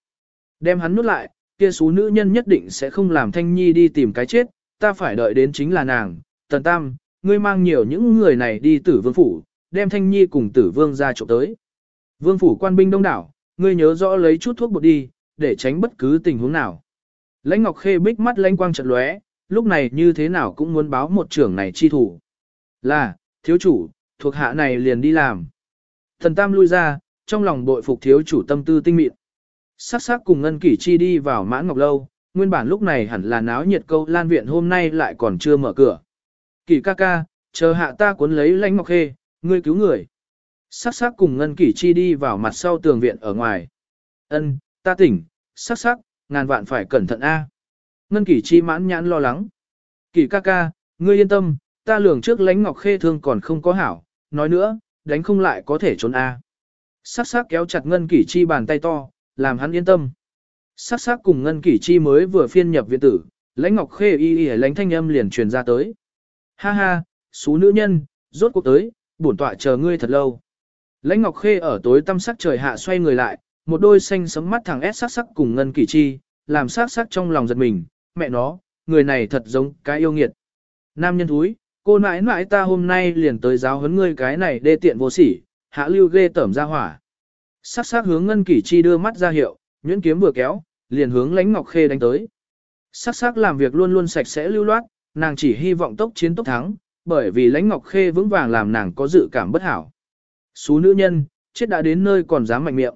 Đem hắn nuốt lại, kia số nữ nhân nhất định sẽ không làm Thanh Nhi đi tìm cái chết, ta phải đợi đến chính là nàng. Tần Tam, ngươi mang nhiều những người này đi tử vương phủ, đem Thanh Nhi cùng tử vương ra trộm tới. Vương phủ quan binh đông đảo, ngươi nhớ rõ lấy chút thuốc bột đi, để tránh bất cứ tình huống nào. Lãnh Ngọc Khê bích mắt lãnh quang trận lóe, lúc này như thế nào cũng muốn báo một trưởng này chi thủ. Là, thiếu chủ, thuộc hạ này liền đi làm. Thần Tam lui ra, trong lòng bội phục thiếu chủ tâm tư tinh mịn. Sắc sắc cùng Ngân Kỷ Chi đi vào mãn ngọc lâu, nguyên bản lúc này hẳn là náo nhiệt câu lan viện hôm nay lại còn chưa mở cửa. Kỷ ca ca, chờ hạ ta cuốn lấy lãnh ngọc khê, ngươi cứu người. Sắc sắc cùng Ngân Kỷ Chi đi vào mặt sau tường viện ở ngoài. Ân, ta tỉnh, sắc sắc, ngàn vạn phải cẩn thận a. Ngân Kỷ Chi mãn nhãn lo lắng. Kỷ ca ca, ngươi yên tâm, ta lường trước lãnh ngọc khê thương còn không có hảo, nói nữa, đánh không lại có thể trốn a. Sắc sắc kéo chặt Ngân Kỷ Chi bàn tay to, làm hắn yên tâm. Sắc sắc cùng Ngân Kỷ Chi mới vừa phiên nhập viện tử, lãnh ngọc khê y y lãnh thanh âm liền truyền ra tới. Ha ha, số nữ nhân, rốt cuộc tới, bổn tọa chờ ngươi thật lâu. Lãnh ngọc khê ở tối tăm sắc trời hạ xoay người lại, một đôi xanh sấm mắt thẳng ép sắc sắc cùng Ngân Kỷ Chi, làm sắc sắc trong lòng giật mình, mẹ nó, người này thật giống cái yêu nghiệt. Nam nhân thúi, cô nãi nãi ta hôm nay liền tới giáo huấn ngươi cái này đê tiện vô sỉ, hạ lưu ghê tẩm ra hỏa. Sắc sắc hướng Ngân Kỷ Chi đưa mắt ra hiệu, nhuyễn kiếm vừa kéo, liền hướng Lãnh Ngọc Khê đánh tới. Sắc sắc làm việc luôn luôn sạch sẽ lưu loát, nàng chỉ hy vọng tốc chiến tốc thắng, bởi vì Lãnh Ngọc Khê vững vàng làm nàng có dự cảm bất hảo. Xú nữ nhân, chết đã đến nơi còn dám mạnh miệng.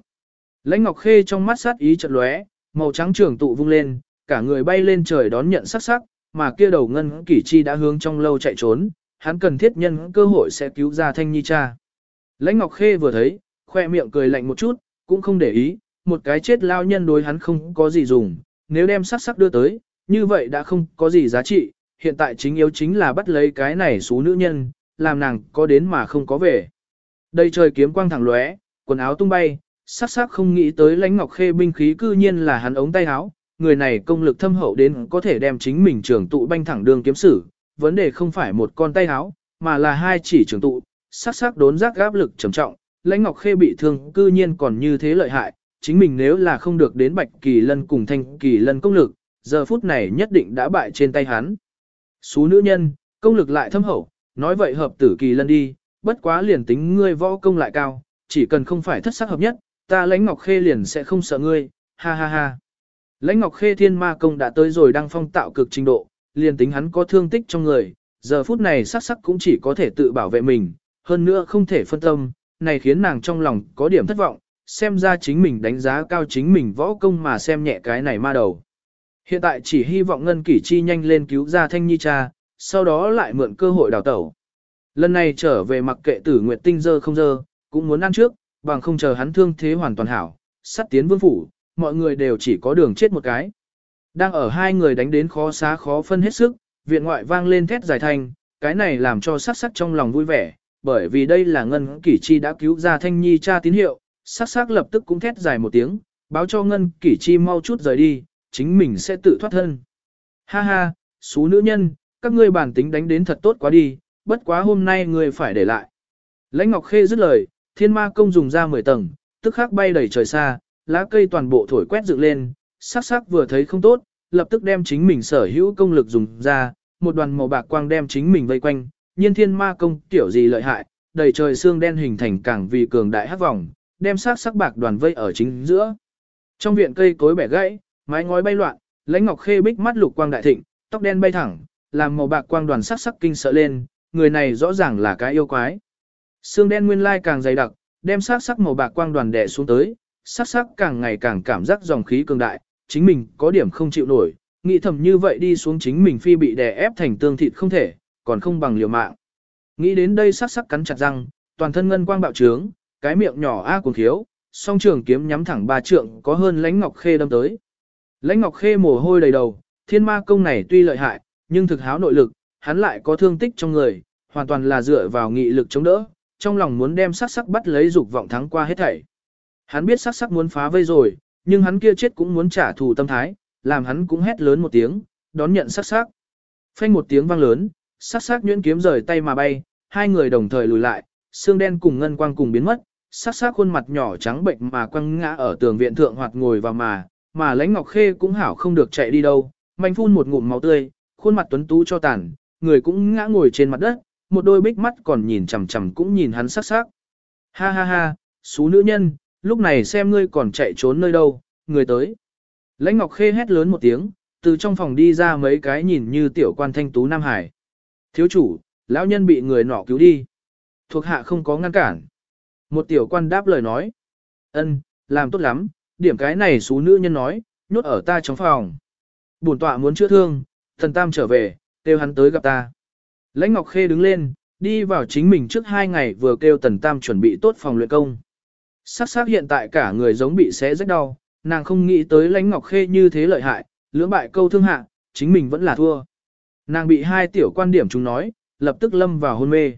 Lãnh Ngọc Khê trong mắt sát ý chợt lóe, màu trắng trường tụ vung lên, cả người bay lên trời đón nhận sắc sắc, mà kia đầu Ngân Kỷ Chi đã hướng trong lâu chạy trốn, hắn cần thiết nhân cơ hội sẽ cứu ra Thanh Nhi cha. Lãnh Ngọc Khê vừa thấy, khoe miệng cười lạnh một chút, cũng không để ý, một cái chết lao nhân đối hắn không có gì dùng, nếu đem sắc sắc đưa tới, như vậy đã không có gì giá trị, hiện tại chính yếu chính là bắt lấy cái này số nữ nhân, làm nàng có đến mà không có về. Đây trời kiếm quang thẳng lóe, quần áo tung bay, sắc sắc không nghĩ tới lãnh ngọc khê binh khí cư nhiên là hắn ống tay áo, người này công lực thâm hậu đến có thể đem chính mình trường tụ banh thẳng đường kiếm sử, vấn đề không phải một con tay áo, mà là hai chỉ trường tụ, sắc sắc đốn giác gáp lực trầm trọng, lãnh ngọc khê bị thương cư nhiên còn như thế lợi hại, chính mình nếu là không được đến bạch kỳ lân cùng thanh kỳ lân công lực, giờ phút này nhất định đã bại trên tay hắn. Xú nữ nhân, công lực lại thâm hậu, nói vậy hợp tử kỳ lân đi, bất quá liền tính ngươi võ công lại cao, chỉ cần không phải thất sắc hợp nhất, ta lãnh ngọc khê liền sẽ không sợ ngươi, ha ha ha. Lãnh ngọc khê thiên ma công đã tới rồi đang phong tạo cực trình độ, liền tính hắn có thương tích trong người, giờ phút này sắc sắc cũng chỉ có thể tự bảo vệ mình, hơn nữa không thể phân tâm, này khiến nàng trong lòng có điểm thất vọng, xem ra chính mình đánh giá cao chính mình võ công mà xem nhẹ cái này ma đầu. Hiện tại chỉ hy vọng Ngân Kỷ Chi nhanh lên cứu ra Thanh Nhi cha, sau đó lại mượn cơ hội đào tẩu. Lần này trở về mặc kệ tử Nguyệt Tinh dơ không dơ, cũng muốn ăn trước, bằng không chờ hắn thương thế hoàn toàn hảo, sắt tiến vương phủ, mọi người đều chỉ có đường chết một cái. Đang ở hai người đánh đến khó xá khó phân hết sức, viện ngoại vang lên thét dài thanh, cái này làm cho sắc sắc trong lòng vui vẻ, bởi vì đây là Ngân Kỷ Chi đã cứu ra Thanh Nhi cha tín hiệu, sắc sắc lập tức cũng thét dài một tiếng, báo cho ngân kỷ chi mau chút rời đi, chính mình sẽ tự thoát thân. Ha ha, xú nữ nhân, các ngươi bản tính đánh đến thật tốt quá đi, bất quá hôm nay ngươi phải để lại. Lãnh Ngọc Khê dứt lời, thiên ma công dùng ra 10 tầng, tức khắc bay đầy trời xa, lá cây toàn bộ thổi quét dựng lên, sắc sắc vừa thấy không tốt, lập tức đem chính mình sở hữu công lực dùng ra, một đoàn màu bạc quang đem chính mình vây quanh, nhiên thiên ma công tiểu gì lợi hại, đầy trời xương đen hình thành càng vì cường đại hắc vòng, đem sắc sắc bạc đoàn vây ở chính giữa. Trong viện cây cối bẻ gãy, mái ngói bay loạn, lãnh ngọc khê bích mắt lục quang đại thịnh, tóc đen bay thẳng, làm màu bạc quang đoàn sắc sắc kinh sợ lên, người này rõ ràng là cái yêu quái. Xương đen nguyên lai càng dày đặc, đem sắc sắc màu bạc quang đoàn đè xuống tới, sắc sắc càng ngày càng cảm giác dòng khí cường đại, chính mình có điểm không chịu nổi, nghĩ thầm như vậy đi xuống chính mình phi bị đè ép thành tương thịt không thể, còn không bằng liều mạng. Nghĩ đến đây sắc sắc cắn chặt răng, toàn thân ngân quang bạo trướng, cái miệng nhỏ a cuồng thiếu, song trường kiếm nhắm thẳng ba trượng có hơn lãnh ngọc khê đâm tới. Lãnh ngọc khê mồ hôi đầy đầu, thiên ma công này tuy lợi hại, nhưng thực háo nội lực, hắn lại có thương tích trong người, hoàn toàn là dựa vào nghị lực chống đỡ, trong lòng muốn đem sắc sắc bắt lấy dục vọng thắng qua hết thảy. Hắn biết sắc sắc muốn phá vây rồi, nhưng hắn kia chết cũng muốn trả thù tâm thái, làm hắn cũng hét lớn một tiếng, đón nhận sắc sắc. Phanh một tiếng vang lớn, sắc sắc nhuyễn kiếm rời tay mà bay, hai người đồng thời lùi lại, xương đen cùng ngân quang cùng biến mất, sắc sắc khuôn mặt nhỏ trắng bệnh mà quăng ngã ở tường viện thượng hoặc ngồi vào mà, mà lãnh ngọc khê cũng hảo không được chạy đi đâu, mạnh phun một ngụm máu tươi, khuôn mặt tuấn tú cho tàn, người cũng ngã ngồi trên mặt đất, một đôi bích mắt còn nhìn chằm chằm cũng nhìn hắn sắc sắc. Ha ha ha, xú nữ nhân, lúc này xem ngươi còn chạy trốn nơi đâu, người tới. Lãnh Ngọc Khê hét lớn một tiếng, từ trong phòng đi ra mấy cái nhìn như tiểu quan thanh tú Nam Hải. Thiếu chủ, lão nhân bị người nọ cứu đi. Thuộc hạ không có ngăn cản. Một tiểu quan đáp lời nói. ân, làm tốt lắm, điểm cái này xú nữ nhân nói, nhốt ở ta trong phòng. Bổn tọa muốn chữa thương, thần tam trở về, kêu hắn tới gặp ta. Lãnh Ngọc Khê đứng lên, đi vào chính mình trước hai ngày vừa kêu tần tam chuẩn bị tốt phòng luyện công. Sắc sắc hiện tại cả người giống bị xé rách đau, nàng không nghĩ tới lãnh ngọc khê như thế lợi hại, lưỡng bại câu thương hạ, chính mình vẫn là thua. Nàng bị hai tiểu quan điểm chúng nói, lập tức lâm vào hôn mê.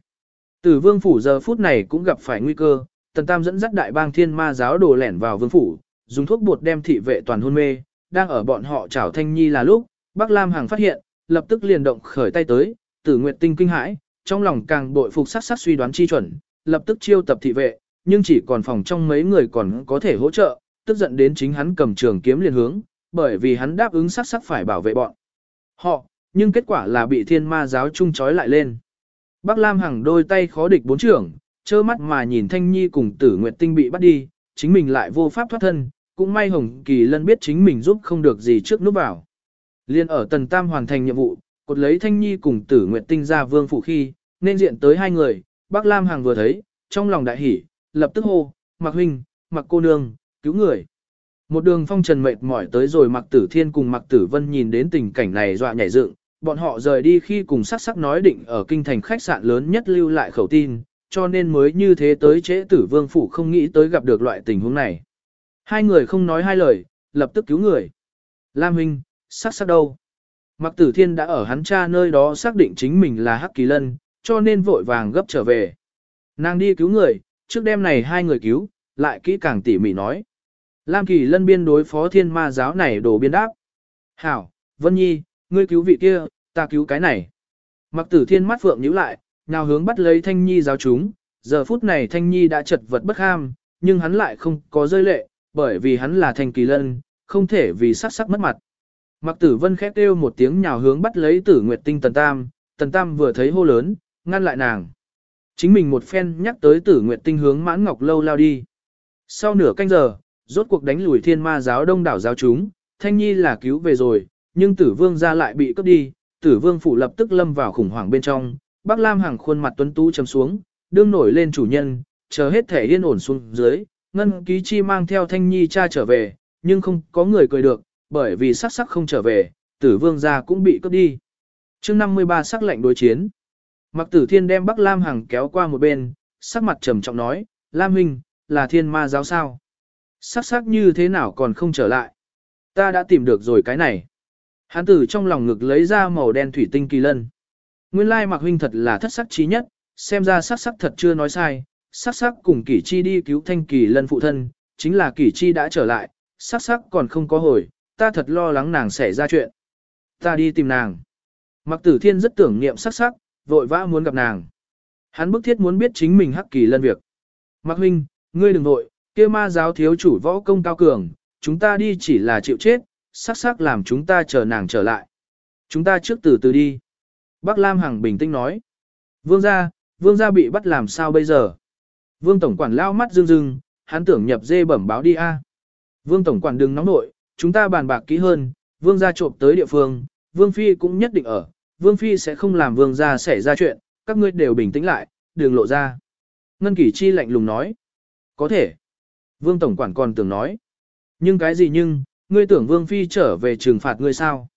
Tử vương phủ giờ phút này cũng gặp phải nguy cơ, tần tam dẫn dắt đại bang thiên ma giáo đồ lẻn vào vương phủ, dùng thuốc bột đem thị vệ toàn hôn mê, đang ở bọn họ chảo thanh nhi là lúc, Bắc Lam Hằng phát hiện, lập tức liền động khởi tay tới, tử nguyệt tinh kinh hãi, trong lòng càng bội phục sắc sắc suy đoán chi chuẩn, lập tức chiêu tập thị vệ, nhưng chỉ còn phòng trong mấy người còn có thể hỗ trợ, tức giận đến chính hắn cầm trường kiếm liền hướng, bởi vì hắn đáp ứng sắc sắc phải bảo vệ bọn. Họ, nhưng kết quả là bị thiên ma giáo chung trói lại lên. Bắc Lam Hằng đôi tay khó địch bốn trưởng, trơ mắt mà nhìn Thanh Nhi cùng Tử Nguyệt Tinh bị bắt đi, chính mình lại vô pháp thoát thân, cũng may Hồng Kỳ Lân biết chính mình giúp không được gì trước núp vào. Liên ở Tần Tam hoàn thành nhiệm vụ, cột lấy Thanh Nhi cùng Tử Nguyệt Tinh ra vương phủ khi, nên diện tới hai người, Bắc Lam Hằng vừa thấy, trong lòng đại hỉ, lập tức hô, Mạc Huynh, Mạc Cô Nương, cứu người. Một đường phong trần mệt mỏi tới rồi Mạc Tử Thiên cùng Mạc Tử Vân nhìn đến tình cảnh này dọa nhảy dựng, bọn họ rời đi khi cùng sắc sắc nói định ở kinh thành khách sạn lớn nhất lưu lại khẩu tin, cho nên mới như thế tới trễ tử vương phủ không nghĩ tới gặp được loại tình huống này. Hai người không nói hai lời, lập tức cứu người. Lam Huynh, sắc sắc đâu? Mặc Tử Thiên đã ở hắn cha nơi đó xác định chính mình là Hắc Kỳ Lân, cho nên vội vàng gấp trở về. Nàng đi cứu người, trước đêm này hai người cứu, lại kỹ càng tỉ mỉ nói. Lam Kỳ lân biên đối phó thiên ma giáo này đổ biên đáp. Hảo, Vân Nhi, ngươi cứu vị kia, ta cứu cái này. Mặc tử thiên mắt phượng nhíu lại, nào hướng bắt lấy Thanh Nhi giáo chúng, giờ phút này Thanh Nhi đã chật vật bất ham, nhưng hắn lại không có rơi lệ, bởi vì hắn là Thanh Kỳ lân, không thể vì sắc sắc mất mặt. Mặc tử vân khét kêu một tiếng nhào hướng bắt lấy tử nguyệt tinh tần tam, tần tam vừa thấy hô lớn, ngăn lại nàng. Chính mình một phen nhắc tới tử nguyệt tinh hướng mãn ngọc lâu lao đi. Sau nửa canh giờ, rốt cuộc đánh lùi thiên ma giáo đông đảo giáo chúng, thanh nhi là cứu về rồi, nhưng tử vương ra lại bị cướp đi, tử vương phủ lập tức lâm vào khủng hoảng bên trong, bác lam hàng khuôn mặt tuấn tú chấm xuống, đương nổi lên chủ nhân, chờ hết thể yên ổn xuống dưới, ngân ký chi mang theo thanh nhi cha trở về, nhưng không có người cười được, bởi vì sắc sắc không trở về, tử vương gia cũng bị cướp đi. chương 53 sắc lệnh đối chiến. Mặc tử thiên đem Bắc Lam Hằng kéo qua một bên, sắc mặt trầm trọng nói, Lam Huynh, là thiên ma giáo sao? Sắc sắc như thế nào còn không trở lại? Ta đã tìm được rồi cái này. Hán tử trong lòng ngực lấy ra màu đen thủy tinh kỳ lân. Nguyên lai Mạc Huynh thật là thất sắc trí nhất, xem ra sắc sắc thật chưa nói sai. Sắc sắc cùng kỷ chi đi cứu thanh kỳ lân phụ thân, chính là kỷ chi đã trở lại, sắc sắc còn không có hồi, ta thật lo lắng nàng xảy ra chuyện. Ta đi tìm nàng. Mặc tử thiên rất tưởng niệm sắc sắc, vội vã muốn gặp nàng. Hắn bức thiết muốn biết chính mình hắc kỳ lân việc. Mặc huynh, ngươi đừng vội, kia ma giáo thiếu chủ võ công cao cường, chúng ta đi chỉ là chịu chết, sắc sắc làm chúng ta chờ nàng trở lại. Chúng ta trước từ từ đi. Bác Lam Hằng bình tĩnh nói. Vương gia, vương gia bị bắt làm sao bây giờ? Vương tổng quản lao mắt rưng rưng, hắn tưởng nhập dê bẩm báo đi a. Vương tổng quản đừng nóng nội, chúng ta bàn bạc kỹ hơn, vương gia trộm tới địa phương, vương phi cũng nhất định ở, vương phi sẽ không làm vương gia xảy ra chuyện, các ngươi đều bình tĩnh lại, đường lộ ra. Ngân Kỷ Chi lạnh lùng nói. Có thể. Vương tổng quản còn tưởng nói. Nhưng cái gì nhưng, ngươi tưởng vương phi trở về trừng phạt ngươi sao?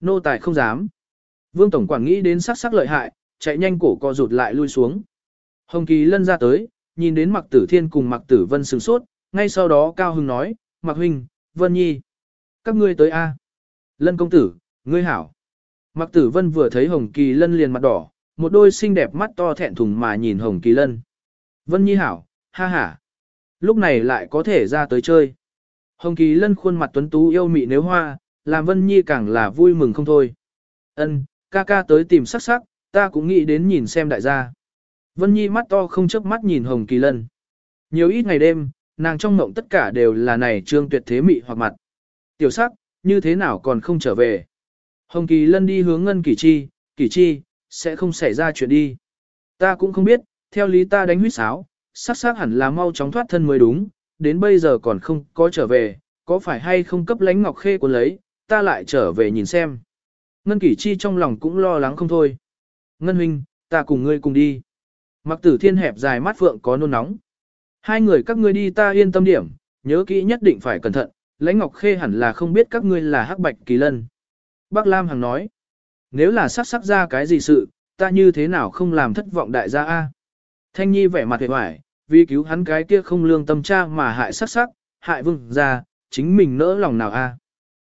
Nô tài không dám. Vương tổng quản nghĩ đến sắc sắc lợi hại, chạy nhanh cổ co rụt lại lui xuống. Hồng Kỳ lân ra tới, nhìn đến Mặc Tử Thiên cùng Mặc Tử Vân sửng sốt, ngay sau đó Cao Hưng nói, Mặc Huynh, Vân Nhi. Các ngươi tới A. Lân công tử, ngươi hảo. Mặc Tử Vân vừa thấy Hồng Kỳ lân liền mặt đỏ, một đôi xinh đẹp mắt to thẹn thùng mà nhìn Hồng Kỳ lân. Vân Nhi hảo, ha ha. Lúc này lại có thể ra tới chơi. Hồng Kỳ lân khuôn mặt tuấn tú yêu mị nếu hoa, làm Vân Nhi càng là vui mừng không thôi. Ân, ca ca tới tìm sắc sắc, ta cũng nghĩ đến nhìn xem đại gia. Vân Nhi mắt to không chớp mắt nhìn Hồng Kỳ Lân. Nhiều ít ngày đêm, nàng trong mộng tất cả đều là này trương tuyệt thế mị hoặc mặt. Tiểu sắc, như thế nào còn không trở về. Hồng Kỳ Lân đi hướng Ngân Kỳ Chi, Kỳ Chi, sẽ không xảy ra chuyện đi. Ta cũng không biết, theo lý ta đánh huyết sáo, sắc sắc hẳn là mau chóng thoát thân mới đúng, đến bây giờ còn không có trở về, có phải hay không cấp lánh ngọc khê của lấy, ta lại trở về nhìn xem. Ngân Kỷ Chi trong lòng cũng lo lắng không thôi. Ngân huynh, ta cùng ngươi cùng đi. Mặc tử thiên hẹp dài mắt phượng có nôn nóng. Hai người các ngươi đi ta yên tâm điểm, nhớ kỹ nhất định phải cẩn thận, lãnh ngọc khê hẳn là không biết các ngươi là hắc bạch kỳ lân. Bác Lam Hằng nói, nếu là sắc sắc ra cái gì sự, ta như thế nào không làm thất vọng đại gia A. Thanh Nhi vẻ mặt hề hoài, vì cứu hắn cái kia không lương tâm cha mà hại sắc sắc, hại vương ra, chính mình nỡ lòng nào A.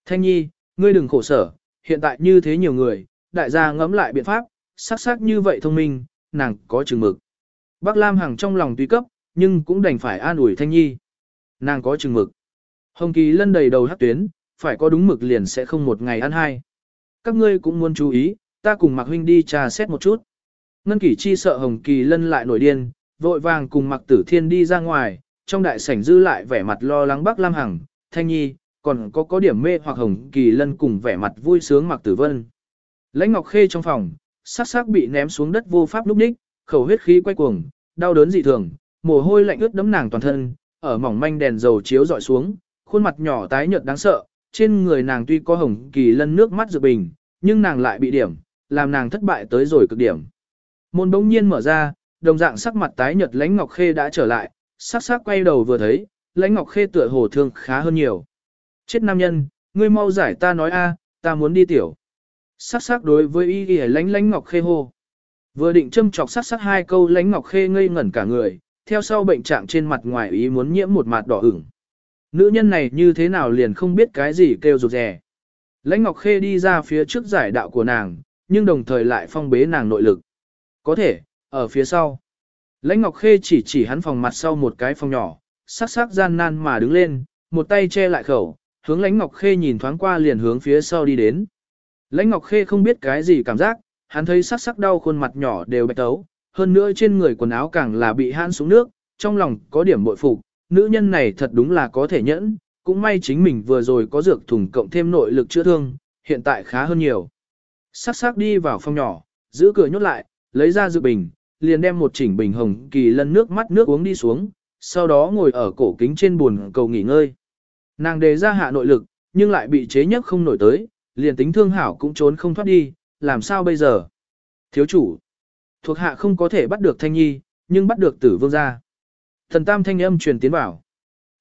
Thanh Nhi, ngươi đừng khổ sở, hiện tại như thế nhiều người, đại gia ngẫm lại biện pháp, sắc sắc như vậy thông minh, nàng có chừng mực. Bác Lam Hằng trong lòng tuy cấp, nhưng cũng đành phải an ủi Thanh Nhi. Nàng có chừng mực. Hồng Kỳ lân đầy đầu hát tuyến, phải có đúng mực liền sẽ không một ngày ăn hai. Các ngươi cũng muốn chú ý, ta cùng Mạc Huynh đi trà xét một chút. Ngân Kỳ Chi sợ Hồng Kỳ lân lại nổi điên, vội vàng cùng Mạc Tử Thiên đi ra ngoài, trong đại sảnh dư lại vẻ mặt lo lắng Bắc Lam Hằng, Thanh Nhi, còn có có điểm mê hoặc Hồng Kỳ lân cùng vẻ mặt vui sướng Mạc Tử Vân. Lãnh Ngọc Khê trong phòng, sắc sắc bị ném xuống đất vô pháp lúc ních, khẩu huyết khí quay cuồng, đau đớn dị thường, mồ hôi lạnh ướt đẫm nàng toàn thân, ở mỏng manh đèn dầu chiếu dọi xuống, khuôn mặt nhỏ tái nhợt đáng sợ, trên người nàng tuy có hồng kỳ lân nước mắt dự bình, nhưng nàng lại bị điểm, làm nàng thất bại tới rồi cực điểm. Môn bỗng nhiên mở ra, đồng dạng sắc mặt tái nhợt lãnh ngọc khê đã trở lại, sắc sắc quay đầu vừa thấy, lãnh ngọc khê tựa hồ thương khá hơn nhiều. Chết nam nhân, ngươi mau giải ta nói a, ta muốn đi tiểu. Sắc sắc đối với y y lãnh lãnh ngọc khê hô. Vừa định châm chọc sắc sắc hai câu lãnh ngọc khê ngây ngẩn cả người, theo sau bệnh trạng trên mặt ngoài ý muốn nhiễm một mặt đỏ ửng. Nữ nhân này như thế nào liền không biết cái gì kêu rụt rè. Lãnh Ngọc Khê đi ra phía trước giải đạo của nàng, nhưng đồng thời lại phong bế nàng nội lực. Có thể, ở phía sau. Lãnh Ngọc Khê chỉ chỉ hắn phòng mặt sau một cái phòng nhỏ, sắc sắc gian nan mà đứng lên, một tay che lại khẩu, hướng Lãnh Ngọc Khê nhìn thoáng qua liền hướng phía sau đi đến. Lãnh Ngọc Khê không biết cái gì cảm giác, hắn thấy sắc sắc đau khuôn mặt nhỏ đều bạch tấu, hơn nữa trên người quần áo càng là bị hãn xuống nước, trong lòng có điểm bội phục, nữ nhân này thật đúng là có thể nhẫn, cũng may chính mình vừa rồi có dược thùng cộng thêm nội lực chữa thương, hiện tại khá hơn nhiều. Sắc sắc đi vào phòng nhỏ, giữ cửa nhốt lại, lấy ra dược bình, liền đem một chỉnh bình hồng kỳ lân nước mắt nước uống đi xuống, sau đó ngồi ở cổ kính trên buồn cầu nghỉ ngơi. Nàng đề ra hạ nội lực, nhưng lại bị chế nhất không nổi tới, liền tính thương hảo cũng trốn không thoát đi, làm sao bây giờ? Thiếu chủ, thuộc hạ không có thể bắt được thanh nhi, nhưng bắt được tử vương gia. Thần tam thanh âm truyền tiến vào.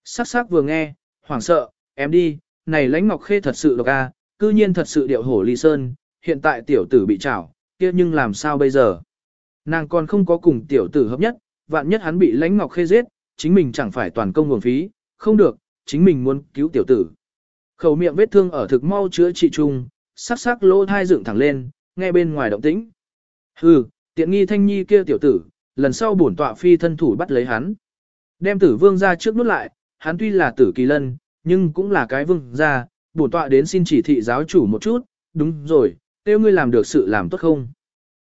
Sắc sắc vừa nghe, hoảng sợ, em đi, này lãnh ngọc khê thật sự độc a, cư nhiên thật sự điệu hổ ly sơn, hiện tại tiểu tử bị trảo, kia nhưng làm sao bây giờ? Nàng còn không có cùng tiểu tử hợp nhất, vạn nhất hắn bị lãnh ngọc khê giết, chính mình chẳng phải toàn công nguồn phí, không được, chính mình muốn cứu tiểu tử. Khẩu miệng vết thương ở thực mau chữa trị chung, sắc sắc lỗ thai dựng thẳng lên, nghe bên ngoài động tĩnh. Hừ, tiện nghi thanh nhi kia tiểu tử, lần sau bổn tọa phi thân thủ bắt lấy hắn. Đem tử vương ra trước nút lại, hắn tuy là tử kỳ lân, nhưng cũng là cái vương gia, bổn tọa đến xin chỉ thị giáo chủ một chút, đúng rồi, tiêu ngươi làm được sự làm tốt không?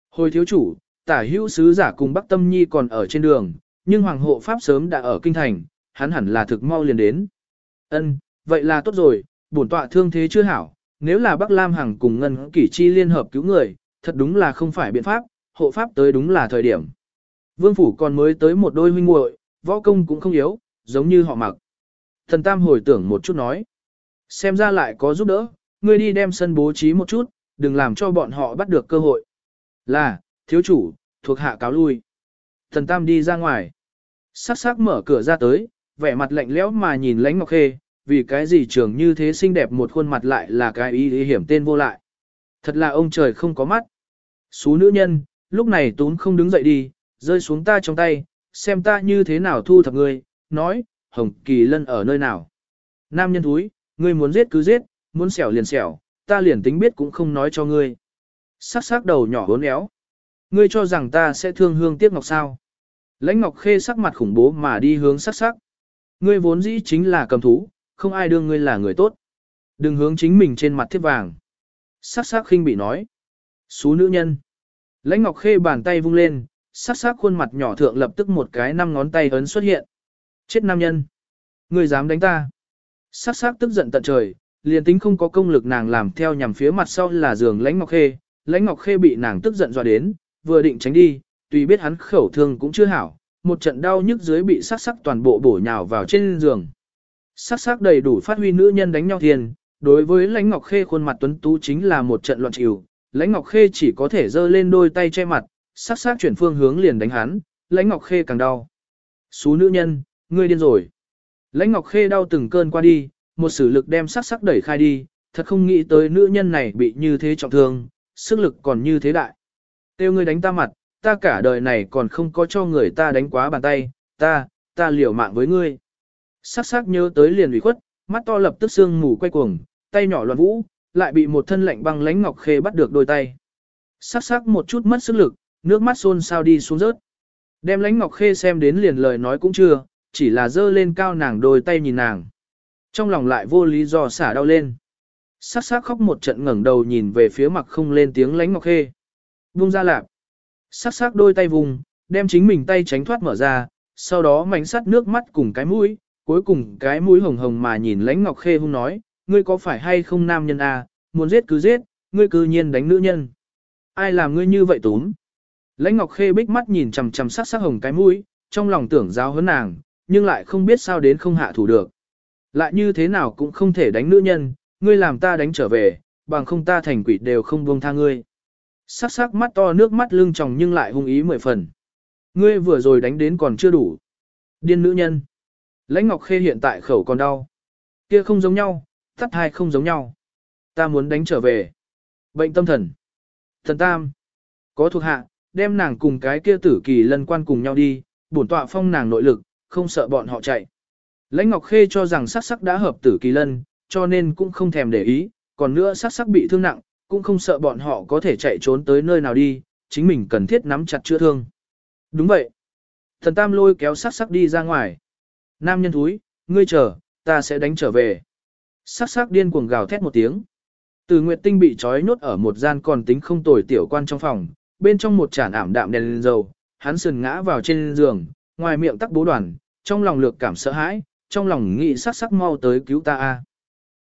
Hồi thiếu chủ, tả hữu sứ giả cùng Bắc Tâm Nhi còn ở trên đường, nhưng Hoàng hộ Pháp sớm đã ở kinh thành, hắn hẳn là thực mau liền đến. Ân, vậy là tốt rồi, bổn tọa thương thế chưa hảo, nếu là Bắc Lam Hằng cùng Ngân Kỷ Chi liên hợp cứu người, thật đúng là không phải biện pháp, hộ pháp tới đúng là thời điểm. Vương phủ còn mới tới một đôi huynh muội, võ công cũng không yếu, giống như họ mặc. Thần Tam hồi tưởng một chút nói, xem ra lại có giúp đỡ, ngươi đi đem sân bố trí một chút, đừng làm cho bọn họ bắt được cơ hội. Là, thiếu chủ, thuộc hạ cáo lui. Thần Tam đi ra ngoài. Sắc sắc mở cửa ra tới, vẻ mặt lạnh lẽo mà nhìn lánh ngọc khê, vì cái gì trường như thế xinh đẹp một khuôn mặt lại là cái ý, ý hiểm tên vô lại. Thật là ông trời không có mắt. Xú nữ nhân, lúc này tún không đứng dậy đi, rơi xuống ta trong tay, xem ta như thế nào thu thập ngươi, nói, Hồng Kỳ Lân ở nơi nào. Nam nhân thúi, ngươi muốn giết cứ giết, muốn xẻo liền xẻo, ta liền tính biết cũng không nói cho ngươi. Sắc sắc đầu nhỏ hốn éo. Ngươi cho rằng ta sẽ thương hương tiếc ngọc sao. Lãnh Ngọc Khê sắc mặt khủng bố mà đi hướng sắc sắc. Ngươi vốn dĩ chính là cầm thú, không ai đương ngươi là người tốt. Đừng hướng chính mình trên mặt thiết vàng. Sắc sắc khinh bị nói. Xú nữ nhân. Lãnh Ngọc Khê bàn tay vung lên, sắc sắc khuôn mặt nhỏ thượng lập tức một cái năm ngón tay ấn xuất hiện. Chết nam nhân. Ngươi dám đánh ta. Sắc sắc tức giận tận trời, liền tính không có công lực nàng làm theo nhằm phía mặt sau là giường Lãnh Ngọc Khê. Lãnh Ngọc Khê bị nàng tức giận dọa đến, vừa định tránh đi, tuy biết hắn khẩu thương cũng chưa hảo, một trận đau nhức dưới bị sắc sắc toàn bộ bổ nhào vào trên giường. Sắc sắc đầy đủ phát huy nữ nhân đánh nhau thiền, đối với Lãnh Ngọc Khê khuôn mặt tuấn tú chính là một trận loạn chịu, Lãnh Ngọc Khê chỉ có thể giơ lên đôi tay che mặt, sắc sắc chuyển phương hướng liền đánh hắn, Lãnh Ngọc Khê càng đau. Xú nữ nhân, ngươi điên rồi. Lãnh Ngọc Khê đau từng cơn qua đi, một sử lực đem sắc sắc đẩy khai đi, thật không nghĩ tới nữ nhân này bị như thế trọng thương, sức lực còn như thế đại. Tiêu ngươi đánh ta mặt, ta cả đời này còn không có cho người ta đánh quá bàn tay, ta, ta liều mạng với ngươi. Sắc sắc nhớ tới liền ủy khuất, mắt to lập tức sương mù quay cuồng, tay nhỏ loạn vũ, lại bị một thân lạnh băng lánh ngọc khê bắt được đôi tay. Sắc sắc một chút mất sức lực, nước mắt xôn sao đi xuống rớt. Đem lánh ngọc khê xem đến liền lời nói cũng chưa, chỉ là dơ lên cao nàng đôi tay nhìn nàng. Trong lòng lại vô lý do xả đau lên. Sắc sắc khóc một trận ngẩng đầu nhìn về phía mặt không lên tiếng lánh ngọc khê. Buông ra lạp. Sắc sắc đôi tay vùng, đem chính mình tay tránh thoát mở ra, sau đó mảnh sắt nước mắt cùng cái mũi, cuối cùng cái mũi hồng hồng mà nhìn lãnh ngọc khê hung nói, ngươi có phải hay không nam nhân à, muốn giết cứ giết, ngươi cư nhiên đánh nữ nhân. Ai làm ngươi như vậy túm? Lãnh ngọc khê bích mắt nhìn chằm chằm sắc sắc hồng cái mũi, trong lòng tưởng giáo huấn nàng, nhưng lại không biết sao đến không hạ thủ được. Lại như thế nào cũng không thể đánh nữ nhân, ngươi làm ta đánh trở về, bằng không ta thành quỷ đều không buông tha ngươi sắc sắc mắt to nước mắt lưng tròng nhưng lại hung ý mười phần. Ngươi vừa rồi đánh đến còn chưa đủ. Điên nữ nhân. Lãnh Ngọc Khê hiện tại khẩu còn đau. Kia không giống nhau, tắt hai không giống nhau. Ta muốn đánh trở về. Bệnh tâm thần. Thần Tam. Có thuộc hạ, đem nàng cùng cái kia tử kỳ lân quan cùng nhau đi, bổn tọa phong nàng nội lực, không sợ bọn họ chạy. Lãnh Ngọc Khê cho rằng sắc sắc đã hợp tử kỳ lân, cho nên cũng không thèm để ý, còn nữa sắc sắc bị thương nặng, cũng không sợ bọn họ có thể chạy trốn tới nơi nào đi, chính mình cần thiết nắm chặt chữa thương. Đúng vậy. Thần Tam lôi kéo sắc sắc đi ra ngoài. Nam nhân thúi, ngươi chờ, ta sẽ đánh trở về. Sắc sắc điên cuồng gào thét một tiếng. Từ Nguyệt Tinh bị trói nhốt ở một gian còn tính không tồi tiểu quan trong phòng, bên trong một chản ảm đạm đèn lên dầu, hắn sườn ngã vào trên giường, ngoài miệng tắc bố đoàn, trong lòng lược cảm sợ hãi, trong lòng nghĩ sắc sắc mau tới cứu ta a.